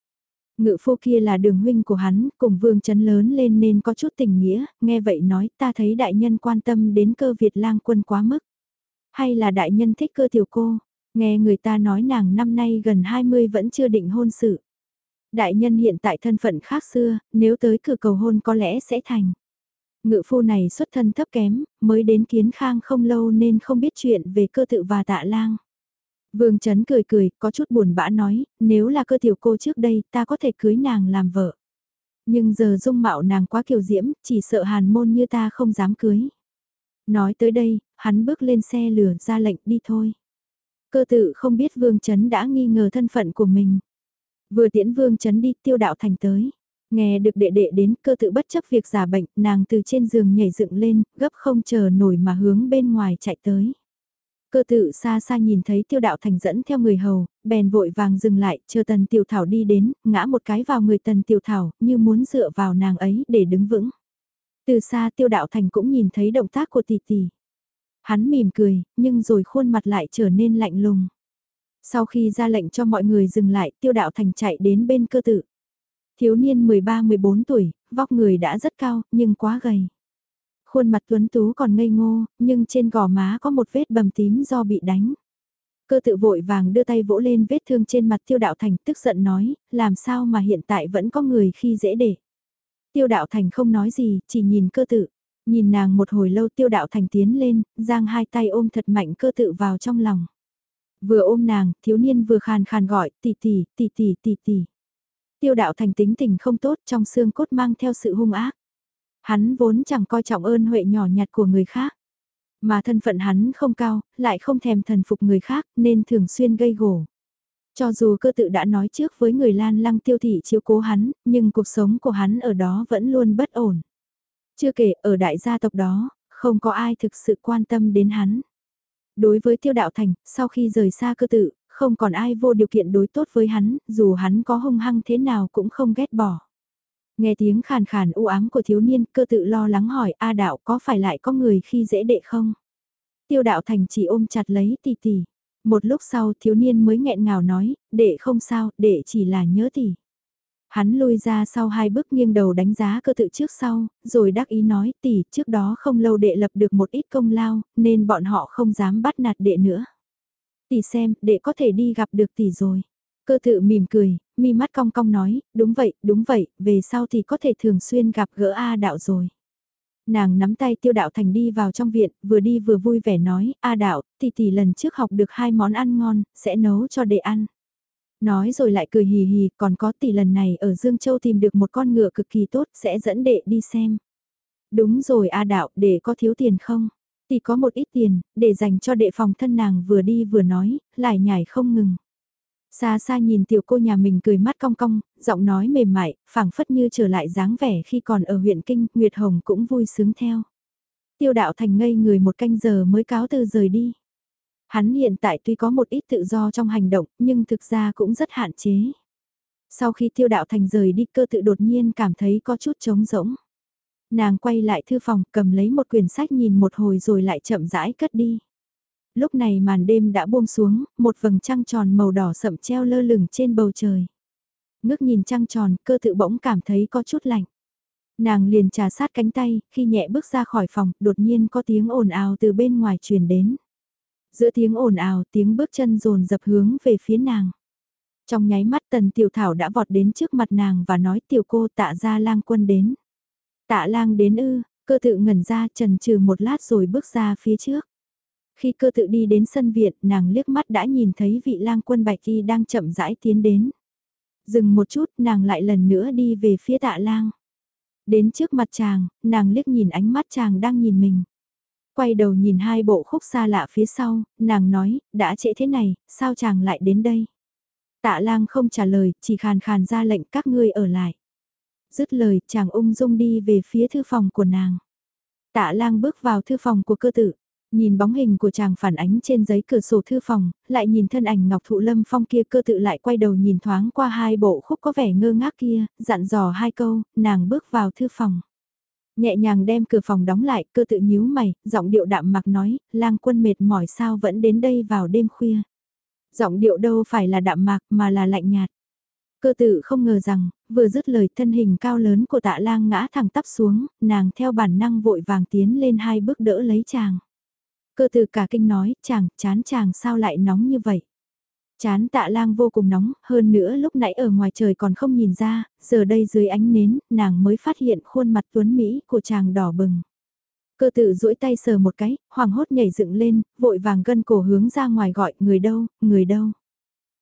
Ngự phu kia là đường huynh của hắn, cùng vương chấn lớn lên nên có chút tình nghĩa, nghe vậy nói ta thấy đại nhân quan tâm đến cơ Việt lang quân quá mức. Hay là đại nhân thích cơ tiểu cô, nghe người ta nói nàng năm nay gần 20 vẫn chưa định hôn sự. Đại nhân hiện tại thân phận khác xưa, nếu tới cửa cầu hôn có lẽ sẽ thành. Ngự phu này xuất thân thấp kém, mới đến kiến khang không lâu nên không biết chuyện về cơ tự và tạ lang. Vương Trấn cười cười, có chút buồn bã nói, nếu là cơ tiểu cô trước đây ta có thể cưới nàng làm vợ. Nhưng giờ dung mạo nàng quá kiều diễm, chỉ sợ hàn môn như ta không dám cưới. Nói tới đây, hắn bước lên xe lửa ra lệnh đi thôi. Cơ tự không biết Vương Trấn đã nghi ngờ thân phận của mình. Vừa tiễn Vương Trấn đi tiêu đạo thành tới. Nghe được đệ đệ đến cơ tự bất chấp việc giả bệnh, nàng từ trên giường nhảy dựng lên, gấp không chờ nổi mà hướng bên ngoài chạy tới. Cơ tự xa xa nhìn thấy tiêu đạo thành dẫn theo người hầu, bèn vội vàng dừng lại, chờ tần tiểu thảo đi đến, ngã một cái vào người tần tiểu thảo, như muốn dựa vào nàng ấy để đứng vững. Từ xa tiêu đạo thành cũng nhìn thấy động tác của tỷ tỷ. Hắn mỉm cười, nhưng rồi khuôn mặt lại trở nên lạnh lùng. Sau khi ra lệnh cho mọi người dừng lại, tiêu đạo thành chạy đến bên cơ tự. Thiếu niên 13-14 tuổi, vóc người đã rất cao, nhưng quá gầy. Khuôn mặt tuấn tú còn ngây ngô, nhưng trên gò má có một vết bầm tím do bị đánh. Cơ tự vội vàng đưa tay vỗ lên vết thương trên mặt tiêu đạo thành tức giận nói, làm sao mà hiện tại vẫn có người khi dễ để. Tiêu đạo thành không nói gì, chỉ nhìn cơ tự. Nhìn nàng một hồi lâu tiêu đạo thành tiến lên, giang hai tay ôm thật mạnh cơ tự vào trong lòng. Vừa ôm nàng, thiếu niên vừa khàn khàn gọi, tỷ tỷ, tỷ tỷ, tỷ tỷ. Tiêu đạo thành tính tình không tốt trong xương cốt mang theo sự hung ác. Hắn vốn chẳng coi trọng ơn huệ nhỏ nhặt của người khác. Mà thân phận hắn không cao, lại không thèm thần phục người khác nên thường xuyên gây gổ. Cho dù cơ tự đã nói trước với người Lan Lăng tiêu thị chiếu cố hắn, nhưng cuộc sống của hắn ở đó vẫn luôn bất ổn. Chưa kể, ở đại gia tộc đó, không có ai thực sự quan tâm đến hắn. Đối với tiêu đạo thành, sau khi rời xa cơ tự, không còn ai vô điều kiện đối tốt với hắn, dù hắn có hung hăng thế nào cũng không ghét bỏ. Nghe tiếng khàn khàn u ám của thiếu niên, cơ tự lo lắng hỏi A đạo có phải lại có người khi dễ đệ không? Tiêu đạo thành chỉ ôm chặt lấy tỷ tỷ. Một lúc sau thiếu niên mới nghẹn ngào nói, đệ không sao, đệ chỉ là nhớ tỷ. Hắn lui ra sau hai bước nghiêng đầu đánh giá cơ tự trước sau, rồi đắc ý nói tỷ trước đó không lâu đệ lập được một ít công lao, nên bọn họ không dám bắt nạt đệ nữa. Tỷ xem, đệ có thể đi gặp được tỷ rồi. Cơ tự mỉm cười, mi mắt cong cong nói, đúng vậy, đúng vậy, về sau thì có thể thường xuyên gặp gỡ A đạo rồi. Nàng nắm tay tiêu đạo thành đi vào trong viện, vừa đi vừa vui vẻ nói, A đạo, tỷ tỷ lần trước học được hai món ăn ngon, sẽ nấu cho đệ ăn. Nói rồi lại cười hì hì, còn có tỷ lần này ở Dương Châu tìm được một con ngựa cực kỳ tốt, sẽ dẫn đệ đi xem. Đúng rồi A đạo, đệ có thiếu tiền không? Tỷ có một ít tiền, để dành cho đệ phòng thân nàng vừa đi vừa nói, lại nhảy không ngừng. Xa xa nhìn tiểu cô nhà mình cười mắt cong cong, giọng nói mềm mại, phảng phất như trở lại dáng vẻ khi còn ở huyện Kinh, Nguyệt Hồng cũng vui sướng theo. Tiêu đạo thành ngây người một canh giờ mới cáo từ rời đi. Hắn hiện tại tuy có một ít tự do trong hành động, nhưng thực ra cũng rất hạn chế. Sau khi tiêu đạo thành rời đi cơ tự đột nhiên cảm thấy có chút trống rỗng. Nàng quay lại thư phòng cầm lấy một quyển sách nhìn một hồi rồi lại chậm rãi cất đi lúc này màn đêm đã buông xuống, một vầng trăng tròn màu đỏ sậm treo lơ lửng trên bầu trời. Ngước nhìn trăng tròn, cơ tự bỗng cảm thấy có chút lạnh. Nàng liền trà sát cánh tay, khi nhẹ bước ra khỏi phòng, đột nhiên có tiếng ồn ào từ bên ngoài truyền đến. Giữa tiếng ồn ào, tiếng bước chân rồn dập hướng về phía nàng. Trong nháy mắt tần tiểu thảo đã vọt đến trước mặt nàng và nói tiểu cô tạ ra lang quân đến. Tạ lang đến ư, cơ tự ngẩn ra trần trừ một lát rồi bước ra phía trước. Khi cơ tự đi đến sân viện, nàng liếc mắt đã nhìn thấy vị lang quân bạch y đang chậm rãi tiến đến. Dừng một chút, nàng lại lần nữa đi về phía tạ lang. Đến trước mặt chàng, nàng liếc nhìn ánh mắt chàng đang nhìn mình. Quay đầu nhìn hai bộ khúc xa lạ phía sau, nàng nói, đã trễ thế này, sao chàng lại đến đây? Tạ lang không trả lời, chỉ khàn khàn ra lệnh các ngươi ở lại. Dứt lời, chàng ung dung đi về phía thư phòng của nàng. Tạ lang bước vào thư phòng của cơ tử. Nhìn bóng hình của chàng phản ánh trên giấy cửa sổ thư phòng, lại nhìn thân ảnh Ngọc Thụ Lâm Phong kia cơ tự lại quay đầu nhìn thoáng qua hai bộ khúc có vẻ ngơ ngác kia, dặn dò hai câu, nàng bước vào thư phòng. Nhẹ nhàng đem cửa phòng đóng lại, cơ tự nhíu mày, giọng điệu đạm mặc nói, lang quân mệt mỏi sao vẫn đến đây vào đêm khuya. Giọng điệu đâu phải là đạm mạc mà là lạnh nhạt. Cơ tự không ngờ rằng, vừa dứt lời thân hình cao lớn của tạ lang ngã thẳng tắp xuống, nàng theo bản năng vội vàng tiến lên hai bước đỡ lấy chàng. Cơ từ cả kinh nói, chàng, chán chàng sao lại nóng như vậy. Chán tạ lang vô cùng nóng, hơn nữa lúc nãy ở ngoài trời còn không nhìn ra, giờ đây dưới ánh nến, nàng mới phát hiện khuôn mặt tuấn Mỹ của chàng đỏ bừng. Cơ tự duỗi tay sờ một cái, hoàng hốt nhảy dựng lên, vội vàng gân cổ hướng ra ngoài gọi, người đâu, người đâu.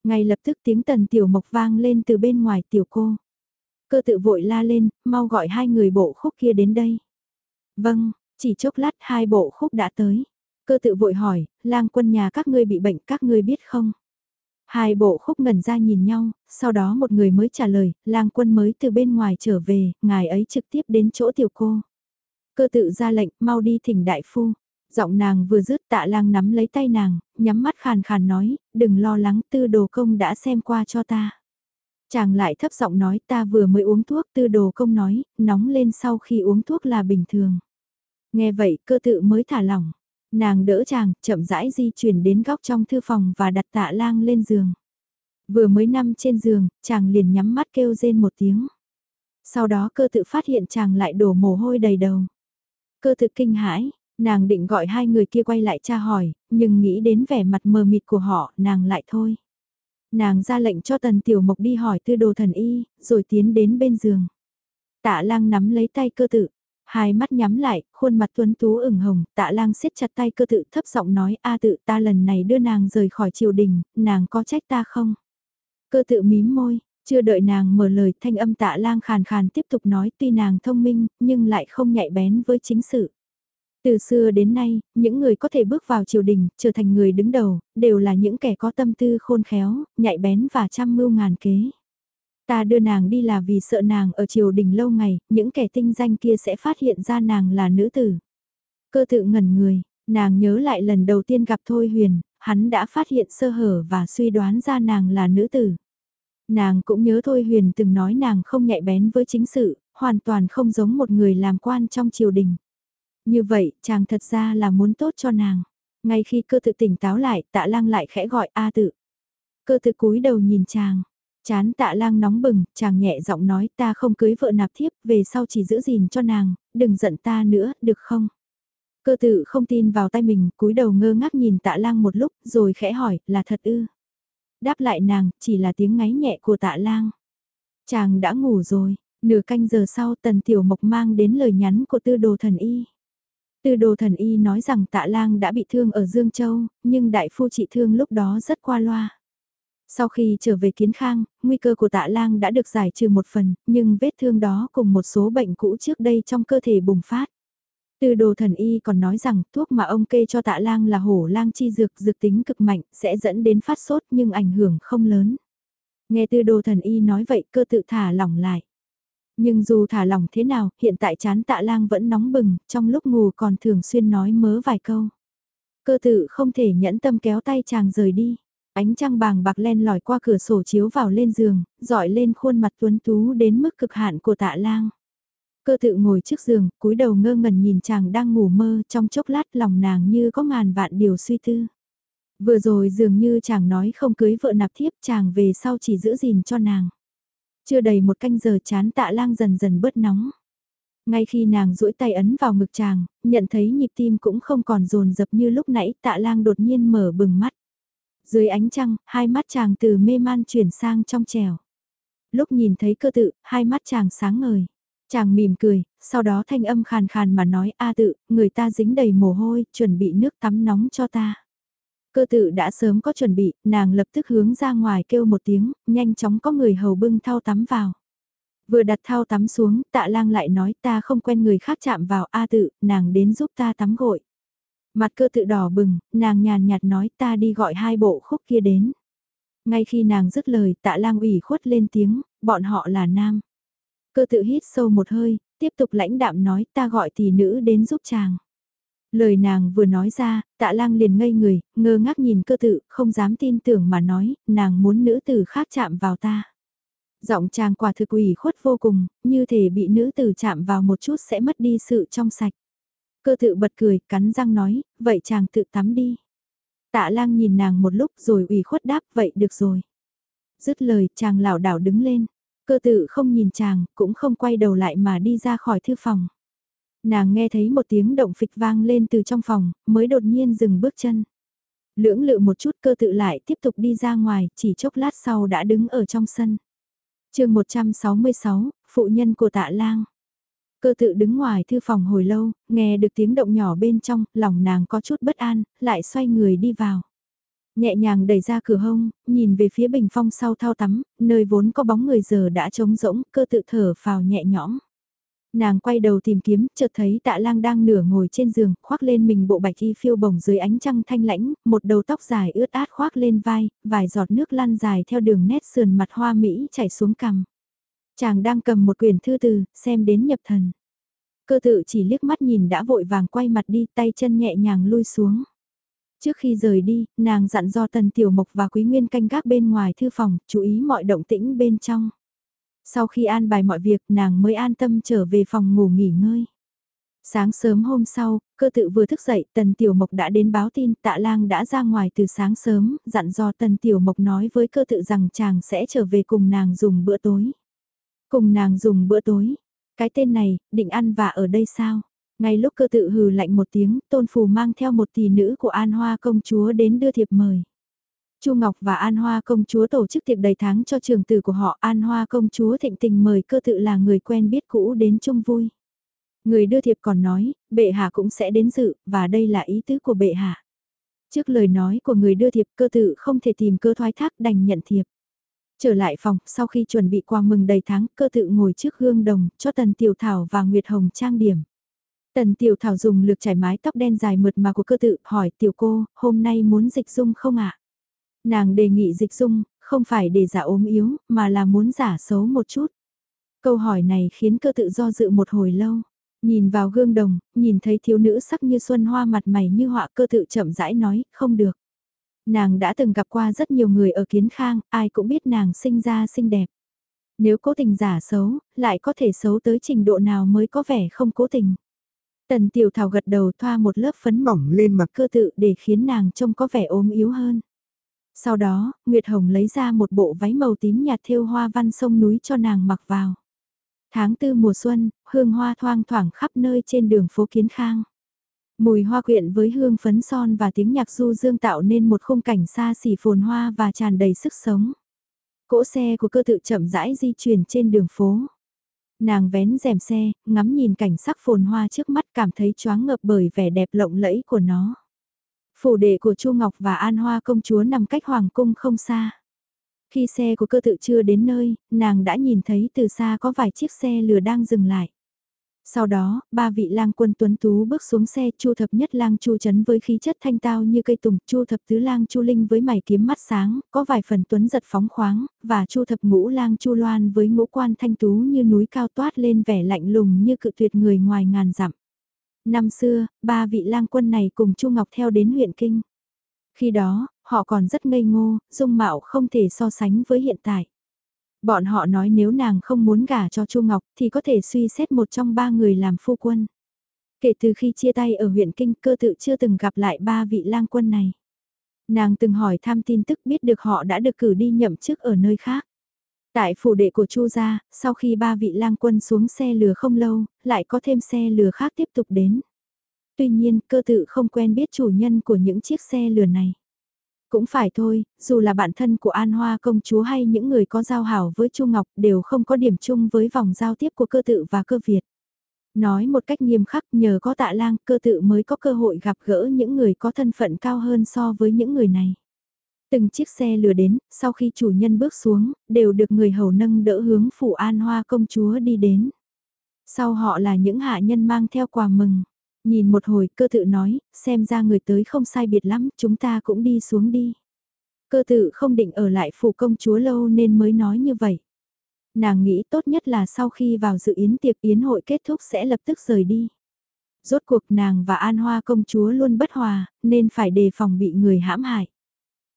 Ngay lập tức tiếng tần tiểu mộc vang lên từ bên ngoài tiểu cô. Cơ tự vội la lên, mau gọi hai người bộ khúc kia đến đây. Vâng, chỉ chốc lát hai bộ khúc đã tới. Cơ tự vội hỏi, lang quân nhà các ngươi bị bệnh các ngươi biết không? Hai bộ khúc ngẩn ra nhìn nhau, sau đó một người mới trả lời, lang quân mới từ bên ngoài trở về, ngài ấy trực tiếp đến chỗ tiểu cô. Cơ tự ra lệnh, mau đi thỉnh đại phu. Giọng nàng vừa dứt tạ lang nắm lấy tay nàng, nhắm mắt khàn khàn nói, đừng lo lắng tư đồ công đã xem qua cho ta. Chàng lại thấp giọng nói ta vừa mới uống thuốc tư đồ công nói, nóng lên sau khi uống thuốc là bình thường. Nghe vậy cơ tự mới thả lỏng. Nàng đỡ chàng, chậm rãi di chuyển đến góc trong thư phòng và đặt tạ lang lên giường. Vừa mới nằm trên giường, chàng liền nhắm mắt kêu rên một tiếng. Sau đó cơ tự phát hiện chàng lại đổ mồ hôi đầy đầu. Cơ tự kinh hãi, nàng định gọi hai người kia quay lại tra hỏi, nhưng nghĩ đến vẻ mặt mờ mịt của họ, nàng lại thôi. Nàng ra lệnh cho tần tiểu mộc đi hỏi tư đồ thần y, rồi tiến đến bên giường. Tạ lang nắm lấy tay cơ tự, Hai mắt nhắm lại, khuôn mặt tuấn tú ửng hồng, tạ lang siết chặt tay cơ tự thấp giọng nói a tự ta lần này đưa nàng rời khỏi triều đình, nàng có trách ta không? Cơ tự mím môi, chưa đợi nàng mở lời thanh âm tạ lang khàn khàn tiếp tục nói tuy nàng thông minh, nhưng lại không nhạy bén với chính sự. Từ xưa đến nay, những người có thể bước vào triều đình, trở thành người đứng đầu, đều là những kẻ có tâm tư khôn khéo, nhạy bén và trăm mưu ngàn kế. Ta đưa nàng đi là vì sợ nàng ở triều đình lâu ngày, những kẻ tinh danh kia sẽ phát hiện ra nàng là nữ tử. Cơ tự ngẩn người, nàng nhớ lại lần đầu tiên gặp Thôi Huyền, hắn đã phát hiện sơ hở và suy đoán ra nàng là nữ tử. Nàng cũng nhớ Thôi Huyền từng nói nàng không nhạy bén với chính sự, hoàn toàn không giống một người làm quan trong triều đình. Như vậy, chàng thật ra là muốn tốt cho nàng. Ngay khi cơ tự tỉnh táo lại, tạ lang lại khẽ gọi A tự. Cơ tự cúi đầu nhìn chàng, Chán tạ lang nóng bừng, chàng nhẹ giọng nói ta không cưới vợ nạp thiếp, về sau chỉ giữ gìn cho nàng, đừng giận ta nữa, được không? Cơ tự không tin vào tay mình, cúi đầu ngơ ngác nhìn tạ lang một lúc, rồi khẽ hỏi, là thật ư? Đáp lại nàng, chỉ là tiếng ngáy nhẹ của tạ lang. Chàng đã ngủ rồi, nửa canh giờ sau tần tiểu mộc mang đến lời nhắn của tư đồ thần y. Tư đồ thần y nói rằng tạ lang đã bị thương ở Dương Châu, nhưng đại phu trị thương lúc đó rất qua loa. Sau khi trở về kiến khang, nguy cơ của tạ lang đã được giải trừ một phần, nhưng vết thương đó cùng một số bệnh cũ trước đây trong cơ thể bùng phát. Từ đồ thần y còn nói rằng thuốc mà ông kê cho tạ lang là hổ lang chi dược dược tính cực mạnh sẽ dẫn đến phát sốt nhưng ảnh hưởng không lớn. Nghe từ đồ thần y nói vậy cơ tự thả lỏng lại. Nhưng dù thả lỏng thế nào, hiện tại chán tạ lang vẫn nóng bừng, trong lúc ngủ còn thường xuyên nói mớ vài câu. Cơ tự không thể nhẫn tâm kéo tay chàng rời đi. Ánh trăng bàng bạc len lỏi qua cửa sổ chiếu vào lên giường, dọi lên khuôn mặt tuấn tú đến mức cực hạn của tạ lang. Cơ tự ngồi trước giường, cúi đầu ngơ ngẩn nhìn chàng đang ngủ mơ trong chốc lát lòng nàng như có ngàn vạn điều suy tư. Vừa rồi dường như chàng nói không cưới vợ nạp thiếp chàng về sau chỉ giữ gìn cho nàng. Chưa đầy một canh giờ chán tạ lang dần dần bớt nóng. Ngay khi nàng duỗi tay ấn vào ngực chàng, nhận thấy nhịp tim cũng không còn rồn rập như lúc nãy tạ lang đột nhiên mở bừng mắt. Dưới ánh trăng, hai mắt chàng từ mê man chuyển sang trong trèo. Lúc nhìn thấy cơ tự, hai mắt chàng sáng ngời. Chàng mỉm cười, sau đó thanh âm khàn khàn mà nói a tự, người ta dính đầy mồ hôi, chuẩn bị nước tắm nóng cho ta. Cơ tự đã sớm có chuẩn bị, nàng lập tức hướng ra ngoài kêu một tiếng, nhanh chóng có người hầu bưng thao tắm vào. Vừa đặt thao tắm xuống, tạ lang lại nói ta không quen người khác chạm vào A tự, nàng đến giúp ta tắm gội. Mặt cơ tự đỏ bừng, nàng nhàn nhạt nói ta đi gọi hai bộ khúc kia đến. Ngay khi nàng dứt lời tạ lang ủy khuất lên tiếng, bọn họ là nam. Cơ tự hít sâu một hơi, tiếp tục lãnh đạm nói ta gọi tỷ nữ đến giúp chàng. Lời nàng vừa nói ra, tạ lang liền ngây người, ngơ ngác nhìn cơ tự, không dám tin tưởng mà nói, nàng muốn nữ tử khác chạm vào ta. Giọng chàng quả thực ủy khuất vô cùng, như thể bị nữ tử chạm vào một chút sẽ mất đi sự trong sạch. Cơ tự bật cười, cắn răng nói, vậy chàng tự tắm đi. Tạ lang nhìn nàng một lúc rồi ủy khuất đáp, vậy được rồi. Dứt lời, chàng lảo đảo đứng lên. Cơ tự không nhìn chàng, cũng không quay đầu lại mà đi ra khỏi thư phòng. Nàng nghe thấy một tiếng động phịch vang lên từ trong phòng, mới đột nhiên dừng bước chân. Lưỡng lự một chút cơ tự lại tiếp tục đi ra ngoài, chỉ chốc lát sau đã đứng ở trong sân. chương 166, Phụ nhân của tạ lang. Cơ tự đứng ngoài thư phòng hồi lâu, nghe được tiếng động nhỏ bên trong, lòng nàng có chút bất an, lại xoay người đi vào. Nhẹ nhàng đẩy ra cửa hông, nhìn về phía bình phong sau thao tắm, nơi vốn có bóng người giờ đã trống rỗng, cơ tự thở phào nhẹ nhõm. Nàng quay đầu tìm kiếm, chợt thấy tạ lang đang nửa ngồi trên giường, khoác lên mình bộ bạch y phiêu bồng dưới ánh trăng thanh lãnh, một đầu tóc dài ướt át khoác lên vai, vài giọt nước lăn dài theo đường nét sườn mặt hoa mỹ chảy xuống cằm. Chàng đang cầm một quyển thư từ, xem đến nhập thần. Cơ tự chỉ liếc mắt nhìn đã vội vàng quay mặt đi, tay chân nhẹ nhàng lui xuống. Trước khi rời đi, nàng dặn do Tần Tiểu Mộc và Quý Nguyên canh gác bên ngoài thư phòng, chú ý mọi động tĩnh bên trong. Sau khi an bài mọi việc, nàng mới an tâm trở về phòng ngủ nghỉ ngơi. Sáng sớm hôm sau, cơ tự vừa thức dậy, Tần Tiểu Mộc đã đến báo tin tạ lang đã ra ngoài từ sáng sớm, dặn dò Tần Tiểu Mộc nói với cơ tự rằng chàng sẽ trở về cùng nàng dùng bữa tối. Cùng nàng dùng bữa tối. Cái tên này, định ăn và ở đây sao? Ngay lúc cơ tự hừ lạnh một tiếng, tôn phù mang theo một tỷ nữ của An Hoa công chúa đến đưa thiệp mời. Chu Ngọc và An Hoa công chúa tổ chức tiệc đầy tháng cho trường tử của họ. An Hoa công chúa thịnh tình mời cơ tự là người quen biết cũ đến chung vui. Người đưa thiệp còn nói, bệ hạ cũng sẽ đến dự, và đây là ý tứ của bệ hạ. Trước lời nói của người đưa thiệp cơ tự không thể tìm cơ thoái thác đành nhận thiệp. Trở lại phòng, sau khi chuẩn bị quà mừng đầy tháng, cơ tự ngồi trước gương đồng, cho Tần Tiểu Thảo và Nguyệt Hồng trang điểm. Tần Tiểu Thảo dùng lược trải mái tóc đen dài mượt mà của cơ tự, hỏi tiểu cô, hôm nay muốn dịch dung không ạ? Nàng đề nghị dịch dung, không phải để giả ốm yếu, mà là muốn giả xấu một chút. Câu hỏi này khiến cơ tự do dự một hồi lâu. Nhìn vào gương đồng, nhìn thấy thiếu nữ sắc như xuân hoa mặt mày như họa cơ tự chậm rãi nói, không được. Nàng đã từng gặp qua rất nhiều người ở kiến khang, ai cũng biết nàng sinh ra xinh đẹp. Nếu cố tình giả xấu, lại có thể xấu tới trình độ nào mới có vẻ không cố tình. Tần tiểu thảo gật đầu thoa một lớp phấn mỏng lên mặt cơ tự để khiến nàng trông có vẻ ốm yếu hơn. Sau đó, Nguyệt Hồng lấy ra một bộ váy màu tím nhạt thêu hoa văn sông núi cho nàng mặc vào. Tháng tư mùa xuân, hương hoa thoang thoảng khắp nơi trên đường phố Kiến Khang. Mùi hoa quyện với hương phấn son và tiếng nhạc du dương tạo nên một khung cảnh xa xỉ phồn hoa và tràn đầy sức sống. Cỗ xe của cơ tự chậm rãi di chuyển trên đường phố. Nàng vén rèm xe, ngắm nhìn cảnh sắc phồn hoa trước mắt cảm thấy choáng ngợp bởi vẻ đẹp lộng lẫy của nó. Phủ đệ của Chu Ngọc và An Hoa công chúa nằm cách hoàng cung không xa. Khi xe của cơ tự chưa đến nơi, nàng đã nhìn thấy từ xa có vài chiếc xe lừa đang dừng lại. Sau đó, ba vị lang quân tuấn tú bước xuống xe chu thập nhất lang chu chấn với khí chất thanh tao như cây tùng, chu thập tứ lang chu linh với mày kiếm mắt sáng, có vài phần tuấn giật phóng khoáng, và chu thập ngũ lang chu loan với ngũ quan thanh tú như núi cao toát lên vẻ lạnh lùng như cự tuyệt người ngoài ngàn dặm. Năm xưa, ba vị lang quân này cùng Chu Ngọc theo đến huyện Kinh. Khi đó, họ còn rất ngây ngô, dung mạo không thể so sánh với hiện tại. Bọn họ nói nếu nàng không muốn gả cho Chu Ngọc thì có thể suy xét một trong ba người làm phu quân. Kể từ khi chia tay ở huyện Kinh cơ tự chưa từng gặp lại ba vị lang quân này. Nàng từng hỏi thăm tin tức biết được họ đã được cử đi nhậm chức ở nơi khác. Tại phủ đệ của Chu gia, sau khi ba vị lang quân xuống xe lừa không lâu, lại có thêm xe lừa khác tiếp tục đến. Tuy nhiên, cơ tự không quen biết chủ nhân của những chiếc xe lừa này. Cũng phải thôi, dù là bạn thân của An Hoa công chúa hay những người có giao hảo với Chu Ngọc đều không có điểm chung với vòng giao tiếp của cơ tự và cơ Việt. Nói một cách nghiêm khắc nhờ có tạ lang cơ tự mới có cơ hội gặp gỡ những người có thân phận cao hơn so với những người này. Từng chiếc xe lừa đến, sau khi chủ nhân bước xuống, đều được người hầu nâng đỡ hướng phủ an hoa công chúa đi đến. Sau họ là những hạ nhân mang theo quà mừng. Nhìn một hồi cơ tự nói, xem ra người tới không sai biệt lắm, chúng ta cũng đi xuống đi. Cơ tự không định ở lại phủ công chúa lâu nên mới nói như vậy. Nàng nghĩ tốt nhất là sau khi vào dự yến tiệc yến hội kết thúc sẽ lập tức rời đi. Rốt cuộc nàng và An Hoa công chúa luôn bất hòa, nên phải đề phòng bị người hãm hại.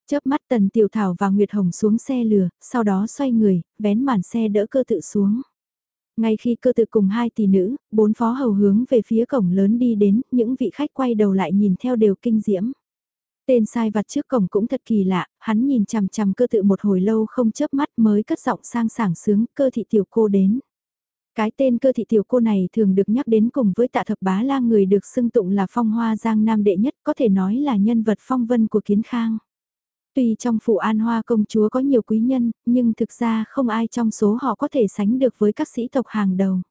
Chớp mắt Tần Tiểu Thảo và Nguyệt Hồng xuống xe lừa, sau đó xoay người, vén màn xe đỡ cơ tự xuống. Ngay khi cơ tự cùng hai tỷ nữ, bốn phó hầu hướng về phía cổng lớn đi đến, những vị khách quay đầu lại nhìn theo đều kinh diễm. Tên sai vặt trước cổng cũng thật kỳ lạ, hắn nhìn chằm chằm cơ tự một hồi lâu không chớp mắt mới cất giọng sang sảng sướng, cơ thị tiểu cô đến. Cái tên cơ thị tiểu cô này thường được nhắc đến cùng với tạ thập bá la người được xưng tụng là phong hoa giang nam đệ nhất có thể nói là nhân vật phong vân của kiến khang. Tuy trong phủ an hoa công chúa có nhiều quý nhân, nhưng thực ra không ai trong số họ có thể sánh được với các sĩ tộc hàng đầu.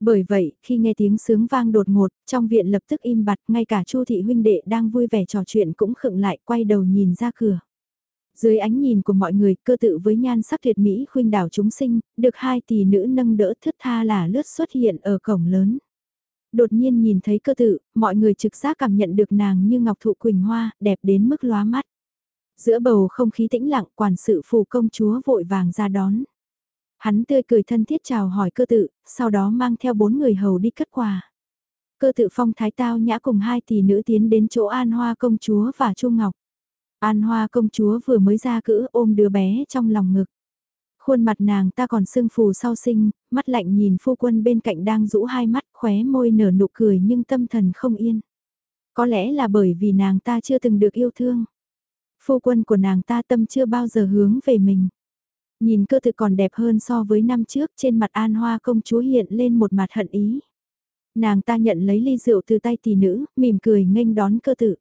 Bởi vậy, khi nghe tiếng sướng vang đột ngột, trong viện lập tức im bặt, ngay cả Chu thị huynh đệ đang vui vẻ trò chuyện cũng khựng lại, quay đầu nhìn ra cửa. Dưới ánh nhìn của mọi người, cơ tự với nhan sắc tuyệt mỹ khuynh đảo chúng sinh, được hai tỷ nữ nâng đỡ thướt tha là lướt xuất hiện ở cổng lớn. Đột nhiên nhìn thấy cơ tự, mọi người trực giác cảm nhận được nàng như ngọc thụ quỳnh hoa, đẹp đến mức lóa mắt. Giữa bầu không khí tĩnh lặng, quản sự phù công chúa vội vàng ra đón. Hắn tươi cười thân thiết chào hỏi cơ tự, sau đó mang theo bốn người hầu đi cất quà. Cơ tự phong thái tao nhã cùng hai tỷ nữ tiến đến chỗ An Hoa công chúa và Chu Ngọc. An Hoa công chúa vừa mới ra cữ ôm đứa bé trong lòng ngực. Khuôn mặt nàng ta còn sưng phù sau sinh, mắt lạnh nhìn phu quân bên cạnh đang rũ hai mắt khóe môi nở nụ cười nhưng tâm thần không yên. Có lẽ là bởi vì nàng ta chưa từng được yêu thương. Phu quân của nàng ta tâm chưa bao giờ hướng về mình. Nhìn cơ thực còn đẹp hơn so với năm trước trên mặt an hoa công chúa hiện lên một mặt hận ý. Nàng ta nhận lấy ly rượu từ tay tỷ nữ, mỉm cười nghênh đón cơ tự.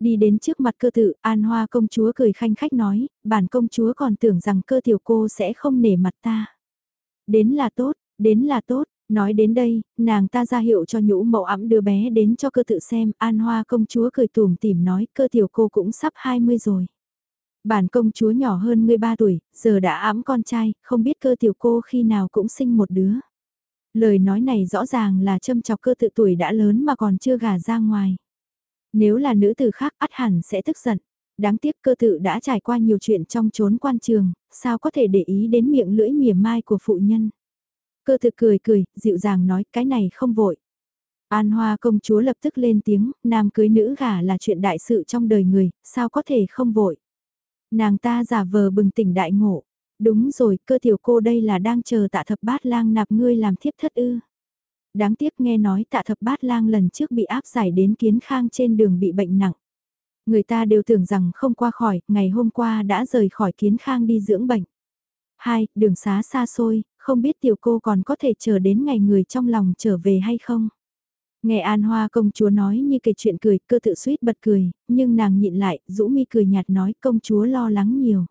Đi đến trước mặt cơ tự, an hoa công chúa cười khanh khách nói, bản công chúa còn tưởng rằng cơ tiểu cô sẽ không nể mặt ta. Đến là tốt, đến là tốt, nói đến đây, nàng ta ra hiệu cho nhũ mẫu ẵm đưa bé đến cho cơ tự xem, an hoa công chúa cười tùm tìm nói cơ tiểu cô cũng sắp 20 rồi. Bản công chúa nhỏ hơn ngươi 3 tuổi, giờ đã ẵm con trai, không biết cơ tiểu cô khi nào cũng sinh một đứa. Lời nói này rõ ràng là châm chọc cơ tự tuổi đã lớn mà còn chưa gả ra ngoài. Nếu là nữ tử khác ắt hẳn sẽ tức giận. Đáng tiếc cơ tự đã trải qua nhiều chuyện trong chốn quan trường, sao có thể để ý đến miệng lưỡi mỉa mai của phụ nhân. Cơ thực cười cười, dịu dàng nói cái này không vội. An Hoa công chúa lập tức lên tiếng, nam cưới nữ gả là chuyện đại sự trong đời người, sao có thể không vội. Nàng ta giả vờ bừng tỉnh đại ngộ. Đúng rồi, cơ tiểu cô đây là đang chờ tạ thập bát lang nạp ngươi làm thiếp thất ư. Đáng tiếc nghe nói tạ thập bát lang lần trước bị áp giải đến kiến khang trên đường bị bệnh nặng. Người ta đều tưởng rằng không qua khỏi, ngày hôm qua đã rời khỏi kiến khang đi dưỡng bệnh. Hai, đường xá xa xôi, không biết tiểu cô còn có thể chờ đến ngày người trong lòng trở về hay không. Nghe An Hoa công chúa nói như kể chuyện cười, cơ tự suýt bật cười, nhưng nàng nhịn lại, rũ mi cười nhạt nói công chúa lo lắng nhiều.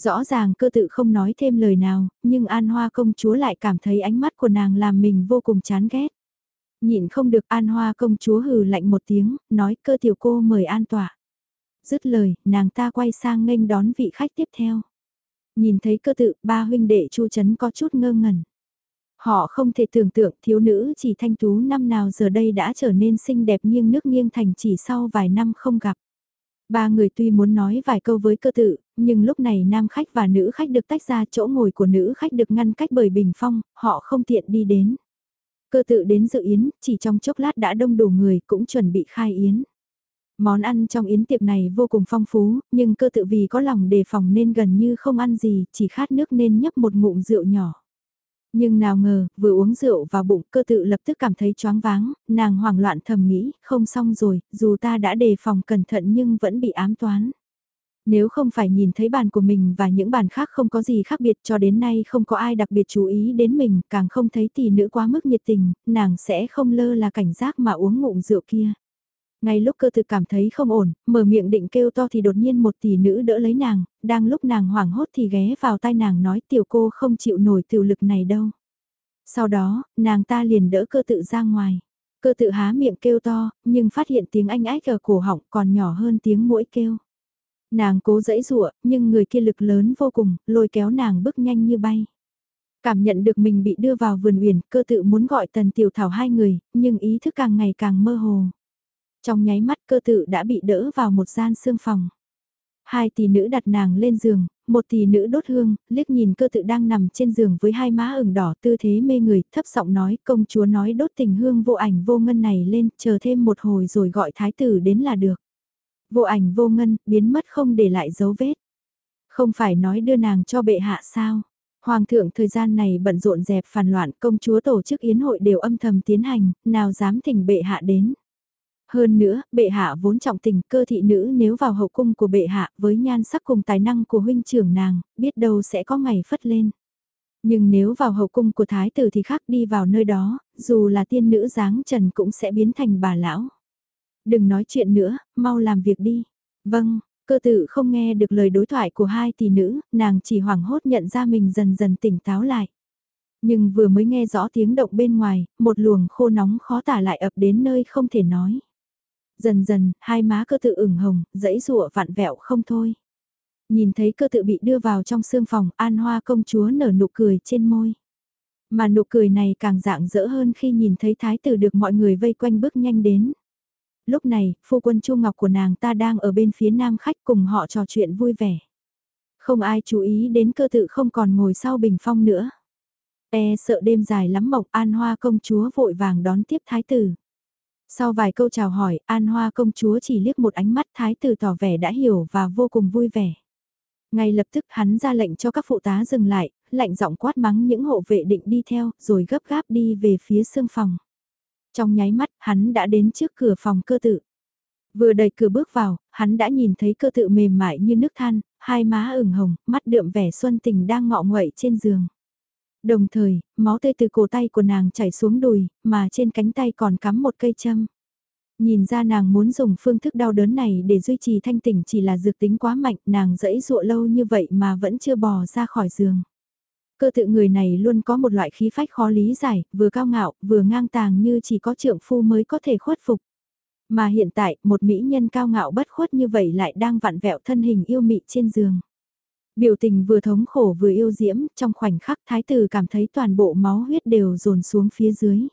Rõ ràng cơ tự không nói thêm lời nào, nhưng An Hoa công chúa lại cảm thấy ánh mắt của nàng làm mình vô cùng chán ghét. Nhịn không được An Hoa công chúa hừ lạnh một tiếng, nói cơ tiểu cô mời an tỏa. Dứt lời, nàng ta quay sang nghênh đón vị khách tiếp theo. Nhìn thấy cơ tự, ba huynh đệ chu chấn có chút ngơ ngẩn. Họ không thể tưởng tượng thiếu nữ chỉ thanh tú năm nào giờ đây đã trở nên xinh đẹp nghiêng nước nghiêng thành chỉ sau vài năm không gặp. Ba người tuy muốn nói vài câu với cơ tự, nhưng lúc này nam khách và nữ khách được tách ra chỗ ngồi của nữ khách được ngăn cách bởi bình phong, họ không tiện đi đến. Cơ tự đến dự yến, chỉ trong chốc lát đã đông đủ người cũng chuẩn bị khai yến. Món ăn trong yến tiệc này vô cùng phong phú, nhưng cơ tự vì có lòng đề phòng nên gần như không ăn gì, chỉ khát nước nên nhấp một ngụm rượu nhỏ. Nhưng nào ngờ, vừa uống rượu vào bụng cơ tự lập tức cảm thấy choáng váng, nàng hoảng loạn thầm nghĩ, không xong rồi, dù ta đã đề phòng cẩn thận nhưng vẫn bị ám toán. Nếu không phải nhìn thấy bàn của mình và những bàn khác không có gì khác biệt cho đến nay không có ai đặc biệt chú ý đến mình, càng không thấy tỷ nữ quá mức nhiệt tình, nàng sẽ không lơ là cảnh giác mà uống ngụm rượu kia. Ngay lúc cơ tự cảm thấy không ổn, mở miệng định kêu to thì đột nhiên một tỷ nữ đỡ lấy nàng, đang lúc nàng hoảng hốt thì ghé vào tai nàng nói tiểu cô không chịu nổi tiểu lực này đâu. Sau đó, nàng ta liền đỡ cơ tự ra ngoài. Cơ tự há miệng kêu to, nhưng phát hiện tiếng anh ách ở cổ họng còn nhỏ hơn tiếng mũi kêu. Nàng cố dẫy dụa, nhưng người kia lực lớn vô cùng, lôi kéo nàng bước nhanh như bay. Cảm nhận được mình bị đưa vào vườn uyển, cơ tự muốn gọi tần tiểu thảo hai người, nhưng ý thức càng ngày càng mơ hồ. Trong nháy mắt cơ tự đã bị đỡ vào một gian xương phòng. Hai tỷ nữ đặt nàng lên giường, một tỷ nữ đốt hương, liếc nhìn cơ tự đang nằm trên giường với hai má ửng đỏ tư thế mê người, thấp giọng nói công chúa nói đốt tình hương vô ảnh vô ngân này lên, chờ thêm một hồi rồi gọi thái tử đến là được. Vô ảnh vô ngân, biến mất không để lại dấu vết. Không phải nói đưa nàng cho bệ hạ sao? Hoàng thượng thời gian này bận rộn dẹp phản loạn công chúa tổ chức yến hội đều âm thầm tiến hành, nào dám thỉnh bệ hạ đến. Hơn nữa, bệ hạ vốn trọng tình cơ thị nữ nếu vào hậu cung của bệ hạ với nhan sắc cùng tài năng của huynh trưởng nàng, biết đâu sẽ có ngày phất lên. Nhưng nếu vào hậu cung của thái tử thì khác đi vào nơi đó, dù là tiên nữ dáng trần cũng sẽ biến thành bà lão. Đừng nói chuyện nữa, mau làm việc đi. Vâng, cơ tự không nghe được lời đối thoại của hai tỷ nữ, nàng chỉ hoảng hốt nhận ra mình dần dần tỉnh táo lại. Nhưng vừa mới nghe rõ tiếng động bên ngoài, một luồng khô nóng khó tả lại ập đến nơi không thể nói. Dần dần, hai má cơ tự ửng hồng, dãy rụa vặn vẹo không thôi. Nhìn thấy cơ tự bị đưa vào trong sương phòng, an hoa công chúa nở nụ cười trên môi. Mà nụ cười này càng dạng dỡ hơn khi nhìn thấy thái tử được mọi người vây quanh bước nhanh đến. Lúc này, phu quân Chu Ngọc của nàng ta đang ở bên phía nam khách cùng họ trò chuyện vui vẻ. Không ai chú ý đến cơ tự không còn ngồi sau bình phong nữa. E sợ đêm dài lắm mộc an hoa công chúa vội vàng đón tiếp thái tử. Sau vài câu chào hỏi, An Hoa công chúa chỉ liếc một ánh mắt thái tử tỏ vẻ đã hiểu và vô cùng vui vẻ. Ngay lập tức hắn ra lệnh cho các phụ tá dừng lại, lạnh giọng quát mắng những hộ vệ định đi theo, rồi gấp gáp đi về phía sương phòng. Trong nháy mắt, hắn đã đến trước cửa phòng cơ tự. Vừa đẩy cửa bước vào, hắn đã nhìn thấy cơ tự mềm mại như nước than, hai má ửng hồng, mắt đượm vẻ xuân tình đang ngọ nguậy trên giường. Đồng thời, máu tươi từ cổ tay của nàng chảy xuống đùi, mà trên cánh tay còn cắm một cây châm. Nhìn ra nàng muốn dùng phương thức đau đớn này để duy trì thanh tỉnh chỉ là dược tính quá mạnh, nàng dẫy dụa lâu như vậy mà vẫn chưa bò ra khỏi giường. Cơ tự người này luôn có một loại khí phách khó lý giải, vừa cao ngạo, vừa ngang tàng như chỉ có trượng phu mới có thể khuất phục. Mà hiện tại, một mỹ nhân cao ngạo bất khuất như vậy lại đang vặn vẹo thân hình yêu mị trên giường. Biểu tình vừa thống khổ vừa yêu diễm, trong khoảnh khắc thái tử cảm thấy toàn bộ máu huyết đều dồn xuống phía dưới.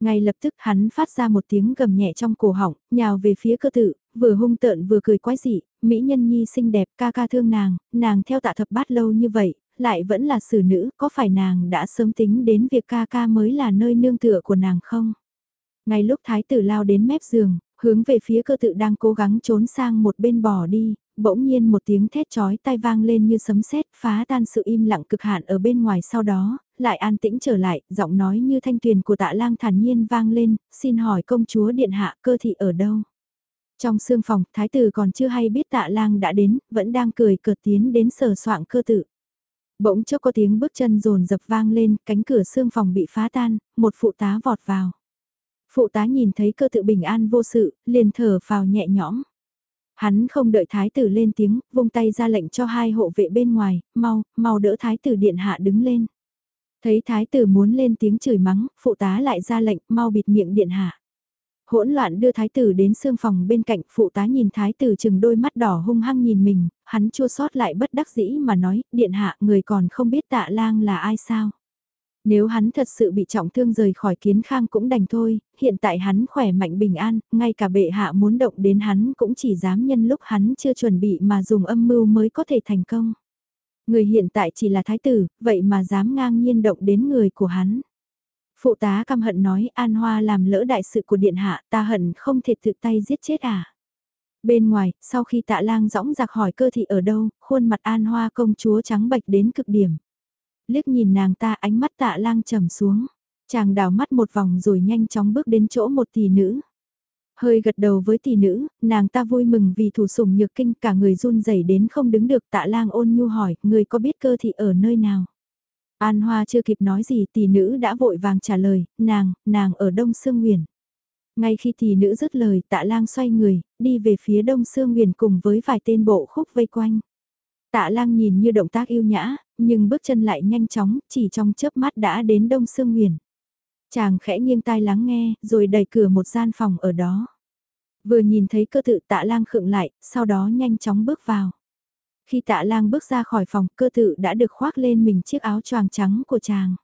Ngay lập tức hắn phát ra một tiếng gầm nhẹ trong cổ họng, nhào về phía cơ tự, vừa hung tợn vừa cười quái dị, mỹ nhân nhi xinh đẹp ca ca thương nàng, nàng theo tạ thập bát lâu như vậy, lại vẫn là xử nữ, có phải nàng đã sớm tính đến việc ca ca mới là nơi nương tựa của nàng không? Ngay lúc thái tử lao đến mép giường, hướng về phía cơ tự đang cố gắng trốn sang một bên bỏ đi, bỗng nhiên một tiếng thét chói tai vang lên như sấm sét phá tan sự im lặng cực hạn ở bên ngoài sau đó, lại an tĩnh trở lại, giọng nói như thanh tuyền của tạ lang thản nhiên vang lên, xin hỏi công chúa điện hạ cơ thị ở đâu? Trong sương phòng, thái tử còn chưa hay biết tạ lang đã đến, vẫn đang cười cợt tiến đến sờ soạng cơ tự. Bỗng chốc có tiếng bước chân rồn dập vang lên, cánh cửa sương phòng bị phá tan, một phụ tá vọt vào. Phụ tá nhìn thấy cơ tự bình an vô sự, liền thở vào nhẹ nhõm. Hắn không đợi thái tử lên tiếng, vung tay ra lệnh cho hai hộ vệ bên ngoài, mau, mau đỡ thái tử điện hạ đứng lên. Thấy thái tử muốn lên tiếng chửi mắng, phụ tá lại ra lệnh, mau bịt miệng điện hạ. Hỗn loạn đưa thái tử đến xương phòng bên cạnh, phụ tá nhìn thái tử chừng đôi mắt đỏ hung hăng nhìn mình, hắn chua xót lại bất đắc dĩ mà nói, điện hạ người còn không biết tạ lang là ai sao. Nếu hắn thật sự bị trọng thương rời khỏi kiến khang cũng đành thôi, hiện tại hắn khỏe mạnh bình an, ngay cả bệ hạ muốn động đến hắn cũng chỉ dám nhân lúc hắn chưa chuẩn bị mà dùng âm mưu mới có thể thành công. Người hiện tại chỉ là thái tử, vậy mà dám ngang nhiên động đến người của hắn. Phụ tá căm hận nói An Hoa làm lỡ đại sự của điện hạ ta hận không thể tự tay giết chết à. Bên ngoài, sau khi tạ lang rõng giặc hỏi cơ thị ở đâu, khuôn mặt An Hoa công chúa trắng bạch đến cực điểm liếc nhìn nàng ta ánh mắt tạ lang trầm xuống. Chàng đào mắt một vòng rồi nhanh chóng bước đến chỗ một tỷ nữ. Hơi gật đầu với tỷ nữ, nàng ta vui mừng vì thủ sủng nhược kinh cả người run rẩy đến không đứng được tạ lang ôn nhu hỏi, người có biết cơ thị ở nơi nào? An Hoa chưa kịp nói gì tỷ nữ đã vội vàng trả lời, nàng, nàng ở Đông Sương Nguyền. Ngay khi tỷ nữ dứt lời tạ lang xoay người, đi về phía Đông Sương Nguyền cùng với vài tên bộ khúc vây quanh. Tạ lang nhìn như động tác yêu nhã, nhưng bước chân lại nhanh chóng, chỉ trong chớp mắt đã đến Đông Sương Nguyền. Chàng khẽ nghiêng tai lắng nghe, rồi đẩy cửa một gian phòng ở đó. Vừa nhìn thấy cơ tự tạ lang khựng lại, sau đó nhanh chóng bước vào. Khi tạ lang bước ra khỏi phòng, cơ tự đã được khoác lên mình chiếc áo choàng trắng của chàng.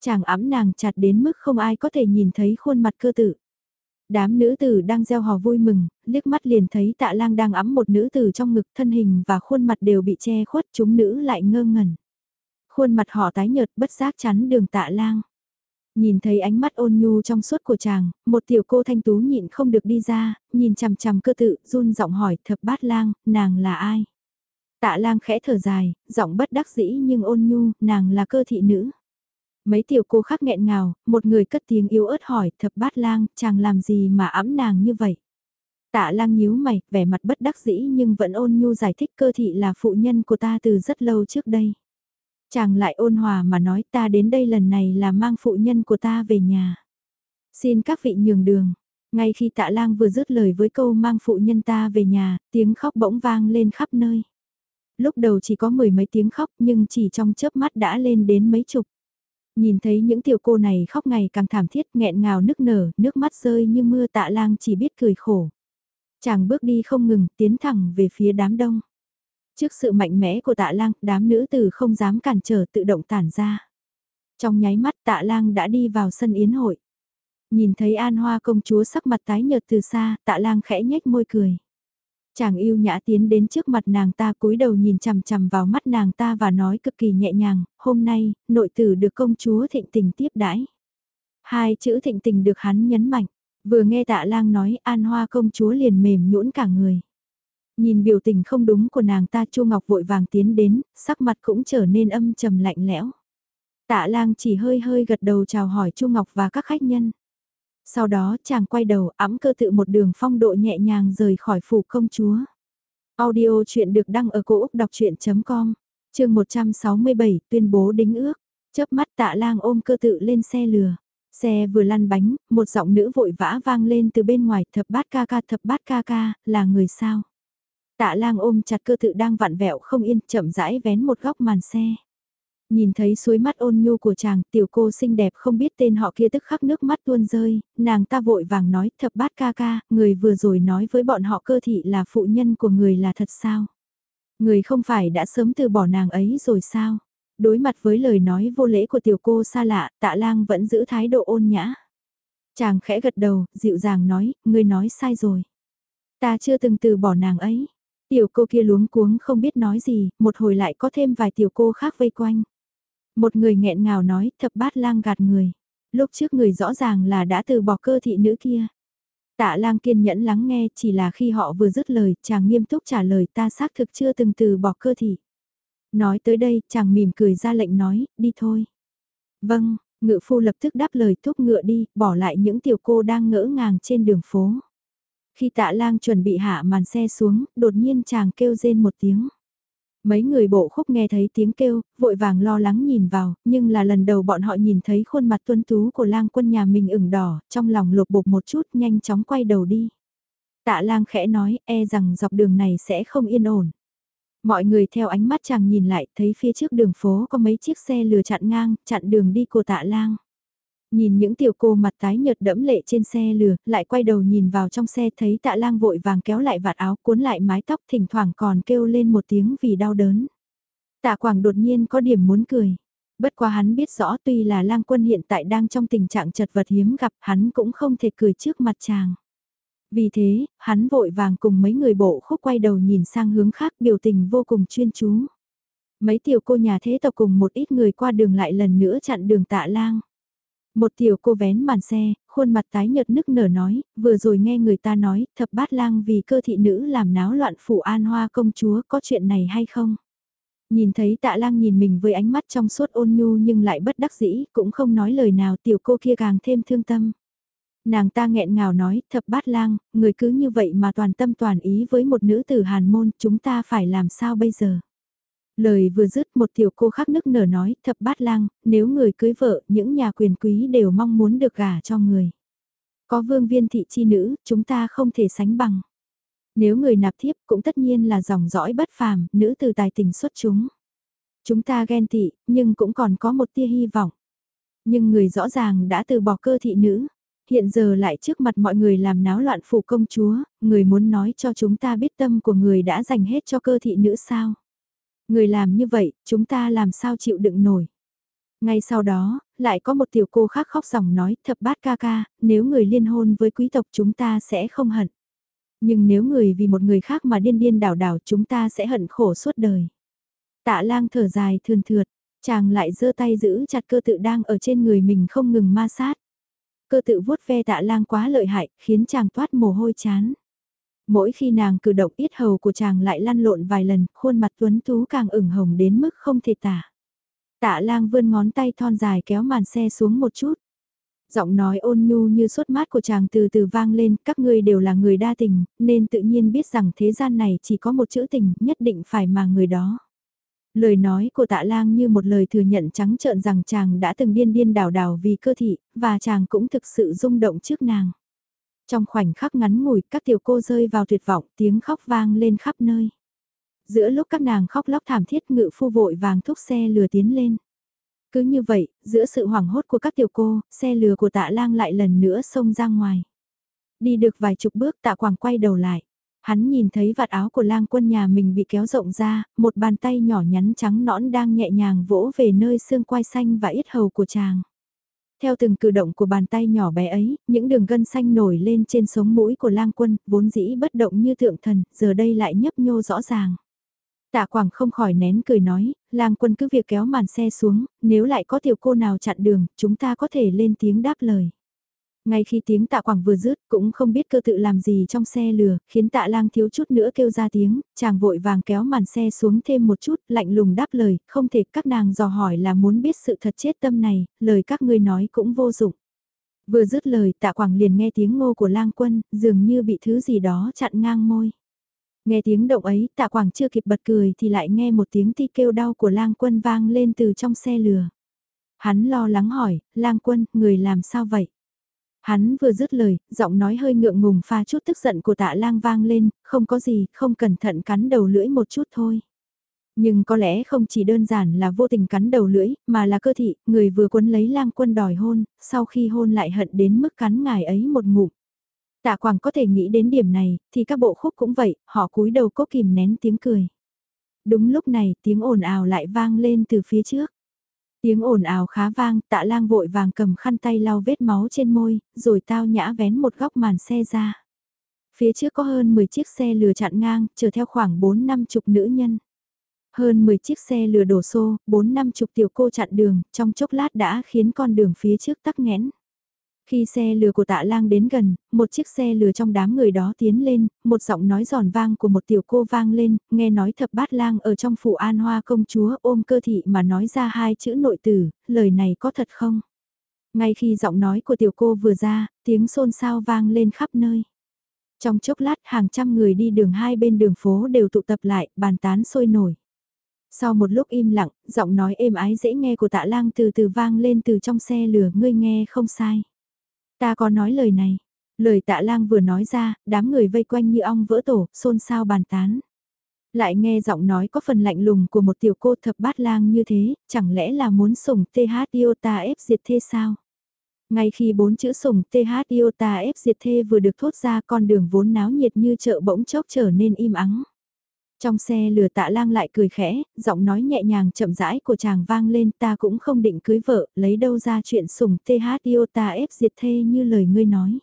Chàng ấm nàng chặt đến mức không ai có thể nhìn thấy khuôn mặt cơ tự. Đám nữ tử đang gieo hò vui mừng, liếc mắt liền thấy tạ lang đang ấm một nữ tử trong ngực thân hình và khuôn mặt đều bị che khuất chúng nữ lại ngơ ngẩn. Khuôn mặt họ tái nhợt bất giác chắn đường tạ lang. Nhìn thấy ánh mắt ôn nhu trong suốt của chàng, một tiểu cô thanh tú nhịn không được đi ra, nhìn chằm chằm cơ tự, run giọng hỏi thập bát lang, nàng là ai? Tạ lang khẽ thở dài, giọng bất đắc dĩ nhưng ôn nhu, nàng là cơ thị nữ. Mấy tiểu cô khác nghẹn ngào, một người cất tiếng yếu ớt hỏi thập bát lang, chàng làm gì mà ấm nàng như vậy? Tạ lang nhíu mày, vẻ mặt bất đắc dĩ nhưng vẫn ôn nhu giải thích cơ thị là phụ nhân của ta từ rất lâu trước đây. Chàng lại ôn hòa mà nói ta đến đây lần này là mang phụ nhân của ta về nhà. Xin các vị nhường đường. Ngay khi tạ lang vừa dứt lời với câu mang phụ nhân ta về nhà, tiếng khóc bỗng vang lên khắp nơi. Lúc đầu chỉ có mười mấy tiếng khóc nhưng chỉ trong chớp mắt đã lên đến mấy chục. Nhìn thấy những tiểu cô này khóc ngày càng thảm thiết nghẹn ngào nức nở, nước mắt rơi như mưa tạ lang chỉ biết cười khổ. Chàng bước đi không ngừng, tiến thẳng về phía đám đông. Trước sự mạnh mẽ của tạ lang, đám nữ tử không dám cản trở tự động tản ra. Trong nháy mắt tạ lang đã đi vào sân yến hội. Nhìn thấy an hoa công chúa sắc mặt tái nhợt từ xa, tạ lang khẽ nhếch môi cười. Chàng yêu nhã tiến đến trước mặt nàng ta cúi đầu nhìn chằm chằm vào mắt nàng ta và nói cực kỳ nhẹ nhàng, hôm nay, nội tử được công chúa thịnh tình tiếp đãi. Hai chữ thịnh tình được hắn nhấn mạnh, vừa nghe tạ lang nói an hoa công chúa liền mềm nhũn cả người. Nhìn biểu tình không đúng của nàng ta Chu Ngọc vội vàng tiến đến, sắc mặt cũng trở nên âm trầm lạnh lẽo. Tạ lang chỉ hơi hơi gật đầu chào hỏi Chu Ngọc và các khách nhân. Sau đó chàng quay đầu ẵm cơ tự một đường phong độ nhẹ nhàng rời khỏi phủ công chúa. Audio chuyện được đăng ở cổ Úc đọc chuyện.com, trường 167 tuyên bố đính ước, chớp mắt tạ lang ôm cơ tự lên xe lừa. Xe vừa lăn bánh, một giọng nữ vội vã vang lên từ bên ngoài thập bát ca ca thập bát ca ca, là người sao? Tạ lang ôm chặt cơ tự đang vặn vẹo không yên, chậm rãi vén một góc màn xe. Nhìn thấy suối mắt ôn nhu của chàng, tiểu cô xinh đẹp không biết tên họ kia tức khắc nước mắt tuôn rơi, nàng ta vội vàng nói thập bát ca ca, người vừa rồi nói với bọn họ cơ thị là phụ nhân của người là thật sao? Người không phải đã sớm từ bỏ nàng ấy rồi sao? Đối mặt với lời nói vô lễ của tiểu cô xa lạ, tạ lang vẫn giữ thái độ ôn nhã. Chàng khẽ gật đầu, dịu dàng nói, người nói sai rồi. Ta chưa từng từ bỏ nàng ấy. Tiểu cô kia luống cuống không biết nói gì, một hồi lại có thêm vài tiểu cô khác vây quanh. Một người nghẹn ngào nói, thập bát lang gạt người. Lúc trước người rõ ràng là đã từ bỏ cơ thị nữ kia. Tạ lang kiên nhẫn lắng nghe chỉ là khi họ vừa dứt lời, chàng nghiêm túc trả lời ta xác thực chưa từng từ bỏ cơ thị. Nói tới đây, chàng mỉm cười ra lệnh nói, đi thôi. Vâng, ngự phu lập tức đáp lời thúc ngựa đi, bỏ lại những tiểu cô đang ngỡ ngàng trên đường phố. Khi tạ lang chuẩn bị hạ màn xe xuống, đột nhiên chàng kêu rên một tiếng. Mấy người bộ khúc nghe thấy tiếng kêu, vội vàng lo lắng nhìn vào, nhưng là lần đầu bọn họ nhìn thấy khuôn mặt tuân tú của lang quân nhà mình ửng đỏ, trong lòng lột bột một chút nhanh chóng quay đầu đi. Tạ lang khẽ nói, e rằng dọc đường này sẽ không yên ổn. Mọi người theo ánh mắt chàng nhìn lại, thấy phía trước đường phố có mấy chiếc xe lừa chặn ngang, chặn đường đi của tạ lang. Nhìn những tiểu cô mặt tái nhợt đẫm lệ trên xe lừa, lại quay đầu nhìn vào trong xe thấy tạ lang vội vàng kéo lại vạt áo cuốn lại mái tóc thỉnh thoảng còn kêu lên một tiếng vì đau đớn. Tạ Quảng đột nhiên có điểm muốn cười. Bất quá hắn biết rõ tuy là lang quân hiện tại đang trong tình trạng chật vật hiếm gặp hắn cũng không thể cười trước mặt chàng. Vì thế, hắn vội vàng cùng mấy người bộ khúc quay đầu nhìn sang hướng khác biểu tình vô cùng chuyên chú. Mấy tiểu cô nhà thế tộc cùng một ít người qua đường lại lần nữa chặn đường tạ lang. Một tiểu cô vén màn xe, khuôn mặt tái nhợt nức nở nói, vừa rồi nghe người ta nói, thập bát lang vì cơ thị nữ làm náo loạn phủ an hoa công chúa có chuyện này hay không? Nhìn thấy tạ lang nhìn mình với ánh mắt trong suốt ôn nhu nhưng lại bất đắc dĩ, cũng không nói lời nào tiểu cô kia càng thêm thương tâm. Nàng ta nghẹn ngào nói, thập bát lang, người cứ như vậy mà toàn tâm toàn ý với một nữ tử hàn môn, chúng ta phải làm sao bây giờ? Lời vừa dứt một tiểu cô khác nức nở nói, thập bát lang, nếu người cưới vợ, những nhà quyền quý đều mong muốn được gả cho người. Có vương viên thị chi nữ, chúng ta không thể sánh bằng. Nếu người nạp thiếp cũng tất nhiên là dòng dõi bất phàm, nữ từ tài tình xuất chúng. Chúng ta ghen tị, nhưng cũng còn có một tia hy vọng. Nhưng người rõ ràng đã từ bỏ cơ thị nữ, hiện giờ lại trước mặt mọi người làm náo loạn phủ công chúa, người muốn nói cho chúng ta biết tâm của người đã dành hết cho cơ thị nữ sao. Người làm như vậy, chúng ta làm sao chịu đựng nổi. Ngay sau đó, lại có một tiểu cô khác khóc ròng nói thập bát ca ca, nếu người liên hôn với quý tộc chúng ta sẽ không hận. Nhưng nếu người vì một người khác mà điên điên đảo đảo chúng ta sẽ hận khổ suốt đời. Tạ lang thở dài thườn thượt, chàng lại giơ tay giữ chặt cơ tự đang ở trên người mình không ngừng ma sát. Cơ tự vuốt ve tạ lang quá lợi hại, khiến chàng toát mồ hôi chán. Mỗi khi nàng cử động ít hầu của chàng lại lăn lộn vài lần, khuôn mặt tuấn tú càng ửng hồng đến mức không thể tả. Tạ lang vươn ngón tay thon dài kéo màn xe xuống một chút. Giọng nói ôn nhu như suốt mát của chàng từ từ vang lên, các ngươi đều là người đa tình, nên tự nhiên biết rằng thế gian này chỉ có một chữ tình, nhất định phải mà người đó. Lời nói của tạ lang như một lời thừa nhận trắng trợn rằng chàng đã từng điên điên đảo đảo vì cơ thị, và chàng cũng thực sự rung động trước nàng. Trong khoảnh khắc ngắn ngủi, các tiểu cô rơi vào tuyệt vọng, tiếng khóc vang lên khắp nơi. Giữa lúc các nàng khóc lóc thảm thiết ngự phu vội vàng thúc xe lừa tiến lên. Cứ như vậy, giữa sự hoảng hốt của các tiểu cô, xe lừa của tạ lang lại lần nữa xông ra ngoài. Đi được vài chục bước tạ quảng quay đầu lại. Hắn nhìn thấy vạt áo của lang quân nhà mình bị kéo rộng ra, một bàn tay nhỏ nhắn trắng nõn đang nhẹ nhàng vỗ về nơi xương quai xanh và yết hầu của chàng. Theo từng cử động của bàn tay nhỏ bé ấy, những đường gân xanh nổi lên trên sống mũi của lang quân, vốn dĩ bất động như thượng thần, giờ đây lại nhấp nhô rõ ràng. Tạ Quảng không khỏi nén cười nói, lang quân cứ việc kéo màn xe xuống, nếu lại có tiểu cô nào chặn đường, chúng ta có thể lên tiếng đáp lời. Ngay khi tiếng tạ quảng vừa dứt cũng không biết cơ tự làm gì trong xe lừa, khiến tạ lang thiếu chút nữa kêu ra tiếng, chàng vội vàng kéo màn xe xuống thêm một chút, lạnh lùng đáp lời, không thể các nàng dò hỏi là muốn biết sự thật chết tâm này, lời các ngươi nói cũng vô dụng. Vừa dứt lời tạ quảng liền nghe tiếng ngô của lang quân, dường như bị thứ gì đó chặn ngang môi. Nghe tiếng động ấy tạ quảng chưa kịp bật cười thì lại nghe một tiếng ti kêu đau của lang quân vang lên từ trong xe lừa. Hắn lo lắng hỏi, lang quân, người làm sao vậy? Hắn vừa dứt lời, giọng nói hơi ngượng ngùng pha chút tức giận của tạ lang vang lên, không có gì, không cẩn thận cắn đầu lưỡi một chút thôi. Nhưng có lẽ không chỉ đơn giản là vô tình cắn đầu lưỡi, mà là cơ thị, người vừa quấn lấy lang quân đòi hôn, sau khi hôn lại hận đến mức cắn ngài ấy một ngụm. Tạ Quảng có thể nghĩ đến điểm này, thì các bộ khúc cũng vậy, họ cúi đầu cố kìm nén tiếng cười. Đúng lúc này, tiếng ồn ào lại vang lên từ phía trước. Tiếng ồn ào khá vang, tạ lang vội vàng cầm khăn tay lau vết máu trên môi, rồi tao nhã vén một góc màn xe ra. Phía trước có hơn 10 chiếc xe lừa chặn ngang, chở theo khoảng 4 năm chục nữ nhân. Hơn 10 chiếc xe lừa đổ xô, 4 năm chục tiểu cô chặn đường, trong chốc lát đã khiến con đường phía trước tắc nghẽn. Khi xe lừa của tạ lang đến gần, một chiếc xe lừa trong đám người đó tiến lên, một giọng nói giòn vang của một tiểu cô vang lên, nghe nói thập bát lang ở trong phủ an hoa công chúa ôm cơ thị mà nói ra hai chữ nội tử, lời này có thật không? Ngay khi giọng nói của tiểu cô vừa ra, tiếng xôn xao vang lên khắp nơi. Trong chốc lát hàng trăm người đi đường hai bên đường phố đều tụ tập lại, bàn tán sôi nổi. Sau một lúc im lặng, giọng nói êm ái dễ nghe của tạ lang từ từ vang lên từ trong xe lửa ngươi nghe không sai. Ta có nói lời này. Lời tạ lang vừa nói ra, đám người vây quanh như ong vỡ tổ, xôn xao bàn tán. Lại nghe giọng nói có phần lạnh lùng của một tiểu cô thập bát lang như thế, chẳng lẽ là muốn sủng TH Iota ép diệt thê sao? Ngay khi bốn chữ sủng TH Iota ép diệt thê vừa được thốt ra con đường vốn náo nhiệt như chợ bỗng chốc trở nên im ắng. Trong xe lừa tạ lang lại cười khẽ, giọng nói nhẹ nhàng chậm rãi của chàng vang lên ta cũng không định cưới vợ, lấy đâu ra chuyện sùng TH ta ép diệt thê như lời ngươi nói.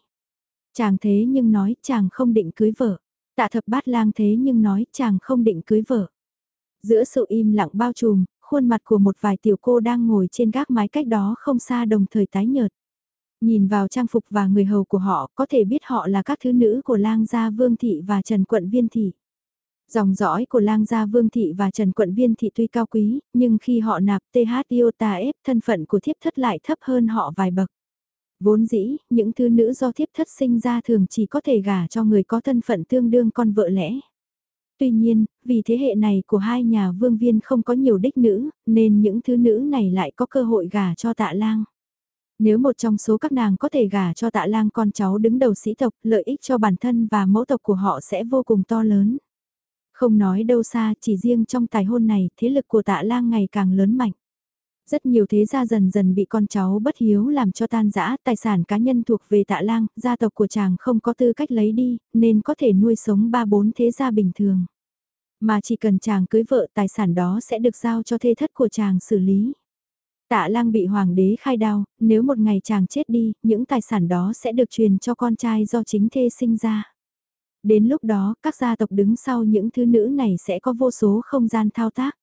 Chàng thế nhưng nói chàng không định cưới vợ. Tạ thập bát lang thế nhưng nói chàng không định cưới vợ. Giữa sự im lặng bao trùm, khuôn mặt của một vài tiểu cô đang ngồi trên gác mái cách đó không xa đồng thời tái nhợt. Nhìn vào trang phục và người hầu của họ có thể biết họ là các thứ nữ của lang gia Vương Thị và Trần Quận Viên Thị. Dòng dõi của lang gia Vương Thị và Trần Quận Viên Thị tuy cao quý, nhưng khi họ nạp TH Iota ép thân phận của thiếp thất lại thấp hơn họ vài bậc. Vốn dĩ, những thứ nữ do thiếp thất sinh ra thường chỉ có thể gả cho người có thân phận tương đương con vợ lẽ. Tuy nhiên, vì thế hệ này của hai nhà vương viên không có nhiều đích nữ, nên những thứ nữ này lại có cơ hội gả cho tạ lang. Nếu một trong số các nàng có thể gả cho tạ lang con cháu đứng đầu sĩ tộc, lợi ích cho bản thân và mẫu tộc của họ sẽ vô cùng to lớn. Không nói đâu xa, chỉ riêng trong tài hôn này, thế lực của tạ lang ngày càng lớn mạnh. Rất nhiều thế gia dần dần bị con cháu bất hiếu làm cho tan rã, tài sản cá nhân thuộc về tạ lang, gia tộc của chàng không có tư cách lấy đi, nên có thể nuôi sống ba bốn thế gia bình thường. Mà chỉ cần chàng cưới vợ tài sản đó sẽ được giao cho thê thất của chàng xử lý. Tạ lang bị hoàng đế khai đao, nếu một ngày chàng chết đi, những tài sản đó sẽ được truyền cho con trai do chính thê sinh ra. Đến lúc đó, các gia tộc đứng sau những thứ nữ này sẽ có vô số không gian thao tác.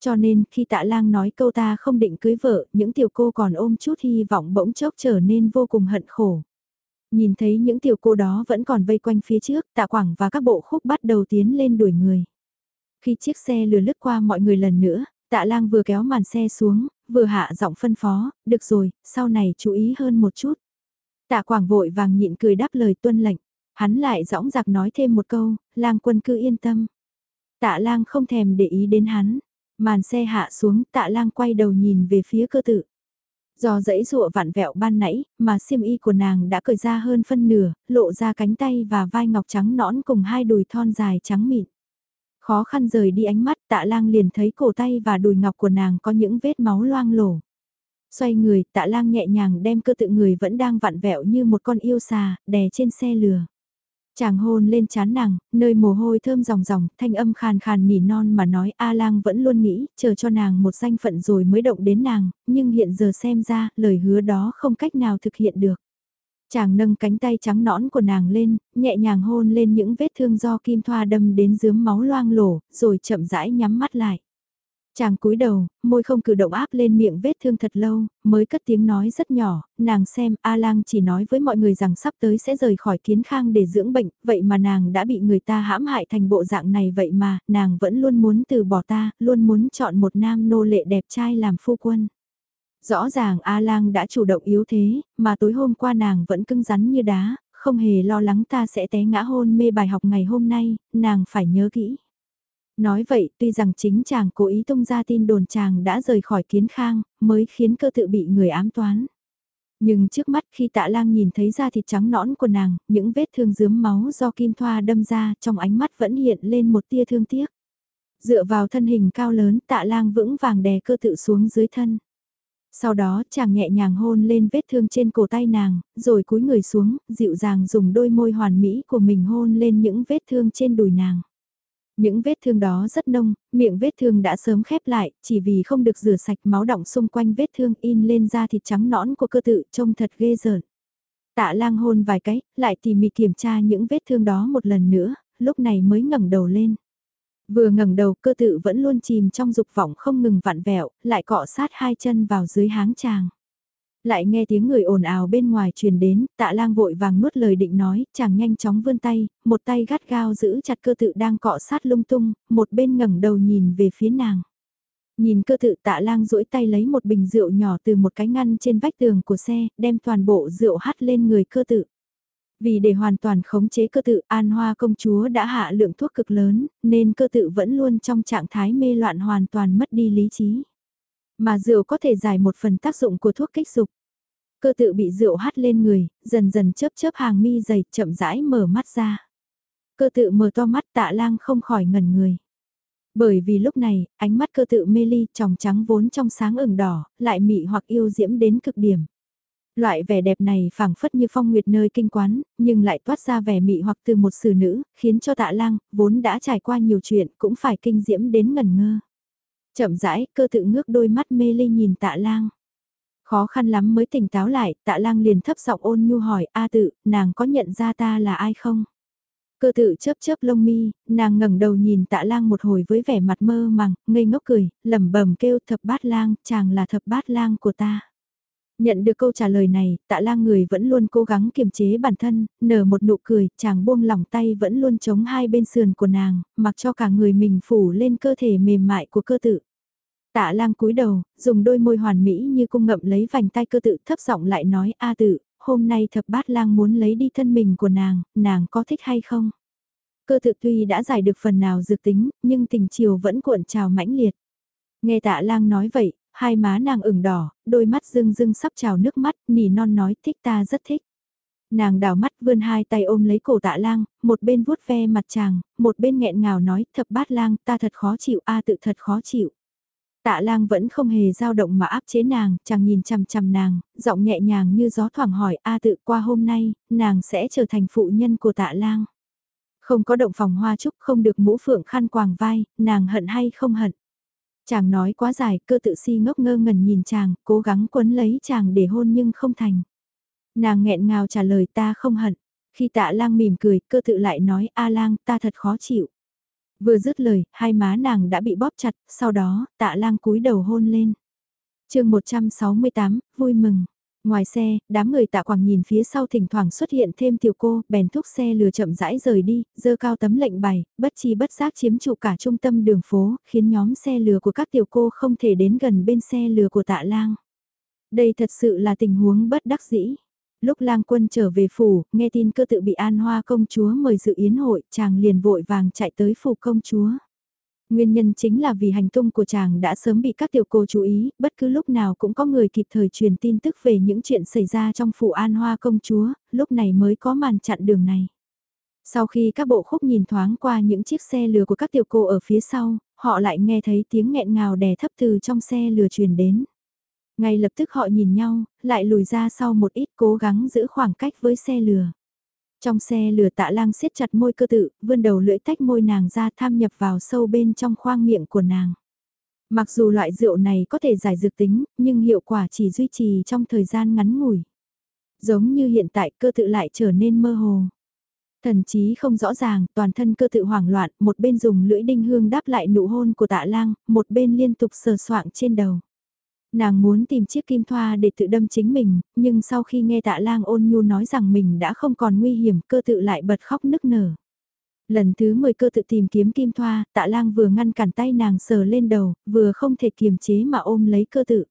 Cho nên, khi tạ lang nói câu ta không định cưới vợ, những tiểu cô còn ôm chút hy vọng bỗng chốc trở nên vô cùng hận khổ. Nhìn thấy những tiểu cô đó vẫn còn vây quanh phía trước, tạ quảng và các bộ khúc bắt đầu tiến lên đuổi người. Khi chiếc xe lừa lướt qua mọi người lần nữa, tạ lang vừa kéo màn xe xuống, vừa hạ giọng phân phó, được rồi, sau này chú ý hơn một chút. Tạ quảng vội vàng nhịn cười đáp lời tuân lệnh, hắn lại dõng dạc nói thêm một câu, lang quân cứ yên tâm. Tạ lang không thèm để ý đến hắn, màn xe hạ xuống tạ lang quay đầu nhìn về phía cơ tự. Do dãy rụa vặn vẹo ban nãy, mà xiêm y của nàng đã cởi ra hơn phân nửa, lộ ra cánh tay và vai ngọc trắng nõn cùng hai đùi thon dài trắng mịn. Khó khăn rời đi ánh mắt tạ lang liền thấy cổ tay và đùi ngọc của nàng có những vết máu loang lổ. Xoay người, tạ lang nhẹ nhàng đem cơ tự người vẫn đang vặn vẹo như một con yêu xà, đè trên xe lừa. Chàng hôn lên chán nàng, nơi mồ hôi thơm ròng ròng, thanh âm khàn khàn nỉ non mà nói A lang vẫn luôn nghĩ, chờ cho nàng một danh phận rồi mới động đến nàng, nhưng hiện giờ xem ra, lời hứa đó không cách nào thực hiện được. Chàng nâng cánh tay trắng nõn của nàng lên, nhẹ nhàng hôn lên những vết thương do kim thoa đâm đến dướm máu loang lổ, rồi chậm rãi nhắm mắt lại. Chàng cúi đầu, môi không cử động áp lên miệng vết thương thật lâu, mới cất tiếng nói rất nhỏ, nàng xem A lang chỉ nói với mọi người rằng sắp tới sẽ rời khỏi kiến khang để dưỡng bệnh, vậy mà nàng đã bị người ta hãm hại thành bộ dạng này vậy mà, nàng vẫn luôn muốn từ bỏ ta, luôn muốn chọn một nam nô lệ đẹp trai làm phu quân. Rõ ràng A lang đã chủ động yếu thế, mà tối hôm qua nàng vẫn cưng rắn như đá, không hề lo lắng ta sẽ té ngã hôn mê bài học ngày hôm nay, nàng phải nhớ kỹ. Nói vậy, tuy rằng chính chàng cố ý tung ra tin đồn chàng đã rời khỏi kiến khang, mới khiến cơ tự bị người ám toán. Nhưng trước mắt khi tạ lang nhìn thấy da thịt trắng nõn của nàng, những vết thương dướm máu do kim thoa đâm ra trong ánh mắt vẫn hiện lên một tia thương tiếc. Dựa vào thân hình cao lớn tạ lang vững vàng đè cơ tự xuống dưới thân. Sau đó chàng nhẹ nhàng hôn lên vết thương trên cổ tay nàng, rồi cúi người xuống, dịu dàng dùng đôi môi hoàn mỹ của mình hôn lên những vết thương trên đùi nàng. Những vết thương đó rất nông, miệng vết thương đã sớm khép lại, chỉ vì không được rửa sạch máu đọng xung quanh vết thương in lên da thịt trắng nõn của cơ tự trông thật ghê rợn. Tạ lang hôn vài cái, lại tỉ mỉ kiểm tra những vết thương đó một lần nữa, lúc này mới ngẩng đầu lên. Vừa ngẩng đầu cơ tự vẫn luôn chìm trong dục vọng không ngừng vặn vẹo, lại cọ sát hai chân vào dưới háng chàng. Lại nghe tiếng người ồn ào bên ngoài truyền đến, tạ lang vội vàng nuốt lời định nói, chàng nhanh chóng vươn tay, một tay gắt gao giữ chặt cơ tự đang cọ sát lung tung, một bên ngẩng đầu nhìn về phía nàng. Nhìn cơ tự tạ lang duỗi tay lấy một bình rượu nhỏ từ một cái ngăn trên vách tường của xe, đem toàn bộ rượu hắt lên người cơ tự. Vì để hoàn toàn khống chế cơ tự An Hoa công chúa đã hạ lượng thuốc cực lớn, nên cơ tự vẫn luôn trong trạng thái mê loạn hoàn toàn mất đi lý trí. Mà rượu có thể giải một phần tác dụng của thuốc kích dục. Cơ tự bị rượu hắt lên người, dần dần chớp chớp hàng mi dày, chậm rãi mở mắt ra. Cơ tự mở to mắt tạ lang không khỏi ngẩn người. Bởi vì lúc này, ánh mắt cơ tự mê ly, tròng trắng vốn trong sáng ửng đỏ, lại mị hoặc yêu diễm đến cực điểm. Loại vẻ đẹp này phảng phất như phong nguyệt nơi kinh quán, nhưng lại toát ra vẻ mị hoặc từ một xử nữ, khiến cho tạ lang, vốn đã trải qua nhiều chuyện, cũng phải kinh diễm đến ngẩn ngơ. Chậm rãi, cơ tự ngước đôi mắt mê ly nhìn tạ lang. Khó khăn lắm mới tỉnh táo lại, tạ lang liền thấp giọng ôn nhu hỏi, A tự, nàng có nhận ra ta là ai không? Cơ tự chớp chớp lông mi, nàng ngẩng đầu nhìn tạ lang một hồi với vẻ mặt mơ màng, ngây ngốc cười, lẩm bẩm kêu thập bát lang, chàng là thập bát lang của ta. Nhận được câu trả lời này, tạ lang người vẫn luôn cố gắng kiềm chế bản thân, nở một nụ cười, chàng buông lỏng tay vẫn luôn chống hai bên sườn của nàng, mặc cho cả người mình phủ lên cơ thể mềm mại của cơ tự. Tạ lang cúi đầu, dùng đôi môi hoàn mỹ như cung ngậm lấy vành tay cơ tự thấp giọng lại nói A tự, hôm nay thập bát lang muốn lấy đi thân mình của nàng, nàng có thích hay không? Cơ tự tuy đã giải được phần nào dược tính, nhưng tình chiều vẫn cuộn trào mãnh liệt. Nghe tạ lang nói vậy, hai má nàng ửng đỏ, đôi mắt rưng rưng sắp trào nước mắt, nỉ non nói thích ta rất thích. Nàng đào mắt vươn hai tay ôm lấy cổ tạ lang, một bên vuốt ve mặt chàng, một bên nghẹn ngào nói thập bát lang ta thật khó chịu a tự thật khó chịu. Tạ lang vẫn không hề dao động mà áp chế nàng, chàng nhìn chằm chằm nàng, giọng nhẹ nhàng như gió thoảng hỏi a tự qua hôm nay, nàng sẽ trở thành phụ nhân của tạ lang. Không có động phòng hoa trúc không được mũ phượng khăn quàng vai, nàng hận hay không hận. Chàng nói quá dài, cơ tự si ngốc ngơ ngẩn nhìn chàng, cố gắng quấn lấy chàng để hôn nhưng không thành. Nàng nghẹn ngào trả lời ta không hận. Khi tạ lang mỉm cười, cơ tự lại nói A lang ta thật khó chịu. Vừa dứt lời, hai má nàng đã bị bóp chặt, sau đó, tạ lang cúi đầu hôn lên. chương 168, vui mừng. Ngoài xe, đám người tạ quảng nhìn phía sau thỉnh thoảng xuất hiện thêm tiểu cô, bèn thúc xe lừa chậm rãi rời đi, dơ cao tấm lệnh bày, bất chi bất giác chiếm trụ cả trung tâm đường phố, khiến nhóm xe lừa của các tiểu cô không thể đến gần bên xe lừa của tạ lang. Đây thật sự là tình huống bất đắc dĩ. Lúc lang quân trở về phủ, nghe tin cơ tự bị an hoa công chúa mời dự yến hội, chàng liền vội vàng chạy tới phủ công chúa. Nguyên nhân chính là vì hành tung của chàng đã sớm bị các tiểu cô chú ý, bất cứ lúc nào cũng có người kịp thời truyền tin tức về những chuyện xảy ra trong phủ an hoa công chúa, lúc này mới có màn chặn đường này. Sau khi các bộ khúc nhìn thoáng qua những chiếc xe lừa của các tiểu cô ở phía sau, họ lại nghe thấy tiếng nghẹn ngào đè thấp từ trong xe lừa truyền đến. Ngay lập tức họ nhìn nhau, lại lùi ra sau một ít cố gắng giữ khoảng cách với xe lừa. Trong xe lửa tạ lang siết chặt môi cơ tự, vươn đầu lưỡi tách môi nàng ra tham nhập vào sâu bên trong khoang miệng của nàng. Mặc dù loại rượu này có thể giải dược tính, nhưng hiệu quả chỉ duy trì trong thời gian ngắn ngủi. Giống như hiện tại cơ tự lại trở nên mơ hồ. Thần chí không rõ ràng, toàn thân cơ tự hoảng loạn, một bên dùng lưỡi đinh hương đáp lại nụ hôn của tạ lang, một bên liên tục sờ soạng trên đầu. Nàng muốn tìm chiếc kim thoa để tự đâm chính mình, nhưng sau khi nghe tạ lang ôn nhu nói rằng mình đã không còn nguy hiểm cơ tự lại bật khóc nức nở. Lần thứ 10 cơ tự tìm kiếm kim thoa, tạ lang vừa ngăn cản tay nàng sờ lên đầu, vừa không thể kiềm chế mà ôm lấy cơ tự.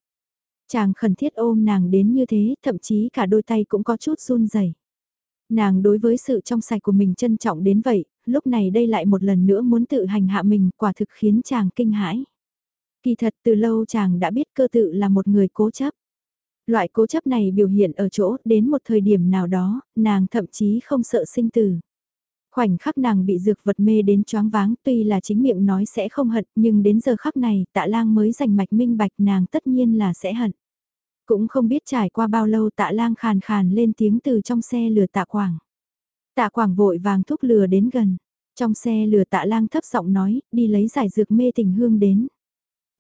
Chàng khẩn thiết ôm nàng đến như thế, thậm chí cả đôi tay cũng có chút run rẩy. Nàng đối với sự trong sạch của mình trân trọng đến vậy, lúc này đây lại một lần nữa muốn tự hành hạ mình quả thực khiến chàng kinh hãi. Kỳ thật từ lâu chàng đã biết cơ tự là một người cố chấp. Loại cố chấp này biểu hiện ở chỗ đến một thời điểm nào đó, nàng thậm chí không sợ sinh tử. Khoảnh khắc nàng bị dược vật mê đến choáng váng tuy là chính miệng nói sẽ không hận nhưng đến giờ khắc này tạ lang mới giành mạch minh bạch nàng tất nhiên là sẽ hận. Cũng không biết trải qua bao lâu tạ lang khàn khàn lên tiếng từ trong xe lừa tạ quảng. Tạ quảng vội vàng thúc lừa đến gần. Trong xe lừa tạ lang thấp giọng nói đi lấy giải dược mê tình hương đến.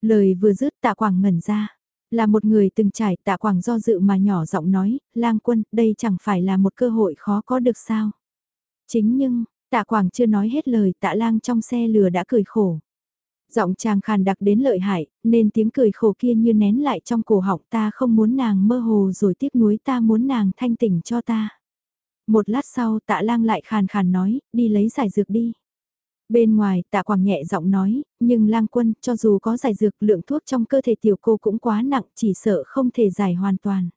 Lời vừa dứt tạ quảng ngẩn ra. Là một người từng trải tạ quảng do dự mà nhỏ giọng nói, lang quân, đây chẳng phải là một cơ hội khó có được sao. Chính nhưng, tạ quảng chưa nói hết lời tạ lang trong xe lừa đã cười khổ. Giọng chàng khàn đặc đến lợi hại, nên tiếng cười khổ kia như nén lại trong cổ họng ta không muốn nàng mơ hồ rồi tiếc nuối ta muốn nàng thanh tỉnh cho ta. Một lát sau tạ lang lại khàn khàn nói, đi lấy giải dược đi. Bên ngoài, tạ quảng nhẹ giọng nói, nhưng lang quân, cho dù có giải dược lượng thuốc trong cơ thể tiểu cô cũng quá nặng, chỉ sợ không thể giải hoàn toàn.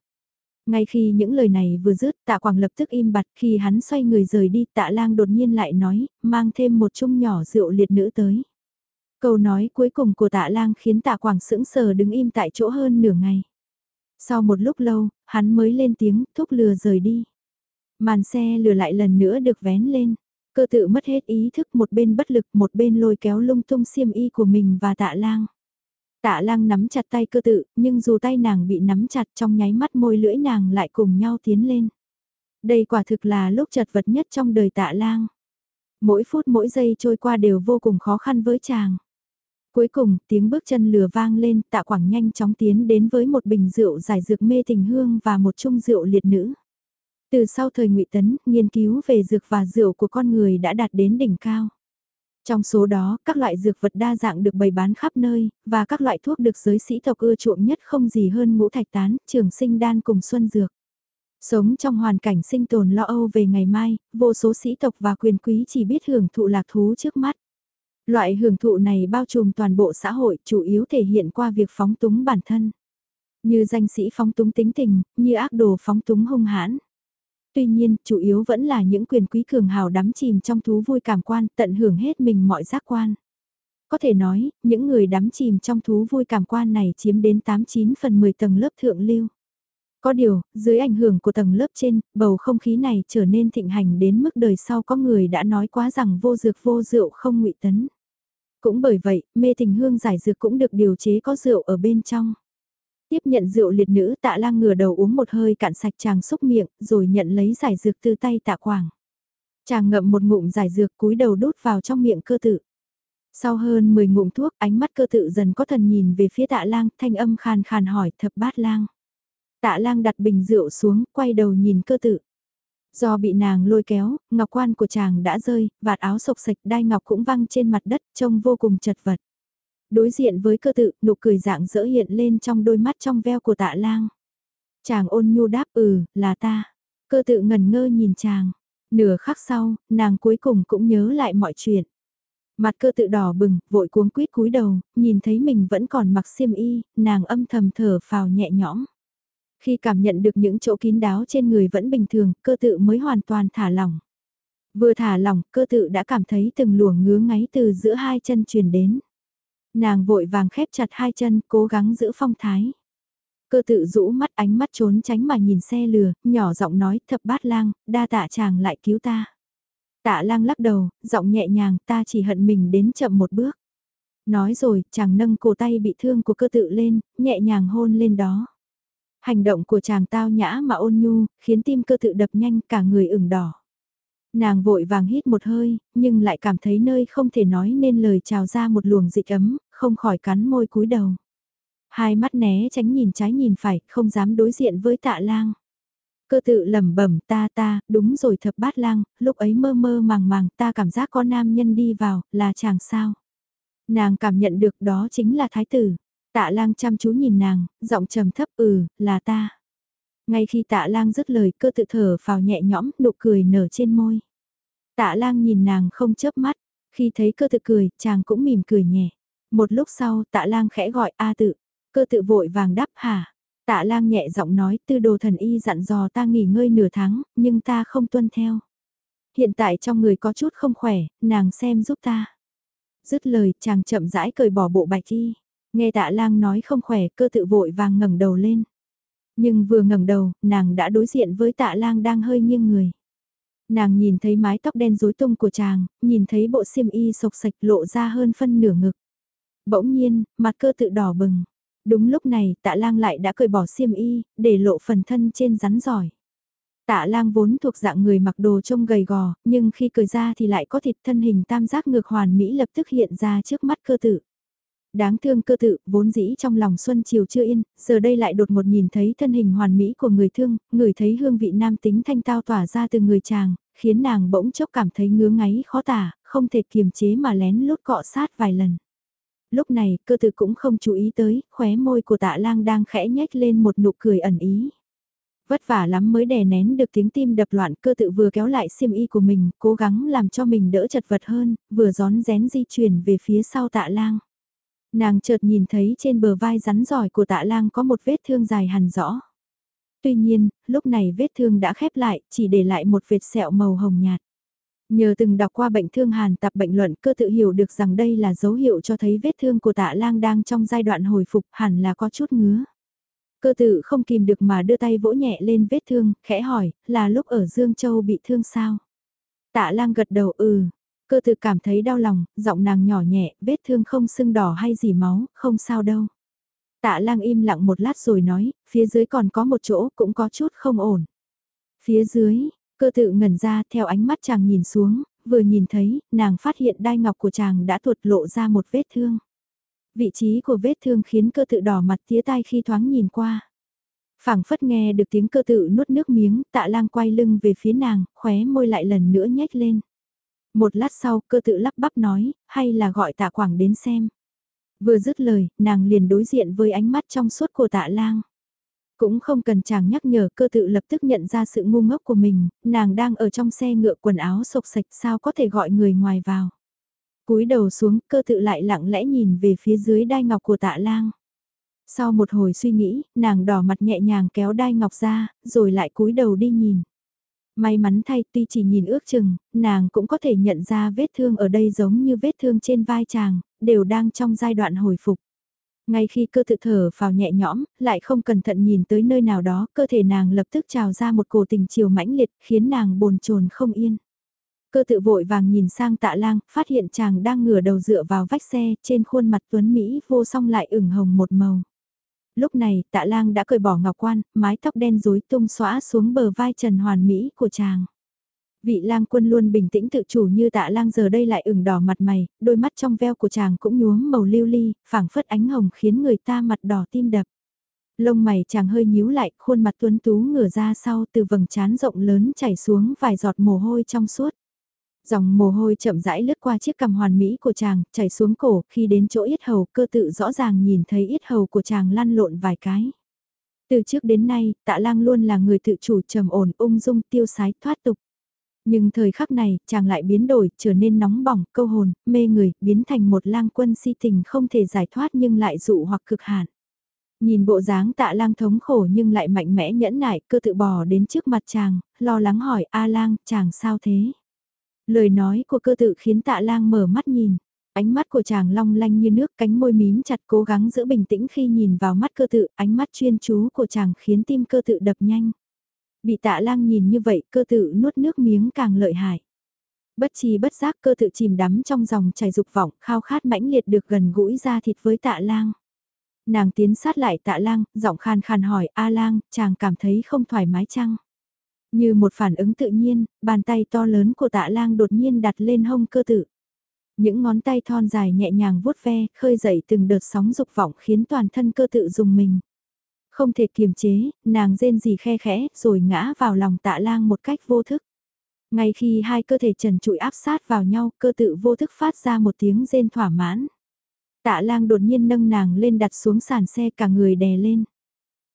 Ngay khi những lời này vừa dứt, tạ quảng lập tức im bặt khi hắn xoay người rời đi, tạ lang đột nhiên lại nói, mang thêm một chung nhỏ rượu liệt nữ tới. Câu nói cuối cùng của tạ lang khiến tạ quảng sững sờ đứng im tại chỗ hơn nửa ngày. Sau một lúc lâu, hắn mới lên tiếng, thúc lừa rời đi. Màn xe lừa lại lần nữa được vén lên. Cơ tự mất hết ý thức một bên bất lực một bên lôi kéo lung tung xiêm y của mình và tạ lang. Tạ lang nắm chặt tay cơ tự, nhưng dù tay nàng bị nắm chặt trong nháy mắt môi lưỡi nàng lại cùng nhau tiến lên. Đây quả thực là lúc chật vật nhất trong đời tạ lang. Mỗi phút mỗi giây trôi qua đều vô cùng khó khăn với chàng. Cuối cùng, tiếng bước chân lừa vang lên, tạ quảng nhanh chóng tiến đến với một bình rượu giải dược mê tình hương và một chung rượu liệt nữ. Từ sau thời ngụy Tấn, nghiên cứu về dược và rượu của con người đã đạt đến đỉnh cao. Trong số đó, các loại dược vật đa dạng được bày bán khắp nơi, và các loại thuốc được giới sĩ tộc ưa chuộng nhất không gì hơn ngũ thạch tán, trường sinh đan cùng xuân dược. Sống trong hoàn cảnh sinh tồn lo âu về ngày mai, vô số sĩ tộc và quyền quý chỉ biết hưởng thụ lạc thú trước mắt. Loại hưởng thụ này bao trùm toàn bộ xã hội, chủ yếu thể hiện qua việc phóng túng bản thân. Như danh sĩ phóng túng tính tình, như ác đồ phóng túng hung hãn tuy nhiên chủ yếu vẫn là những quyền quý cường hào đắm chìm trong thú vui cảm quan tận hưởng hết mình mọi giác quan. Có thể nói, những người đắm chìm trong thú vui cảm quan này chiếm đến 89 phần 10 tầng lớp thượng lưu. Có điều, dưới ảnh hưởng của tầng lớp trên, bầu không khí này trở nên thịnh hành đến mức đời sau có người đã nói quá rằng vô dược vô rượu không ngụy tấn. Cũng bởi vậy, mê tình hương giải dược cũng được điều chế có rượu ở bên trong. Tiếp nhận rượu liệt nữ tạ lang ngửa đầu uống một hơi cạn sạch chàng xúc miệng, rồi nhận lấy giải dược từ tay tạ quảng. Chàng ngậm một ngụm giải dược cúi đầu đút vào trong miệng cơ tự. Sau hơn 10 ngụm thuốc, ánh mắt cơ tự dần có thần nhìn về phía tạ lang, thanh âm khàn khàn hỏi thập bát lang. Tạ lang đặt bình rượu xuống, quay đầu nhìn cơ tự. Do bị nàng lôi kéo, ngọc quan của chàng đã rơi, vạt áo sộc sạch đai ngọc cũng văng trên mặt đất, trông vô cùng chật vật. Đối diện với cơ tự, nụ cười dạng dỡ hiện lên trong đôi mắt trong veo của tạ lang. Chàng ôn nhu đáp ừ, là ta. Cơ tự ngần ngơ nhìn chàng. Nửa khắc sau, nàng cuối cùng cũng nhớ lại mọi chuyện. Mặt cơ tự đỏ bừng, vội cuống quýt cúi đầu, nhìn thấy mình vẫn còn mặc xiêm y, nàng âm thầm thở phào nhẹ nhõm. Khi cảm nhận được những chỗ kín đáo trên người vẫn bình thường, cơ tự mới hoàn toàn thả lỏng. Vừa thả lỏng, cơ tự đã cảm thấy từng luồng ngứa ngáy từ giữa hai chân truyền đến. Nàng vội vàng khép chặt hai chân, cố gắng giữ phong thái. Cơ tự rũ mắt ánh mắt trốn tránh mà nhìn xe lừa, nhỏ giọng nói thập bát lang, đa tạ chàng lại cứu ta. Tạ lang lắc đầu, giọng nhẹ nhàng ta chỉ hận mình đến chậm một bước. Nói rồi, chàng nâng cổ tay bị thương của cơ tự lên, nhẹ nhàng hôn lên đó. Hành động của chàng tao nhã mà ôn nhu, khiến tim cơ tự đập nhanh cả người ửng đỏ. Nàng vội vàng hít một hơi, nhưng lại cảm thấy nơi không thể nói nên lời trào ra một luồng dịch ấm, không khỏi cắn môi cúi đầu. Hai mắt né tránh nhìn trái nhìn phải, không dám đối diện với tạ lang. Cơ tự lẩm bẩm ta ta, đúng rồi thập bát lang, lúc ấy mơ mơ màng màng ta cảm giác có nam nhân đi vào, là chàng sao. Nàng cảm nhận được đó chính là thái tử. Tạ lang chăm chú nhìn nàng, giọng trầm thấp ừ, là ta. Ngay khi tạ lang dứt lời cơ tự thở vào nhẹ nhõm, nụ cười nở trên môi. Tạ lang nhìn nàng không chớp mắt, khi thấy cơ tự cười, chàng cũng mỉm cười nhẹ. Một lúc sau tạ lang khẽ gọi A tự, cơ tự vội vàng đáp hả. Tạ lang nhẹ giọng nói tư đồ thần y dặn dò ta nghỉ ngơi nửa tháng, nhưng ta không tuân theo. Hiện tại trong người có chút không khỏe, nàng xem giúp ta. Dứt lời chàng chậm rãi cởi bỏ bộ bạch y. Nghe tạ lang nói không khỏe cơ tự vội vàng ngẩng đầu lên. Nhưng vừa ngẩng đầu, nàng đã đối diện với tạ lang đang hơi nghiêng người. Nàng nhìn thấy mái tóc đen rối tung của chàng, nhìn thấy bộ xiêm y sộc sạch lộ ra hơn phân nửa ngực. Bỗng nhiên, mặt cơ tự đỏ bừng. Đúng lúc này tạ lang lại đã cởi bỏ xiêm y, để lộ phần thân trên rắn giỏi. Tạ lang vốn thuộc dạng người mặc đồ trông gầy gò, nhưng khi cởi ra thì lại có thịt thân hình tam giác ngược hoàn mỹ lập tức hiện ra trước mắt cơ tự. Đáng thương cơ tự, vốn dĩ trong lòng Xuân Chiều chưa yên, giờ đây lại đột một nhìn thấy thân hình hoàn mỹ của người thương, người thấy hương vị nam tính thanh tao tỏa ra từ người chàng, khiến nàng bỗng chốc cảm thấy ngứa ngáy khó tả, không thể kiềm chế mà lén lút cọ sát vài lần. Lúc này, cơ tự cũng không chú ý tới, khóe môi của tạ lang đang khẽ nhếch lên một nụ cười ẩn ý. Vất vả lắm mới đè nén được tiếng tim đập loạn cơ tự vừa kéo lại xiêm y của mình, cố gắng làm cho mình đỡ chật vật hơn, vừa gión rén di chuyển về phía sau tạ lang. Nàng chợt nhìn thấy trên bờ vai rắn giỏi của tạ lang có một vết thương dài hẳn rõ. Tuy nhiên, lúc này vết thương đã khép lại, chỉ để lại một vệt sẹo màu hồng nhạt. Nhờ từng đọc qua bệnh thương hàn tập bệnh luận cơ tự hiểu được rằng đây là dấu hiệu cho thấy vết thương của tạ lang đang trong giai đoạn hồi phục hẳn là có chút ngứa. Cơ tự không kìm được mà đưa tay vỗ nhẹ lên vết thương, khẽ hỏi, là lúc ở Dương Châu bị thương sao? Tạ lang gật đầu ừ, cơ tự cảm thấy đau lòng, giọng nàng nhỏ nhẹ, vết thương không sưng đỏ hay gì máu, không sao đâu. Tạ lang im lặng một lát rồi nói, phía dưới còn có một chỗ cũng có chút không ổn. Phía dưới, Cơ tự ngẩn ra theo ánh mắt chàng nhìn xuống, vừa nhìn thấy, nàng phát hiện đai ngọc của chàng đã tuột lộ ra một vết thương. Vị trí của vết thương khiến cơ tự đỏ mặt tía tai khi thoáng nhìn qua. phảng phất nghe được tiếng cơ tự nuốt nước miếng, tạ lang quay lưng về phía nàng, khóe môi lại lần nữa nhếch lên. Một lát sau, cơ tự lắp bắp nói, hay là gọi tạ quảng đến xem. Vừa dứt lời, nàng liền đối diện với ánh mắt trong suốt của tạ lang. Cũng không cần chàng nhắc nhở cơ tự lập tức nhận ra sự ngu ngốc của mình, nàng đang ở trong xe ngựa quần áo sộc sạch sao có thể gọi người ngoài vào. cúi đầu xuống cơ tự lại lặng lẽ nhìn về phía dưới đai ngọc của tạ lang. Sau một hồi suy nghĩ, nàng đỏ mặt nhẹ nhàng kéo đai ngọc ra, rồi lại cúi đầu đi nhìn. May mắn thay tuy chỉ nhìn ước chừng, nàng cũng có thể nhận ra vết thương ở đây giống như vết thương trên vai chàng, đều đang trong giai đoạn hồi phục. Ngay khi cơ tự thở vào nhẹ nhõm, lại không cẩn thận nhìn tới nơi nào đó, cơ thể nàng lập tức trào ra một cổ tình chiều mãnh liệt, khiến nàng bồn chồn không yên. Cơ tự vội vàng nhìn sang tạ lang, phát hiện chàng đang ngửa đầu dựa vào vách xe, trên khuôn mặt tuấn Mỹ vô song lại ửng hồng một màu. Lúc này, tạ lang đã cởi bỏ ngọc quan, mái tóc đen rối tung xóa xuống bờ vai trần hoàn Mỹ của chàng. Vị lang quân luôn bình tĩnh tự chủ như tạ lang giờ đây lại ửng đỏ mặt mày, đôi mắt trong veo của chàng cũng nhuốm màu lưu ly, phảng phất ánh hồng khiến người ta mặt đỏ tim đập. Lông mày chàng hơi nhíu lại, khuôn mặt tuấn tú ngửa ra sau từ vầng trán rộng lớn chảy xuống vài giọt mồ hôi trong suốt. Dòng mồ hôi chậm rãi lướt qua chiếc cằm hoàn mỹ của chàng, chảy xuống cổ, khi đến chỗ yết hầu cơ tự rõ ràng nhìn thấy yết hầu của chàng lăn lộn vài cái. Từ trước đến nay, tạ lang luôn là người tự chủ trầm ổn ung dung tiêu sái thoát tục. Nhưng thời khắc này, chàng lại biến đổi, trở nên nóng bỏng, câu hồn, mê người, biến thành một lang quân si tình không thể giải thoát nhưng lại dụ hoặc cực hạn. Nhìn bộ dáng tạ lang thống khổ nhưng lại mạnh mẽ nhẫn nại, cơ tự bò đến trước mặt chàng, lo lắng hỏi A lang, chàng sao thế? Lời nói của cơ tự khiến tạ lang mở mắt nhìn. Ánh mắt của chàng long lanh như nước cánh môi mím chặt cố gắng giữ bình tĩnh khi nhìn vào mắt cơ tự, ánh mắt chuyên chú của chàng khiến tim cơ tự đập nhanh. Bị tạ lang nhìn như vậy cơ tự nuốt nước miếng càng lợi hại. Bất chi bất giác cơ tự chìm đắm trong dòng chảy dục vọng khao khát mãnh liệt được gần gũi ra thịt với tạ lang. Nàng tiến sát lại tạ lang, giọng khan khan hỏi A lang, chàng cảm thấy không thoải mái chăng? Như một phản ứng tự nhiên, bàn tay to lớn của tạ lang đột nhiên đặt lên hông cơ tự. Những ngón tay thon dài nhẹ nhàng vuốt ve, khơi dậy từng đợt sóng dục vọng khiến toàn thân cơ tự dùng mình. Không thể kiềm chế, nàng rên gì khe khẽ, rồi ngã vào lòng tạ lang một cách vô thức. Ngay khi hai cơ thể trần trụi áp sát vào nhau, cơ tự vô thức phát ra một tiếng rên thỏa mãn. Tạ lang đột nhiên nâng nàng lên đặt xuống sàn xe cả người đè lên.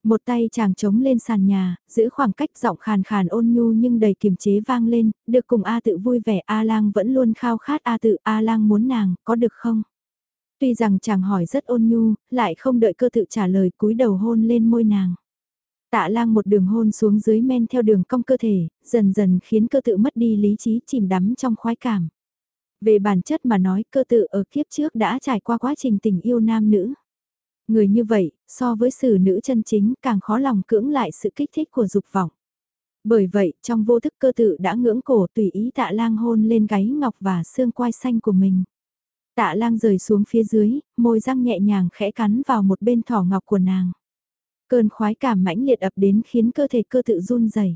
Một tay chàng chống lên sàn nhà, giữ khoảng cách giọng khàn khàn ôn nhu nhưng đầy kiềm chế vang lên, được cùng A tự vui vẻ A lang vẫn luôn khao khát A tự A lang muốn nàng, có được không? Tuy rằng chàng hỏi rất ôn nhu, lại không đợi cơ tự trả lời cúi đầu hôn lên môi nàng. Tạ lang một đường hôn xuống dưới men theo đường cong cơ thể, dần dần khiến cơ tự mất đi lý trí chìm đắm trong khoái cảm. Về bản chất mà nói cơ tự ở kiếp trước đã trải qua quá trình tình yêu nam nữ. Người như vậy, so với xử nữ chân chính càng khó lòng cưỡng lại sự kích thích của dục vọng. Bởi vậy, trong vô thức cơ tự đã ngưỡng cổ tùy ý tạ lang hôn lên gáy ngọc và xương quai xanh của mình. Tạ lang rời xuống phía dưới, môi răng nhẹ nhàng khẽ cắn vào một bên thỏ ngọc của nàng. Cơn khoái cảm mãnh liệt ập đến khiến cơ thể cơ tự run rẩy.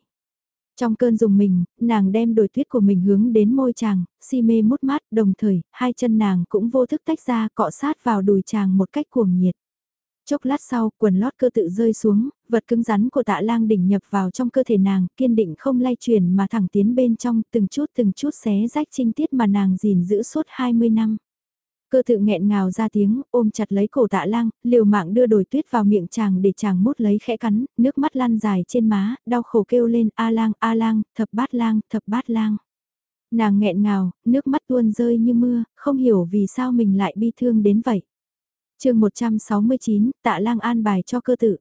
Trong cơn dùng mình, nàng đem đồi tuyết của mình hướng đến môi chàng, si mê mút mát, đồng thời, hai chân nàng cũng vô thức tách ra cọ sát vào đùi chàng một cách cuồng nhiệt. Chốc lát sau, quần lót cơ tự rơi xuống, vật cứng rắn của tạ lang đỉnh nhập vào trong cơ thể nàng, kiên định không lay chuyển mà thẳng tiến bên trong, từng chút từng chút xé rách trinh tiết mà nàng gìn giữ suốt 20 năm. Cơ tự nghẹn ngào ra tiếng, ôm chặt lấy cổ tạ lang, liều mạng đưa đồi tuyết vào miệng chàng để chàng mút lấy khẽ cắn, nước mắt lăn dài trên má, đau khổ kêu lên a lang, a lang, thập bát lang, thập bát lang. Nàng nghẹn ngào, nước mắt tuôn rơi như mưa, không hiểu vì sao mình lại bi thương đến vậy. chương 169, tạ lang an bài cho cơ tự.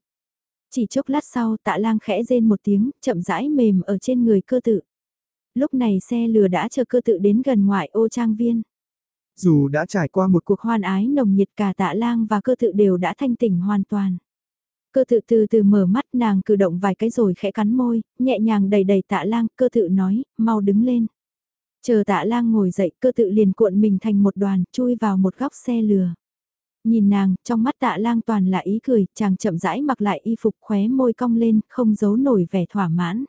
Chỉ chốc lát sau tạ lang khẽ rên một tiếng, chậm rãi mềm ở trên người cơ tự. Lúc này xe lừa đã chờ cơ tự đến gần ngoại ô trang viên. Dù đã trải qua một cuộc hoan ái nồng nhiệt cả tạ lang và cơ tự đều đã thanh tỉnh hoàn toàn. Cơ tự từ từ mở mắt nàng cử động vài cái rồi khẽ cắn môi, nhẹ nhàng đầy đầy tạ lang, cơ tự nói, mau đứng lên. Chờ tạ lang ngồi dậy cơ tự liền cuộn mình thành một đoàn, chui vào một góc xe lừa. Nhìn nàng, trong mắt tạ lang toàn là ý cười, chàng chậm rãi mặc lại y phục khóe môi cong lên, không giấu nổi vẻ thỏa mãn.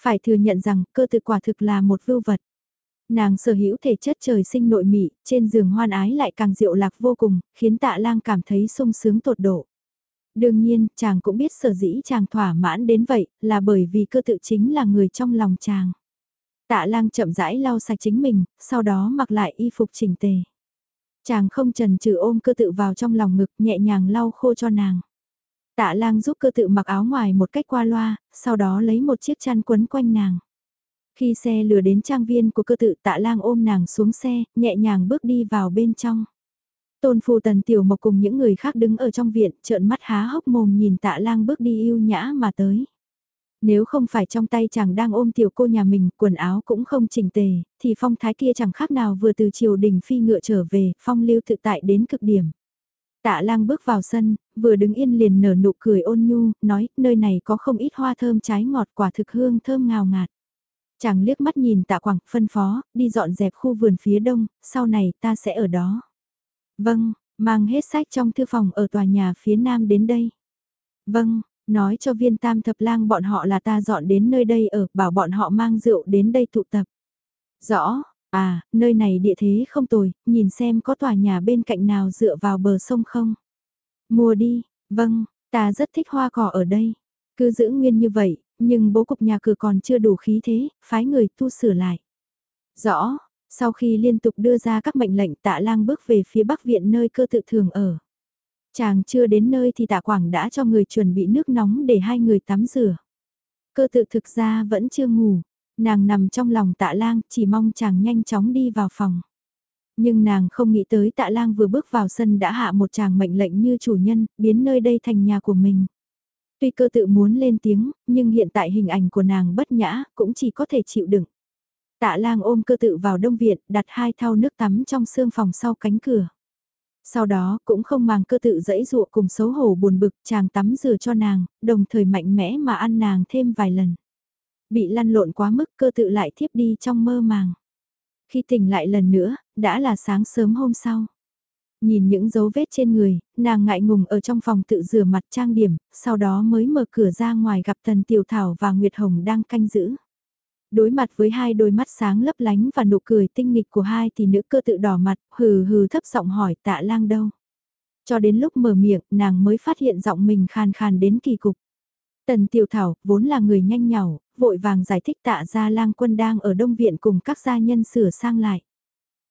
Phải thừa nhận rằng cơ tự quả thực là một vưu vật. Nàng sở hữu thể chất trời sinh nội mị, trên giường hoan ái lại càng diệu lạc vô cùng, khiến tạ lang cảm thấy sung sướng tột độ. Đương nhiên, chàng cũng biết sở dĩ chàng thỏa mãn đến vậy, là bởi vì cơ tự chính là người trong lòng chàng. Tạ lang chậm rãi lau sạch chính mình, sau đó mặc lại y phục chỉnh tề. Chàng không trần trừ ôm cơ tự vào trong lòng ngực nhẹ nhàng lau khô cho nàng. Tạ lang giúp cơ tự mặc áo ngoài một cách qua loa, sau đó lấy một chiếc chăn quấn quanh nàng. Khi xe lừa đến trang viên của cơ tự tạ lang ôm nàng xuống xe, nhẹ nhàng bước đi vào bên trong. Tôn phu tần tiểu mộc cùng những người khác đứng ở trong viện, trợn mắt há hốc mồm nhìn tạ lang bước đi yêu nhã mà tới. Nếu không phải trong tay chàng đang ôm tiểu cô nhà mình, quần áo cũng không chỉnh tề, thì phong thái kia chẳng khác nào vừa từ triều đình phi ngựa trở về, phong lưu tự tại đến cực điểm. Tạ lang bước vào sân, vừa đứng yên liền nở nụ cười ôn nhu, nói, nơi này có không ít hoa thơm trái ngọt quả thực hương thơm ngào ngạt. Chàng liếc mắt nhìn tạ quảng, phân phó, đi dọn dẹp khu vườn phía đông, sau này ta sẽ ở đó. Vâng, mang hết sách trong thư phòng ở tòa nhà phía nam đến đây. Vâng, Nói cho viên tam thập lang bọn họ là ta dọn đến nơi đây ở, bảo bọn họ mang rượu đến đây tụ tập. Rõ, à, nơi này địa thế không tồi, nhìn xem có tòa nhà bên cạnh nào dựa vào bờ sông không. Mua đi, vâng, ta rất thích hoa cỏ ở đây. Cứ giữ nguyên như vậy, nhưng bố cục nhà cửa còn chưa đủ khí thế, phái người tu sửa lại. Rõ, sau khi liên tục đưa ra các mệnh lệnh tạ lang bước về phía bắc viện nơi cơ tự thường ở. Chàng chưa đến nơi thì tạ quảng đã cho người chuẩn bị nước nóng để hai người tắm rửa. Cơ tự thực ra vẫn chưa ngủ, nàng nằm trong lòng tạ lang chỉ mong chàng nhanh chóng đi vào phòng. Nhưng nàng không nghĩ tới tạ lang vừa bước vào sân đã hạ một chàng mệnh lệnh như chủ nhân, biến nơi đây thành nhà của mình. Tuy cơ tự muốn lên tiếng, nhưng hiện tại hình ảnh của nàng bất nhã, cũng chỉ có thể chịu đựng. Tạ lang ôm cơ tự vào đông viện, đặt hai thau nước tắm trong xương phòng sau cánh cửa. Sau đó cũng không màng cơ tự dẫy dụa cùng xấu hổ buồn bực chàng tắm rửa cho nàng, đồng thời mạnh mẽ mà ăn nàng thêm vài lần. Bị lăn lộn quá mức cơ tự lại thiếp đi trong mơ màng. Khi tỉnh lại lần nữa, đã là sáng sớm hôm sau. Nhìn những dấu vết trên người, nàng ngại ngùng ở trong phòng tự rửa mặt trang điểm, sau đó mới mở cửa ra ngoài gặp Tần Tiểu Thảo và Nguyệt Hồng đang canh giữ. Đối mặt với hai đôi mắt sáng lấp lánh và nụ cười tinh nghịch của hai thì nữ cơ tự đỏ mặt, hừ hừ thấp giọng hỏi tạ lang đâu. Cho đến lúc mở miệng, nàng mới phát hiện giọng mình khàn khàn đến kỳ cục. Tần Tiểu Thảo, vốn là người nhanh nhảu, vội vàng giải thích tạ gia lang quân đang ở Đông Viện cùng các gia nhân sửa sang lại.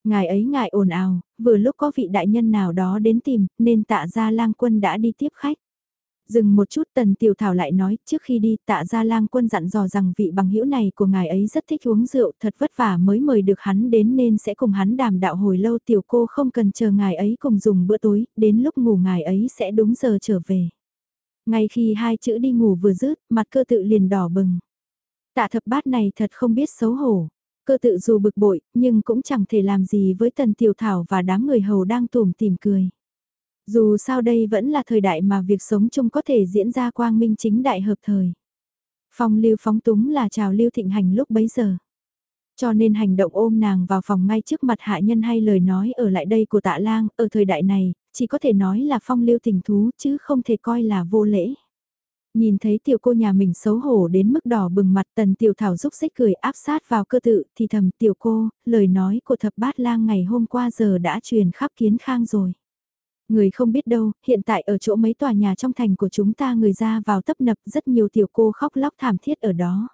Ngài ấy ngại ồn ào, vừa lúc có vị đại nhân nào đó đến tìm, nên tạ gia lang quân đã đi tiếp khách. Dừng một chút tần tiểu thảo lại nói, trước khi đi tạ gia lang quân dặn dò rằng vị bằng hữu này của ngài ấy rất thích uống rượu, thật vất vả mới mời được hắn đến nên sẽ cùng hắn đàm đạo hồi lâu tiểu cô không cần chờ ngài ấy cùng dùng bữa tối, đến lúc ngủ ngài ấy sẽ đúng giờ trở về. Ngay khi hai chữ đi ngủ vừa dứt, mặt cơ tự liền đỏ bừng. Tạ thập bát này thật không biết xấu hổ. Cơ tự dù bực bội, nhưng cũng chẳng thể làm gì với tần tiểu thảo và đám người hầu đang tủm tìm cười. Dù sao đây vẫn là thời đại mà việc sống chung có thể diễn ra quang minh chính đại hợp thời. Phong lưu phóng túng là trào lưu thịnh hành lúc bấy giờ. Cho nên hành động ôm nàng vào phòng ngay trước mặt hạ nhân hay lời nói ở lại đây của tạ lang, ở thời đại này, chỉ có thể nói là phong lưu tình thú chứ không thể coi là vô lễ. Nhìn thấy tiểu cô nhà mình xấu hổ đến mức đỏ bừng mặt tần tiểu thảo rúc xích cười áp sát vào cơ tự thì thầm tiểu cô, lời nói của thập bát lang ngày hôm qua giờ đã truyền khắp kiến khang rồi. Người không biết đâu, hiện tại ở chỗ mấy tòa nhà trong thành của chúng ta người ra vào tấp nập rất nhiều tiểu cô khóc lóc thảm thiết ở đó.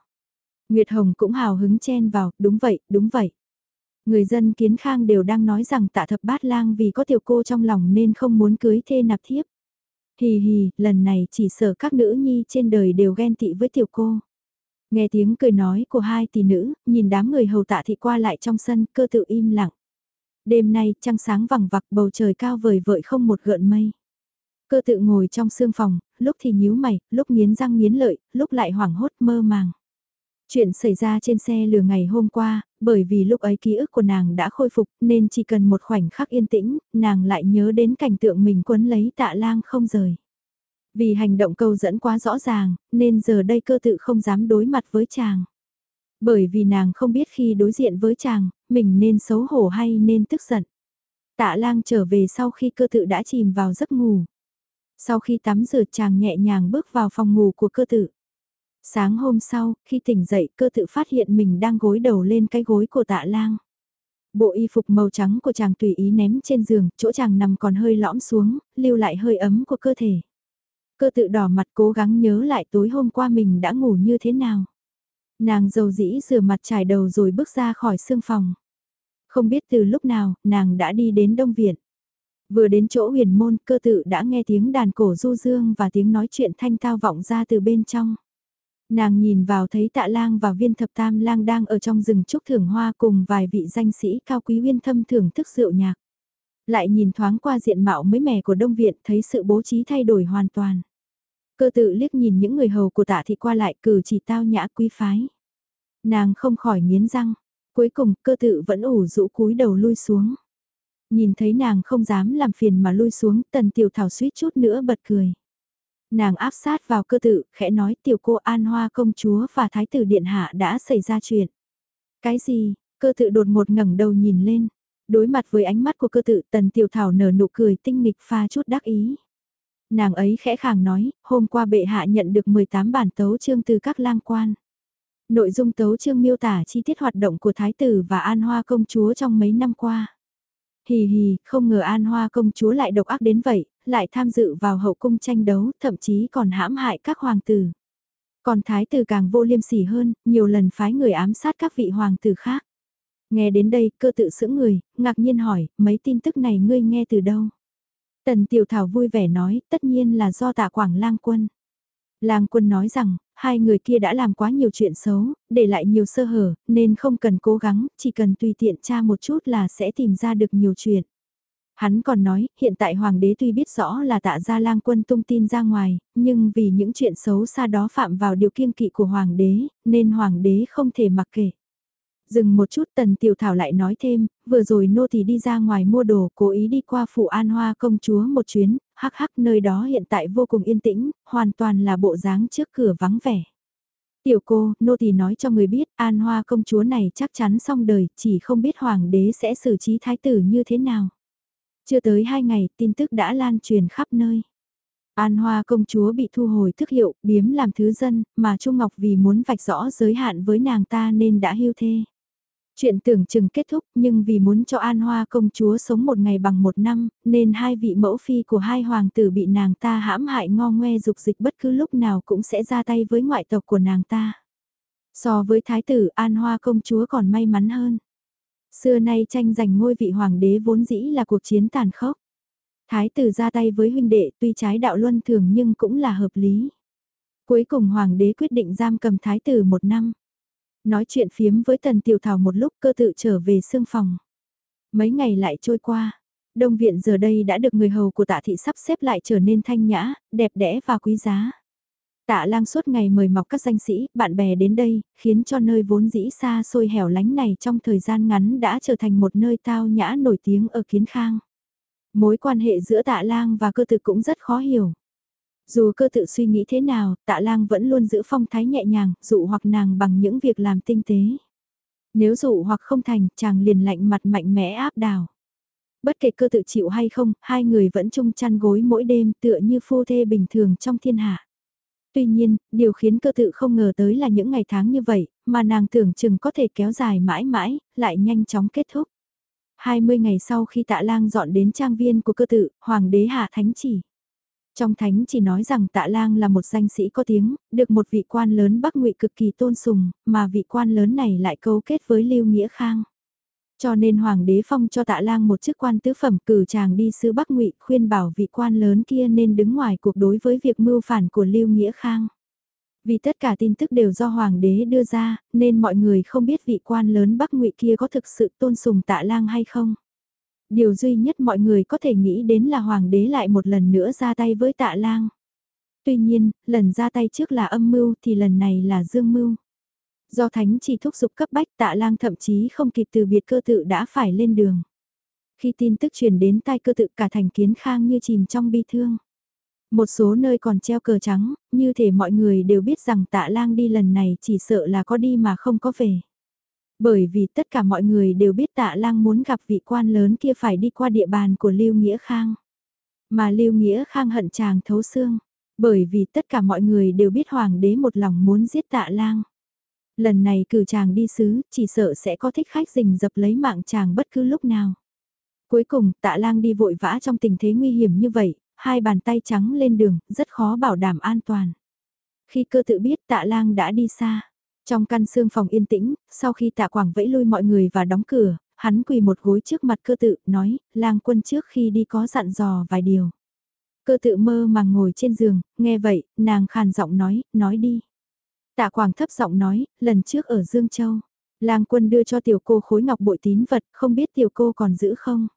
Nguyệt Hồng cũng hào hứng chen vào, đúng vậy, đúng vậy. Người dân kiến khang đều đang nói rằng tạ thập bát lang vì có tiểu cô trong lòng nên không muốn cưới thê nạp thiếp. Hì hì, lần này chỉ sợ các nữ nhi trên đời đều ghen tị với tiểu cô. Nghe tiếng cười nói của hai tỷ nữ, nhìn đám người hầu tạ thị qua lại trong sân, cơ tự im lặng. Đêm nay, trăng sáng vằng vặc bầu trời cao vời vợi không một gợn mây. Cơ tự ngồi trong sương phòng, lúc thì nhíu mày, lúc nghiến răng nghiến lợi, lúc lại hoảng hốt mơ màng. Chuyện xảy ra trên xe lừa ngày hôm qua, bởi vì lúc ấy ký ức của nàng đã khôi phục nên chỉ cần một khoảnh khắc yên tĩnh, nàng lại nhớ đến cảnh tượng mình quấn lấy tạ lang không rời. Vì hành động câu dẫn quá rõ ràng, nên giờ đây cơ tự không dám đối mặt với chàng. Bởi vì nàng không biết khi đối diện với chàng, mình nên xấu hổ hay nên tức giận. Tạ lang trở về sau khi cơ tự đã chìm vào giấc ngủ. Sau khi tắm rửa chàng nhẹ nhàng bước vào phòng ngủ của cơ tự. Sáng hôm sau, khi tỉnh dậy cơ tự phát hiện mình đang gối đầu lên cái gối của tạ lang. Bộ y phục màu trắng của chàng tùy ý ném trên giường, chỗ chàng nằm còn hơi lõm xuống, lưu lại hơi ấm của cơ thể. Cơ tự đỏ mặt cố gắng nhớ lại tối hôm qua mình đã ngủ như thế nào. Nàng dầu dĩ rửa mặt trải đầu rồi bước ra khỏi sương phòng. Không biết từ lúc nào, nàng đã đi đến Đông Viện. Vừa đến chỗ huyền môn, cơ tự đã nghe tiếng đàn cổ du dương và tiếng nói chuyện thanh tao vọng ra từ bên trong. Nàng nhìn vào thấy tạ lang và viên thập tam lang đang ở trong rừng trúc thưởng hoa cùng vài vị danh sĩ cao quý uyên thâm thưởng thức rượu nhạc. Lại nhìn thoáng qua diện mạo mới mẻ của Đông Viện thấy sự bố trí thay đổi hoàn toàn. Cơ tự liếc nhìn những người hầu của tạ thị qua lại cử chỉ tao nhã quý phái. Nàng không khỏi nghiến răng, cuối cùng cơ tự vẫn ủ rũ cúi đầu lui xuống. Nhìn thấy nàng không dám làm phiền mà lui xuống tần tiểu thảo suýt chút nữa bật cười. Nàng áp sát vào cơ tự, khẽ nói tiểu cô An Hoa công chúa và thái tử điện hạ đã xảy ra chuyện. Cái gì, cơ tự đột một ngẩng đầu nhìn lên. Đối mặt với ánh mắt của cơ tự tần tiểu thảo nở nụ cười tinh nghịch pha chút đắc ý. Nàng ấy khẽ khàng nói, hôm qua bệ hạ nhận được 18 bản tấu chương từ các lang quan. Nội dung tấu chương miêu tả chi tiết hoạt động của Thái tử và An Hoa công chúa trong mấy năm qua. Hì hì, không ngờ An Hoa công chúa lại độc ác đến vậy, lại tham dự vào hậu cung tranh đấu, thậm chí còn hãm hại các hoàng tử. Còn Thái tử càng vô liêm sỉ hơn, nhiều lần phái người ám sát các vị hoàng tử khác. Nghe đến đây, cơ tự sững người, ngạc nhiên hỏi, mấy tin tức này ngươi nghe từ đâu? Tần Tiểu Thảo vui vẻ nói, tất nhiên là do tạ Quảng Lang Quân. Lang Quân nói rằng, hai người kia đã làm quá nhiều chuyện xấu, để lại nhiều sơ hở, nên không cần cố gắng, chỉ cần tùy tiện tra một chút là sẽ tìm ra được nhiều chuyện. Hắn còn nói, hiện tại hoàng đế tuy biết rõ là tạ gia lang quân tung tin ra ngoài, nhưng vì những chuyện xấu xa đó phạm vào điều kiêng kỵ của hoàng đế, nên hoàng đế không thể mặc kệ. Dừng một chút tần tiểu thảo lại nói thêm, vừa rồi nô thì đi ra ngoài mua đồ, cố ý đi qua phủ an hoa công chúa một chuyến, hắc hắc nơi đó hiện tại vô cùng yên tĩnh, hoàn toàn là bộ dáng trước cửa vắng vẻ. Tiểu cô, nô thì nói cho người biết, an hoa công chúa này chắc chắn xong đời, chỉ không biết hoàng đế sẽ xử trí thái tử như thế nào. Chưa tới hai ngày, tin tức đã lan truyền khắp nơi. An Hoa công chúa bị thu hồi thức hiệu, biếm làm thứ dân, mà Trung Ngọc vì muốn vạch rõ giới hạn với nàng ta nên đã hưu thê. Chuyện tưởng chừng kết thúc nhưng vì muốn cho An Hoa công chúa sống một ngày bằng một năm, nên hai vị mẫu phi của hai hoàng tử bị nàng ta hãm hại ngo ngoe dục dịch bất cứ lúc nào cũng sẽ ra tay với ngoại tộc của nàng ta. So với thái tử An Hoa công chúa còn may mắn hơn. Xưa nay tranh giành ngôi vị hoàng đế vốn dĩ là cuộc chiến tàn khốc. Thái tử ra tay với huynh đệ tuy trái đạo luân thường nhưng cũng là hợp lý. Cuối cùng hoàng đế quyết định giam cầm thái tử một năm. Nói chuyện phiếm với tần tiểu thảo một lúc cơ tự trở về xương phòng. Mấy ngày lại trôi qua. Đông viện giờ đây đã được người hầu của tạ thị sắp xếp lại trở nên thanh nhã, đẹp đẽ và quý giá. Tạ lang suốt ngày mời mọc các danh sĩ, bạn bè đến đây, khiến cho nơi vốn dĩ xa xôi hẻo lánh này trong thời gian ngắn đã trở thành một nơi tao nhã nổi tiếng ở kiến khang. Mối quan hệ giữa tạ lang và cơ tự cũng rất khó hiểu. Dù cơ tự suy nghĩ thế nào, tạ lang vẫn luôn giữ phong thái nhẹ nhàng, dụ hoặc nàng bằng những việc làm tinh tế. Nếu dụ hoặc không thành, chàng liền lạnh mặt mạnh mẽ áp đảo. Bất kể cơ tự chịu hay không, hai người vẫn chung chăn gối mỗi đêm tựa như phu thê bình thường trong thiên hạ. Tuy nhiên, điều khiến cơ tự không ngờ tới là những ngày tháng như vậy, mà nàng tưởng chừng có thể kéo dài mãi mãi, lại nhanh chóng kết thúc. 20 ngày sau khi tạ lang dọn đến trang viên của cơ tự, hoàng đế hạ thánh chỉ. Trong thánh chỉ nói rằng tạ lang là một danh sĩ có tiếng, được một vị quan lớn Bắc ngụy cực kỳ tôn sùng, mà vị quan lớn này lại cấu kết với Lưu Nghĩa Khang. Cho nên Hoàng đế phong cho tạ lang một chức quan tứ phẩm cử chàng đi sứ Bắc ngụy khuyên bảo vị quan lớn kia nên đứng ngoài cuộc đối với việc mưu phản của Lưu Nghĩa Khang. Vì tất cả tin tức đều do Hoàng đế đưa ra, nên mọi người không biết vị quan lớn Bắc ngụy kia có thực sự tôn sùng tạ lang hay không. Điều duy nhất mọi người có thể nghĩ đến là hoàng đế lại một lần nữa ra tay với tạ lang. Tuy nhiên, lần ra tay trước là âm mưu thì lần này là dương mưu. Do thánh chỉ thúc giục cấp bách tạ lang thậm chí không kịp từ biệt cơ tự đã phải lên đường. Khi tin tức truyền đến tai cơ tự cả thành kiến khang như chìm trong bi thương. Một số nơi còn treo cờ trắng, như thể mọi người đều biết rằng tạ lang đi lần này chỉ sợ là có đi mà không có về. Bởi vì tất cả mọi người đều biết tạ lang muốn gặp vị quan lớn kia phải đi qua địa bàn của Lưu Nghĩa Khang. Mà Lưu Nghĩa Khang hận chàng thấu xương, bởi vì tất cả mọi người đều biết hoàng đế một lòng muốn giết tạ lang. Lần này cử chàng đi sứ, chỉ sợ sẽ có thích khách rình dập lấy mạng chàng bất cứ lúc nào. Cuối cùng, tạ lang đi vội vã trong tình thế nguy hiểm như vậy, hai bàn tay trắng lên đường, rất khó bảo đảm an toàn. Khi cơ tự biết tạ lang đã đi xa, trong căn xương phòng yên tĩnh, sau khi tạ quảng vẫy lui mọi người và đóng cửa, hắn quỳ một gối trước mặt cơ tự, nói, lang quân trước khi đi có dặn dò vài điều. Cơ tự mơ màng ngồi trên giường, nghe vậy, nàng khàn giọng nói, nói đi. Tạ quảng thấp giọng nói, lần trước ở Dương Châu, lang quân đưa cho tiểu cô khối ngọc bội tín vật, không biết tiểu cô còn giữ không?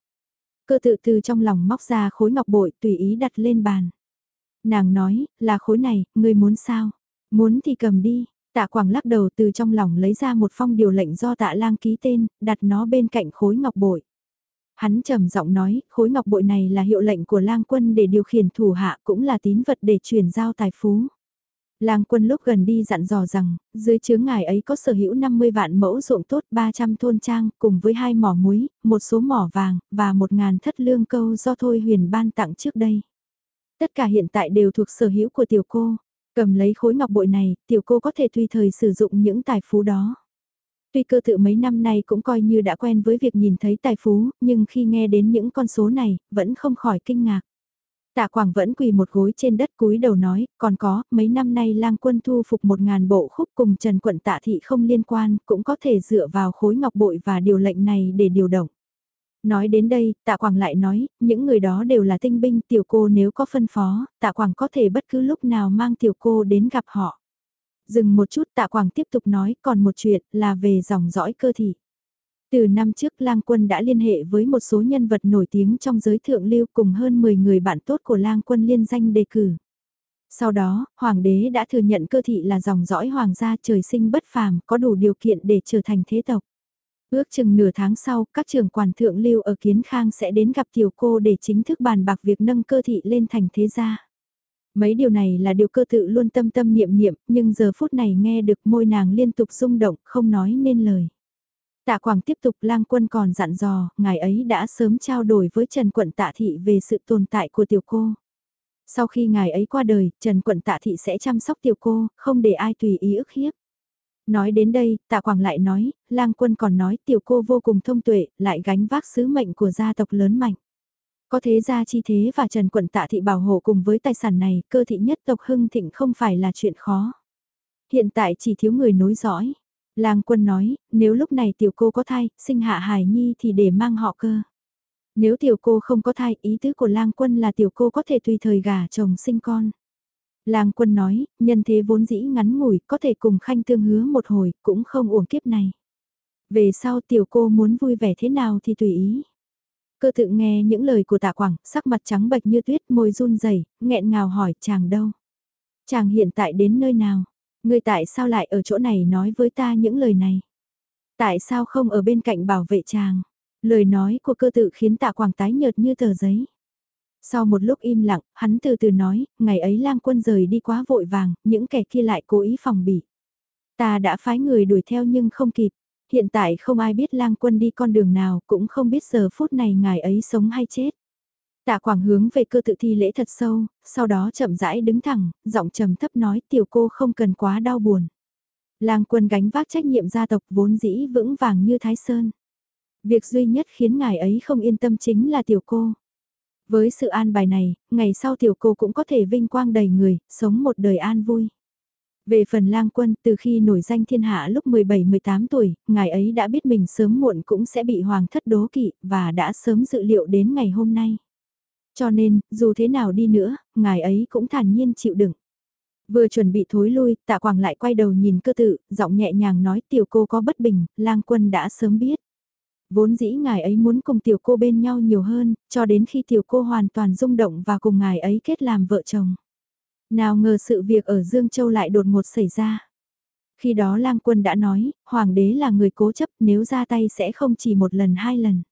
Cơ tự từ trong lòng móc ra khối ngọc bội tùy ý đặt lên bàn. Nàng nói, là khối này, ngươi muốn sao? Muốn thì cầm đi, Tạ Quảng lắc đầu từ trong lòng lấy ra một phong điều lệnh do tạ lang ký tên, đặt nó bên cạnh khối ngọc bội. Hắn trầm giọng nói, khối ngọc bội này là hiệu lệnh của lang quân để điều khiển thủ hạ cũng là tín vật để chuyển giao tài phú. Lang quân lúc gần đi dặn dò rằng, dưới chướng ngài ấy có sở hữu 50 vạn mẫu ruộng tốt 300 thôn trang, cùng với hai mỏ muối, một số mỏ vàng, và một ngàn thất lương câu do Thôi huyền ban tặng trước đây. Tất cả hiện tại đều thuộc sở hữu của tiểu cô. Cầm lấy khối ngọc bội này, tiểu cô có thể tùy thời sử dụng những tài phú đó. Tuy cơ tự mấy năm nay cũng coi như đã quen với việc nhìn thấy tài phú, nhưng khi nghe đến những con số này, vẫn không khỏi kinh ngạc. Tạ Quảng vẫn quỳ một gối trên đất cúi đầu nói, còn có, mấy năm nay lang quân thu phục một ngàn bộ khúc cùng Trần Quận Tạ Thị không liên quan, cũng có thể dựa vào khối ngọc bội và điều lệnh này để điều động. Nói đến đây, Tạ Quảng lại nói, những người đó đều là tinh binh tiểu cô nếu có phân phó, Tạ Quảng có thể bất cứ lúc nào mang tiểu cô đến gặp họ. Dừng một chút Tạ Quảng tiếp tục nói còn một chuyện là về dòng dõi cơ thị. Từ năm trước lang quân đã liên hệ với một số nhân vật nổi tiếng trong giới thượng lưu cùng hơn 10 người bạn tốt của lang quân liên danh đề cử. Sau đó, hoàng đế đã thừa nhận cơ thị là dòng dõi hoàng gia trời sinh bất phàm, có đủ điều kiện để trở thành thế tộc. Ước chừng nửa tháng sau, các trường quản thượng lưu ở Kiến Khang sẽ đến gặp tiểu cô để chính thức bàn bạc việc nâng cơ thị lên thành thế gia. Mấy điều này là điều cơ tự luôn tâm tâm niệm niệm, nhưng giờ phút này nghe được môi nàng liên tục rung động, không nói nên lời. Tạ Quảng tiếp tục lang quân còn dặn dò, ngài ấy đã sớm trao đổi với Trần Quận Tạ Thị về sự tồn tại của tiểu cô. Sau khi ngài ấy qua đời, Trần Quận Tạ Thị sẽ chăm sóc tiểu cô, không để ai tùy ý ức hiếp. Nói đến đây, Tạ Quảng lại nói, lang quân còn nói tiểu cô vô cùng thông tuệ, lại gánh vác sứ mệnh của gia tộc lớn mạnh. Có thế gia chi thế và Trần Quận Tạ Thị bảo hộ cùng với tài sản này, cơ thị nhất tộc hưng thịnh không phải là chuyện khó. Hiện tại chỉ thiếu người nối dõi. Lang quân nói, nếu lúc này tiểu cô có thai, sinh hạ hài nhi thì để mang họ cơ. Nếu tiểu cô không có thai, ý tứ của lang quân là tiểu cô có thể tùy thời gả chồng sinh con. Lang quân nói, nhân thế vốn dĩ ngắn ngủi, có thể cùng khanh tương hứa một hồi, cũng không uổng kiếp này. Về sau tiểu cô muốn vui vẻ thế nào thì tùy ý. Cơ tự nghe những lời của tạ quảng, sắc mặt trắng bệch như tuyết, môi run rẩy nghẹn ngào hỏi chàng đâu. Chàng hiện tại đến nơi nào? Người tại sao lại ở chỗ này nói với ta những lời này? Tại sao không ở bên cạnh bảo vệ chàng? Lời nói của cơ tự khiến tạ quảng tái nhợt như tờ giấy. Sau một lúc im lặng, hắn từ từ nói, ngày ấy lang quân rời đi quá vội vàng, những kẻ kia lại cố ý phòng bị. Ta đã phái người đuổi theo nhưng không kịp. Hiện tại không ai biết lang quân đi con đường nào, cũng không biết giờ phút này ngài ấy sống hay chết. Tạ Quảng hướng về cơ tự thi lễ thật sâu, sau đó chậm rãi đứng thẳng, giọng trầm thấp nói tiểu cô không cần quá đau buồn. Lang quân gánh vác trách nhiệm gia tộc vốn dĩ vững vàng như Thái Sơn. Việc duy nhất khiến ngài ấy không yên tâm chính là tiểu cô. Với sự an bài này, ngày sau tiểu cô cũng có thể vinh quang đầy người, sống một đời an vui. Về phần lang quân, từ khi nổi danh thiên hạ lúc 17-18 tuổi, ngài ấy đã biết mình sớm muộn cũng sẽ bị hoàng thất đố kỵ, và đã sớm dự liệu đến ngày hôm nay. Cho nên, dù thế nào đi nữa, ngài ấy cũng thản nhiên chịu đựng. Vừa chuẩn bị thối lui, tạ quảng lại quay đầu nhìn cơ tự, giọng nhẹ nhàng nói tiểu cô có bất bình, lang quân đã sớm biết. Vốn dĩ ngài ấy muốn cùng tiểu cô bên nhau nhiều hơn, cho đến khi tiểu cô hoàn toàn rung động và cùng ngài ấy kết làm vợ chồng. Nào ngờ sự việc ở Dương Châu lại đột ngột xảy ra. Khi đó lang quân đã nói, hoàng đế là người cố chấp nếu ra tay sẽ không chỉ một lần hai lần.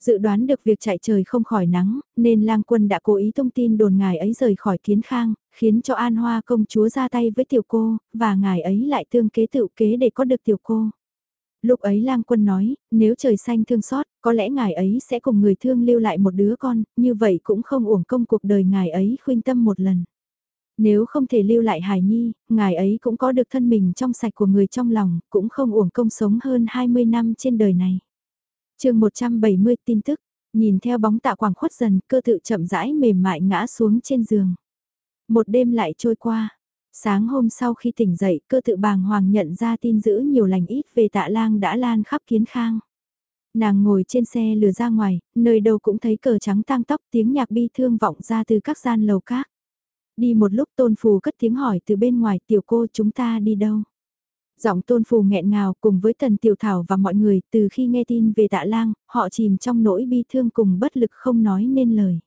Dự đoán được việc chạy trời không khỏi nắng, nên lang quân đã cố ý thông tin đồn ngài ấy rời khỏi kiến khang, khiến cho An Hoa công chúa ra tay với tiểu cô, và ngài ấy lại tương kế tự kế để có được tiểu cô. Lúc ấy lang quân nói, nếu trời xanh thương xót, có lẽ ngài ấy sẽ cùng người thương lưu lại một đứa con, như vậy cũng không uổng công cuộc đời ngài ấy khuyên tâm một lần. Nếu không thể lưu lại hài nhi, ngài ấy cũng có được thân mình trong sạch của người trong lòng, cũng không uổng công sống hơn 20 năm trên đời này chương 170 tin tức, nhìn theo bóng tạ quảng khuất dần, cơ tự chậm rãi mềm mại ngã xuống trên giường. Một đêm lại trôi qua, sáng hôm sau khi tỉnh dậy, cơ tự bàng hoàng nhận ra tin dữ nhiều lành ít về tạ lang đã lan khắp kiến khang. Nàng ngồi trên xe lừa ra ngoài, nơi đâu cũng thấy cờ trắng tang tóc tiếng nhạc bi thương vọng ra từ các gian lầu các. Đi một lúc tôn phù cất tiếng hỏi từ bên ngoài tiểu cô chúng ta đi đâu. Giọng tôn phù nghẹn ngào cùng với tần tiểu thảo và mọi người từ khi nghe tin về tạ lang, họ chìm trong nỗi bi thương cùng bất lực không nói nên lời.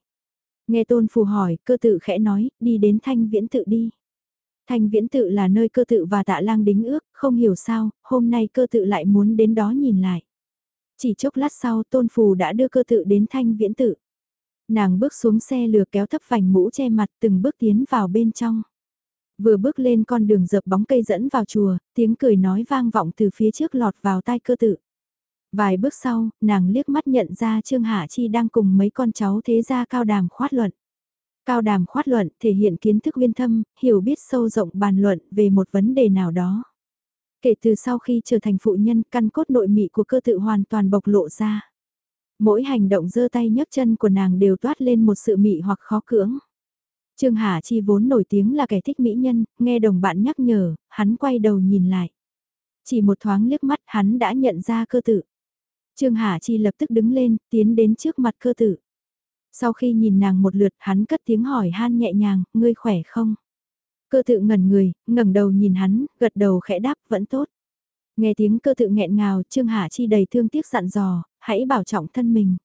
Nghe tôn phù hỏi, cơ tự khẽ nói, đi đến thanh viễn tự đi. Thanh viễn tự là nơi cơ tự và tạ lang đính ước, không hiểu sao, hôm nay cơ tự lại muốn đến đó nhìn lại. Chỉ chốc lát sau tôn phù đã đưa cơ tự đến thanh viễn tự. Nàng bước xuống xe lừa kéo thấp vành mũ che mặt từng bước tiến vào bên trong. Vừa bước lên con đường dợp bóng cây dẫn vào chùa, tiếng cười nói vang vọng từ phía trước lọt vào tai cơ tự. Vài bước sau, nàng liếc mắt nhận ra Trương Hạ Chi đang cùng mấy con cháu thế gia cao đàm khoát luận. Cao đàm khoát luận thể hiện kiến thức uyên thâm, hiểu biết sâu rộng bàn luận về một vấn đề nào đó. Kể từ sau khi trở thành phụ nhân, căn cốt nội mị của cơ tự hoàn toàn bộc lộ ra. Mỗi hành động giơ tay nhấc chân của nàng đều toát lên một sự mị hoặc khó cưỡng. Trương Hà Chi vốn nổi tiếng là kẻ thích mỹ nhân, nghe đồng bạn nhắc nhở, hắn quay đầu nhìn lại. Chỉ một thoáng liếc mắt hắn đã nhận ra cơ Tử. Trương Hà Chi lập tức đứng lên, tiến đến trước mặt cơ Tử. Sau khi nhìn nàng một lượt hắn cất tiếng hỏi han nhẹ nhàng, ngươi khỏe không? Cơ tự ngẩn người, ngẩng đầu nhìn hắn, gật đầu khẽ đáp vẫn tốt. Nghe tiếng cơ tự nghẹn ngào, Trương Hà Chi đầy thương tiếc dặn dò, hãy bảo trọng thân mình.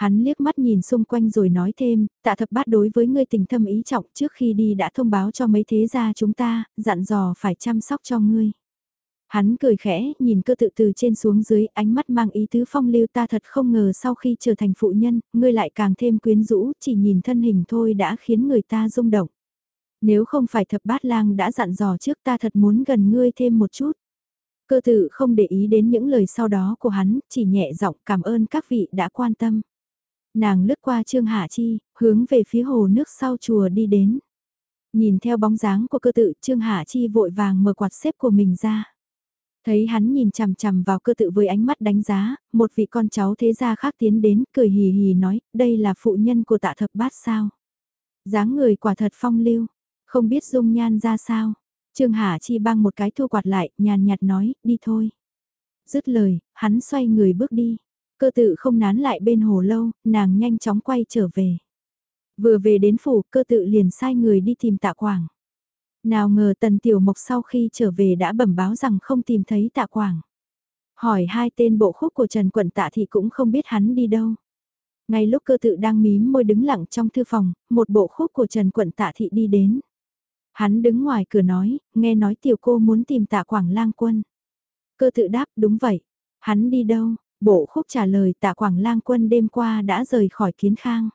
Hắn liếc mắt nhìn xung quanh rồi nói thêm, tạ thập bát đối với ngươi tình thâm ý trọng trước khi đi đã thông báo cho mấy thế gia chúng ta, dặn dò phải chăm sóc cho ngươi. Hắn cười khẽ, nhìn cơ tự từ trên xuống dưới, ánh mắt mang ý tứ phong lưu ta thật không ngờ sau khi trở thành phụ nhân, ngươi lại càng thêm quyến rũ, chỉ nhìn thân hình thôi đã khiến người ta rung động. Nếu không phải thập bát lang đã dặn dò trước ta thật muốn gần ngươi thêm một chút. Cơ tự không để ý đến những lời sau đó của hắn, chỉ nhẹ giọng cảm ơn các vị đã quan tâm. Nàng lướt qua Trương Hạ Chi, hướng về phía hồ nước sau chùa đi đến. Nhìn theo bóng dáng của cơ tự Trương Hạ Chi vội vàng mở quạt xếp của mình ra. Thấy hắn nhìn chằm chằm vào cơ tự với ánh mắt đánh giá, một vị con cháu thế gia khác tiến đến, cười hì hì nói, đây là phụ nhân của tạ thập bát sao. dáng người quả thật phong lưu, không biết dung nhan ra sao. Trương Hà Chi băng một cái thu quạt lại, nhàn nhạt nói, đi thôi. Dứt lời, hắn xoay người bước đi. Cơ tự không nán lại bên hồ lâu, nàng nhanh chóng quay trở về. Vừa về đến phủ, cơ tự liền sai người đi tìm tạ quảng. Nào ngờ tần tiểu mộc sau khi trở về đã bẩm báo rằng không tìm thấy tạ quảng. Hỏi hai tên bộ khúc của Trần Quận tạ thì cũng không biết hắn đi đâu. Ngay lúc cơ tự đang mím môi đứng lặng trong thư phòng, một bộ khúc của Trần Quận tạ thị đi đến. Hắn đứng ngoài cửa nói, nghe nói tiểu cô muốn tìm tạ quảng lang quân. Cơ tự đáp đúng vậy. Hắn đi đâu? Bộ khúc trả lời tạ quảng lang quân đêm qua đã rời khỏi kiến khang.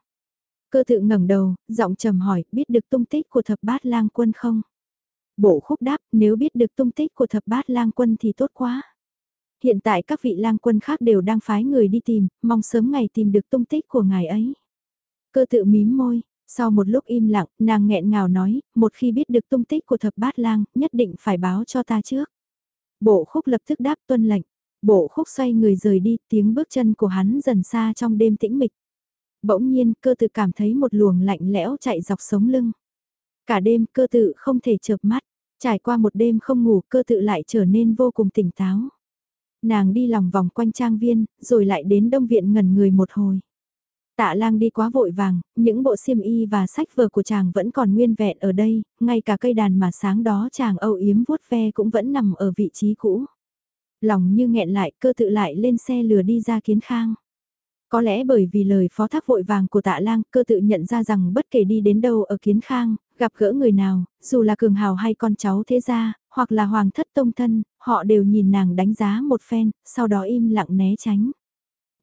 Cơ tự ngẩng đầu, giọng trầm hỏi, biết được tung tích của thập bát lang quân không? Bộ khúc đáp, nếu biết được tung tích của thập bát lang quân thì tốt quá. Hiện tại các vị lang quân khác đều đang phái người đi tìm, mong sớm ngày tìm được tung tích của ngài ấy. Cơ tự mím môi, sau một lúc im lặng, nàng nghẹn ngào nói, một khi biết được tung tích của thập bát lang, nhất định phải báo cho ta trước. Bộ khúc lập tức đáp tuân lệnh. Bộ khúc xoay người rời đi, tiếng bước chân của hắn dần xa trong đêm tĩnh mịch. Bỗng nhiên, cơ tự cảm thấy một luồng lạnh lẽo chạy dọc sống lưng. Cả đêm, cơ tự không thể chợp mắt. Trải qua một đêm không ngủ, cơ tự lại trở nên vô cùng tỉnh táo. Nàng đi lòng vòng quanh trang viên, rồi lại đến đông viện ngẩn người một hồi. Tạ lang đi quá vội vàng, những bộ xiêm y và sách vở của chàng vẫn còn nguyên vẹn ở đây, ngay cả cây đàn mà sáng đó chàng âu yếm vuốt ve cũng vẫn nằm ở vị trí cũ. Lòng như nghẹn lại cơ tự lại lên xe lừa đi ra kiến khang. Có lẽ bởi vì lời phó thác vội vàng của tạ lang cơ tự nhận ra rằng bất kể đi đến đâu ở kiến khang, gặp gỡ người nào, dù là cường hào hay con cháu thế gia, hoặc là hoàng thất tông thân, họ đều nhìn nàng đánh giá một phen, sau đó im lặng né tránh.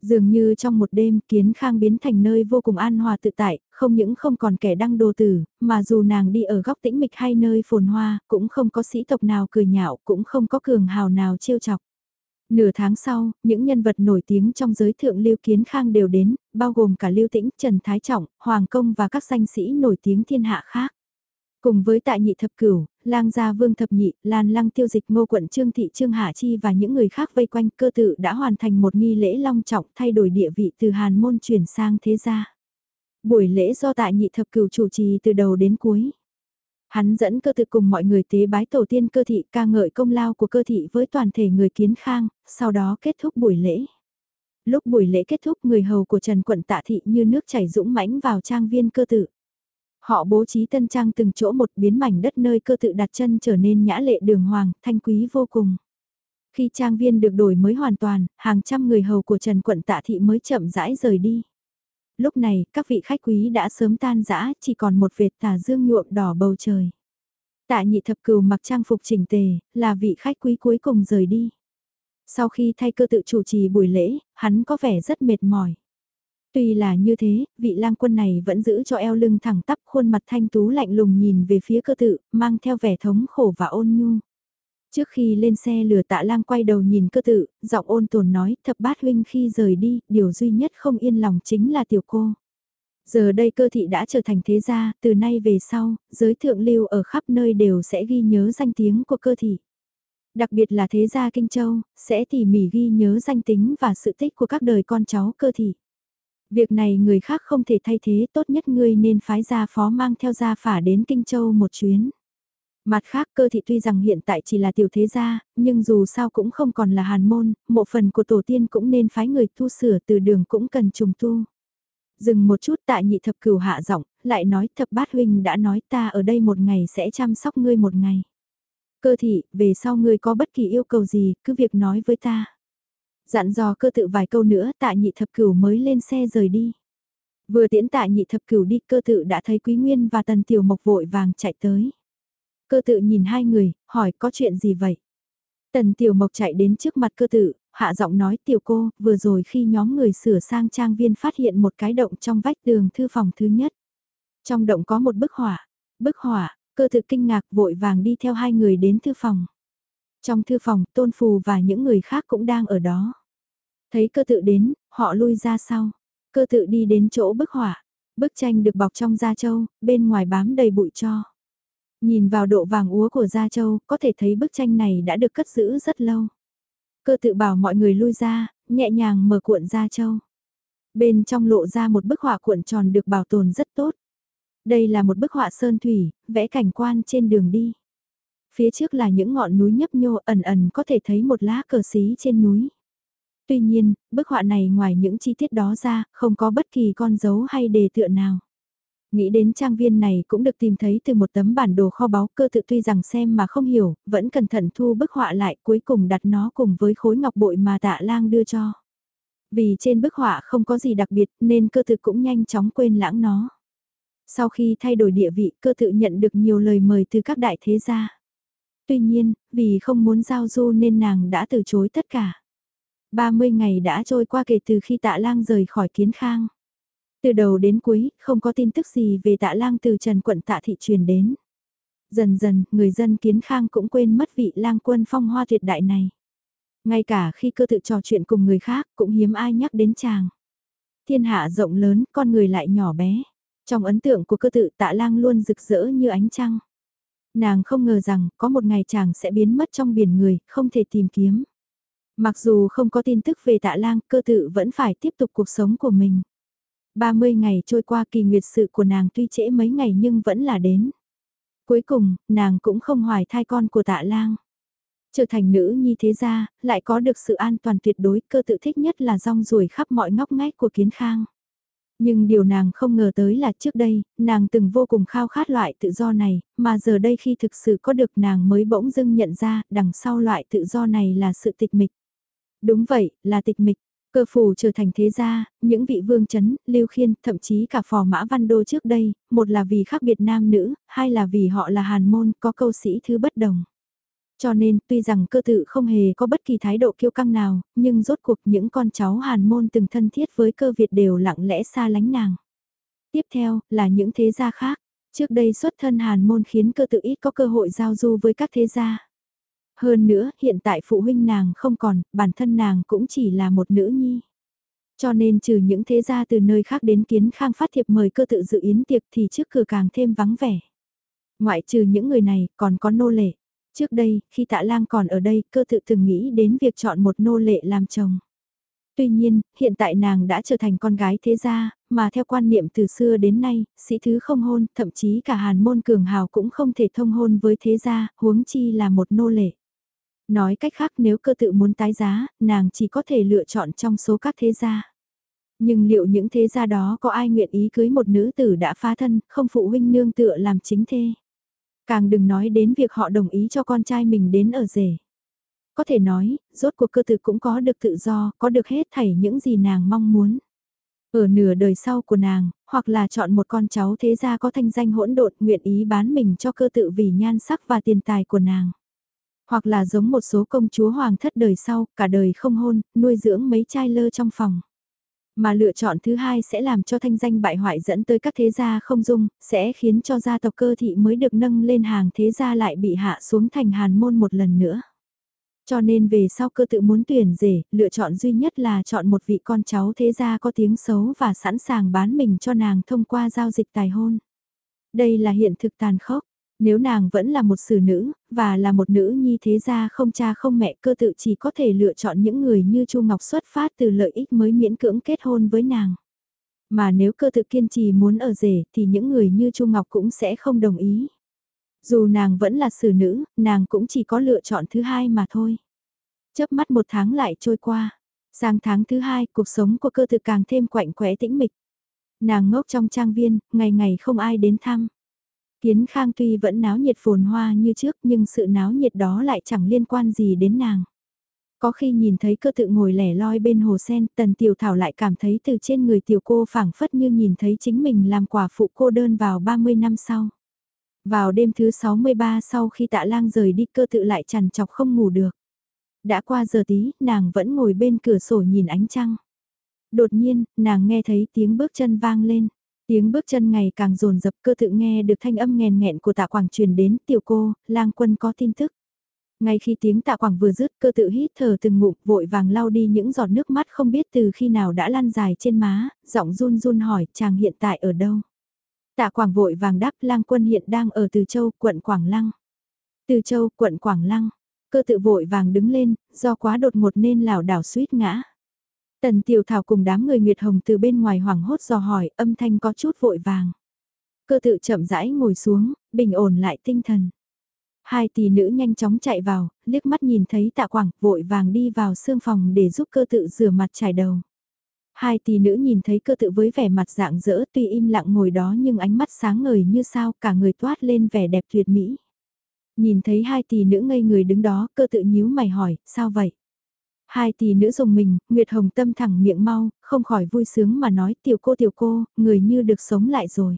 Dường như trong một đêm kiến khang biến thành nơi vô cùng an hòa tự tại, không những không còn kẻ đăng đồ tử, mà dù nàng đi ở góc tĩnh mịch hay nơi phồn hoa, cũng không có sĩ tộc nào cười nhạo, cũng không có cường hào nào trêu chọc. Nửa tháng sau, những nhân vật nổi tiếng trong giới thượng lưu kiến khang đều đến, bao gồm cả lưu tĩnh, Trần Thái Trọng, Hoàng Công và các danh sĩ nổi tiếng thiên hạ khác. Cùng với tại nhị thập cửu, lang gia vương thập nhị, lan lăng tiêu dịch ngô quận trương thị trương hạ chi và những người khác vây quanh cơ tự đã hoàn thành một nghi lễ long trọng thay đổi địa vị từ hàn môn chuyển sang thế gia. Buổi lễ do tại nhị thập cửu chủ trì từ đầu đến cuối. Hắn dẫn cơ tự cùng mọi người tế bái tổ tiên cơ thị ca ngợi công lao của cơ thị với toàn thể người kiến khang, sau đó kết thúc buổi lễ. Lúc buổi lễ kết thúc người hầu của Trần Quận Tạ Thị như nước chảy dũng mãnh vào trang viên cơ tự. Họ bố trí tân trang từng chỗ một biến mảnh đất nơi cơ tự đặt chân trở nên nhã lệ đường hoàng, thanh quý vô cùng. Khi trang viên được đổi mới hoàn toàn, hàng trăm người hầu của Trần Quận Tạ Thị mới chậm rãi rời đi. Lúc này, các vị khách quý đã sớm tan rã, chỉ còn một vệt tà dương nhuộm đỏ bầu trời. Tạ nhị thập cừu mặc trang phục chỉnh tề, là vị khách quý cuối cùng rời đi. Sau khi thay cơ tự chủ trì buổi lễ, hắn có vẻ rất mệt mỏi. Tuy là như thế, vị lang quân này vẫn giữ cho eo lưng thẳng tắp khuôn mặt thanh tú lạnh lùng nhìn về phía cơ tự, mang theo vẻ thống khổ và ôn nhu. Trước khi lên xe lửa tạ lang quay đầu nhìn cơ tự, giọng ôn tồn nói thập bát huynh khi rời đi, điều duy nhất không yên lòng chính là tiểu cô. Giờ đây cơ thị đã trở thành thế gia, từ nay về sau, giới thượng lưu ở khắp nơi đều sẽ ghi nhớ danh tiếng của cơ thị. Đặc biệt là thế gia Kinh Châu, sẽ tỉ mỉ ghi nhớ danh tính và sự tích của các đời con cháu cơ thị. Việc này người khác không thể thay thế tốt nhất ngươi nên phái gia phó mang theo gia phả đến Kinh Châu một chuyến. Mặt khác cơ thị tuy rằng hiện tại chỉ là tiểu thế gia, nhưng dù sao cũng không còn là hàn môn, một phần của tổ tiên cũng nên phái người tu sửa từ đường cũng cần trùng tu. Dừng một chút tại nhị thập cửu hạ giọng, lại nói thập bát huynh đã nói ta ở đây một ngày sẽ chăm sóc ngươi một ngày. Cơ thị, về sau ngươi có bất kỳ yêu cầu gì, cứ việc nói với ta. Dặn dò cơ tự vài câu nữa tạ nhị thập cửu mới lên xe rời đi. Vừa tiễn tạ nhị thập cửu đi cơ tự đã thấy Quý Nguyên và Tần Tiểu Mộc vội vàng chạy tới. Cơ tự nhìn hai người, hỏi có chuyện gì vậy? Tần Tiểu Mộc chạy đến trước mặt cơ tự, hạ giọng nói tiểu cô, vừa rồi khi nhóm người sửa sang trang viên phát hiện một cái động trong vách tường thư phòng thứ nhất. Trong động có một bức họa, bức họa, cơ tự kinh ngạc vội vàng đi theo hai người đến thư phòng. Trong thư phòng, tôn phù và những người khác cũng đang ở đó. Thấy cơ tự đến, họ lui ra sau. Cơ tự đi đến chỗ bức họa. Bức tranh được bọc trong da trâu, bên ngoài bám đầy bụi cho. Nhìn vào độ vàng úa của da trâu, có thể thấy bức tranh này đã được cất giữ rất lâu. Cơ tự bảo mọi người lui ra, nhẹ nhàng mở cuộn da trâu. Bên trong lộ ra một bức họa cuộn tròn được bảo tồn rất tốt. Đây là một bức họa sơn thủy, vẽ cảnh quan trên đường đi. Phía trước là những ngọn núi nhấp nhô ẩn ẩn có thể thấy một lá cờ xí trên núi. Tuy nhiên, bức họa này ngoài những chi tiết đó ra, không có bất kỳ con dấu hay đề tựa nào. Nghĩ đến trang viên này cũng được tìm thấy từ một tấm bản đồ kho báu cơ tự tuy rằng xem mà không hiểu, vẫn cẩn thận thu bức họa lại cuối cùng đặt nó cùng với khối ngọc bội mà tạ lang đưa cho. Vì trên bức họa không có gì đặc biệt nên cơ tự cũng nhanh chóng quên lãng nó. Sau khi thay đổi địa vị cơ tự nhận được nhiều lời mời từ các đại thế gia. Tuy nhiên, vì không muốn giao du nên nàng đã từ chối tất cả. 30 ngày đã trôi qua kể từ khi tạ lang rời khỏi kiến khang. Từ đầu đến cuối, không có tin tức gì về tạ lang từ trần quận tạ thị truyền đến. Dần dần, người dân kiến khang cũng quên mất vị lang quân phong hoa tuyệt đại này. Ngay cả khi cơ tự trò chuyện cùng người khác, cũng hiếm ai nhắc đến chàng. Thiên hạ rộng lớn, con người lại nhỏ bé. Trong ấn tượng của cơ tự tạ lang luôn rực rỡ như ánh trăng. Nàng không ngờ rằng có một ngày chàng sẽ biến mất trong biển người, không thể tìm kiếm. Mặc dù không có tin tức về tạ lang, cơ tự vẫn phải tiếp tục cuộc sống của mình. 30 ngày trôi qua kỳ nguyệt sự của nàng tuy trễ mấy ngày nhưng vẫn là đến. Cuối cùng, nàng cũng không hoài thai con của tạ lang. Trở thành nữ nhi thế gia, lại có được sự an toàn tuyệt đối cơ tự thích nhất là rong ruổi khắp mọi ngóc ngách của kiến khang. Nhưng điều nàng không ngờ tới là trước đây, nàng từng vô cùng khao khát loại tự do này, mà giờ đây khi thực sự có được nàng mới bỗng dưng nhận ra đằng sau loại tự do này là sự tịch mịch. Đúng vậy, là tịch mịch. Cơ phủ trở thành thế gia, những vị vương chấn, lưu khiên, thậm chí cả phò mã văn đô trước đây, một là vì khác biệt nam nữ, hai là vì họ là hàn môn, có câu sĩ thứ bất đồng. Cho nên, tuy rằng cơ tự không hề có bất kỳ thái độ kiêu căng nào, nhưng rốt cuộc những con cháu hàn môn từng thân thiết với cơ Việt đều lặng lẽ xa lánh nàng. Tiếp theo, là những thế gia khác. Trước đây xuất thân hàn môn khiến cơ tự ít có cơ hội giao du với các thế gia. Hơn nữa, hiện tại phụ huynh nàng không còn, bản thân nàng cũng chỉ là một nữ nhi. Cho nên trừ những thế gia từ nơi khác đến kiến khang phát thiệp mời cơ tự dự yến tiệc thì trước cửa càng thêm vắng vẻ. Ngoại trừ những người này, còn có nô lệ. Trước đây, khi tạ lang còn ở đây, cơ tự từng nghĩ đến việc chọn một nô lệ làm chồng. Tuy nhiên, hiện tại nàng đã trở thành con gái thế gia, mà theo quan niệm từ xưa đến nay, sĩ thứ không hôn, thậm chí cả hàn môn cường hào cũng không thể thông hôn với thế gia, huống chi là một nô lệ. Nói cách khác nếu cơ tự muốn tái giá, nàng chỉ có thể lựa chọn trong số các thế gia. Nhưng liệu những thế gia đó có ai nguyện ý cưới một nữ tử đã phá thân, không phụ huynh nương tựa làm chính thê? Càng đừng nói đến việc họ đồng ý cho con trai mình đến ở rể. Có thể nói, rốt cuộc cơ tự cũng có được tự do, có được hết thảy những gì nàng mong muốn. Ở nửa đời sau của nàng, hoặc là chọn một con cháu thế gia có thanh danh hỗn độn nguyện ý bán mình cho cơ tự vì nhan sắc và tiền tài của nàng. Hoặc là giống một số công chúa hoàng thất đời sau, cả đời không hôn, nuôi dưỡng mấy trai lơ trong phòng. Mà lựa chọn thứ hai sẽ làm cho thanh danh bại hoại dẫn tới các thế gia không dung, sẽ khiến cho gia tộc cơ thị mới được nâng lên hàng thế gia lại bị hạ xuống thành hàn môn một lần nữa. Cho nên về sau cơ tự muốn tuyển rể, lựa chọn duy nhất là chọn một vị con cháu thế gia có tiếng xấu và sẵn sàng bán mình cho nàng thông qua giao dịch tài hôn. Đây là hiện thực tàn khốc. Nếu nàng vẫn là một xử nữ, và là một nữ nhi thế gia không cha không mẹ cơ tự chỉ có thể lựa chọn những người như Chu Ngọc xuất phát từ lợi ích mới miễn cưỡng kết hôn với nàng. Mà nếu cơ tự kiên trì muốn ở rể thì những người như Chu Ngọc cũng sẽ không đồng ý. Dù nàng vẫn là xử nữ, nàng cũng chỉ có lựa chọn thứ hai mà thôi. Chớp mắt một tháng lại trôi qua. Sang tháng thứ hai, cuộc sống của cơ tự càng thêm quạnh quẽ tĩnh mịch. Nàng ngốc trong trang viên, ngày ngày không ai đến thăm. Kiến Khang tuy vẫn náo nhiệt phồn hoa như trước nhưng sự náo nhiệt đó lại chẳng liên quan gì đến nàng. Có khi nhìn thấy cơ tự ngồi lẻ loi bên hồ sen, tần tiểu thảo lại cảm thấy từ trên người tiểu cô phảng phất như nhìn thấy chính mình làm quả phụ cô đơn vào 30 năm sau. Vào đêm thứ 63 sau khi tạ lang rời đi cơ tự lại chằn chọc không ngủ được. Đã qua giờ tí, nàng vẫn ngồi bên cửa sổ nhìn ánh trăng. Đột nhiên, nàng nghe thấy tiếng bước chân vang lên. Tiếng bước chân ngày càng rồn rập cơ tự nghe được thanh âm nghèn nghẹn của tạ quảng truyền đến tiểu cô, lang quân có tin tức. Ngay khi tiếng tạ quảng vừa dứt cơ tự hít thở từng ngụm vội vàng lau đi những giọt nước mắt không biết từ khi nào đã lan dài trên má, giọng run run hỏi chàng hiện tại ở đâu. Tạ quảng vội vàng đáp lang quân hiện đang ở Từ Châu, quận Quảng Lăng. Từ Châu, quận Quảng Lăng, cơ tự vội vàng đứng lên, do quá đột ngột nên lảo đảo suýt ngã. Tần Tiểu Thảo cùng đám người Nguyệt Hồng từ bên ngoài hoảng hốt dò hỏi, âm thanh có chút vội vàng. Cơ tự chậm rãi ngồi xuống, bình ổn lại tinh thần. Hai tỷ nữ nhanh chóng chạy vào, liếc mắt nhìn thấy tạ quảng, vội vàng đi vào xương phòng để giúp cơ tự rửa mặt trải đầu. Hai tỷ nữ nhìn thấy cơ tự với vẻ mặt dạng dỡ tuy im lặng ngồi đó nhưng ánh mắt sáng ngời như sao cả người toát lên vẻ đẹp tuyệt mỹ. Nhìn thấy hai tỷ nữ ngây người đứng đó cơ tự nhíu mày hỏi, sao vậy? Hai tỷ nữ dùng mình, Nguyệt Hồng tâm thẳng miệng mau, không khỏi vui sướng mà nói tiểu cô tiểu cô, người như được sống lại rồi.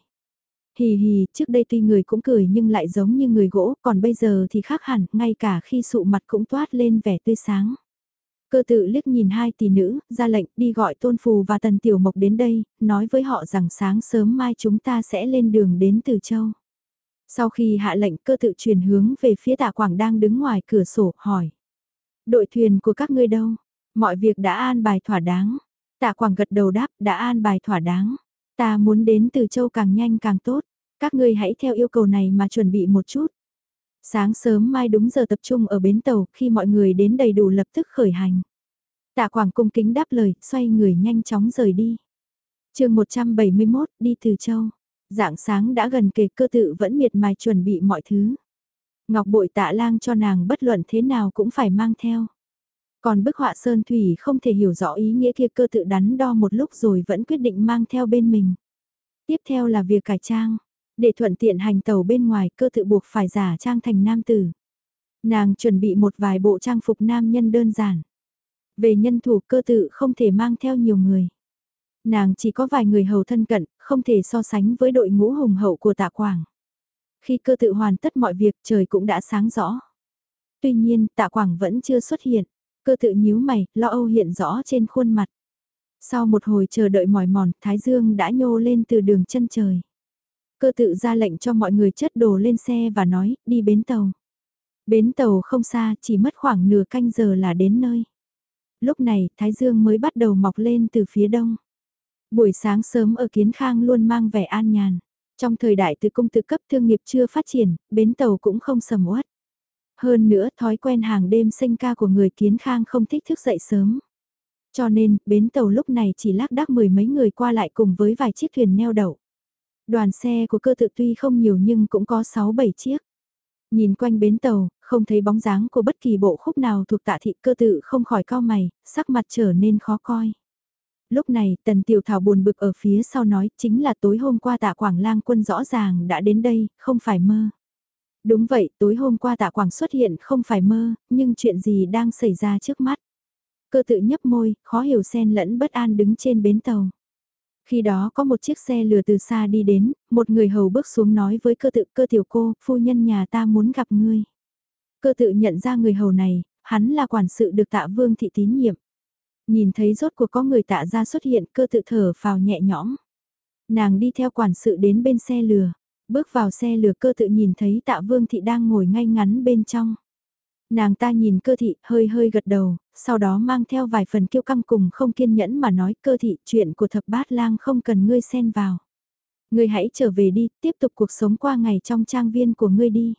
Hì hì, trước đây tuy người cũng cười nhưng lại giống như người gỗ, còn bây giờ thì khác hẳn, ngay cả khi sụ mặt cũng toát lên vẻ tươi sáng. Cơ tự liếc nhìn hai tỷ nữ, ra lệnh đi gọi Tôn Phù và Tần Tiểu Mộc đến đây, nói với họ rằng sáng sớm mai chúng ta sẽ lên đường đến Từ Châu. Sau khi hạ lệnh cơ tự chuyển hướng về phía tạ quảng đang đứng ngoài cửa sổ, hỏi. Đội thuyền của các ngươi đâu? Mọi việc đã an bài thỏa đáng. Tạ quảng gật đầu đáp đã an bài thỏa đáng. Ta muốn đến Từ Châu càng nhanh càng tốt. Các ngươi hãy theo yêu cầu này mà chuẩn bị một chút. Sáng sớm mai đúng giờ tập trung ở bến tàu, khi mọi người đến đầy đủ lập tức khởi hành. Tạ Quảng cung kính đáp lời, xoay người nhanh chóng rời đi. chương 171, đi từ châu. Dạng sáng đã gần kề cơ tự vẫn miệt mài chuẩn bị mọi thứ. Ngọc bội tạ lang cho nàng bất luận thế nào cũng phải mang theo. Còn bức họa sơn thủy không thể hiểu rõ ý nghĩa kia cơ tự đắn đo một lúc rồi vẫn quyết định mang theo bên mình. Tiếp theo là việc cải trang. Để thuận tiện hành tàu bên ngoài cơ tự buộc phải giả trang thành nam tử. Nàng chuẩn bị một vài bộ trang phục nam nhân đơn giản. Về nhân thủ cơ tự không thể mang theo nhiều người. Nàng chỉ có vài người hầu thân cận, không thể so sánh với đội ngũ hùng hậu của tạ quảng. Khi cơ tự hoàn tất mọi việc trời cũng đã sáng rõ. Tuy nhiên tạ quảng vẫn chưa xuất hiện, cơ tự nhíu mày, lo âu hiện rõ trên khuôn mặt. Sau một hồi chờ đợi mỏi mòn, Thái Dương đã nhô lên từ đường chân trời. Cơ tự ra lệnh cho mọi người chất đồ lên xe và nói, đi bến tàu. Bến tàu không xa, chỉ mất khoảng nửa canh giờ là đến nơi. Lúc này, Thái Dương mới bắt đầu mọc lên từ phía đông. Buổi sáng sớm ở Kiến Khang luôn mang vẻ an nhàn. Trong thời đại từ công tự cấp thương nghiệp chưa phát triển, bến tàu cũng không sầm uất. Hơn nữa, thói quen hàng đêm sinh ca của người Kiến Khang không thích thức dậy sớm. Cho nên, bến tàu lúc này chỉ lác đác mười mấy người qua lại cùng với vài chiếc thuyền neo đậu. Đoàn xe của cơ tự tuy không nhiều nhưng cũng có 6-7 chiếc. Nhìn quanh bến tàu, không thấy bóng dáng của bất kỳ bộ khúc nào thuộc tạ thị cơ tự không khỏi cao mày, sắc mặt trở nên khó coi. Lúc này, tần tiểu thảo buồn bực ở phía sau nói chính là tối hôm qua tạ quảng lang quân rõ ràng đã đến đây, không phải mơ. Đúng vậy, tối hôm qua tạ quảng xuất hiện không phải mơ, nhưng chuyện gì đang xảy ra trước mắt. Cơ tự nhấp môi, khó hiểu xen lẫn bất an đứng trên bến tàu. Khi đó có một chiếc xe lừa từ xa đi đến, một người hầu bước xuống nói với cơ tự cơ tiểu cô, phu nhân nhà ta muốn gặp ngươi. Cơ tự nhận ra người hầu này, hắn là quản sự được tạ vương thị tín nhiệm. Nhìn thấy rốt cuộc có người tạ ra xuất hiện cơ tự thở phào nhẹ nhõm. Nàng đi theo quản sự đến bên xe lừa, bước vào xe lừa cơ tự nhìn thấy tạ vương thị đang ngồi ngay ngắn bên trong. Nàng ta nhìn cơ thị hơi hơi gật đầu, sau đó mang theo vài phần kiêu căng cùng không kiên nhẫn mà nói cơ thị chuyện của thập bát lang không cần ngươi xen vào. Ngươi hãy trở về đi, tiếp tục cuộc sống qua ngày trong trang viên của ngươi đi.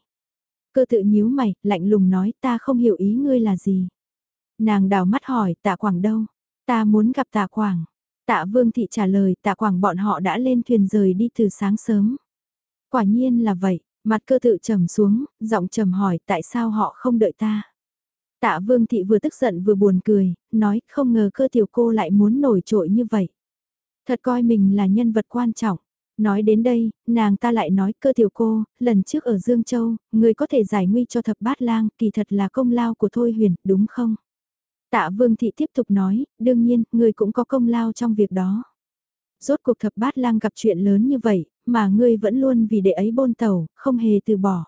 Cơ tự nhíu mày, lạnh lùng nói ta không hiểu ý ngươi là gì. Nàng đào mắt hỏi tạ quảng đâu, ta muốn gặp tạ quảng. Tạ vương thị trả lời tạ quảng bọn họ đã lên thuyền rời đi từ sáng sớm. Quả nhiên là vậy, mặt cơ tự trầm xuống, giọng trầm hỏi tại sao họ không đợi ta. Tạ vương thị vừa tức giận vừa buồn cười, nói không ngờ cơ tiểu cô lại muốn nổi trội như vậy. Thật coi mình là nhân vật quan trọng. Nói đến đây, nàng ta lại nói cơ tiểu cô, lần trước ở Dương Châu, người có thể giải nguy cho thập bát lang, kỳ thật là công lao của Thôi Huyền, đúng không? Tạ Vương Thị tiếp tục nói, đương nhiên, ngươi cũng có công lao trong việc đó. Rốt cuộc thập bát lang gặp chuyện lớn như vậy, mà ngươi vẫn luôn vì đệ ấy bôn tàu, không hề từ bỏ.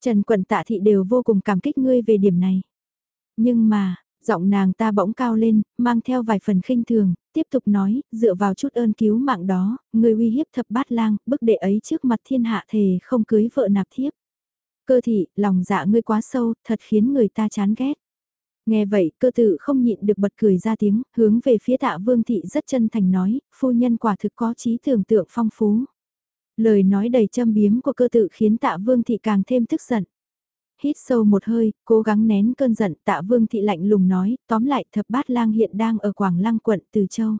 Trần Quận Tạ Thị đều vô cùng cảm kích ngươi về điểm này. Nhưng mà, giọng nàng ta bỗng cao lên, mang theo vài phần khinh thường, tiếp tục nói, dựa vào chút ơn cứu mạng đó, ngươi uy hiếp thập bát lang, bức đệ ấy trước mặt thiên hạ thề không cưới vợ nạp thiếp. Cơ thị, lòng dạ ngươi quá sâu, thật khiến người ta chán ghét. Nghe vậy, cơ tự không nhịn được bật cười ra tiếng, hướng về phía tạ vương thị rất chân thành nói, phu nhân quả thực có trí tưởng tượng phong phú. Lời nói đầy châm biếm của cơ tự khiến tạ vương thị càng thêm tức giận. Hít sâu một hơi, cố gắng nén cơn giận tạ vương thị lạnh lùng nói, tóm lại thập bát lang hiện đang ở Quảng Lăng quận Từ Châu.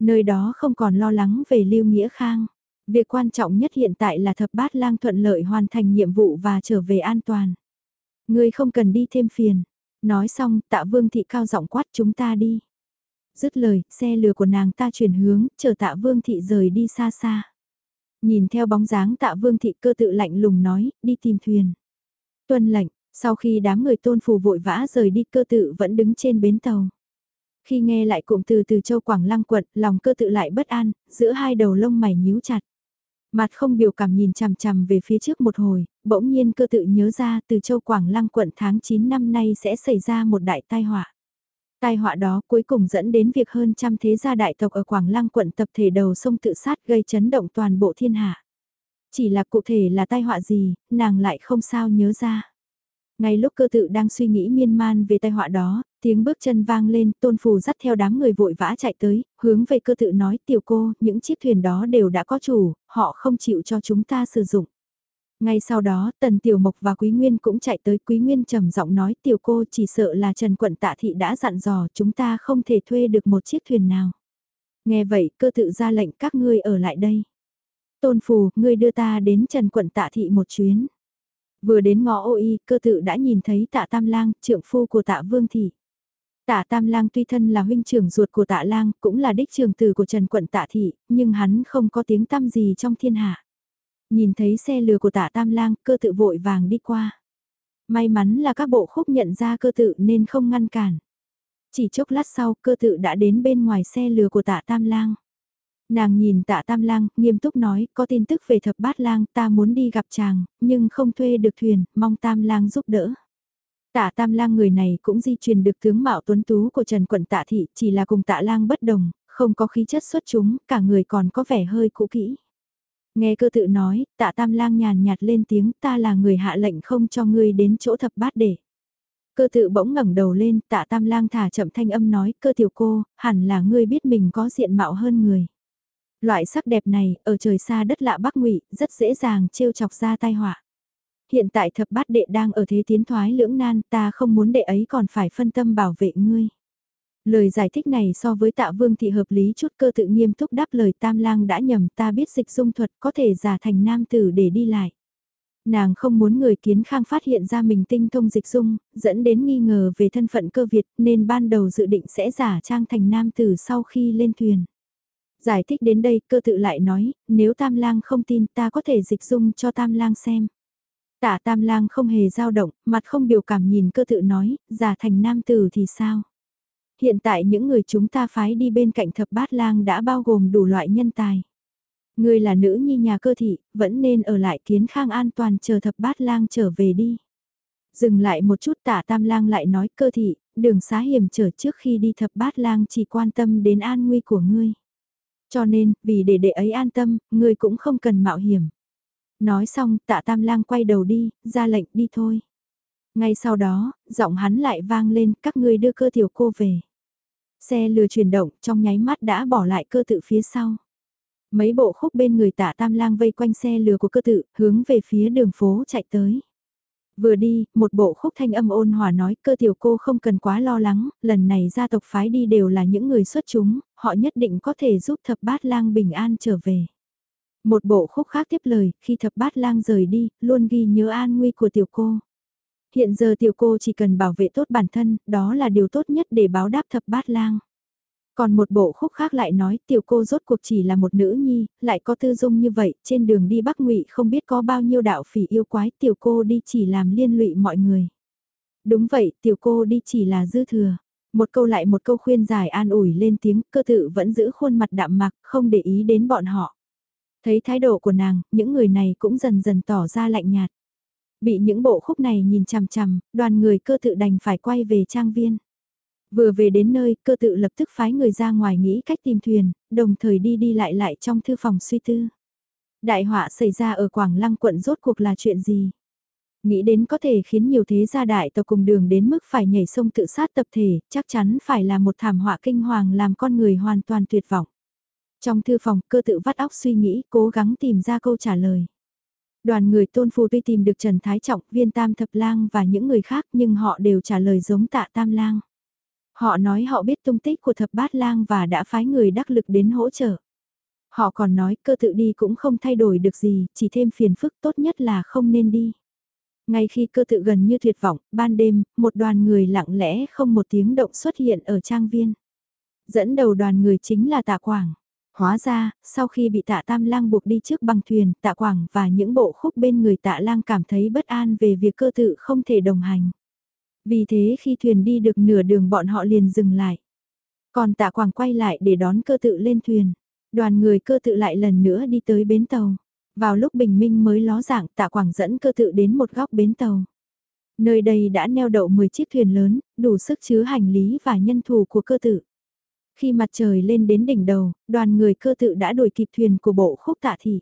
Nơi đó không còn lo lắng về lưu nghĩa khang. Việc quan trọng nhất hiện tại là thập bát lang thuận lợi hoàn thành nhiệm vụ và trở về an toàn. Ngươi không cần đi thêm phiền. Nói xong, tạ vương thị cao giọng quát chúng ta đi. Dứt lời, xe lừa của nàng ta chuyển hướng, chờ tạ vương thị rời đi xa xa. Nhìn theo bóng dáng tạ vương thị cơ tự lạnh lùng nói, đi tìm thuyền. Tuân lệnh, sau khi đám người tôn phù vội vã rời đi cơ tự vẫn đứng trên bến tàu. Khi nghe lại cụm từ từ châu Quảng Lăng quận, lòng cơ tự lại bất an, giữa hai đầu lông mày nhíu chặt. Mặt không biểu cảm nhìn chằm chằm về phía trước một hồi, bỗng nhiên cơ tự nhớ ra từ châu Quảng Lăng quận tháng 9 năm nay sẽ xảy ra một đại tai họa. Tai họa đó cuối cùng dẫn đến việc hơn trăm thế gia đại tộc ở Quảng Lăng quận tập thể đầu sông tự sát gây chấn động toàn bộ thiên hạ. Chỉ là cụ thể là tai họa gì, nàng lại không sao nhớ ra. Ngay lúc cơ tự đang suy nghĩ miên man về tai họa đó, tiếng bước chân vang lên, tôn phù dắt theo đám người vội vã chạy tới, hướng về cơ tự nói tiểu cô, những chiếc thuyền đó đều đã có chủ, họ không chịu cho chúng ta sử dụng. Ngay sau đó, Tần Tiểu Mộc và Quý Nguyên cũng chạy tới Quý Nguyên trầm giọng nói tiểu cô chỉ sợ là Trần Quận Tạ Thị đã dặn dò chúng ta không thể thuê được một chiếc thuyền nào. Nghe vậy, cơ tự ra lệnh các ngươi ở lại đây. Tôn Phù, ngươi đưa ta đến Trần Quận Tạ Thị một chuyến. Vừa đến ngõ ô y, cơ tự đã nhìn thấy tạ Tam Lang, trượng phu của tạ Vương Thị. Tạ Tam Lang tuy thân là huynh trưởng ruột của tạ Lang, cũng là đích trưởng tử của Trần Quận Tạ Thị, nhưng hắn không có tiếng tăm gì trong thiên hạ. Nhìn thấy xe lừa của tạ Tam Lang, cơ tự vội vàng đi qua. May mắn là các bộ khúc nhận ra cơ tự nên không ngăn cản. Chỉ chốc lát sau, cơ tự đã đến bên ngoài xe lừa của tạ Tam Lang. Nàng nhìn tạ tam lang, nghiêm túc nói, có tin tức về thập bát lang, ta muốn đi gặp chàng, nhưng không thuê được thuyền, mong tam lang giúp đỡ. Tạ tam lang người này cũng di truyền được tướng mạo tuấn tú của Trần Quận Tạ Thị, chỉ là cùng tạ lang bất đồng, không có khí chất xuất chúng, cả người còn có vẻ hơi cũ kỹ. Nghe cơ tự nói, tạ tam lang nhàn nhạt lên tiếng ta là người hạ lệnh không cho ngươi đến chỗ thập bát để. Cơ tự bỗng ngẩng đầu lên, tạ tam lang thả chậm thanh âm nói, cơ tiểu cô, hẳn là ngươi biết mình có diện mạo hơn người. Loại sắc đẹp này, ở trời xa đất lạ Bắc Ngụy, rất dễ dàng trêu chọc ra tai họa. Hiện tại thập bát đệ đang ở thế tiến thoái lưỡng nan, ta không muốn đệ ấy còn phải phân tâm bảo vệ ngươi. Lời giải thích này so với tạ vương thị hợp lý chút cơ tự nghiêm túc đáp lời tam lang đã nhầm ta biết dịch dung thuật có thể giả thành nam tử để đi lại. Nàng không muốn người kiến khang phát hiện ra mình tinh thông dịch dung, dẫn đến nghi ngờ về thân phận cơ Việt nên ban đầu dự định sẽ giả trang thành nam tử sau khi lên thuyền. Giải thích đến đây cơ tự lại nói, nếu tam lang không tin ta có thể dịch dung cho tam lang xem. Tạ tam lang không hề dao động, mặt không biểu cảm nhìn cơ tự nói, giả thành nam tử thì sao? Hiện tại những người chúng ta phái đi bên cạnh thập bát lang đã bao gồm đủ loại nhân tài. Người là nữ nhi nhà cơ thị, vẫn nên ở lại kiến khang an toàn chờ thập bát lang trở về đi. Dừng lại một chút tả tam lang lại nói cơ thị, đường xá hiểm trở trước khi đi thập bát lang chỉ quan tâm đến an nguy của ngươi. Cho nên, vì để đệ ấy an tâm, ngươi cũng không cần mạo hiểm. Nói xong, tạ tam lang quay đầu đi, ra lệnh đi thôi. Ngay sau đó, giọng hắn lại vang lên các ngươi đưa cơ tiểu cô về. Xe lừa chuyển động trong nháy mắt đã bỏ lại cơ tự phía sau. Mấy bộ khúc bên người tạ tam lang vây quanh xe lừa của cơ tự, hướng về phía đường phố chạy tới. Vừa đi, một bộ khúc thanh âm ôn hòa nói cơ tiểu cô không cần quá lo lắng, lần này gia tộc phái đi đều là những người xuất chúng, họ nhất định có thể giúp thập bát lang bình an trở về. Một bộ khúc khác tiếp lời, khi thập bát lang rời đi, luôn ghi nhớ an nguy của tiểu cô. Hiện giờ tiểu cô chỉ cần bảo vệ tốt bản thân, đó là điều tốt nhất để báo đáp thập bát lang. Còn một bộ khúc khác lại nói tiểu cô rốt cuộc chỉ là một nữ nhi, lại có tư dung như vậy, trên đường đi Bắc ngụy không biết có bao nhiêu đạo phỉ yêu quái tiểu cô đi chỉ làm liên lụy mọi người. Đúng vậy, tiểu cô đi chỉ là dư thừa. Một câu lại một câu khuyên giải an ủi lên tiếng, cơ tự vẫn giữ khuôn mặt đạm mặc, không để ý đến bọn họ. Thấy thái độ của nàng, những người này cũng dần dần tỏ ra lạnh nhạt. Bị những bộ khúc này nhìn chằm chằm, đoàn người cơ tự đành phải quay về trang viên. Vừa về đến nơi, cơ tự lập tức phái người ra ngoài nghĩ cách tìm thuyền, đồng thời đi đi lại lại trong thư phòng suy tư. Đại họa xảy ra ở Quảng Lăng quận rốt cuộc là chuyện gì? Nghĩ đến có thể khiến nhiều thế gia đại tộc cùng đường đến mức phải nhảy sông tự sát tập thể, chắc chắn phải là một thảm họa kinh hoàng làm con người hoàn toàn tuyệt vọng. Trong thư phòng, cơ tự vắt óc suy nghĩ, cố gắng tìm ra câu trả lời. Đoàn người tôn phù tuy tìm được Trần Thái Trọng, viên tam thập lang và những người khác nhưng họ đều trả lời giống tạ tam lang. Họ nói họ biết tung tích của thập bát lang và đã phái người đắc lực đến hỗ trợ. Họ còn nói cơ tự đi cũng không thay đổi được gì, chỉ thêm phiền phức tốt nhất là không nên đi. Ngay khi cơ tự gần như tuyệt vọng, ban đêm, một đoàn người lặng lẽ không một tiếng động xuất hiện ở trang viên. Dẫn đầu đoàn người chính là tạ quảng. Hóa ra, sau khi bị tạ tam lang buộc đi trước bằng thuyền, tạ quảng và những bộ khúc bên người tạ lang cảm thấy bất an về việc cơ tự không thể đồng hành. Vì thế khi thuyền đi được nửa đường bọn họ liền dừng lại. Còn tạ quảng quay lại để đón cơ tự lên thuyền. Đoàn người cơ tự lại lần nữa đi tới bến tàu. Vào lúc bình minh mới ló dạng tạ quảng dẫn cơ tự đến một góc bến tàu. Nơi đây đã neo đậu 10 chiếc thuyền lớn, đủ sức chứa hành lý và nhân thủ của cơ tự. Khi mặt trời lên đến đỉnh đầu, đoàn người cơ tự đã đuổi kịp thuyền của bộ khúc tạ thị.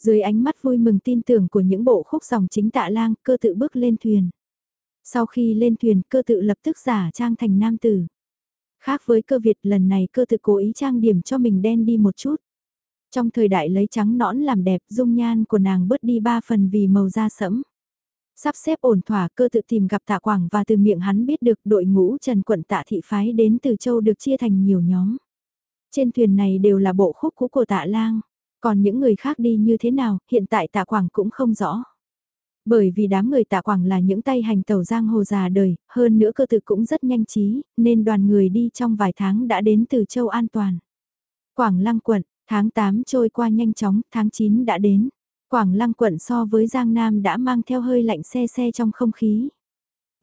Dưới ánh mắt vui mừng tin tưởng của những bộ khúc dòng chính tạ lang, cơ tự bước lên thuyền. Sau khi lên thuyền, cơ tự lập tức giả trang thành nam tử. Khác với cơ Việt lần này cơ tự cố ý trang điểm cho mình đen đi một chút. Trong thời đại lấy trắng nõn làm đẹp, dung nhan của nàng bớt đi ba phần vì màu da sẫm. Sắp xếp ổn thỏa cơ tự tìm gặp tạ quảng và từ miệng hắn biết được đội ngũ trần quận tạ thị phái đến từ châu được chia thành nhiều nhóm. Trên thuyền này đều là bộ khúc cũ của tạ lang, còn những người khác đi như thế nào hiện tại tạ quảng cũng không rõ. Bởi vì đám người tạ quảng là những tay hành tàu giang hồ già đời, hơn nữa cơ tự cũng rất nhanh trí, nên đoàn người đi trong vài tháng đã đến từ châu an toàn. Quảng lăng quận, tháng 8 trôi qua nhanh chóng, tháng 9 đã đến. Quảng lăng quận so với Giang Nam đã mang theo hơi lạnh xe xe trong không khí.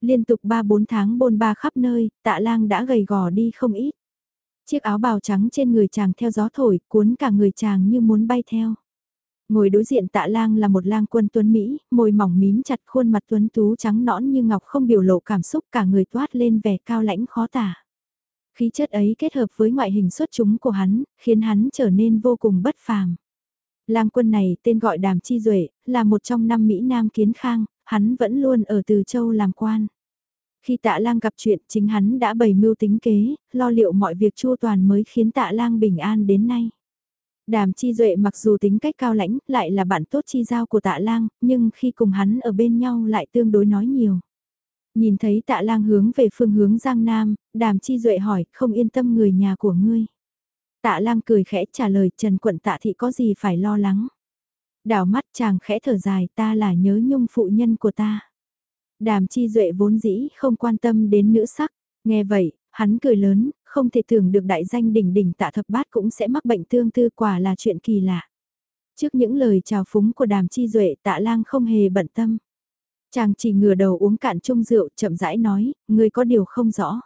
Liên tục 3-4 tháng bôn ba khắp nơi, tạ lang đã gầy gò đi không ít. Chiếc áo bào trắng trên người chàng theo gió thổi, cuốn cả người chàng như muốn bay theo. Ngồi đối diện tạ lang là một lang quân tuấn Mỹ, môi mỏng mím chặt khuôn mặt tuấn tú trắng nõn như ngọc không biểu lộ cảm xúc cả người toát lên vẻ cao lãnh khó tả. Khí chất ấy kết hợp với ngoại hình xuất chúng của hắn, khiến hắn trở nên vô cùng bất phàm. Lang quân này tên gọi Đàm Chi Duệ, là một trong năm Mỹ Nam kiến khang, hắn vẫn luôn ở Từ Châu làm quan. Khi tạ lang gặp chuyện chính hắn đã bày mưu tính kế, lo liệu mọi việc chua toàn mới khiến tạ lang bình an đến nay. Đàm Chi Duệ mặc dù tính cách cao lãnh, lại là bạn tốt chi giao của tạ lang, nhưng khi cùng hắn ở bên nhau lại tương đối nói nhiều. Nhìn thấy tạ lang hướng về phương hướng Giang Nam, đàm Chi Duệ hỏi, không yên tâm người nhà của ngươi. Tạ lang cười khẽ trả lời Trần Quận Tạ Thị có gì phải lo lắng. Đảo mắt chàng khẽ thở dài ta là nhớ nhung phụ nhân của ta. Đàm Chi Duệ vốn dĩ không quan tâm đến nữ sắc, nghe vậy, hắn cười lớn, không thể tưởng được đại danh đỉnh đỉnh tạ thập bát cũng sẽ mắc bệnh tương tư quả là chuyện kỳ lạ. Trước những lời chào phúng của đàm chi duệ tạ lang không hề bận tâm. Chàng chỉ ngửa đầu uống cạn chung rượu chậm rãi nói, người có điều không rõ.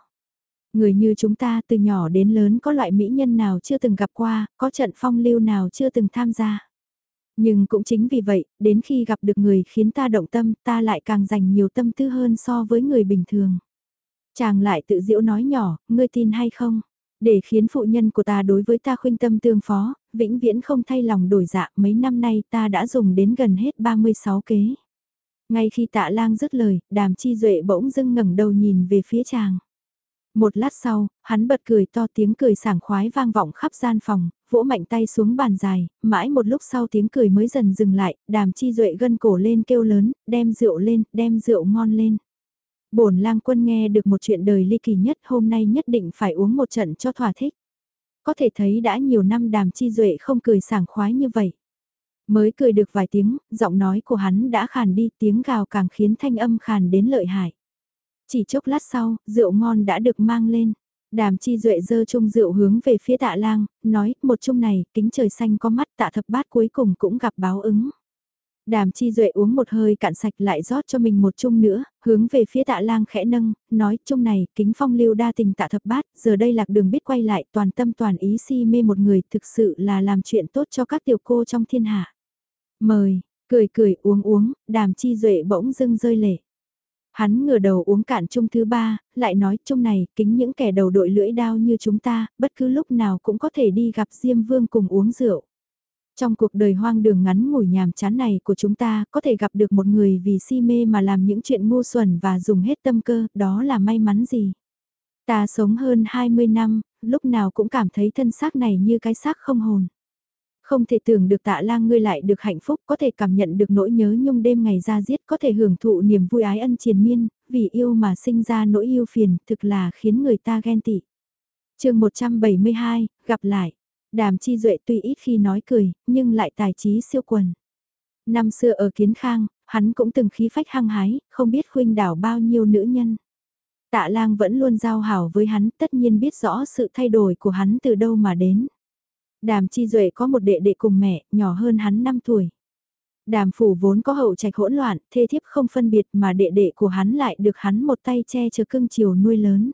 Người như chúng ta từ nhỏ đến lớn có loại mỹ nhân nào chưa từng gặp qua, có trận phong lưu nào chưa từng tham gia. Nhưng cũng chính vì vậy, đến khi gặp được người khiến ta động tâm, ta lại càng dành nhiều tâm tư hơn so với người bình thường. Chàng lại tự diễu nói nhỏ, ngươi tin hay không? Để khiến phụ nhân của ta đối với ta khuyên tâm tương phó, vĩnh viễn không thay lòng đổi dạ, mấy năm nay ta đã dùng đến gần hết 36 kế. Ngay khi tạ lang dứt lời, đàm chi duệ bỗng dưng ngẩng đầu nhìn về phía chàng. Một lát sau, hắn bật cười to tiếng cười sảng khoái vang vọng khắp gian phòng, vỗ mạnh tay xuống bàn dài, mãi một lúc sau tiếng cười mới dần dừng lại, đàm chi duệ gân cổ lên kêu lớn, đem rượu lên, đem rượu ngon lên. bổn lang quân nghe được một chuyện đời ly kỳ nhất hôm nay nhất định phải uống một trận cho thỏa thích. Có thể thấy đã nhiều năm đàm chi duệ không cười sảng khoái như vậy. Mới cười được vài tiếng, giọng nói của hắn đã khàn đi tiếng gào càng khiến thanh âm khàn đến lợi hại. Chỉ chốc lát sau, rượu ngon đã được mang lên. Đàm chi duệ dơ chung rượu hướng về phía tạ lang, nói, một chung này, kính trời xanh có mắt tạ thập bát cuối cùng cũng gặp báo ứng. Đàm chi duệ uống một hơi cạn sạch lại rót cho mình một chung nữa, hướng về phía tạ lang khẽ nâng, nói chung này, kính phong lưu đa tình tạ thập bát, giờ đây lạc đường biết quay lại toàn tâm toàn ý si mê một người thực sự là làm chuyện tốt cho các tiểu cô trong thiên hạ. Mời, cười cười uống uống, đàm chi duệ bỗng dưng rơi lệ. Hắn ngửa đầu uống cạn chung thứ ba, lại nói chung này, kính những kẻ đầu đội lưỡi đao như chúng ta, bất cứ lúc nào cũng có thể đi gặp Diêm Vương cùng uống rượu. Trong cuộc đời hoang đường ngắn ngủi nhàm chán này của chúng ta, có thể gặp được một người vì si mê mà làm những chuyện ngu xuẩn và dùng hết tâm cơ, đó là may mắn gì. Ta sống hơn 20 năm, lúc nào cũng cảm thấy thân xác này như cái xác không hồn. Không thể tưởng được tạ lang ngươi lại được hạnh phúc, có thể cảm nhận được nỗi nhớ nhung đêm ngày ra giết, có thể hưởng thụ niềm vui ái ân triền miên, vì yêu mà sinh ra nỗi yêu phiền, thực là khiến người ta ghen tị. chương 172, gặp lại. Đàm chi duệ tuy ít khi nói cười, nhưng lại tài trí siêu quần. Năm xưa ở Kiến Khang, hắn cũng từng khí phách hăng hái, không biết khuynh đảo bao nhiêu nữ nhân. Tạ lang vẫn luôn giao hảo với hắn, tất nhiên biết rõ sự thay đổi của hắn từ đâu mà đến. Đàm Chi Duệ có một đệ đệ cùng mẹ, nhỏ hơn hắn 5 tuổi. Đàm phủ vốn có hậu trạch hỗn loạn, thê thiếp không phân biệt mà đệ đệ của hắn lại được hắn một tay che chở cưng chiều nuôi lớn.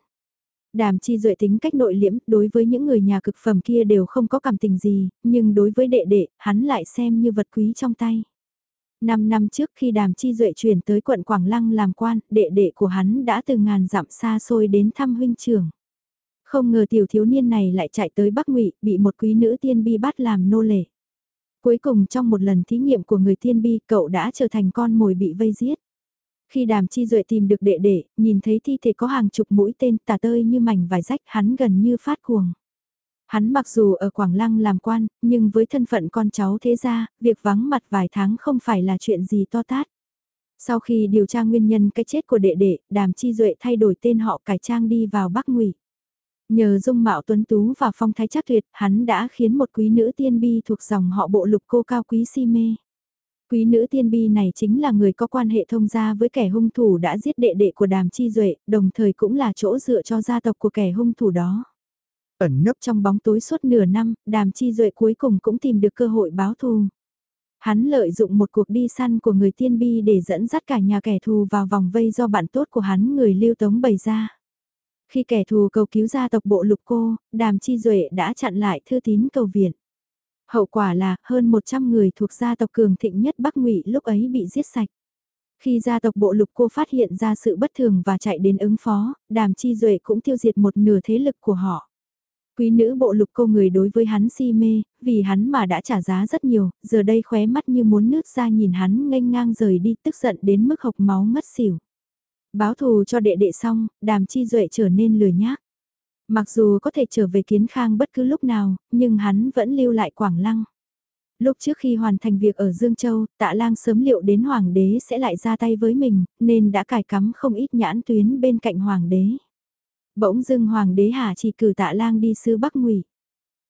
Đàm chi duệ tính cách nội liễm, đối với những người nhà cực phẩm kia đều không có cảm tình gì, nhưng đối với đệ đệ, hắn lại xem như vật quý trong tay. Năm năm trước khi đàm chi duệ chuyển tới quận Quảng Lăng làm quan, đệ đệ của hắn đã từ ngàn dặm xa xôi đến thăm huynh trưởng. Không ngờ tiểu thiếu niên này lại chạy tới Bắc Ngụy, bị một quý nữ tiên bi bắt làm nô lệ. Cuối cùng trong một lần thí nghiệm của người tiên bi, cậu đã trở thành con mồi bị vây giết. Khi đàm chi duệ tìm được đệ đệ, nhìn thấy thi thể có hàng chục mũi tên tà tơi như mảnh vải rách hắn gần như phát cuồng. Hắn mặc dù ở Quảng Lăng làm quan, nhưng với thân phận con cháu thế gia, việc vắng mặt vài tháng không phải là chuyện gì to tát. Sau khi điều tra nguyên nhân cái chết của đệ đệ, đàm chi duệ thay đổi tên họ cải trang đi vào Bắc Ngụy. Nhờ dung mạo tuấn tú và phong thái chắc tuyệt, hắn đã khiến một quý nữ tiên bi thuộc dòng họ bộ lục cô cao quý si mê. Quý nữ tiên bi này chính là người có quan hệ thông gia với kẻ hung thủ đã giết đệ đệ của đàm chi duệ, đồng thời cũng là chỗ dựa cho gia tộc của kẻ hung thủ đó. Ẩn nấp trong bóng tối suốt nửa năm, đàm chi duệ cuối cùng cũng tìm được cơ hội báo thù. Hắn lợi dụng một cuộc đi săn của người tiên bi để dẫn dắt cả nhà kẻ thù vào vòng vây do bạn tốt của hắn người lưu tống bày ra. Khi kẻ thù cầu cứu gia tộc bộ lục cô, đàm chi duệ đã chặn lại thư tín cầu viện. Hậu quả là hơn 100 người thuộc gia tộc cường thịnh nhất Bắc Ngụy lúc ấy bị giết sạch. Khi gia tộc bộ lục cô phát hiện ra sự bất thường và chạy đến ứng phó, đàm chi duệ cũng tiêu diệt một nửa thế lực của họ. Quý nữ bộ lục cô người đối với hắn si mê, vì hắn mà đã trả giá rất nhiều, giờ đây khóe mắt như muốn nước ra nhìn hắn nghênh ngang rời đi tức giận đến mức hộc máu ngất xỉu. Báo thù cho đệ đệ xong, đàm chi duệ trở nên lười nhác. Mặc dù có thể trở về kiến khang bất cứ lúc nào, nhưng hắn vẫn lưu lại Quảng Lăng. Lúc trước khi hoàn thành việc ở Dương Châu, tạ lang sớm liệu đến Hoàng đế sẽ lại ra tay với mình, nên đã cài cắm không ít nhãn tuyến bên cạnh Hoàng đế. Bỗng dưng Hoàng đế hạ chỉ cử tạ lang đi sứ Bắc ngụy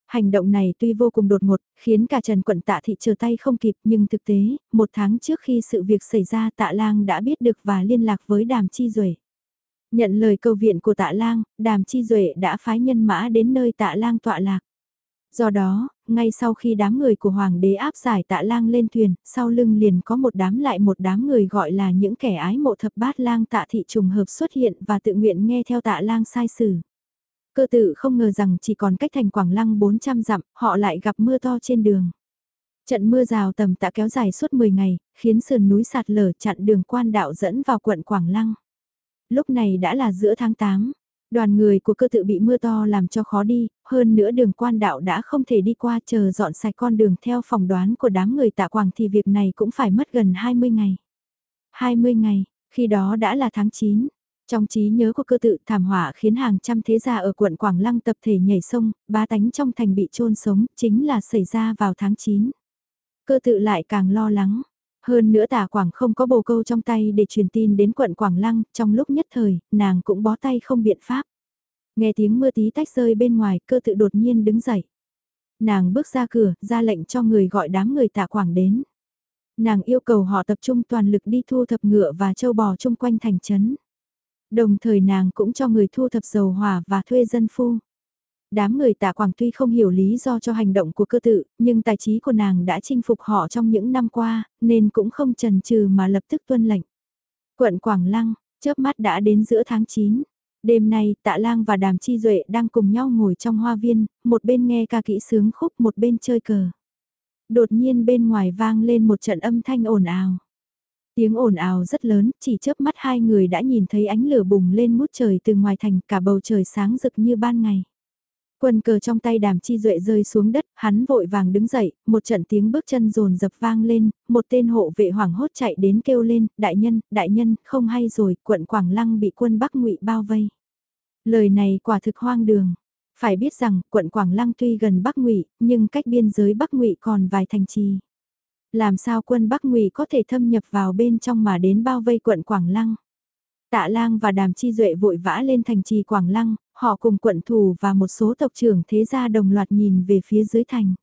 Hành động này tuy vô cùng đột ngột, khiến cả Trần Quận Tạ Thị chờ tay không kịp nhưng thực tế, một tháng trước khi sự việc xảy ra Tạ Lang đã biết được và liên lạc với Đàm Chi Duệ. Nhận lời cầu viện của Tạ Lang, Đàm Chi Duệ đã phái nhân mã đến nơi Tạ Lang tọa lạc. Do đó, ngay sau khi đám người của Hoàng đế áp giải Tạ Lang lên thuyền, sau lưng liền có một đám lại một đám người gọi là những kẻ ái mộ thập bát lang Tạ Thị trùng hợp xuất hiện và tự nguyện nghe theo Tạ Lang sai sử. Cơ tự không ngờ rằng chỉ còn cách thành Quảng Lăng 400 dặm, họ lại gặp mưa to trên đường. Trận mưa rào tầm tạ kéo dài suốt 10 ngày, khiến sườn núi sạt lở chặn đường quan đạo dẫn vào quận Quảng Lăng. Lúc này đã là giữa tháng 8, đoàn người của cơ tự bị mưa to làm cho khó đi, hơn nữa đường quan đạo đã không thể đi qua chờ dọn sạch con đường theo phỏng đoán của đám người tạ quảng thì việc này cũng phải mất gần 20 ngày. 20 ngày, khi đó đã là tháng 9. Trong trí nhớ của cơ tự thảm họa khiến hàng trăm thế gia ở quận Quảng Lăng tập thể nhảy sông, ba tánh trong thành bị trôn sống, chính là xảy ra vào tháng 9. Cơ tự lại càng lo lắng. Hơn nữa tả Quảng không có bồ câu trong tay để truyền tin đến quận Quảng Lăng, trong lúc nhất thời, nàng cũng bó tay không biện pháp. Nghe tiếng mưa tí tách rơi bên ngoài, cơ tự đột nhiên đứng dậy. Nàng bước ra cửa, ra lệnh cho người gọi đám người tạ Quảng đến. Nàng yêu cầu họ tập trung toàn lực đi thu thập ngựa và châu bò chung quanh thành trấn. Đồng thời nàng cũng cho người thu thập dầu hỏa và thuê dân phu. Đám người tạ quảng tuy không hiểu lý do cho hành động của cơ tự, nhưng tài trí của nàng đã chinh phục họ trong những năm qua, nên cũng không chần chừ mà lập tức tuân lệnh. Quận Quảng Lăng, chớp mắt đã đến giữa tháng 9. Đêm nay, Tạ Lang và Đàm Chi Duệ đang cùng nhau ngồi trong hoa viên, một bên nghe ca kỹ sướng khúc một bên chơi cờ. Đột nhiên bên ngoài vang lên một trận âm thanh ồn ào. Tiếng ồn ào rất lớn, chỉ chớp mắt hai người đã nhìn thấy ánh lửa bùng lên mút trời từ ngoài thành, cả bầu trời sáng rực như ban ngày. Quân cờ trong tay đàm chi duệ rơi xuống đất, hắn vội vàng đứng dậy, một trận tiếng bước chân rồn dập vang lên, một tên hộ vệ hoảng hốt chạy đến kêu lên, đại nhân, đại nhân, không hay rồi, quận Quảng Lăng bị quân Bắc ngụy bao vây. Lời này quả thực hoang đường. Phải biết rằng, quận Quảng Lăng tuy gần Bắc ngụy nhưng cách biên giới Bắc ngụy còn vài thành trì. Làm sao quân Bắc ngụy có thể thâm nhập vào bên trong mà đến bao vây quận Quảng Lăng? Tạ Lang và Đàm Chi Duệ vội vã lên thành trì Quảng Lăng, họ cùng quận thủ và một số tộc trưởng thế gia đồng loạt nhìn về phía dưới thành.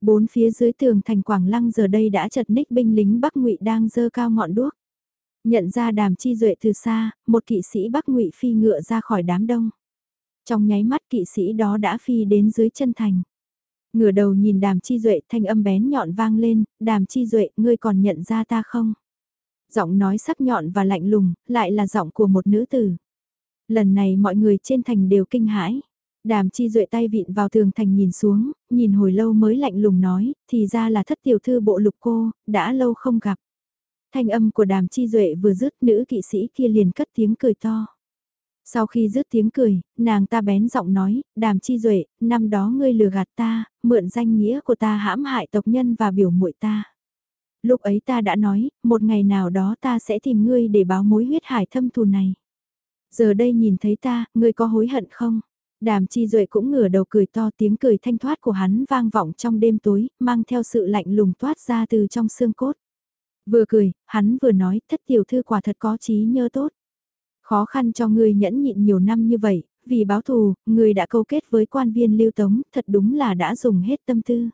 Bốn phía dưới tường thành Quảng Lăng giờ đây đã chật ních binh lính Bắc Ngụy đang dơ cao ngọn đuốc. Nhận ra Đàm Chi Duệ từ xa, một kỵ sĩ Bắc Ngụy phi ngựa ra khỏi đám đông. Trong nháy mắt kỵ sĩ đó đã phi đến dưới chân thành. Ngửa đầu nhìn Đàm Chi Duệ thanh âm bén nhọn vang lên, Đàm Chi Duệ, ngươi còn nhận ra ta không? Giọng nói sắc nhọn và lạnh lùng, lại là giọng của một nữ tử. Lần này mọi người trên thành đều kinh hãi. Đàm chi duệ tay vịn vào tường thành nhìn xuống, nhìn hồi lâu mới lạnh lùng nói, thì ra là thất tiểu thư bộ lục cô, đã lâu không gặp. Thanh âm của đàm chi duệ vừa dứt nữ kỵ sĩ kia liền cất tiếng cười to. Sau khi dứt tiếng cười, nàng ta bén giọng nói, đàm chi duệ, năm đó ngươi lừa gạt ta, mượn danh nghĩa của ta hãm hại tộc nhân và biểu muội ta. Lúc ấy ta đã nói, một ngày nào đó ta sẽ tìm ngươi để báo mối huyết hải thâm thù này. Giờ đây nhìn thấy ta, ngươi có hối hận không? Đàm chi duệ cũng ngửa đầu cười to tiếng cười thanh thoát của hắn vang vọng trong đêm tối, mang theo sự lạnh lùng toát ra từ trong xương cốt. Vừa cười, hắn vừa nói, thất tiểu thư quả thật có trí nhớ tốt. Khó khăn cho ngươi nhẫn nhịn nhiều năm như vậy, vì báo thù, ngươi đã câu kết với quan viên lưu tống, thật đúng là đã dùng hết tâm tư.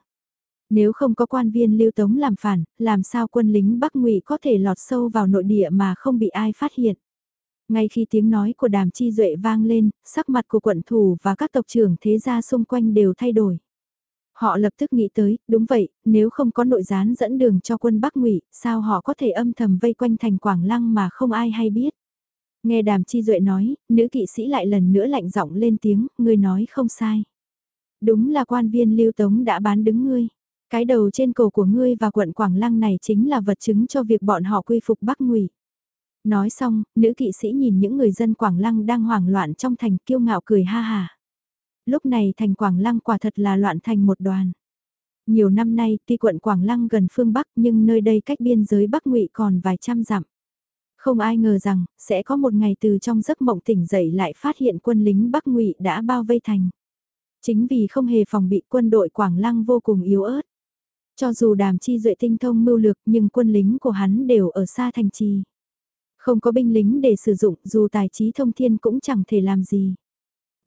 Nếu không có quan viên lưu tống làm phản, làm sao quân lính Bắc ngụy có thể lọt sâu vào nội địa mà không bị ai phát hiện. Ngay khi tiếng nói của đàm chi duệ vang lên, sắc mặt của quận thủ và các tộc trưởng thế gia xung quanh đều thay đổi. Họ lập tức nghĩ tới, đúng vậy, nếu không có nội gián dẫn đường cho quân Bắc ngụy sao họ có thể âm thầm vây quanh thành Quảng Lăng mà không ai hay biết. Nghe đàm chi duệ nói, nữ kỵ sĩ lại lần nữa lạnh giọng lên tiếng, ngươi nói không sai. Đúng là quan viên lưu tống đã bán đứng ngươi. Cái đầu trên cổ của ngươi và quận Quảng Lăng này chính là vật chứng cho việc bọn họ quy phục Bắc ngụy Nói xong, nữ kỵ sĩ nhìn những người dân Quảng Lăng đang hoảng loạn trong thành kiêu ngạo cười ha hà. Lúc này thành Quảng Lăng quả thật là loạn thành một đoàn. Nhiều năm nay, tuy quận Quảng Lăng gần phương Bắc nhưng nơi đây cách biên giới Bắc ngụy còn vài trăm dặm. Không ai ngờ rằng, sẽ có một ngày từ trong giấc mộng tỉnh dậy lại phát hiện quân lính Bắc ngụy đã bao vây thành. Chính vì không hề phòng bị quân đội Quảng Lăng vô cùng yếu ớt. Cho dù đàm chi duệ tinh thông mưu lược nhưng quân lính của hắn đều ở xa thành trì. Không có binh lính để sử dụng dù tài trí thông thiên cũng chẳng thể làm gì.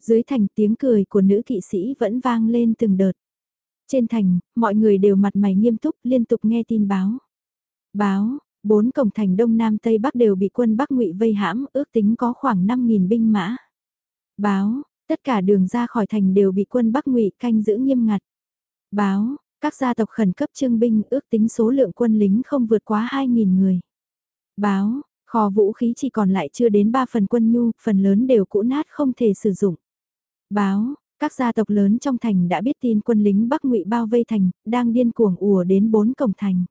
Dưới thành tiếng cười của nữ kỵ sĩ vẫn vang lên từng đợt. Trên thành, mọi người đều mặt mày nghiêm túc liên tục nghe tin báo. Báo, bốn cổng thành Đông Nam Tây Bắc đều bị quân Bắc ngụy vây hãm ước tính có khoảng 5.000 binh mã. Báo, tất cả đường ra khỏi thành đều bị quân Bắc ngụy canh giữ nghiêm ngặt. Báo, các gia tộc khẩn cấp trương binh ước tính số lượng quân lính không vượt quá 2.000 người. Báo, Kho vũ khí chỉ còn lại chưa đến 3 phần quân nhu, phần lớn đều cũ nát không thể sử dụng. Báo, các gia tộc lớn trong thành đã biết tin quân lính Bắc Ngụy bao vây thành, đang điên cuồng ùa đến bốn cổng thành.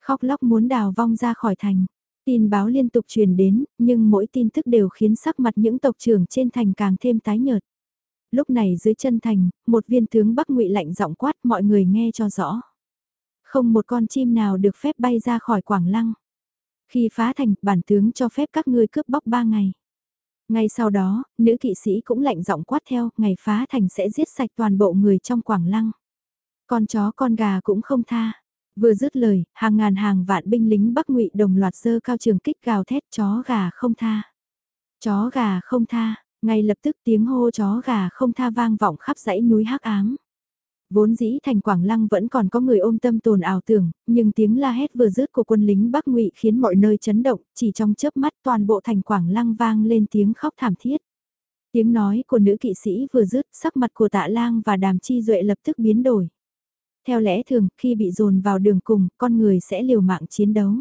Khóc lóc muốn đào vong ra khỏi thành. Tin báo liên tục truyền đến, nhưng mỗi tin tức đều khiến sắc mặt những tộc trưởng trên thành càng thêm tái nhợt. Lúc này dưới chân thành, một viên tướng Bắc Ngụy lạnh giọng quát mọi người nghe cho rõ. Không một con chim nào được phép bay ra khỏi Quảng Lăng. Khi phá thành, bản tướng cho phép các ngươi cướp bóc ba ngày. Ngay sau đó, nữ kỵ sĩ cũng lạnh giọng quát theo, ngày phá thành sẽ giết sạch toàn bộ người trong quảng lăng. Con chó con gà cũng không tha. Vừa dứt lời, hàng ngàn hàng vạn binh lính Bắc Ngụy đồng loạt dơ cao trường kích gào thét chó gà không tha. Chó gà không tha, ngay lập tức tiếng hô chó gà không tha vang vọng khắp dãy núi hắc ám. Vốn dĩ thành Quảng Lăng vẫn còn có người ôm tâm tồn ảo tưởng, nhưng tiếng la hét vừa dứt của quân lính Bắc Ngụy khiến mọi nơi chấn động, chỉ trong chớp mắt toàn bộ thành Quảng Lăng vang lên tiếng khóc thảm thiết. Tiếng nói của nữ kỵ sĩ vừa dứt, sắc mặt của tạ lang và đàm chi duệ lập tức biến đổi. Theo lẽ thường, khi bị dồn vào đường cùng, con người sẽ liều mạng chiến đấu.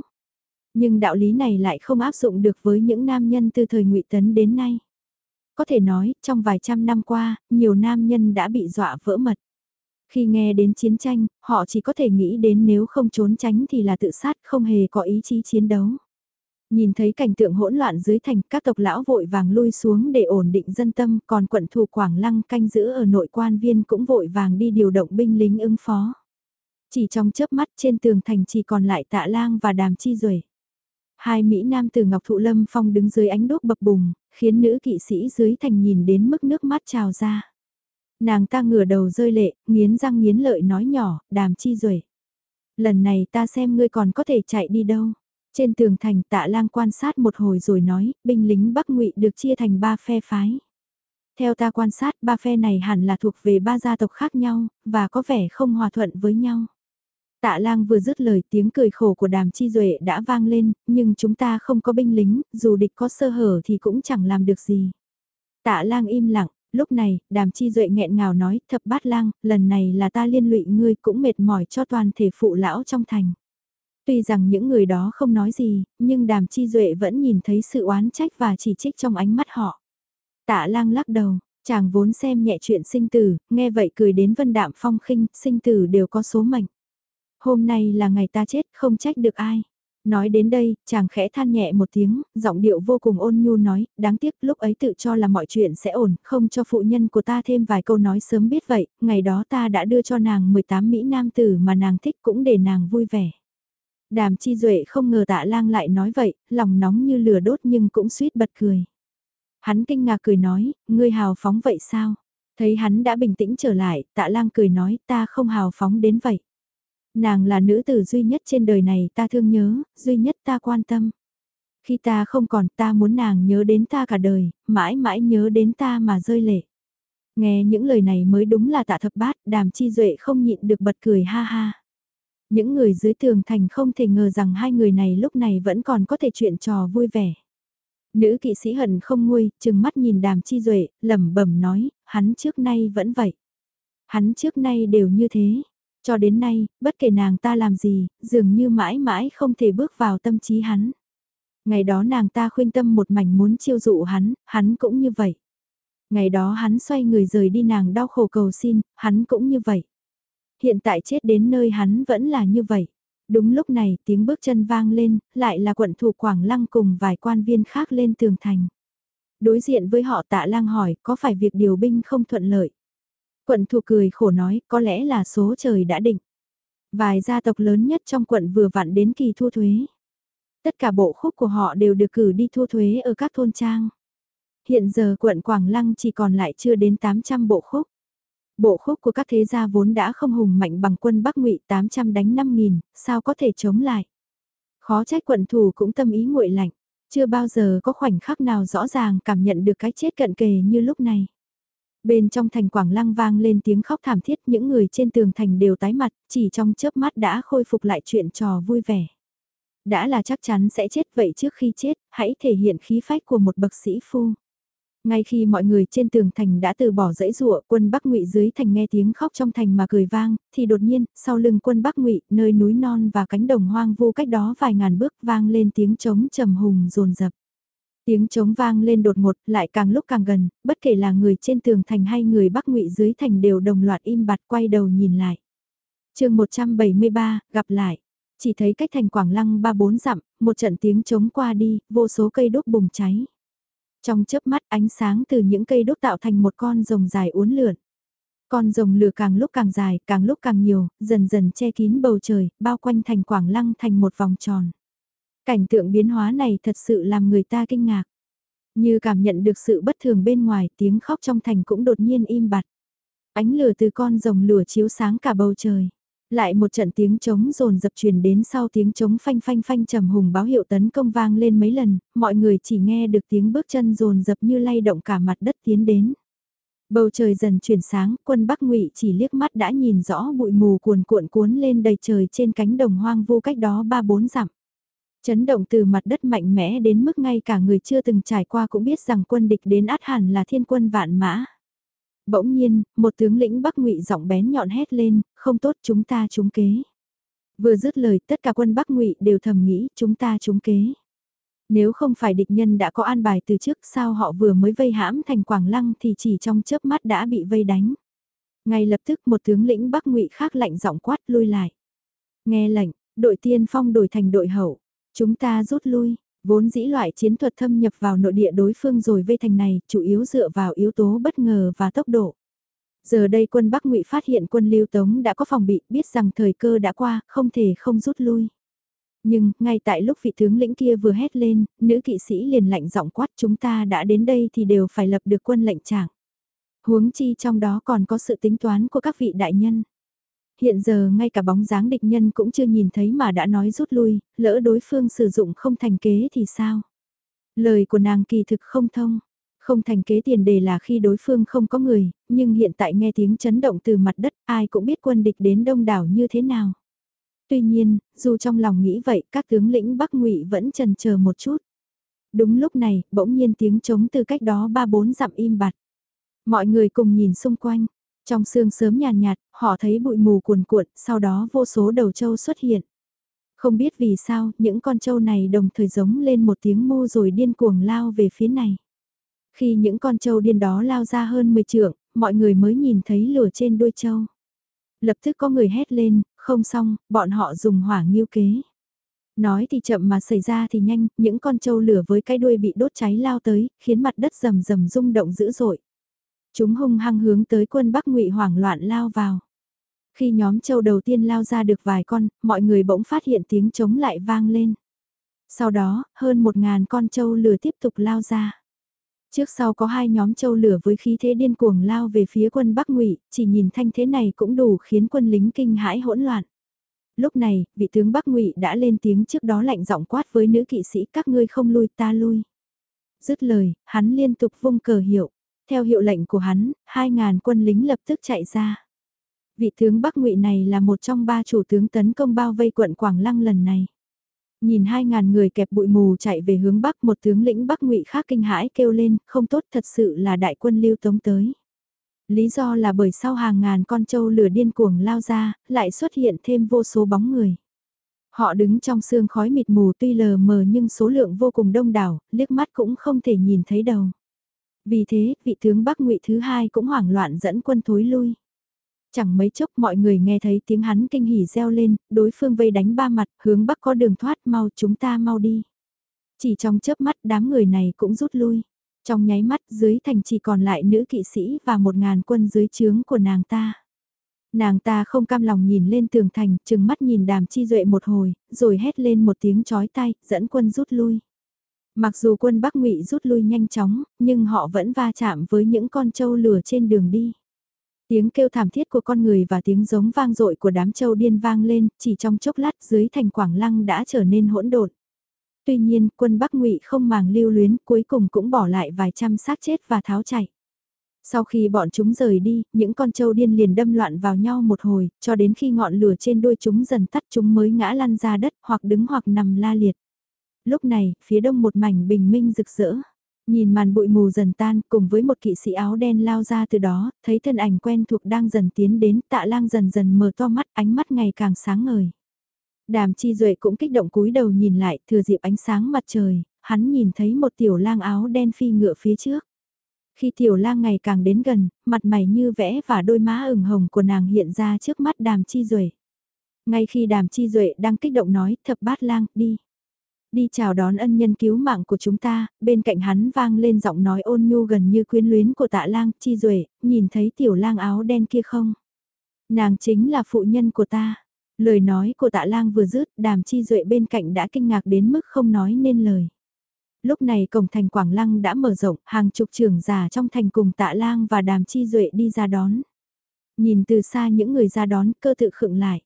Nhưng đạo lý này lại không áp dụng được với những nam nhân từ thời ngụy Tấn đến nay. Có thể nói, trong vài trăm năm qua, nhiều nam nhân đã bị dọa vỡ mật. Khi nghe đến chiến tranh, họ chỉ có thể nghĩ đến nếu không trốn tránh thì là tự sát, không hề có ý chí chiến đấu. Nhìn thấy cảnh tượng hỗn loạn dưới thành, các tộc lão vội vàng lui xuống để ổn định dân tâm, còn quận thủ Quảng Lăng canh giữ ở nội quan viên cũng vội vàng đi điều động binh lính ứng phó. Chỉ trong chớp mắt trên tường thành chỉ còn lại tạ lang và đàm chi rồi. Hai Mỹ Nam từ Ngọc Thụ Lâm Phong đứng dưới ánh đốt bập bùng, khiến nữ kỵ sĩ dưới thành nhìn đến mức nước mắt trào ra. Nàng ta ngửa đầu rơi lệ, nghiến răng nghiến lợi nói nhỏ, đàm chi rồi. Lần này ta xem ngươi còn có thể chạy đi đâu. Trên tường thành tạ lang quan sát một hồi rồi nói, binh lính Bắc ngụy được chia thành ba phe phái. Theo ta quan sát ba phe này hẳn là thuộc về ba gia tộc khác nhau, và có vẻ không hòa thuận với nhau. Tạ lang vừa dứt lời tiếng cười khổ của đàm chi duệ đã vang lên, nhưng chúng ta không có binh lính, dù địch có sơ hở thì cũng chẳng làm được gì. Tạ lang im lặng, lúc này, đàm chi duệ nghẹn ngào nói, thập bát lang, lần này là ta liên lụy ngươi cũng mệt mỏi cho toàn thể phụ lão trong thành. Tuy rằng những người đó không nói gì, nhưng đàm chi duệ vẫn nhìn thấy sự oán trách và chỉ trích trong ánh mắt họ. Tạ lang lắc đầu, chàng vốn xem nhẹ chuyện sinh tử, nghe vậy cười đến vân đạm phong khinh, sinh tử đều có số mệnh. Hôm nay là ngày ta chết, không trách được ai. Nói đến đây, chàng khẽ than nhẹ một tiếng, giọng điệu vô cùng ôn nhu nói, đáng tiếc lúc ấy tự cho là mọi chuyện sẽ ổn, không cho phụ nhân của ta thêm vài câu nói sớm biết vậy, ngày đó ta đã đưa cho nàng 18 Mỹ Nam tử mà nàng thích cũng để nàng vui vẻ. Đàm chi duệ không ngờ tạ lang lại nói vậy, lòng nóng như lửa đốt nhưng cũng suýt bật cười. Hắn kinh ngạc cười nói, ngươi hào phóng vậy sao? Thấy hắn đã bình tĩnh trở lại, tạ lang cười nói ta không hào phóng đến vậy. Nàng là nữ tử duy nhất trên đời này ta thương nhớ, duy nhất ta quan tâm. Khi ta không còn ta muốn nàng nhớ đến ta cả đời, mãi mãi nhớ đến ta mà rơi lệ. Nghe những lời này mới đúng là tạ thập bát, đàm chi duệ không nhịn được bật cười ha ha. Những người dưới tường thành không thể ngờ rằng hai người này lúc này vẫn còn có thể chuyện trò vui vẻ. Nữ kỵ sĩ hận không nguôi, chừng mắt nhìn đàm chi duệ, lẩm bẩm nói, hắn trước nay vẫn vậy. Hắn trước nay đều như thế, cho đến nay, bất kể nàng ta làm gì, dường như mãi mãi không thể bước vào tâm trí hắn. Ngày đó nàng ta khuyên tâm một mảnh muốn chiêu dụ hắn, hắn cũng như vậy. Ngày đó hắn xoay người rời đi nàng đau khổ cầu xin, hắn cũng như vậy. Hiện tại chết đến nơi hắn vẫn là như vậy. Đúng lúc này tiếng bước chân vang lên, lại là quận thủ Quảng Lăng cùng vài quan viên khác lên tường thành. Đối diện với họ tạ lang hỏi có phải việc điều binh không thuận lợi. Quận thủ cười khổ nói, có lẽ là số trời đã định. Vài gia tộc lớn nhất trong quận vừa vặn đến kỳ thu thuế. Tất cả bộ khúc của họ đều được cử đi thu thuế ở các thôn trang. Hiện giờ quận Quảng Lăng chỉ còn lại chưa đến 800 bộ khúc. Bộ khúc của các thế gia vốn đã không hùng mạnh bằng quân Bắc Ngụy 800 đánh 5.000, sao có thể chống lại. Khó trách quận thủ cũng tâm ý nguội lạnh, chưa bao giờ có khoảnh khắc nào rõ ràng cảm nhận được cái chết cận kề như lúc này. Bên trong thành Quảng Lăng vang lên tiếng khóc thảm thiết những người trên tường thành đều tái mặt, chỉ trong chớp mắt đã khôi phục lại chuyện trò vui vẻ. Đã là chắc chắn sẽ chết vậy trước khi chết, hãy thể hiện khí phách của một bậc sĩ phu. Ngay khi mọi người trên tường thành đã từ bỏ dãy rụa, quân Bắc Ngụy dưới thành nghe tiếng khóc trong thành mà cười vang, thì đột nhiên, sau lưng quân Bắc Ngụy, nơi núi non và cánh đồng hoang vu cách đó vài ngàn bước vang lên tiếng trống trầm hùng rồn rập. Tiếng trống vang lên đột ngột, lại càng lúc càng gần, bất kể là người trên tường thành hay người Bắc Ngụy dưới thành đều đồng loạt im bặt quay đầu nhìn lại. chương 173, gặp lại. Chỉ thấy cách thành Quảng Lăng ba bốn dặm, một trận tiếng trống qua đi, vô số cây đốt bùng cháy. Trong chớp mắt ánh sáng từ những cây đốt tạo thành một con rồng dài uốn lượn. Con rồng lửa càng lúc càng dài, càng lúc càng nhiều, dần dần che kín bầu trời, bao quanh thành Quảng Lăng thành một vòng tròn. Cảnh tượng biến hóa này thật sự làm người ta kinh ngạc. Như cảm nhận được sự bất thường bên ngoài, tiếng khóc trong thành cũng đột nhiên im bặt. Ánh lửa từ con rồng lửa chiếu sáng cả bầu trời. Lại một trận tiếng trống rồn dập truyền đến sau tiếng trống phanh phanh phanh trầm hùng báo hiệu tấn công vang lên mấy lần, mọi người chỉ nghe được tiếng bước chân rồn dập như lay động cả mặt đất tiến đến. Bầu trời dần chuyển sáng, quân Bắc Ngụy chỉ liếc mắt đã nhìn rõ bụi mù cuồn cuộn cuốn lên đầy trời trên cánh đồng hoang vu cách đó ba bốn dặm. Chấn động từ mặt đất mạnh mẽ đến mức ngay cả người chưa từng trải qua cũng biết rằng quân địch đến át hẳn là thiên quân vạn mã. Bỗng nhiên, một tướng lĩnh Bắc Ngụy giọng bén nhọn hét lên, không tốt chúng ta trúng kế. Vừa dứt lời tất cả quân Bắc Ngụy đều thầm nghĩ chúng ta trúng kế. Nếu không phải địch nhân đã có an bài từ trước sao họ vừa mới vây hãm thành Quảng Lăng thì chỉ trong chớp mắt đã bị vây đánh. Ngay lập tức một tướng lĩnh Bắc Ngụy khác lạnh giọng quát lui lại. Nghe lệnh, đội tiên phong đổi thành đội hậu. Chúng ta rút lui, vốn dĩ loại chiến thuật thâm nhập vào nội địa đối phương rồi vây thành này chủ yếu dựa vào yếu tố bất ngờ và tốc độ. Giờ đây quân Bắc Ngụy phát hiện quân Lưu Tống đã có phòng bị, biết rằng thời cơ đã qua, không thể không rút lui. Nhưng, ngay tại lúc vị tướng lĩnh kia vừa hét lên, nữ kỵ sĩ liền lạnh giọng quát chúng ta đã đến đây thì đều phải lập được quân lệnh trạng. Huống chi trong đó còn có sự tính toán của các vị đại nhân. Hiện giờ ngay cả bóng dáng địch nhân cũng chưa nhìn thấy mà đã nói rút lui, lỡ đối phương sử dụng không thành kế thì sao? Lời của nàng kỳ thực không thông. Không thành kế tiền đề là khi đối phương không có người, nhưng hiện tại nghe tiếng chấn động từ mặt đất ai cũng biết quân địch đến đông đảo như thế nào. Tuy nhiên, dù trong lòng nghĩ vậy các tướng lĩnh Bắc ngụy vẫn trần chờ một chút. Đúng lúc này, bỗng nhiên tiếng trống từ cách đó ba bốn dặm im bặt. Mọi người cùng nhìn xung quanh, trong sương sớm nhàn nhạt, họ thấy bụi mù cuồn cuộn, sau đó vô số đầu trâu xuất hiện. Không biết vì sao, những con trâu này đồng thời giống lên một tiếng mu rồi điên cuồng lao về phía này. Khi những con trâu điên đó lao ra hơn 10 trượng, mọi người mới nhìn thấy lửa trên đuôi trâu. Lập tức có người hét lên, không xong, bọn họ dùng hỏa nghiêu kế. Nói thì chậm mà xảy ra thì nhanh, những con trâu lửa với cái đuôi bị đốt cháy lao tới, khiến mặt đất rầm rầm rung động dữ dội. Chúng hung hăng hướng tới quân Bắc Ngụy hoảng loạn lao vào. Khi nhóm châu đầu tiên lao ra được vài con, mọi người bỗng phát hiện tiếng trống lại vang lên. Sau đó, hơn một ngàn con châu lửa tiếp tục lao ra. Trước sau có hai nhóm châu lửa với khí thế điên cuồng lao về phía quân Bắc Ngụy, chỉ nhìn thanh thế này cũng đủ khiến quân lính kinh hãi hỗn loạn. Lúc này, vị tướng Bắc Ngụy đã lên tiếng trước đó lạnh giọng quát với nữ kỵ sĩ các ngươi không lui ta lui. Dứt lời, hắn liên tục vung cờ hiệu. Theo hiệu lệnh của hắn, 2.000 quân lính lập tức chạy ra. Vị tướng Bắc Ngụy này là một trong ba chủ tướng tấn công bao vây quận Quảng Lăng lần này. Nhìn 2.000 người kẹp bụi mù chạy về hướng Bắc một tướng lĩnh Bắc Ngụy khác kinh hãi kêu lên, không tốt thật sự là đại quân lưu tống tới. Lý do là bởi sau hàng ngàn con trâu lửa điên cuồng lao ra, lại xuất hiện thêm vô số bóng người. Họ đứng trong sương khói mịt mù tuy lờ mờ nhưng số lượng vô cùng đông đảo, liếc mắt cũng không thể nhìn thấy đầu. Vì thế, vị tướng Bắc Ngụy thứ hai cũng hoảng loạn dẫn quân thối lui. Chẳng mấy chốc mọi người nghe thấy tiếng hắn kinh hỉ reo lên, đối phương vây đánh ba mặt, hướng bắc có đường thoát mau chúng ta mau đi. Chỉ trong chớp mắt đám người này cũng rút lui. Trong nháy mắt dưới thành chỉ còn lại nữ kỵ sĩ và một ngàn quân dưới trướng của nàng ta. Nàng ta không cam lòng nhìn lên tường thành, chừng mắt nhìn đàm chi duệ một hồi, rồi hét lên một tiếng chói tai, dẫn quân rút lui. Mặc dù quân Bắc Ngụy rút lui nhanh chóng, nhưng họ vẫn va chạm với những con trâu lửa trên đường đi. Tiếng kêu thảm thiết của con người và tiếng giống vang dội của đám trâu điên vang lên, chỉ trong chốc lát dưới thành Quảng Lăng đã trở nên hỗn độn. Tuy nhiên, quân Bắc Ngụy không màng lưu luyến, cuối cùng cũng bỏ lại vài trăm xác chết và tháo chạy. Sau khi bọn chúng rời đi, những con trâu điên liền đâm loạn vào nhau một hồi, cho đến khi ngọn lửa trên đuôi chúng dần tắt chúng mới ngã lăn ra đất hoặc đứng hoặc nằm la liệt. Lúc này, phía đông một mảnh bình minh rực rỡ. Nhìn màn bụi mù dần tan cùng với một kỵ sĩ áo đen lao ra từ đó, thấy thân ảnh quen thuộc đang dần tiến đến tạ lang dần dần mở to mắt ánh mắt ngày càng sáng ngời. Đàm chi duệ cũng kích động cúi đầu nhìn lại thừa dịp ánh sáng mặt trời, hắn nhìn thấy một tiểu lang áo đen phi ngựa phía trước. Khi tiểu lang ngày càng đến gần, mặt mày như vẽ và đôi má ửng hồng của nàng hiện ra trước mắt đàm chi duệ. Ngay khi đàm chi duệ đang kích động nói thập bát lang đi đi chào đón ân nhân cứu mạng của chúng ta, bên cạnh hắn vang lên giọng nói ôn nhu gần như quyến luyến của tạ lang, chi duệ nhìn thấy tiểu lang áo đen kia không? Nàng chính là phụ nhân của ta. Lời nói của tạ lang vừa dứt, đàm chi duệ bên cạnh đã kinh ngạc đến mức không nói nên lời. Lúc này cổng thành Quảng Lăng đã mở rộng, hàng chục trưởng giả trong thành cùng tạ lang và đàm chi duệ đi ra đón. Nhìn từ xa những người ra đón, cơ tự khựng lại.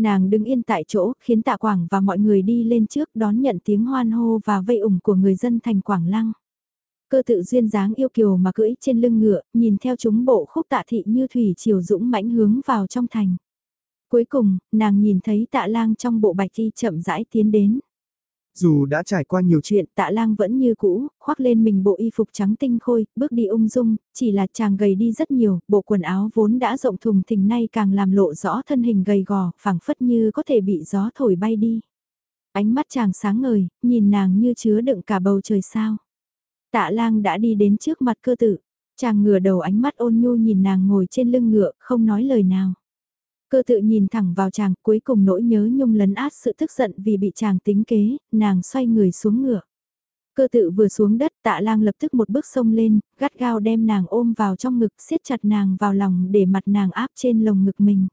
Nàng đứng yên tại chỗ, khiến tạ Quảng và mọi người đi lên trước đón nhận tiếng hoan hô và vây ủng của người dân thành Quảng Lăng. Cơ tự duyên dáng yêu kiều mà cưỡi trên lưng ngựa, nhìn theo chúng bộ khúc tạ thị như thủy chiều dũng mãnh hướng vào trong thành. Cuối cùng, nàng nhìn thấy tạ lang trong bộ bạch y chậm rãi tiến đến. Dù đã trải qua nhiều chuyện, tạ lang vẫn như cũ, khoác lên mình bộ y phục trắng tinh khôi, bước đi ung dung, chỉ là chàng gầy đi rất nhiều, bộ quần áo vốn đã rộng thùng thình nay càng làm lộ rõ thân hình gầy gò, phẳng phất như có thể bị gió thổi bay đi. Ánh mắt chàng sáng ngời, nhìn nàng như chứa đựng cả bầu trời sao. Tạ lang đã đi đến trước mặt cơ tử, chàng ngửa đầu ánh mắt ôn nhu nhìn nàng ngồi trên lưng ngựa, không nói lời nào. Cơ tự nhìn thẳng vào chàng, cuối cùng nỗi nhớ nhung lấn át sự tức giận vì bị chàng tính kế, nàng xoay người xuống ngựa. Cơ tự vừa xuống đất tạ lang lập tức một bước sông lên, gắt gao đem nàng ôm vào trong ngực siết chặt nàng vào lòng để mặt nàng áp trên lồng ngực mình.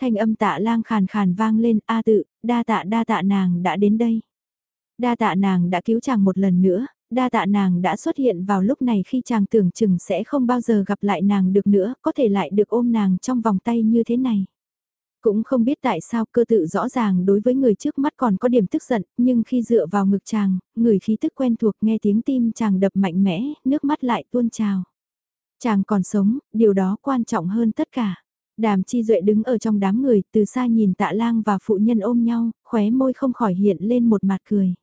Thanh âm tạ lang khàn khàn vang lên a tự, đa tạ đa tạ nàng đã đến đây. Đa tạ nàng đã cứu chàng một lần nữa, đa tạ nàng đã xuất hiện vào lúc này khi chàng tưởng chừng sẽ không bao giờ gặp lại nàng được nữa, có thể lại được ôm nàng trong vòng tay như thế này. Cũng không biết tại sao cơ tự rõ ràng đối với người trước mắt còn có điểm tức giận, nhưng khi dựa vào ngực chàng, người khí tức quen thuộc nghe tiếng tim chàng đập mạnh mẽ, nước mắt lại tuôn trào. Chàng còn sống, điều đó quan trọng hơn tất cả. Đàm chi duệ đứng ở trong đám người, từ xa nhìn tạ lang và phụ nhân ôm nhau, khóe môi không khỏi hiện lên một mặt cười.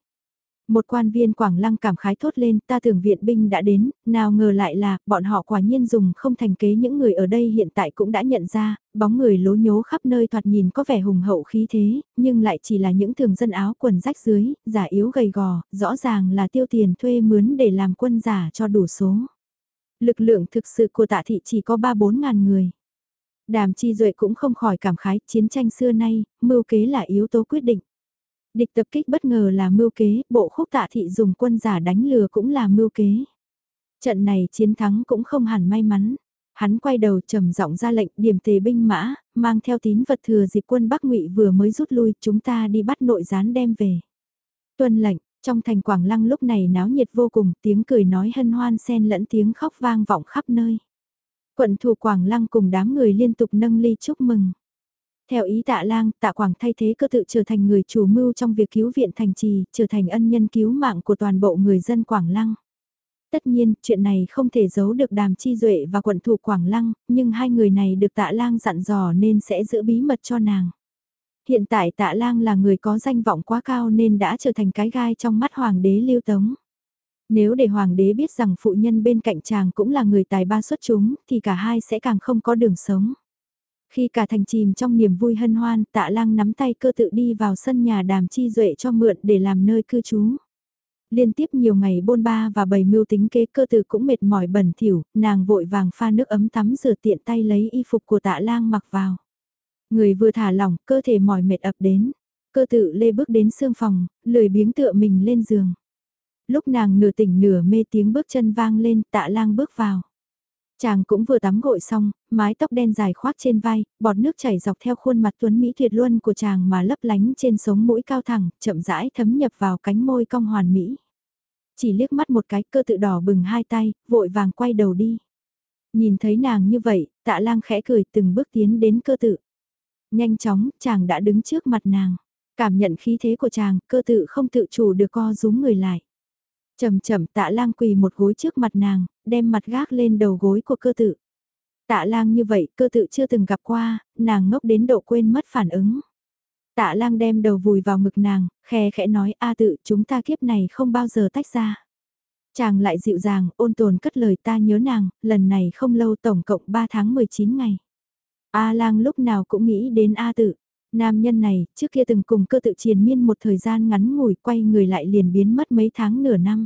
Một quan viên Quảng Lăng cảm khái thốt lên, ta tưởng viện binh đã đến, nào ngờ lại là, bọn họ quả nhiên dùng không thành kế những người ở đây hiện tại cũng đã nhận ra, bóng người lố nhố khắp nơi thoạt nhìn có vẻ hùng hậu khí thế, nhưng lại chỉ là những thường dân áo quần rách dưới, giả yếu gầy gò, rõ ràng là tiêu tiền thuê mướn để làm quân giả cho đủ số. Lực lượng thực sự của tạ thị chỉ có 3-4 ngàn người. Đàm Chi Duệ cũng không khỏi cảm khái, chiến tranh xưa nay, mưu kế là yếu tố quyết định. Địch tập kích bất ngờ là mưu kế, bộ khúc tạ thị dùng quân giả đánh lừa cũng là mưu kế. Trận này chiến thắng cũng không hẳn may mắn. Hắn quay đầu trầm giọng ra lệnh điểm tề binh mã, mang theo tín vật thừa dịp quân Bắc ngụy vừa mới rút lui chúng ta đi bắt nội gián đem về. Tuân lệnh, trong thành Quảng Lăng lúc này náo nhiệt vô cùng, tiếng cười nói hân hoan xen lẫn tiếng khóc vang vọng khắp nơi. Quận thủ Quảng Lăng cùng đám người liên tục nâng ly chúc mừng. Theo ý tạ lang, tạ quảng thay thế cơ tự trở thành người chủ mưu trong việc cứu viện thành trì, trở thành ân nhân cứu mạng của toàn bộ người dân Quảng Lăng. Tất nhiên, chuyện này không thể giấu được đàm chi duệ và quận thủ Quảng Lăng, nhưng hai người này được tạ lang dặn dò nên sẽ giữ bí mật cho nàng. Hiện tại tạ lang là người có danh vọng quá cao nên đã trở thành cái gai trong mắt hoàng đế lưu tống. Nếu để hoàng đế biết rằng phụ nhân bên cạnh chàng cũng là người tài ba xuất chúng thì cả hai sẽ càng không có đường sống. Khi cả thành chìm trong niềm vui hân hoan, tạ lang nắm tay cơ tự đi vào sân nhà đàm chi duệ cho mượn để làm nơi cư trú. Liên tiếp nhiều ngày bôn ba và bày mưu tính kế cơ tự cũng mệt mỏi bẩn thỉu, nàng vội vàng pha nước ấm tắm rửa tiện tay lấy y phục của tạ lang mặc vào. Người vừa thả lỏng, cơ thể mỏi mệt ập đến. Cơ tự lê bước đến xương phòng, lười biếng tựa mình lên giường. Lúc nàng nửa tỉnh nửa mê tiếng bước chân vang lên, tạ lang bước vào. Chàng cũng vừa tắm gội xong, mái tóc đen dài khoác trên vai, bọt nước chảy dọc theo khuôn mặt tuấn Mỹ tuyệt luân của chàng mà lấp lánh trên sống mũi cao thẳng, chậm rãi thấm nhập vào cánh môi cong hoàn mỹ. Chỉ liếc mắt một cái cơ tự đỏ bừng hai tay, vội vàng quay đầu đi. Nhìn thấy nàng như vậy, tạ lang khẽ cười từng bước tiến đến cơ tự. Nhanh chóng, chàng đã đứng trước mặt nàng. Cảm nhận khí thế của chàng, cơ tự không tự chủ được co rúm người lại chầm chậm tạ lang quỳ một gối trước mặt nàng, đem mặt gác lên đầu gối của cơ tự. Tạ lang như vậy cơ tự chưa từng gặp qua, nàng ngốc đến độ quên mất phản ứng. Tạ lang đem đầu vùi vào ngực nàng, khe khẽ nói a tự chúng ta kiếp này không bao giờ tách ra. Chàng lại dịu dàng, ôn tồn cất lời ta nhớ nàng, lần này không lâu tổng cộng 3 tháng 19 ngày. A lang lúc nào cũng nghĩ đến A tự. Nam nhân này, trước kia từng cùng cơ tự triền miên một thời gian ngắn ngủi quay người lại liền biến mất mấy tháng nửa năm.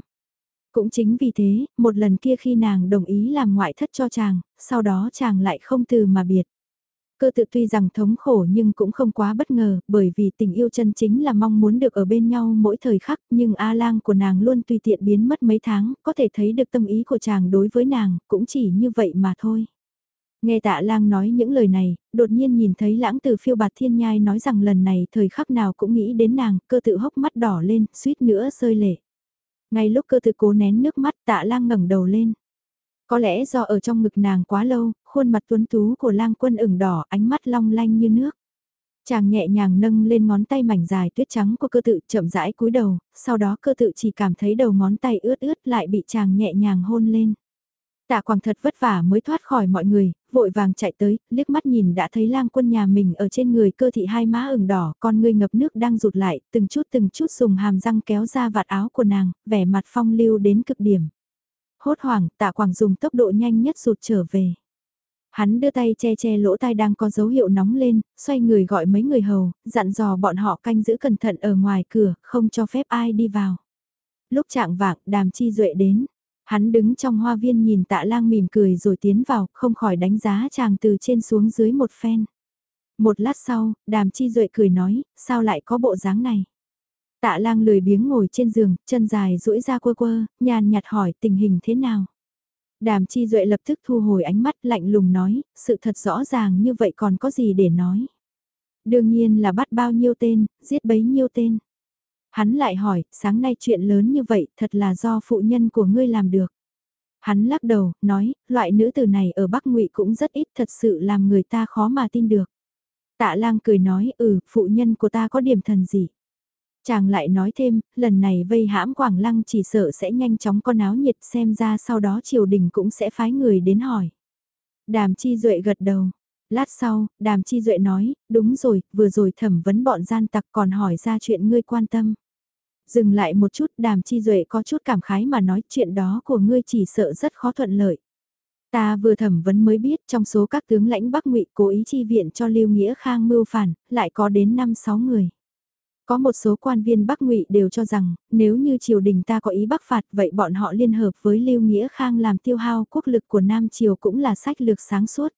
Cũng chính vì thế, một lần kia khi nàng đồng ý làm ngoại thất cho chàng, sau đó chàng lại không từ mà biệt. Cơ tự tuy rằng thống khổ nhưng cũng không quá bất ngờ, bởi vì tình yêu chân chính là mong muốn được ở bên nhau mỗi thời khắc, nhưng A-lang của nàng luôn tùy tiện biến mất mấy tháng, có thể thấy được tâm ý của chàng đối với nàng, cũng chỉ như vậy mà thôi. Nghe tạ lang nói những lời này, đột nhiên nhìn thấy lãng từ phiêu bạt thiên nhai nói rằng lần này thời khắc nào cũng nghĩ đến nàng, cơ tự hốc mắt đỏ lên, suýt nữa rơi lệ. Ngay lúc cơ tự cố nén nước mắt tạ lang ngẩng đầu lên. Có lẽ do ở trong ngực nàng quá lâu, khuôn mặt tuấn tú của lang quân ửng đỏ, ánh mắt long lanh như nước. Chàng nhẹ nhàng nâng lên ngón tay mảnh dài tuyết trắng của cơ tự chậm rãi cúi đầu, sau đó cơ tự chỉ cảm thấy đầu ngón tay ướt ướt lại bị chàng nhẹ nhàng hôn lên. Tạ Quảng thật vất vả mới thoát khỏi mọi người, vội vàng chạy tới, liếc mắt nhìn đã thấy lang quân nhà mình ở trên người cơ thị hai má ửng đỏ, con người ngập nước đang rụt lại, từng chút từng chút dùng hàm răng kéo ra vạt áo của nàng, vẻ mặt phong lưu đến cực điểm. Hốt hoảng, Tạ Quảng dùng tốc độ nhanh nhất rụt trở về. Hắn đưa tay che che lỗ tai đang có dấu hiệu nóng lên, xoay người gọi mấy người hầu, dặn dò bọn họ canh giữ cẩn thận ở ngoài cửa, không cho phép ai đi vào. Lúc trạng vạng, đàm chi duệ đến. Hắn đứng trong hoa viên nhìn tạ lang mỉm cười rồi tiến vào, không khỏi đánh giá chàng từ trên xuống dưới một phen. Một lát sau, đàm chi duệ cười nói, sao lại có bộ dáng này? Tạ lang lười biếng ngồi trên giường, chân dài duỗi ra quơ quơ, nhàn nhạt hỏi tình hình thế nào? Đàm chi duệ lập tức thu hồi ánh mắt lạnh lùng nói, sự thật rõ ràng như vậy còn có gì để nói. Đương nhiên là bắt bao nhiêu tên, giết bấy nhiêu tên. Hắn lại hỏi, sáng nay chuyện lớn như vậy thật là do phụ nhân của ngươi làm được. Hắn lắc đầu, nói, loại nữ tử này ở Bắc ngụy cũng rất ít thật sự làm người ta khó mà tin được. Tạ lang cười nói, ừ, phụ nhân của ta có điểm thần gì. Chàng lại nói thêm, lần này vây hãm Quảng Lăng chỉ sợ sẽ nhanh chóng con áo nhiệt xem ra sau đó triều đình cũng sẽ phái người đến hỏi. Đàm Chi Duệ gật đầu. Lát sau, Đàm Chi Duệ nói, đúng rồi, vừa rồi thẩm vấn bọn gian tặc còn hỏi ra chuyện ngươi quan tâm. Dừng lại một chút, Đàm Chi Duệ có chút cảm khái mà nói chuyện đó của ngươi chỉ sợ rất khó thuận lợi. Ta vừa thẩm vấn mới biết trong số các tướng lãnh Bắc ngụy cố ý chi viện cho Lưu Nghĩa Khang mưu phản, lại có đến 5-6 người. Có một số quan viên Bắc Ngụy đều cho rằng, nếu như triều đình ta có ý bắc phạt vậy bọn họ liên hợp với Lưu Nghĩa Khang làm tiêu hao quốc lực của Nam Triều cũng là sách lược sáng suốt.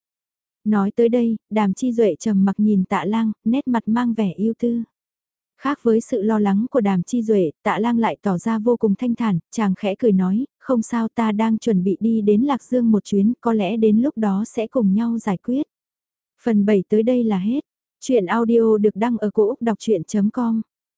Nói tới đây, đàm chi duệ trầm mặc nhìn tạ lang, nét mặt mang vẻ yêu tư. Khác với sự lo lắng của đàm chi duệ, tạ lang lại tỏ ra vô cùng thanh thản, chàng khẽ cười nói, không sao ta đang chuẩn bị đi đến Lạc Dương một chuyến, có lẽ đến lúc đó sẽ cùng nhau giải quyết. Phần 7 tới đây là hết. Chuyện audio được đăng ở cổ Úc đọc chuyện.com